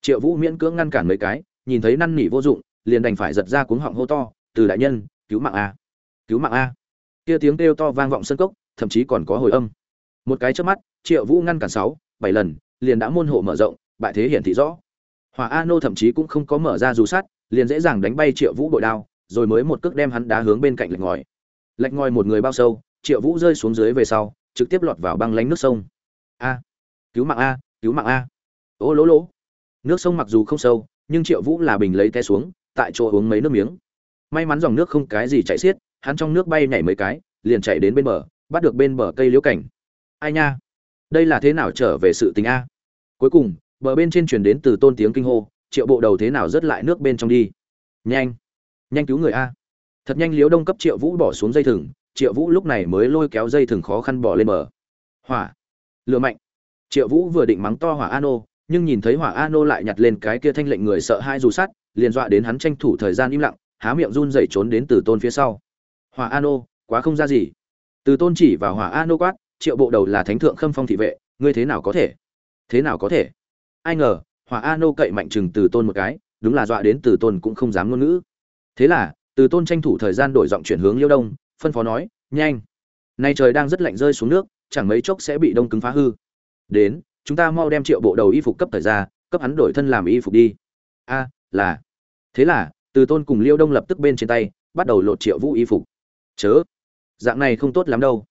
Triệu vũ miễn cưỡng ngăn cản mấy cái, nhìn thấy năn nỉ vô dụng, liền đành phải giật ra cuống họng hô to, từ đại nhân, cứu mạng a, cứu mạng a. Kia tiếng kêu to vang vọng sân cốc, thậm chí còn có hồi âm. Một cái trước mắt, triệu vũ ngăn cản sáu, bảy lần, liền đã môn hộ mở rộng, bại thế hiển thị rõ. Hỏa a nô thậm chí cũng không có mở ra dù sát liền dễ dàng đánh bay triệu vũ bội đao, rồi mới một cước đem hắn đá hướng bên cạnh lệch ngòi. Lệch ngòi một người bao sâu, triệu vũ rơi xuống dưới về sau trực tiếp lọt vào băng lánh nước sông. A, cứu mạng a, cứu mạng a. Ô, lỗ lỗ. Nước sông mặc dù không sâu, nhưng triệu vũ là bình lấy té xuống, tại chỗ uống mấy nước miếng. May mắn dòng nước không cái gì chảy xiết, hắn trong nước bay nhảy mấy cái, liền chạy đến bên bờ, bắt được bên bờ cây liễu cảnh. Ai nha? Đây là thế nào trở về sự tình a? Cuối cùng, bờ bên trên truyền đến từ tôn tiếng kinh hô, triệu bộ đầu thế nào rớt lại nước bên trong đi? Nhanh. Nhanh cứu người a. Thật nhanh liễu đông cấp triệu vũ bỏ xuống dây thừng triệu vũ lúc này mới lôi kéo dây thừng khó khăn bỏ lên bờ. Hỏa. Lửa mạnh. Triệu vũ vừa định mắng to hỏa an ô nhưng nhìn thấy hỏa an ô lại nhặt lên cái kia thanh lệnh người sợ hai dù sắt, liền dọa đến hắn tranh thủ thời gian im lặng, há miệng run rẩy trốn đến từ tôn phía sau. Hỏa an ô quá không ra gì. Từ tôn chỉ vào hỏa an ô quát, triệu bộ đầu là thánh thượng khâm phong thị vệ, ngươi thế nào có thể? Thế nào có thể? Ai ngờ, hỏa an ô cậy mạnh chừng từ tôn một cái, đúng là dọa đến từ tôn cũng không dám ngôn ngữ. Thế là, từ tôn tranh thủ thời gian đổi giọng chuyển hướng liêu đông phân phó nói, nhanh. Nay trời đang rất lạnh rơi xuống nước, chẳng mấy chốc sẽ bị đông cứng phá hư. Đến, chúng ta mau đem triệu bộ đầu y phục cấp thời ra, cấp hắn đổi thân làm y phục đi. A, là. Thế là, từ tôn cùng liêu đông lập tức bên trên tay, bắt đầu lột triệu vũ y phục. Chớ. Dạng này không tốt lắm đâu.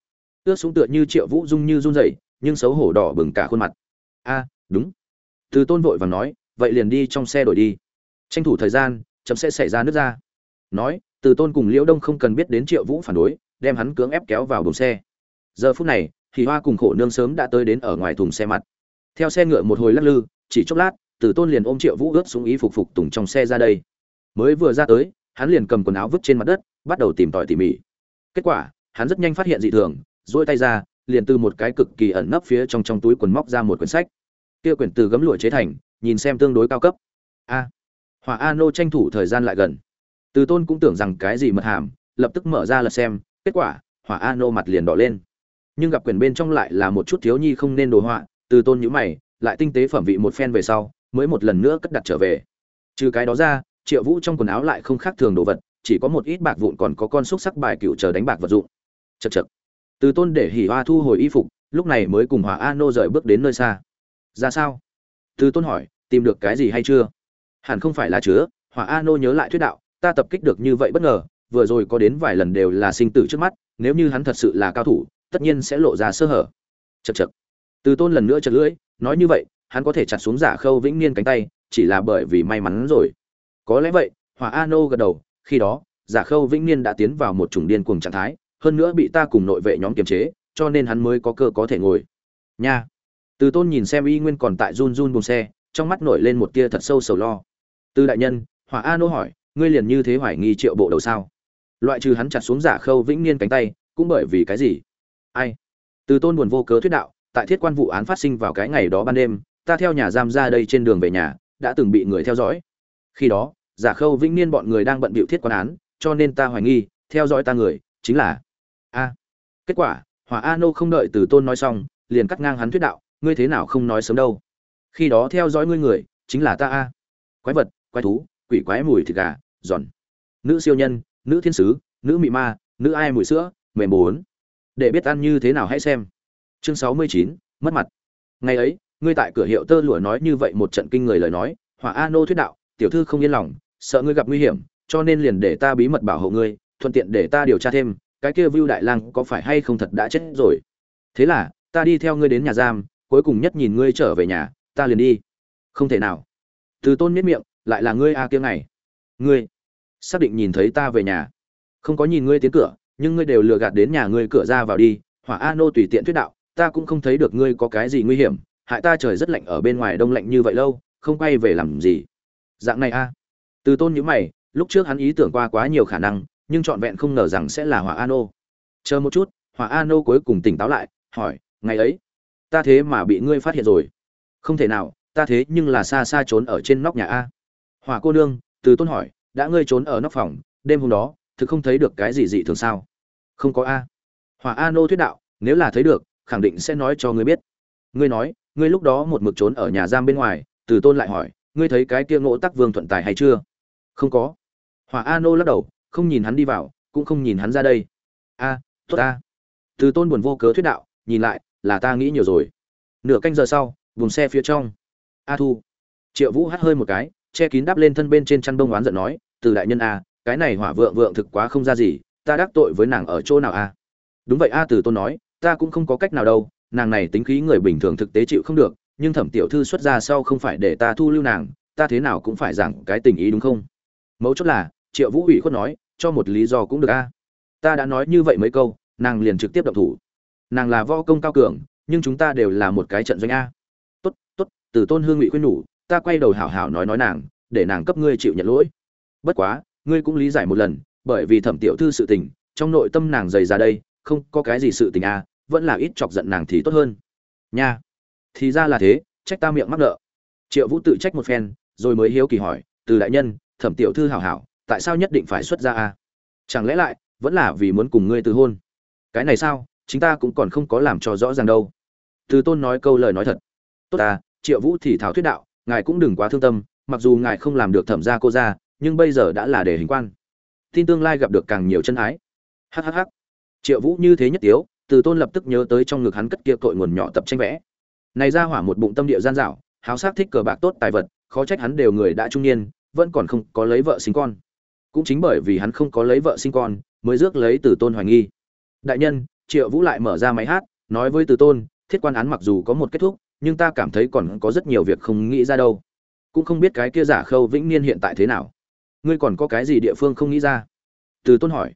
Ước xuống tựa như triệu vũ dung như run rẩy, nhưng xấu hổ đỏ bừng cả khuôn mặt. A, đúng. Từ tôn vội vàng nói, vậy liền đi trong xe đổi đi. Tranh thủ thời gian chấm sẽ xảy ra nước ra nói, từ tôn cùng liễu đông không cần biết đến triệu vũ phản đối, đem hắn cưỡng ép kéo vào đồn xe. Giờ phút này thì hoa cùng khổ nương sớm đã tới đến ở ngoài thùng xe mặt. Theo xe ngựa một hồi lắc lư, chỉ chốc lát, từ tôn liền ôm triệu vũ ướt xuống ý phục phục tùng trong xe ra đây. Mới vừa ra tới, hắn liền cầm quần áo vứt trên mặt đất, bắt đầu tìm tòi tỉ mỉ. Kết quả, hắn rất nhanh phát hiện dị thường dỗi tay ra, liền từ một cái cực kỳ ẩn nấp phía trong trong túi quần móc ra một quyển sách. Kia quyển từ gấm lụa chế thành, nhìn xem tương đối cao cấp. A, hỏa a nô tranh thủ thời gian lại gần từ tôn cũng tưởng rằng cái gì mật hàm, lập tức mở ra lật xem, kết quả, hỏa a nô mặt liền đỏ lên. Nhưng gặp quyển bên trong lại là một chút thiếu nhi không nên đồ họa, từ tôn nhữ mày, lại tinh tế phẩm vị một phen về sau, mới một lần nữa cất đặt trở về. Trừ cái đó ra, triệu vũ trong quần áo lại không khác thường đồ vật, chỉ có một ít bạc vụn còn có con xúc sắc bài cựu chờ đánh bạc vật dụng. Chật chật từ tôn để hỉ hoa thu hồi y phục, lúc này mới cùng hỏa a nô rời bước đến nơi xa. Ra sao? Từ tôn hỏi, tìm được cái gì hay chưa? Hẳn không phải là chứa, hỏa a nô nhớ lại thuyết đạo ta tập kích được như vậy bất ngờ, vừa rồi có đến vài lần đều là sinh tử trước mắt, nếu như hắn thật sự là cao thủ, tất nhiên sẽ lộ ra sơ hở. Chật chật từ tôn lần nữa chật lưỡi, nói như vậy, hắn có thể chặt xuống giả khâu vĩnh niên cánh tay, chỉ là bởi vì may mắn rồi. Có lẽ vậy, hỏa a nô gật đầu, khi đó, giả khâu vĩnh niên đã tiến vào một chủng điên cuồng trạng thái, hơn nữa bị ta cùng nội vệ nhóm kiềm chế, cho nên hắn mới có cơ có thể ngồi. Nha. Từ tôn nhìn xem y nguyên còn tại run run buồng xe, trong mắt nổi lên một tia thật sâu sầu lo. Từ đại nhân, hỏa a nô hỏi ngươi liền như thế hoài nghi triệu bộ đầu sao? Loại trừ hắn chặt xuống giả khâu vĩnh niên cánh tay, cũng bởi vì cái gì? Ai? Từ tôn buồn vô cớ thuyết đạo, tại thiết quan vụ án phát sinh vào cái ngày đó ban đêm, ta theo nhà giam ra đây trên đường về nhà, đã từng bị người theo dõi. Khi đó, giả khâu vĩnh niên bọn người đang bận bịu thiết quan án, cho nên ta hoài nghi, theo dõi ta người, chính là a. Kết quả, hỏa a nô không đợi từ tôn nói xong, liền cắt ngang hắn thuyết đạo, ngươi thế nào không nói sớm đâu? Khi đó theo dõi ngươi người, chính là ta a. Quái vật, quái thú quỷ quái mùi thịt gà, giòn. Nữ siêu nhân, nữ thiên sứ, nữ mị ma, nữ ai mùi sữa, mềm bốn. Để biết ăn như thế nào hãy xem. Chương sáu mươi chín, mất mặt. Ngày ấy, ngươi tại cửa hiệu tơ lụa nói như vậy một trận kinh người lời nói, hỏa a nô thuyết đạo, tiểu thư không yên lòng, sợ ngươi gặp nguy hiểm, cho nên liền để ta bí mật bảo hộ ngươi, thuận tiện để ta điều tra thêm, cái kia vưu đại lang có phải hay không thật đã chết rồi? Thế là, ta đi theo ngươi đến nhà giam, cuối cùng nhất nhìn ngươi trở về nhà, ta liền đi. Không thể nào. Từ tôn miết miệng lại là ngươi a kia ngày. Ngươi, xác định nhìn thấy ta về nhà. Không có nhìn ngươi tiến cửa, nhưng ngươi đều lừa gạt đến nhà ngươi cửa ra vào đi. Hỏa a nô tùy tiện thuyết đạo, ta cũng không thấy được ngươi có cái gì nguy hiểm, hại ta trời rất lạnh ở bên ngoài đông lạnh như vậy lâu, không quay về làm gì. Dạng này a. Từ tôn nhữ mày, lúc trước hắn ý tưởng qua quá nhiều khả năng, nhưng trọn vẹn không ngờ rằng sẽ là hỏa a nô chờ một chút, hỏa a nô cuối cùng tỉnh táo lại, hỏi, ngày ấy, ta thế mà bị ngươi phát hiện rồi. Không thể nào, ta thế nhưng là xa xa trốn ở trên nóc nhà a hỏa cô nương, từ tôn hỏi, đã ngươi trốn ở nóc phòng, đêm hôm đó, thực không thấy được cái gì dị thường sao? Không có a. Hỏa a nô thuyết đạo, nếu là thấy được, khẳng định sẽ nói cho ngươi biết. Ngươi nói, ngươi lúc đó một mực trốn ở nhà giam bên ngoài, từ tôn lại hỏi, ngươi thấy cái kia ngộ tắc vương thuận tài hay chưa? Không có. Hỏa a nô lắc đầu, không nhìn hắn đi vào, cũng không nhìn hắn ra đây. A, tốt a từ tôn buồn vô cớ thuyết đạo, nhìn lại, là ta nghĩ nhiều rồi. Nửa canh giờ sau vùng xe phía trong. A thu. Triệu vũ hắt hơi một cái che kín đắp lên thân bên trên chăn bông oán giận nói, từ đại nhân a, cái này hỏa vượng vượng thực quá không ra gì, ta đắc tội với nàng ở chỗ nào a? Đúng vậy a, từ tôn nói, ta cũng không có cách nào đâu, nàng này tính khí người bình thường thực tế chịu không được, nhưng thẩm tiểu thư xuất ra sau không phải để ta thu lưu nàng, ta thế nào cũng phải giảng cái tình ý đúng không? Mấu chốt là, triệu vũ ủy khuất nói, cho một lý do cũng được a. Ta đã nói như vậy mấy câu, nàng liền trực tiếp động thủ. Nàng là võ công cao cường, nhưng chúng ta đều là một cái trận doanh a. Tốt tốt, từ tôn hương ngụy khuyên nhủ ta quay đầu hảo hảo nói nói nàng, để nàng cấp ngươi chịu nhận lỗi. Bất quá, ngươi cũng lý giải một lần, bởi vì thẩm tiểu thư sự tình, trong nội tâm nàng dày ra đây, không có cái gì sự tình a vẫn là ít chọc giận nàng thì tốt hơn. Nha. Thì ra là thế, trách ta miệng mắc nợ. Triệu vũ tự trách một phen, rồi mới hiếu kỳ hỏi, từ đại nhân, thẩm tiểu thư hảo hảo, tại sao nhất định phải xuất ra a à? chẳng lẽ lại, vẫn là vì muốn cùng ngươi từ hôn? Cái này sao, chính ta cũng còn không có làm cho rõ ràng đâu. Từ tôn nói câu lời nói thật. Tốt ta, triệu vũ thì thảo thuyết đạo ngài cũng đừng quá thương tâm, mặc dù ngài không làm được thẩm gia cô ra nhưng bây giờ đã là để hình quan. Tin tương lai gặp được càng nhiều chân ái. Hhh triệu vũ như thế nhất tiếu, từ tôn lập tức nhớ tới trong ngực hắn cất kia tội nguồn nhỏ tập tranh vẽ. Này ra hỏa một bụng tâm địa gian dảo háo sắc thích cờ bạc tốt tài vật, khó trách hắn đều người đã trung niên, vẫn còn không có lấy vợ sinh con. Cũng chính bởi vì hắn không có lấy vợ sinh con, mới rước lấy từ tôn hoài nghi. Đại nhân, triệu vũ lại mở ra máy hát, nói với từ tôn, thiết quan án mặc dù có một kết thúc nhưng ta cảm thấy còn có rất nhiều việc không nghĩ ra đâu. Cũng không biết cái kia giả khâu vĩnh niên hiện tại thế nào. Ngươi còn có cái gì địa phương không nghĩ ra? Từ tôn hỏi.